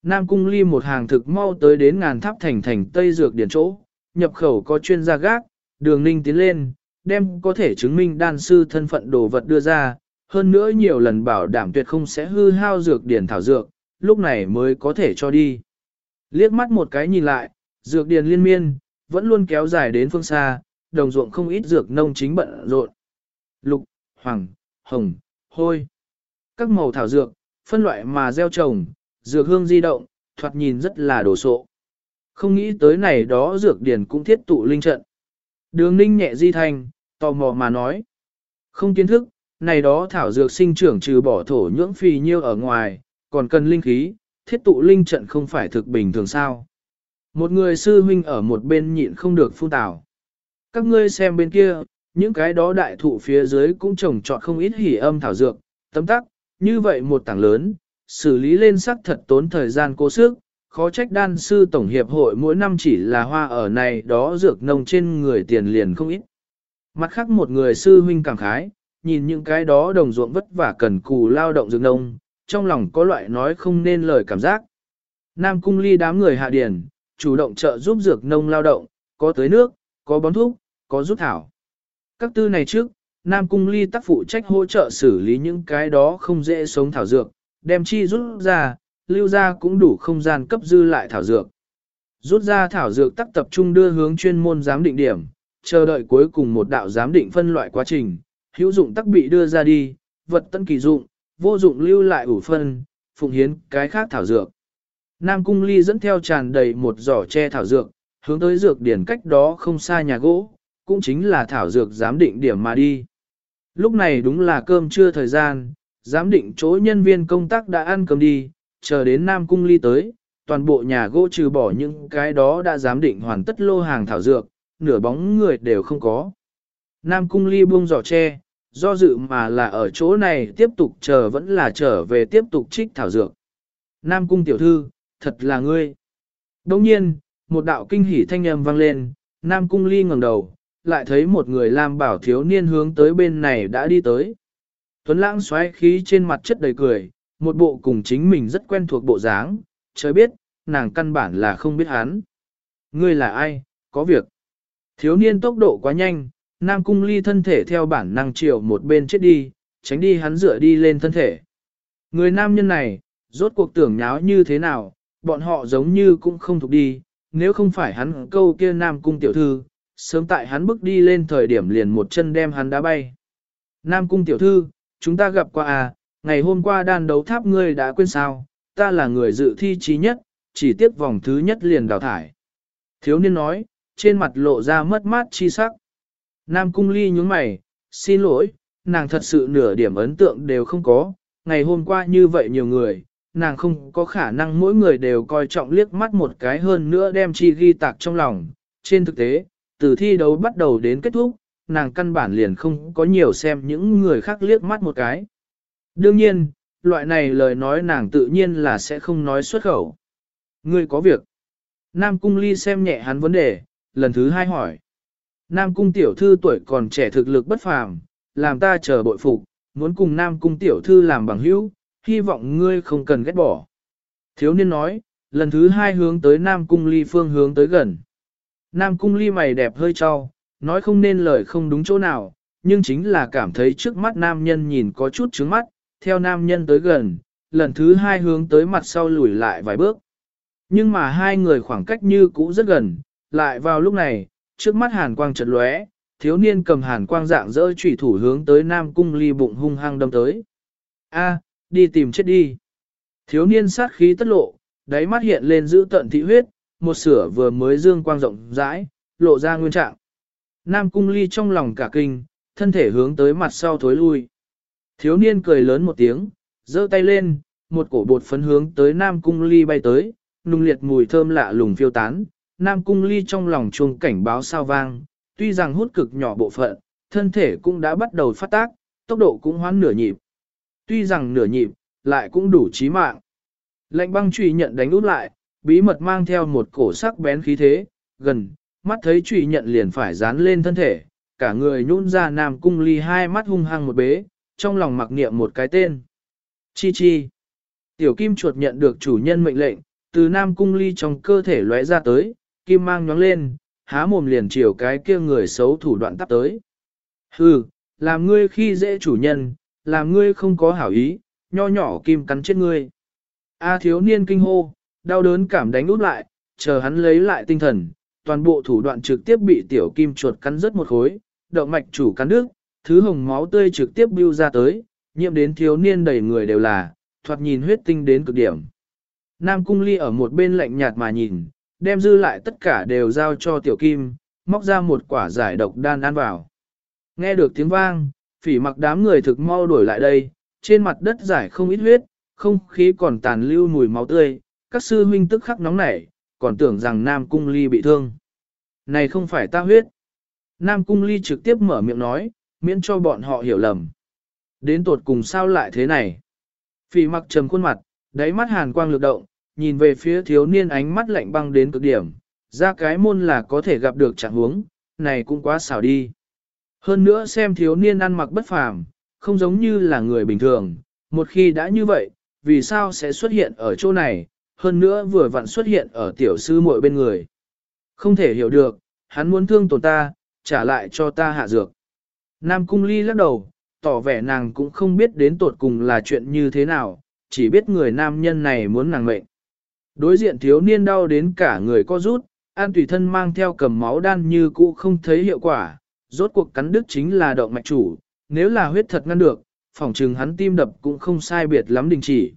Nam cung ly một hàng thực mau tới đến ngàn tháp thành thành Tây Dược Điển chỗ, nhập khẩu có chuyên gia gác, đường ninh tiến lên, đem có thể chứng minh đan sư thân phận đồ vật đưa ra, hơn nữa nhiều lần bảo đảm tuyệt không sẽ hư hao dược điển thảo dược, lúc này mới có thể cho đi. Liếc mắt một cái nhìn lại, dược điển liên miên, vẫn luôn kéo dài đến phương xa, đồng ruộng không ít dược nông chính bận rộn. Lục, hoàng, hồng, hôi. Các màu thảo dược, phân loại mà gieo trồng, dược hương di động, thoạt nhìn rất là đồ sộ. Không nghĩ tới này đó dược điển cũng thiết tụ linh trận. Đường ninh nhẹ di thành, tò mò mà nói. Không kiến thức, này đó thảo dược sinh trưởng trừ bỏ thổ nhưỡng phì nhiêu ở ngoài, còn cần linh khí, thiết tụ linh trận không phải thực bình thường sao. Một người sư huynh ở một bên nhịn không được phun tảo. Các ngươi xem bên kia, những cái đó đại thụ phía dưới cũng trồng trọt không ít hỉ âm thảo dược, tấm tắc, như vậy một tảng lớn, xử lý lên sắc thật tốn thời gian cố sức, khó trách đan sư tổng hiệp hội mỗi năm chỉ là hoa ở này đó dược nông trên người tiền liền không ít. Mặt khác một người sư huynh cảm khái, nhìn những cái đó đồng ruộng vất vả cần cù lao động dược nông, trong lòng có loại nói không nên lời cảm giác. Nam cung ly đám người hạ điển, chủ động trợ giúp dược nông lao động, có tới nước, có bón thuốc, có rút thảo. Các tư này trước, Nam cung ly tác phụ trách hỗ trợ xử lý những cái đó không dễ sống thảo dược, đem chi rút ra, lưu ra cũng đủ không gian cấp dư lại thảo dược. Rút ra thảo dược tác tập trung đưa hướng chuyên môn giám định điểm, chờ đợi cuối cùng một đạo giám định phân loại quá trình, hữu dụng tác bị đưa ra đi, vật tân kỳ dụng, vô dụng lưu lại ủ phân, phụng hiến cái khác thảo dược. Nam Cung Ly dẫn theo tràn đầy một giỏ che thảo dược, hướng tới dược điển cách đó không xa nhà gỗ, cũng chính là thảo dược giám định điểm mà đi. Lúc này đúng là cơm trưa thời gian, giám định chỗ nhân viên công tác đã ăn cơm đi, chờ đến Nam Cung Ly tới, toàn bộ nhà gỗ trừ bỏ những cái đó đã giám định hoàn tất lô hàng thảo dược, nửa bóng người đều không có. Nam Cung Ly buông giỏ tre, do dự mà là ở chỗ này tiếp tục chờ vẫn là trở về tiếp tục trích thảo dược. Nam Cung tiểu thư, thật là ngươi. Đồng nhiên, một đạo kinh hỉ thanh âm vang lên, Nam Cung Ly ngẩng đầu, lại thấy một người làm bảo thiếu niên hướng tới bên này đã đi tới. Tuấn lãng xoáy khí trên mặt chất đầy cười, một bộ cùng chính mình rất quen thuộc bộ dáng, trời biết, nàng căn bản là không biết hắn. Ngươi là ai, có việc. Thiếu niên tốc độ quá nhanh, Nam Cung Ly thân thể theo bản năng chiều một bên chết đi, tránh đi hắn dựa đi lên thân thể. Người nam nhân này, rốt cuộc tưởng nháo như thế nào, bọn họ giống như cũng không thuộc đi, nếu không phải hắn câu kia Nam Cung tiểu thư, sớm tại hắn bước đi lên thời điểm liền một chân đem hắn đá bay. Nam Cung tiểu thư, chúng ta gặp qua à, ngày hôm qua đan đấu tháp ngươi đã quên sao, ta là người dự thi trí nhất, chỉ tiếp vòng thứ nhất liền đào thải. Thiếu niên nói, trên mặt lộ ra mất mát chi sắc. Nam cung ly nhúng mày, xin lỗi, nàng thật sự nửa điểm ấn tượng đều không có, ngày hôm qua như vậy nhiều người, nàng không có khả năng mỗi người đều coi trọng liếc mắt một cái hơn nữa đem chi ghi tạc trong lòng. Trên thực tế, từ thi đấu bắt đầu đến kết thúc, nàng căn bản liền không có nhiều xem những người khác liếc mắt một cái. Đương nhiên, loại này lời nói nàng tự nhiên là sẽ không nói xuất khẩu. Ngươi có việc. Nam Cung Ly xem nhẹ hắn vấn đề, lần thứ hai hỏi. Nam Cung tiểu thư tuổi còn trẻ thực lực bất phàm, làm ta chờ bội phục, muốn cùng Nam Cung tiểu thư làm bằng hữu, hy vọng ngươi không cần ghét bỏ. Thiếu niên nói, lần thứ hai hướng tới Nam Cung Ly phương hướng tới gần. Nam Cung Ly mày đẹp hơi cho, nói không nên lời không đúng chỗ nào, nhưng chính là cảm thấy trước mắt nam nhân nhìn có chút trướng mắt, theo nam nhân tới gần, lần thứ hai hướng tới mặt sau lùi lại vài bước. Nhưng mà hai người khoảng cách như cũ rất gần, lại vào lúc này, trước mắt hàn quang chợt lóe, thiếu niên cầm hàn quang dạng dỡ chủy thủ hướng tới nam cung ly bụng hung hăng đâm tới. A, đi tìm chết đi. Thiếu niên sát khí tất lộ, đáy mắt hiện lên giữ tận thị huyết, một sửa vừa mới dương quang rộng rãi, lộ ra nguyên trạng. Nam cung ly trong lòng cả kinh, thân thể hướng tới mặt sau thối lui. Thiếu niên cười lớn một tiếng, giơ tay lên, một cổ bột phấn hướng tới Nam cung ly bay tới, nung liệt mùi thơm lạ lùng phiêu tán. Nam cung ly trong lòng chuông cảnh báo sao vang, tuy rằng hút cực nhỏ bộ phận, thân thể cũng đã bắt đầu phát tác, tốc độ cũng hoán nửa nhịp. Tuy rằng nửa nhịp, lại cũng đủ chí mạng. Lệnh băng truy nhận đánh út lại, bí mật mang theo một cổ sắc bén khí thế, gần, mắt thấy trùy nhận liền phải dán lên thân thể, cả người nhún ra Nam Cung Ly hai mắt hung hăng một bế, trong lòng mặc niệm một cái tên. Chi chi. Tiểu kim chuột nhận được chủ nhân mệnh lệnh, từ Nam Cung Ly trong cơ thể lóe ra tới, kim mang nhóng lên, há mồm liền chiều cái kia người xấu thủ đoạn tắp tới. Hừ, làm ngươi khi dễ chủ nhân, làm ngươi không có hảo ý, nho nhỏ kim cắn chết ngươi. A thiếu niên kinh hô, đau đớn cảm đánh út lại, chờ hắn lấy lại tinh thần, toàn bộ thủ đoạn trực tiếp bị tiểu kim chuột cắn rớt một khối, động mạch chủ cắn đứt, thứ hồng máu tươi trực tiếp bưu ra tới, nhiễm đến thiếu niên đầy người đều là, thoạt nhìn huyết tinh đến cực điểm. Nam cung ly ở một bên lạnh nhạt mà nhìn, đem dư lại tất cả đều giao cho tiểu kim, móc ra một quả giải độc đan ăn vào. Nghe được tiếng vang, phỉ mặc đám người thực mau đuổi lại đây, trên mặt đất giải không ít huyết, không khí còn tàn lưu mùi máu tươi, các sư huynh tức khắc nóng nảy, còn tưởng rằng Nam Cung Ly bị thương. Này không phải ta huyết. Nam Cung Ly trực tiếp mở miệng nói, miễn cho bọn họ hiểu lầm. Đến tột cùng sao lại thế này? Phỉ mặc trầm khuôn mặt, đáy mắt hàn quang lực động, nhìn về phía thiếu niên ánh mắt lạnh băng đến cực điểm, ra cái môn là có thể gặp được trạng huống, này cũng quá xảo đi. Hơn nữa xem thiếu niên ăn mặc bất phàm, không giống như là người bình thường, một khi đã như vậy, vì sao sẽ xuất hiện ở chỗ này, hơn nữa vừa vặn xuất hiện ở tiểu sư muội bên người. Không thể hiểu được, hắn muốn thương tổn ta, trả lại cho ta hạ dược. Nam Cung Ly lắc đầu, tỏ vẻ nàng cũng không biết đến tột cùng là chuyện như thế nào, chỉ biết người nam nhân này muốn nàng mệnh. Đối diện thiếu niên đau đến cả người co rút, an tùy thân mang theo cầm máu đan như cũ không thấy hiệu quả, rốt cuộc cắn đứt chính là động mạch chủ, nếu là huyết thật ngăn được, phỏng chừng hắn tim đập cũng không sai biệt lắm đình chỉ.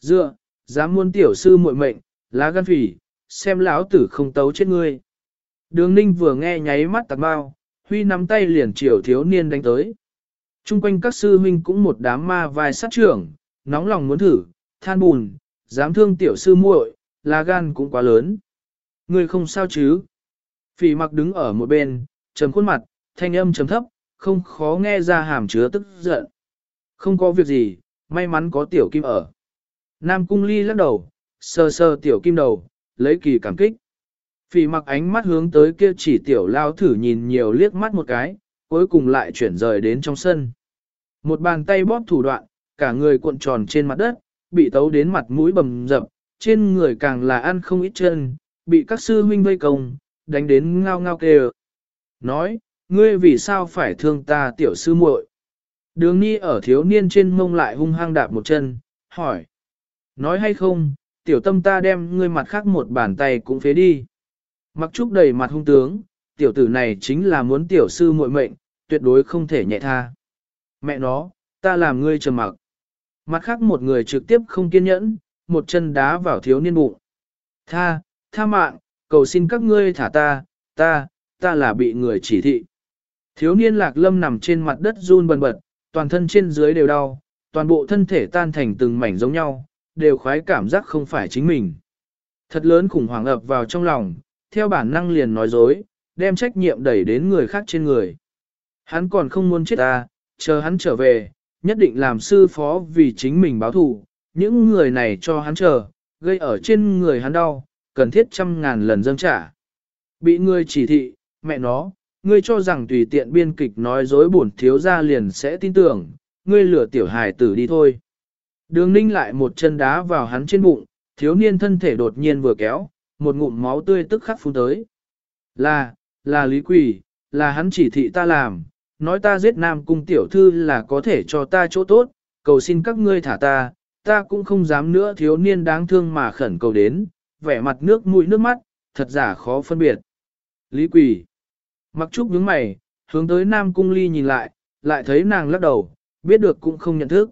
Dựa, dám muôn tiểu sư muội mệnh, lá gan phỉ, xem lão tử không tấu chết ngươi. Đường ninh vừa nghe nháy mắt tạc bao, huy nắm tay liền chiều thiếu niên đánh tới. Trung quanh các sư huynh cũng một đám ma vai sát trưởng, nóng lòng muốn thử, than bùn, dám thương tiểu sư muội, lá gan cũng quá lớn. Ngươi không sao chứ? Phỉ mặc đứng ở một bên, trầm khuôn mặt, thanh âm trầm thấp, không khó nghe ra hàm chứa tức giận. Không có việc gì, may mắn có tiểu kim ở. Nam cung ly lắc đầu, sờ sờ tiểu kim đầu, lấy kỳ cảm kích. Phỉ mặc ánh mắt hướng tới kia chỉ tiểu lao thử nhìn nhiều liếc mắt một cái, cuối cùng lại chuyển rời đến trong sân. Một bàn tay bóp thủ đoạn, cả người cuộn tròn trên mặt đất, bị tấu đến mặt mũi bầm dập, trên người càng là ăn không ít chân, bị các sư huynh vây công, đánh đến ngao ngao kêu. Nói, ngươi vì sao phải thương ta tiểu sư muội? Đường ni ở thiếu niên trên mông lại hung hăng đạp một chân, hỏi. Nói hay không, tiểu tâm ta đem ngươi mặt khác một bàn tay cũng phế đi. Mặc trúc đầy mặt hung tướng, tiểu tử này chính là muốn tiểu sư muội mệnh, tuyệt đối không thể nhẹ tha. Mẹ nó, ta làm ngươi trầm mặc. Mặt khác một người trực tiếp không kiên nhẫn, một chân đá vào thiếu niên bụng. Tha, tha mạng, cầu xin các ngươi thả ta, ta, ta là bị người chỉ thị. Thiếu niên lạc lâm nằm trên mặt đất run bần bật, toàn thân trên dưới đều đau, toàn bộ thân thể tan thành từng mảnh giống nhau, đều khoái cảm giác không phải chính mình. Thật lớn khủng hoảng ập vào trong lòng, theo bản năng liền nói dối, đem trách nhiệm đẩy đến người khác trên người. Hắn còn không muốn chết ta, chờ hắn trở về, nhất định làm sư phó vì chính mình báo thù, những người này cho hắn chờ, gây ở trên người hắn đau, cần thiết trăm ngàn lần dâng trả. Bị người chỉ thị, mẹ nó, ngươi cho rằng tùy tiện biên kịch nói dối bổn thiếu ra liền sẽ tin tưởng, ngươi lừa tiểu hài tử đi thôi. Đường ninh lại một chân đá vào hắn trên bụng, thiếu niên thân thể đột nhiên vừa kéo, một ngụm máu tươi tức khắc phun tới. Là, là lý quỷ, là hắn chỉ thị ta làm, nói ta giết nam cung tiểu thư là có thể cho ta chỗ tốt, cầu xin các ngươi thả ta, ta cũng không dám nữa thiếu niên đáng thương mà khẩn cầu đến, vẻ mặt nước mũi nước mắt, thật giả khó phân biệt. Lý quỷ, mặc trúc nhướng mày, hướng tới nam cung ly nhìn lại, lại thấy nàng lắc đầu, biết được cũng không nhận thức.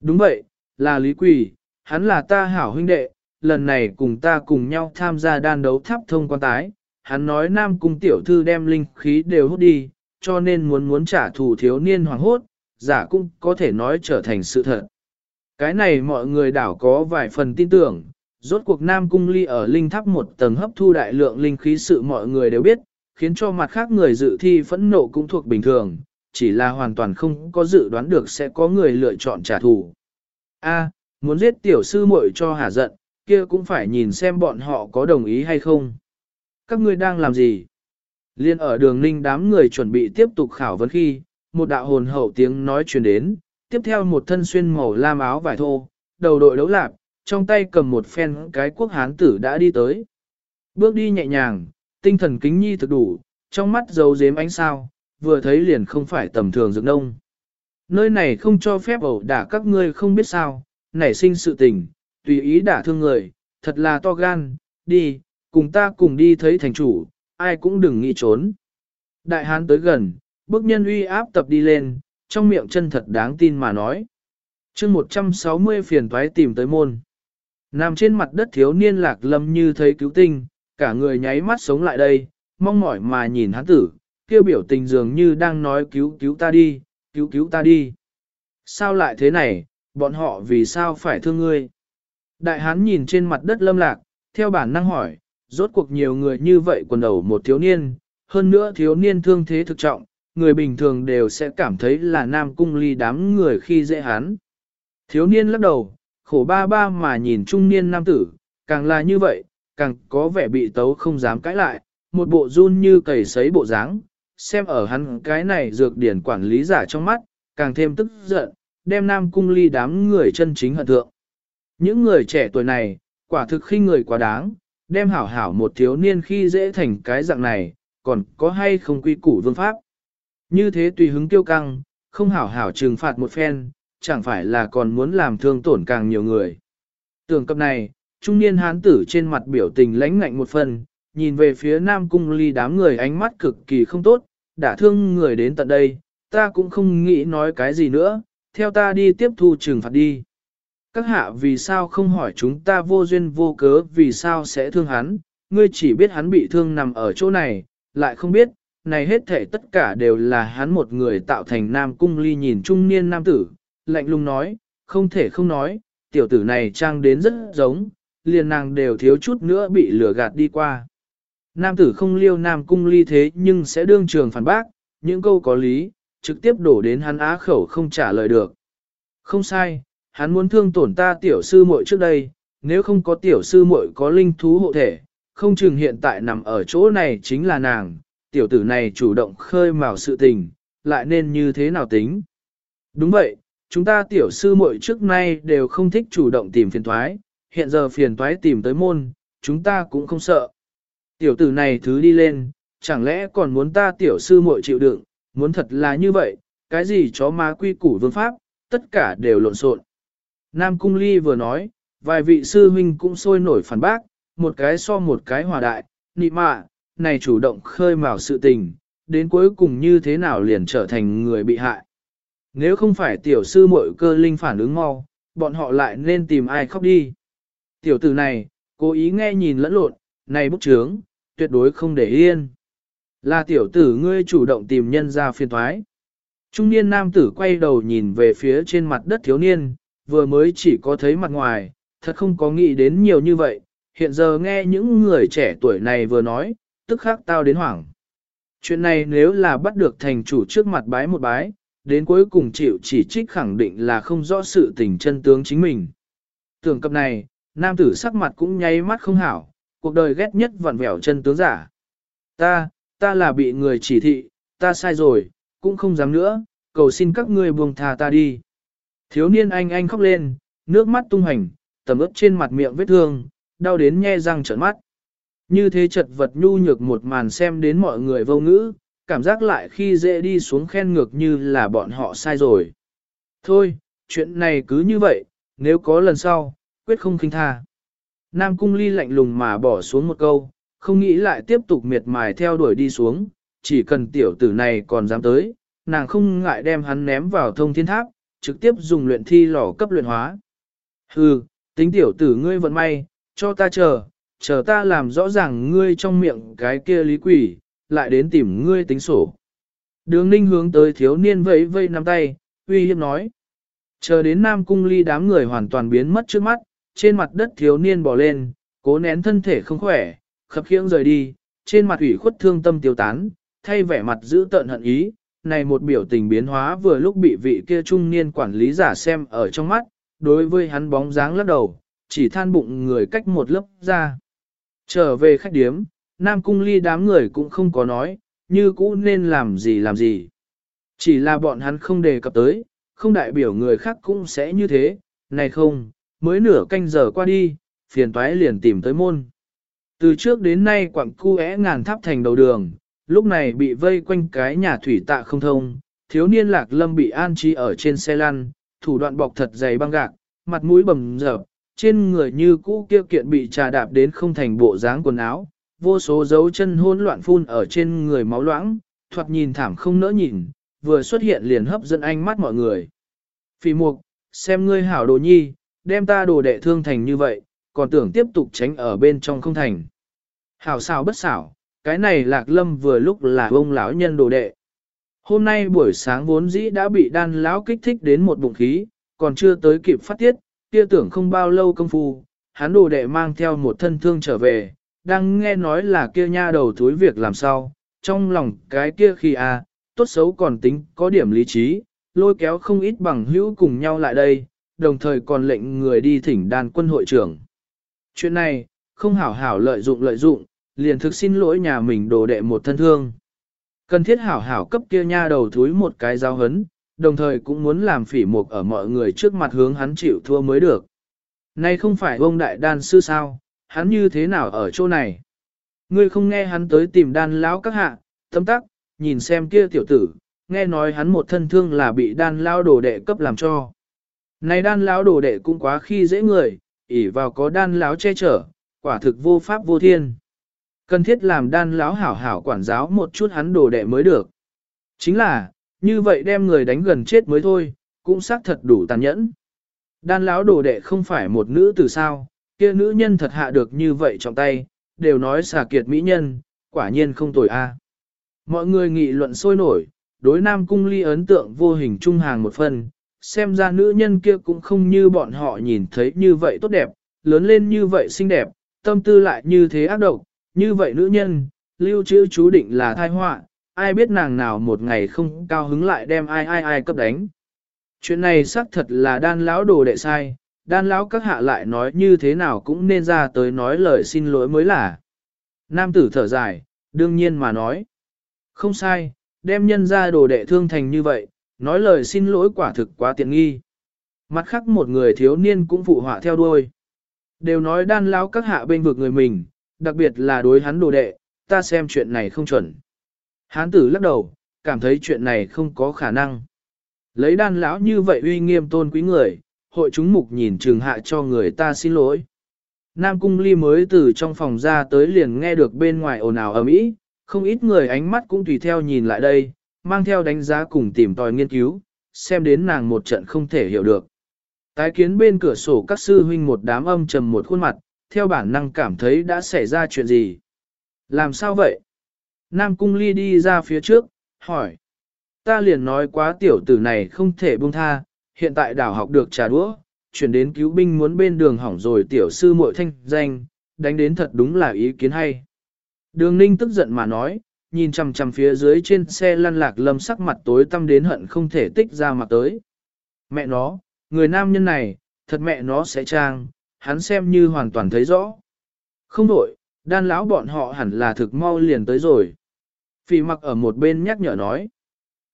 Đúng vậy, là lý Quỳ, hắn là ta hảo huynh đệ, lần này cùng ta cùng nhau tham gia đan đấu tháp thông quan tái, hắn nói nam cung tiểu thư đem linh khí đều hút đi, cho nên muốn muốn trả thù thiếu niên hoàng hốt, giả cũng có thể nói trở thành sự thật. Cái này mọi người đảo có vài phần tin tưởng, rốt cuộc Nam Cung Ly ở linh tháp một tầng hấp thu đại lượng linh khí sự mọi người đều biết, khiến cho mặt khác người dự thi phẫn nộ cũng thuộc bình thường, chỉ là hoàn toàn không có dự đoán được sẽ có người lựa chọn trả thù. A, muốn giết tiểu sư muội cho hả giận, kia cũng phải nhìn xem bọn họ có đồng ý hay không. Các ngươi đang làm gì? Liên ở đường ninh đám người chuẩn bị tiếp tục khảo vấn khi, một đạo hồn hậu tiếng nói truyền đến, tiếp theo một thân xuyên màu lam áo vải thô, đầu đội đấu lạp, trong tay cầm một phen cái quốc hán tử đã đi tới. Bước đi nhẹ nhàng, tinh thần kính nhi thực đủ, trong mắt dấu dếm ánh sao, vừa thấy liền không phải tầm thường dược nông. Nơi này không cho phép ẩu đả các ngươi không biết sao, nảy sinh sự tình, tùy ý đả thương người, thật là to gan, đi, cùng ta cùng đi thấy thành chủ, ai cũng đừng nghĩ trốn. Đại hán tới gần, bước nhân uy áp tập đi lên, trong miệng chân thật đáng tin mà nói. chương 160 phiền thoái tìm tới môn. Nằm trên mặt đất thiếu niên lạc lâm như thấy cứu tinh, cả người nháy mắt sống lại đây, mong mỏi mà nhìn hắn tử, kêu biểu tình dường như đang nói cứu cứu ta đi, cứu cứu ta đi. Sao lại thế này, bọn họ vì sao phải thương ngươi? Đại hán nhìn trên mặt đất lâm lạc, theo bản năng hỏi, rốt cuộc nhiều người như vậy quần đầu một thiếu niên, hơn nữa thiếu niên thương thế thực trọng, người bình thường đều sẽ cảm thấy là nam cung ly đám người khi dễ hán Thiếu niên lắc đầu, khổ ba ba mà nhìn trung niên nam tử, càng là như vậy, càng có vẻ bị tấu không dám cãi lại, một bộ run như cầy sấy bộ dáng, xem ở hắn cái này dược điển quản lý giả trong mắt, càng thêm tức giận, đem nam cung ly đám người chân chính hận thượng. Những người trẻ tuổi này, quả thực khi người quá đáng, đem hảo hảo một thiếu niên khi dễ thành cái dạng này, còn có hay không quy củ vương pháp. Như thế tùy hứng tiêu căng, không hảo hảo trừng phạt một phen, chẳng phải là còn muốn làm thương tổn càng nhiều người. Tưởng cập này, trung niên hán tử trên mặt biểu tình lãnh ngạnh một phần, nhìn về phía nam cung ly đám người ánh mắt cực kỳ không tốt, đã thương người đến tận đây, ta cũng không nghĩ nói cái gì nữa, theo ta đi tiếp thu trừng phạt đi. Các hạ vì sao không hỏi chúng ta vô duyên vô cớ vì sao sẽ thương hắn, ngươi chỉ biết hắn bị thương nằm ở chỗ này, lại không biết, này hết thể tất cả đều là hắn một người tạo thành nam cung ly nhìn trung niên nam tử, lạnh lùng nói, không thể không nói, tiểu tử này trang đến rất giống, liền nàng đều thiếu chút nữa bị lừa gạt đi qua. Nam tử không liêu nam cung ly thế nhưng sẽ đương trường phản bác, những câu có lý, trực tiếp đổ đến hắn á khẩu không trả lời được. Không sai, hắn muốn thương tổn ta tiểu sư muội trước đây, nếu không có tiểu sư muội có linh thú hộ thể, không chừng hiện tại nằm ở chỗ này chính là nàng, tiểu tử này chủ động khơi mào sự tình, lại nên như thế nào tính. Đúng vậy, chúng ta tiểu sư muội trước nay đều không thích chủ động tìm phiền thoái, hiện giờ phiền toái tìm tới môn, chúng ta cũng không sợ. Tiểu tử này thứ đi lên, chẳng lẽ còn muốn ta tiểu sư muội chịu đựng, muốn thật là như vậy, cái gì chó má quy củ vương pháp, tất cả đều lộn xộn. Nam Cung Ly vừa nói, vài vị sư huynh cũng sôi nổi phản bác, một cái so một cái hòa đại, nị mạ, này chủ động khơi mào sự tình, đến cuối cùng như thế nào liền trở thành người bị hại. Nếu không phải tiểu sư muội cơ linh phản ứng mau, bọn họ lại nên tìm ai khóc đi. Tiểu tử này, cố ý nghe nhìn lẫn lộn, này bức trướng, tuyệt đối không để yên. Là tiểu tử ngươi chủ động tìm nhân ra phiền thoái. Trung niên nam tử quay đầu nhìn về phía trên mặt đất thiếu niên, vừa mới chỉ có thấy mặt ngoài, thật không có nghĩ đến nhiều như vậy, hiện giờ nghe những người trẻ tuổi này vừa nói, tức khắc tao đến hoảng. Chuyện này nếu là bắt được thành chủ trước mặt bái một bái, đến cuối cùng chịu chỉ trích khẳng định là không rõ sự tình chân tướng chính mình. Tưởng cập này, nam tử sắc mặt cũng nháy mắt không hảo, cuộc đời ghét nhất vặn vẹo chân tướng giả. Ta, ta là bị người chỉ thị, ta sai rồi, cũng không dám nữa, cầu xin các ngươi buông tha ta đi. Thiếu niên anh anh khóc lên, nước mắt tung hành, tầm ướp trên mặt miệng vết thương, đau đến nhe răng trợn mắt. Như thế chật vật nhu nhược một màn xem đến mọi người vô ngữ, cảm giác lại khi dễ đi xuống khen ngược như là bọn họ sai rồi. Thôi, chuyện này cứ như vậy, nếu có lần sau, quyết không khinh tha. Nam cung ly lạnh lùng mà bỏ xuống một câu, không nghĩ lại tiếp tục miệt mài theo đuổi đi xuống, chỉ cần tiểu tử này còn dám tới, nàng không ngại đem hắn ném vào thông thiên tháp, trực tiếp dùng luyện thi lò cấp luyện hóa. Hừ, tính tiểu tử ngươi vận may, cho ta chờ, chờ ta làm rõ ràng ngươi trong miệng cái kia lý quỷ, lại đến tìm ngươi tính sổ. Đường ninh hướng tới thiếu niên vẫy vây nắm tay, uy hiếp nói. Chờ đến Nam Cung ly đám người hoàn toàn biến mất trước mắt, trên mặt đất thiếu niên bỏ lên, cố nén thân thể không khỏe, khập khiễng rời đi, trên mặt ủy khuất thương tâm tiêu tán, thay vẻ mặt giữ tận hận ý, này một biểu tình biến hóa vừa lúc bị vị kia trung niên quản lý giả xem ở trong mắt, đối với hắn bóng dáng lắc đầu, chỉ than bụng người cách một lớp ra. Trở về khách điếm, Nam Cung Ly đám người cũng không có nói, như cũ nên làm gì làm gì. Chỉ là bọn hắn không đề cập tới, không đại biểu người khác cũng sẽ như thế, này không, mới nửa canh giờ qua đi, phiền toái liền tìm tới môn. Từ trước đến nay quặng cu é ngàn tháp thành đầu đường, lúc này bị vây quanh cái nhà thủy tạ không thông, thiếu niên lạc lâm bị an trí ở trên xe lăn, thủ đoạn bọc thật dày băng gạc, mặt mũi bầm dập, trên người như cũ kia kiện bị trà đạp đến không thành bộ dáng quần áo, vô số dấu chân hỗn loạn phun ở trên người máu loãng, thoạt nhìn thảm không nỡ nhìn, vừa xuất hiện liền hấp dẫn ánh mắt mọi người. Phỉ mục, xem ngươi hảo đồ nhi, đem ta đồ đệ thương thành như vậy, còn tưởng tiếp tục tránh ở bên trong không thành. Hảo xảo bất xảo, cái này lạc lâm vừa lúc là ông lão nhân đồ đệ. Hôm nay buổi sáng vốn dĩ đã bị đan lão kích thích đến một bụng khí, còn chưa tới kịp phát tiết, kia tưởng không bao lâu công phu, hắn đồ đệ mang theo một thân thương trở về, đang nghe nói là kia nha đầu thúi việc làm sao, trong lòng cái kia khi à, tốt xấu còn tính có điểm lý trí, lôi kéo không ít bằng hữu cùng nhau lại đây, đồng thời còn lệnh người đi thỉnh đàn quân hội trưởng. Chuyện này, không hảo hảo lợi dụng lợi dụng, liền thực xin lỗi nhà mình đồ đệ một thân thương. Cần thiết hảo hảo cấp kia nha đầu thúi một cái giao hấn, đồng thời cũng muốn làm phỉ mục ở mọi người trước mặt hướng hắn chịu thua mới được. Nay không phải ông đại đan sư sao, hắn như thế nào ở chỗ này? Ngươi không nghe hắn tới tìm đan lão các hạ, tâm tắc, nhìn xem kia tiểu tử, nghe nói hắn một thân thương là bị đan lão đồ đệ cấp làm cho. Này đan lão đồ đệ cũng quá khi dễ người, ỷ vào có đan lão che chở, quả thực vô pháp vô thiên. Cần thiết làm đan lão hảo hảo quản giáo một chút hắn đồ đệ mới được. Chính là, như vậy đem người đánh gần chết mới thôi, cũng xác thật đủ tàn nhẫn. Đan lão đồ đệ không phải một nữ từ sao, kia nữ nhân thật hạ được như vậy trong tay, đều nói xà kiệt mỹ nhân, quả nhiên không tồi a. À. Mọi người nghị luận sôi nổi, đối nam cung ly ấn tượng vô hình trung hàng một phần, xem ra nữ nhân kia cũng không như bọn họ nhìn thấy như vậy tốt đẹp, lớn lên như vậy xinh đẹp, tâm tư lại như thế ác độc, như vậy nữ nhân, lưu trữ chú định là thai họa, ai biết nàng nào một ngày không cao hứng lại đem ai ai ai cấp đánh. Chuyện này xác thật là đan lão đồ đệ sai, đan lão các hạ lại nói như thế nào cũng nên ra tới nói lời xin lỗi mới là. Nam tử thở dài, đương nhiên mà nói. Không sai, đem nhân ra đồ đệ thương thành như vậy, nói lời xin lỗi quả thực quá tiện nghi. Mặt khác một người thiếu niên cũng phụ họa theo đuôi. Đều nói đan lão các hạ bên vực người mình, đặc biệt là đối hắn đồ đệ, ta xem chuyện này không chuẩn. Hán tử lắc đầu, cảm thấy chuyện này không có khả năng. Lấy đan lão như vậy uy nghiêm tôn quý người, hội chúng mục nhìn trường hạ cho người ta xin lỗi. Nam Cung Ly mới từ trong phòng ra tới liền nghe được bên ngoài ồn ào ầm ĩ, không ít người ánh mắt cũng tùy theo nhìn lại đây, mang theo đánh giá cùng tìm tòi nghiên cứu, xem đến nàng một trận không thể hiểu được. Tái kiến bên cửa sổ các sư huynh một đám âm trầm một khuôn mặt, theo bản năng cảm thấy đã xảy ra chuyện gì. Làm sao vậy? Nam Cung Ly đi ra phía trước, hỏi. Ta liền nói quá tiểu tử này không thể buông tha, hiện tại đảo học được trà đũa, chuyển đến cứu binh muốn bên đường hỏng rồi tiểu sư muội thanh danh, đánh đến thật đúng là ý kiến hay. Đường ninh tức giận mà nói, nhìn chằm chằm phía dưới trên xe lăn lạc lâm sắc mặt tối tăm đến hận không thể tích ra mặt tới. Mẹ nó, người nam nhân này, thật mẹ nó sẽ trang, hắn xem như hoàn toàn thấy rõ. Không đổi, đan lão bọn họ hẳn là thực mau liền tới rồi. Phỉ mặc ở một bên nhắc nhở nói.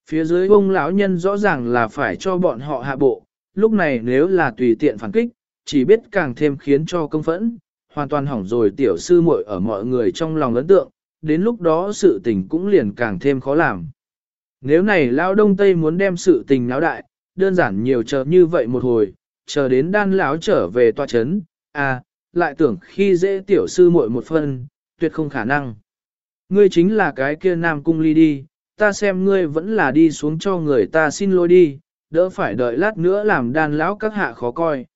Phía dưới ông lão nhân rõ ràng là phải cho bọn họ hạ bộ, lúc này nếu là tùy tiện phản kích, chỉ biết càng thêm khiến cho công phẫn, hoàn toàn hỏng rồi tiểu sư muội ở mọi người trong lòng ấn tượng, đến lúc đó sự tình cũng liền càng thêm khó làm. Nếu này lão đông tây muốn đem sự tình náo đại, đơn giản nhiều chờ như vậy một hồi, chờ đến đan lão trở về tòa chấn, à, lại tưởng khi dễ tiểu sư muội một phân, tuyệt không khả năng. Ngươi chính là cái kia nam cung ly đi, ta xem ngươi vẫn là đi xuống cho người ta xin lỗi đi, đỡ phải đợi lát nữa làm đan lão các hạ khó coi.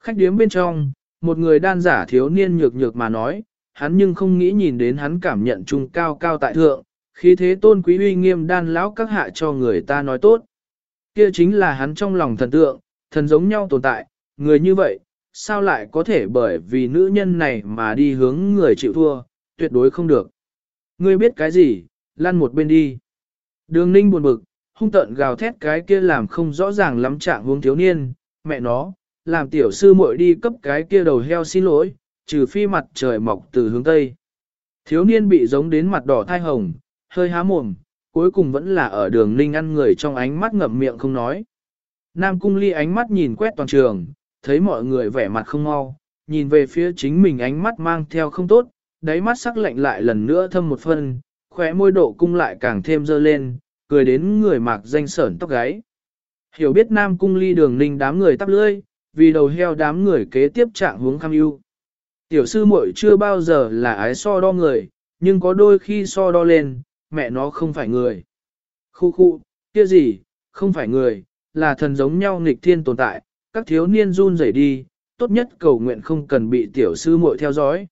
Khách điếm bên trong, một người đan giả thiếu niên nhược nhược mà nói, hắn nhưng không nghĩ nhìn đến hắn cảm nhận trung cao cao tại thượng, khi thế tôn quý uy nghiêm đan lão các hạ cho người ta nói tốt. Kia chính là hắn trong lòng thần tượng, thần giống nhau tồn tại, người như vậy, sao lại có thể bởi vì nữ nhân này mà đi hướng người chịu thua, tuyệt đối không được. Ngươi biết cái gì, lăn một bên đi. Đường ninh buồn bực, hung tận gào thét cái kia làm không rõ ràng lắm trạng hướng thiếu niên, mẹ nó, làm tiểu sư muội đi cấp cái kia đầu heo xin lỗi, trừ phi mặt trời mọc từ hướng Tây. Thiếu niên bị giống đến mặt đỏ thai hồng, hơi há mồm, cuối cùng vẫn là ở đường ninh ăn người trong ánh mắt ngậm miệng không nói. Nam cung ly ánh mắt nhìn quét toàn trường, thấy mọi người vẻ mặt không mau, nhìn về phía chính mình ánh mắt mang theo không tốt, đáy mắt sắc lạnh lại lần nữa thâm một phân, khóe môi độ cung lại càng thêm dơ lên, cười đến người mạc danh sởn tóc gáy. Hiểu biết Nam cung ly đường ninh đám người tắp lưỡi, vì đầu heo đám người kế tiếp trạng hướng kham ưu. Tiểu sư muội chưa bao giờ là ái so đo người, nhưng có đôi khi so đo lên, mẹ nó không phải người. Khu khu, kia gì, không phải người, là thần giống nhau nghịch thiên tồn tại, các thiếu niên run rẩy đi, tốt nhất cầu nguyện không cần bị tiểu sư muội theo dõi.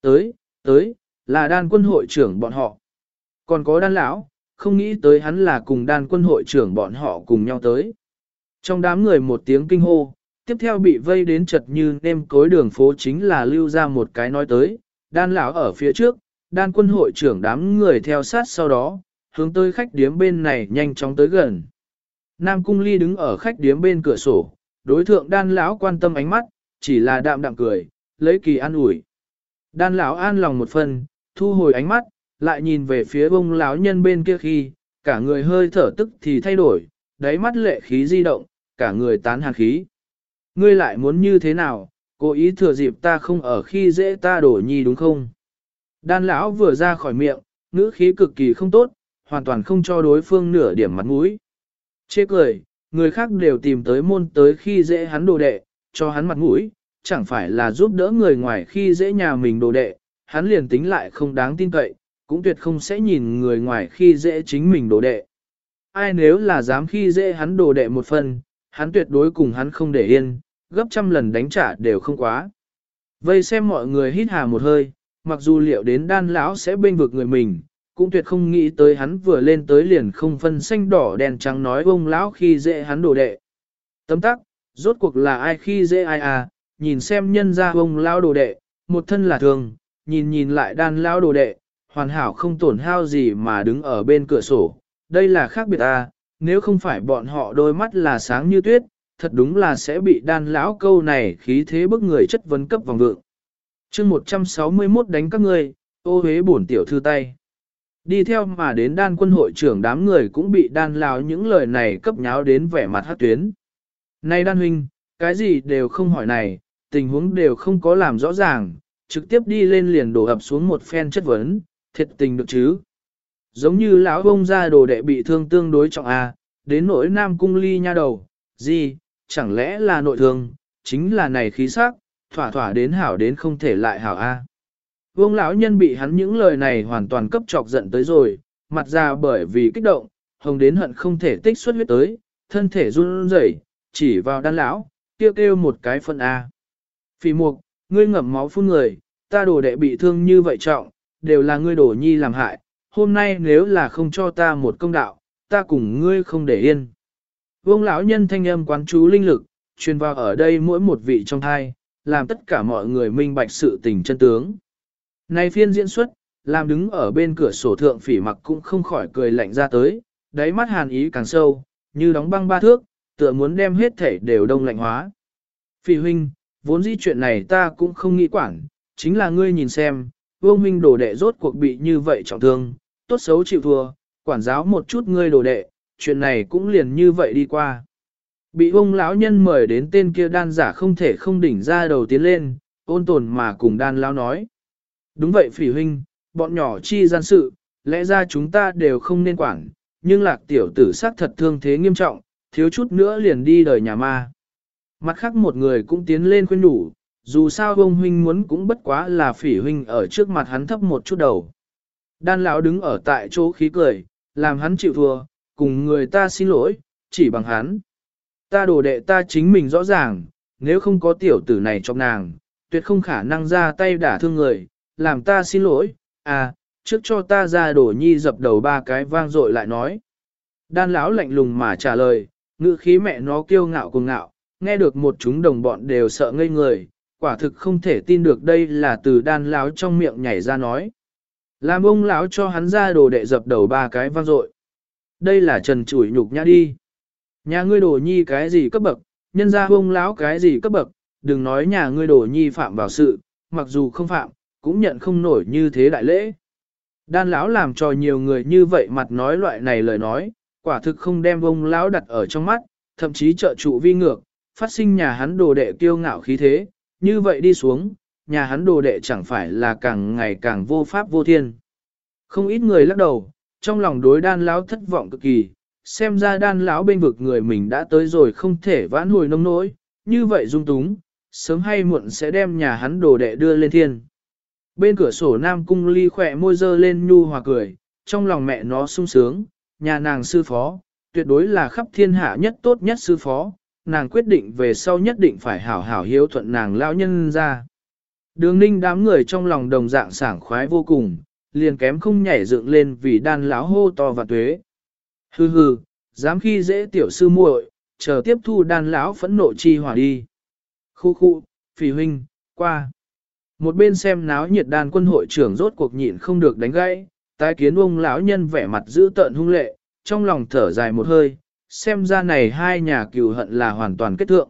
Tới, tới, là đan quân hội trưởng bọn họ. Còn có đan lão, không nghĩ tới hắn là cùng đan quân hội trưởng bọn họ cùng nhau tới. Trong đám người một tiếng kinh hô, tiếp theo bị vây đến chật như nêm cối đường phố chính là lưu ra một cái nói tới, đan lão ở phía trước, đan quân hội trưởng đám người theo sát sau đó, hướng tới khách điếm bên này nhanh chóng tới gần. Nam Cung Ly đứng ở khách điếm bên cửa sổ, đối thượng đan lão quan tâm ánh mắt, chỉ là đạm đạm cười, lấy kỳ an ủi. Đan lão an lòng một phần, thu hồi ánh mắt, lại nhìn về phía bông lão nhân bên kia khi, cả người hơi thở tức thì thay đổi, đáy mắt lệ khí di động, cả người tán hàn khí. Ngươi lại muốn như thế nào, cố ý thừa dịp ta không ở khi dễ ta đổ nhi đúng không? Đan lão vừa ra khỏi miệng, ngữ khí cực kỳ không tốt, hoàn toàn không cho đối phương nửa điểm mặt mũi. Chê cười, người khác đều tìm tới môn tới khi dễ hắn đồ đệ, cho hắn mặt mũi, chẳng phải là giúp đỡ người ngoài khi dễ nhà mình đồ đệ, hắn liền tính lại không đáng tin cậy, cũng tuyệt không sẽ nhìn người ngoài khi dễ chính mình đồ đệ. Ai nếu là dám khi dễ hắn đồ đệ một phần, hắn tuyệt đối cùng hắn không để yên, gấp trăm lần đánh trả đều không quá. Vây xem mọi người hít hà một hơi, mặc dù liệu đến đan lão sẽ bên vực người mình, cũng tuyệt không nghĩ tới hắn vừa lên tới liền không phân xanh đỏ đèn trắng nói ông lão khi dễ hắn đồ đệ. Tấm tắc, rốt cuộc là ai khi dễ ai à, nhìn xem nhân ra ông lão đồ đệ, một thân là thường, nhìn nhìn lại đan lão đồ đệ, hoàn hảo không tổn hao gì mà đứng ở bên cửa sổ, đây là khác biệt à, nếu không phải bọn họ đôi mắt là sáng như tuyết, thật đúng là sẽ bị đan lão câu này khí thế bức người chất vấn cấp vòng vượng. chương 161 đánh các ngươi, ô hế bổn tiểu thư tay. Đi theo mà đến đan quân hội trưởng đám người cũng bị đan lão những lời này cấp nháo đến vẻ mặt hát tuyến. Này đan huynh, cái gì đều không hỏi này, tình huống đều không có làm rõ ràng, trực tiếp đi lên liền đổ ập xuống một phen chất vấn, thiệt tình được chứ. Giống như lão bông ra đồ đệ bị thương tương đối trọng A, đến nỗi nam cung ly nha đầu, gì, chẳng lẽ là nội thương, chính là này khí sắc, thỏa thỏa đến hảo đến không thể lại hảo A. Vương lão nhân bị hắn những lời này hoàn toàn cấp chọc giận tới rồi, mặt ra bởi vì kích động, hồng đến hận không thể tích xuất huyết tới, thân thể run rẩy, chỉ vào đan lão, kêu kêu một cái phân A. Phỉ mục, ngươi ngậm máu phun người, ta đồ đệ bị thương như vậy trọng, đều là ngươi đổ nhi làm hại, hôm nay nếu là không cho ta một công đạo, ta cùng ngươi không để yên. Vương lão nhân thanh âm quán chú linh lực, truyền vào ở đây mỗi một vị trong thai, làm tất cả mọi người minh bạch sự tình chân tướng. Này phiên diễn xuất, làm đứng ở bên cửa sổ thượng phỉ mặc cũng không khỏi cười lạnh ra tới, đáy mắt hàn ý càng sâu, như đóng băng ba thước, tựa muốn đem hết thể đều đông lạnh hóa. Phỉ huynh, vốn dĩ chuyện này ta cũng không nghĩ quản, chính là ngươi nhìn xem, vương huynh đồ đệ rốt cuộc bị như vậy trọng thương, tốt xấu chịu thua, quản giáo một chút ngươi đồ đệ, chuyện này cũng liền như vậy đi qua. Bị ông lão nhân mời đến tên kia đan giả không thể không đỉnh ra đầu tiến lên, ôn tồn mà cùng đan lão nói. Đúng vậy phỉ huynh, bọn nhỏ chi gian sự, lẽ ra chúng ta đều không nên quản, nhưng lạc tiểu tử xác thật thương thế nghiêm trọng, thiếu chút nữa liền đi đời nhà ma. Mặt khác một người cũng tiến lên khuyên đủ, dù sao ông huynh muốn cũng bất quá là phỉ huynh ở trước mặt hắn thấp một chút đầu. Đan lão đứng ở tại chỗ khí cười, làm hắn chịu thua, cùng người ta xin lỗi, chỉ bằng hắn. Ta đồ đệ ta chính mình rõ ràng, nếu không có tiểu tử này trong nàng, tuyệt không khả năng ra tay đả thương người, làm ta xin lỗi, à, trước cho ta ra đổ nhi dập đầu ba cái vang dội lại nói. Đan lão lạnh lùng mà trả lời, ngữ khí mẹ nó kiêu ngạo cùng ngạo, nghe được một chúng đồng bọn đều sợ ngây người, quả thực không thể tin được đây là từ đan lão trong miệng nhảy ra nói. Làm ông lão cho hắn ra đồ đệ dập đầu ba cái vang dội. Đây là trần chủi nhục nhã đi. Nhà ngươi đồ nhi cái gì cấp bậc, nhân ra ông lão cái gì cấp bậc, đừng nói nhà ngươi đồ nhi phạm vào sự, mặc dù không phạm, cũng nhận không nổi như thế đại lễ. Đan lão làm cho nhiều người như vậy mặt nói loại này lời nói, quả thực không đem ông lão đặt ở trong mắt, thậm chí trợ trụ vi ngược, phát sinh nhà hắn đồ đệ kiêu ngạo khí thế, như vậy đi xuống, nhà hắn đồ đệ chẳng phải là càng ngày càng vô pháp vô thiên. Không ít người lắc đầu, trong lòng đối đan lão thất vọng cực kỳ, xem ra đan lão bên vực người mình đã tới rồi không thể vãn hồi nông nỗi, như vậy dung túng, sớm hay muộn sẽ đem nhà hắn đồ đệ đưa lên thiên. Bên cửa sổ Nam Cung Ly khỏe môi dơ lên nhu hòa cười, trong lòng mẹ nó sung sướng, nhà nàng sư phó, tuyệt đối là khắp thiên hạ nhất tốt nhất sư phó, nàng quyết định về sau nhất định phải hảo hảo hiếu thuận nàng lão nhân ra. Đường ninh đám người trong lòng đồng dạng sảng khoái vô cùng, liền kém không nhảy dựng lên vì đan lão hô to và tuế. Hừ hừ, dám khi dễ tiểu sư muội, chờ tiếp thu đan lão phẫn nộ chi hỏa đi. Khu khu, phỉ huynh, qua. Một bên xem náo nhiệt đan quân hội trưởng rốt cuộc nhịn không được đánh gãy, tái kiến ông lão nhân vẻ mặt dữ tợn hung lệ, trong lòng thở dài một hơi, xem ra này hai nhà cừu hận là hoàn toàn kết thượng.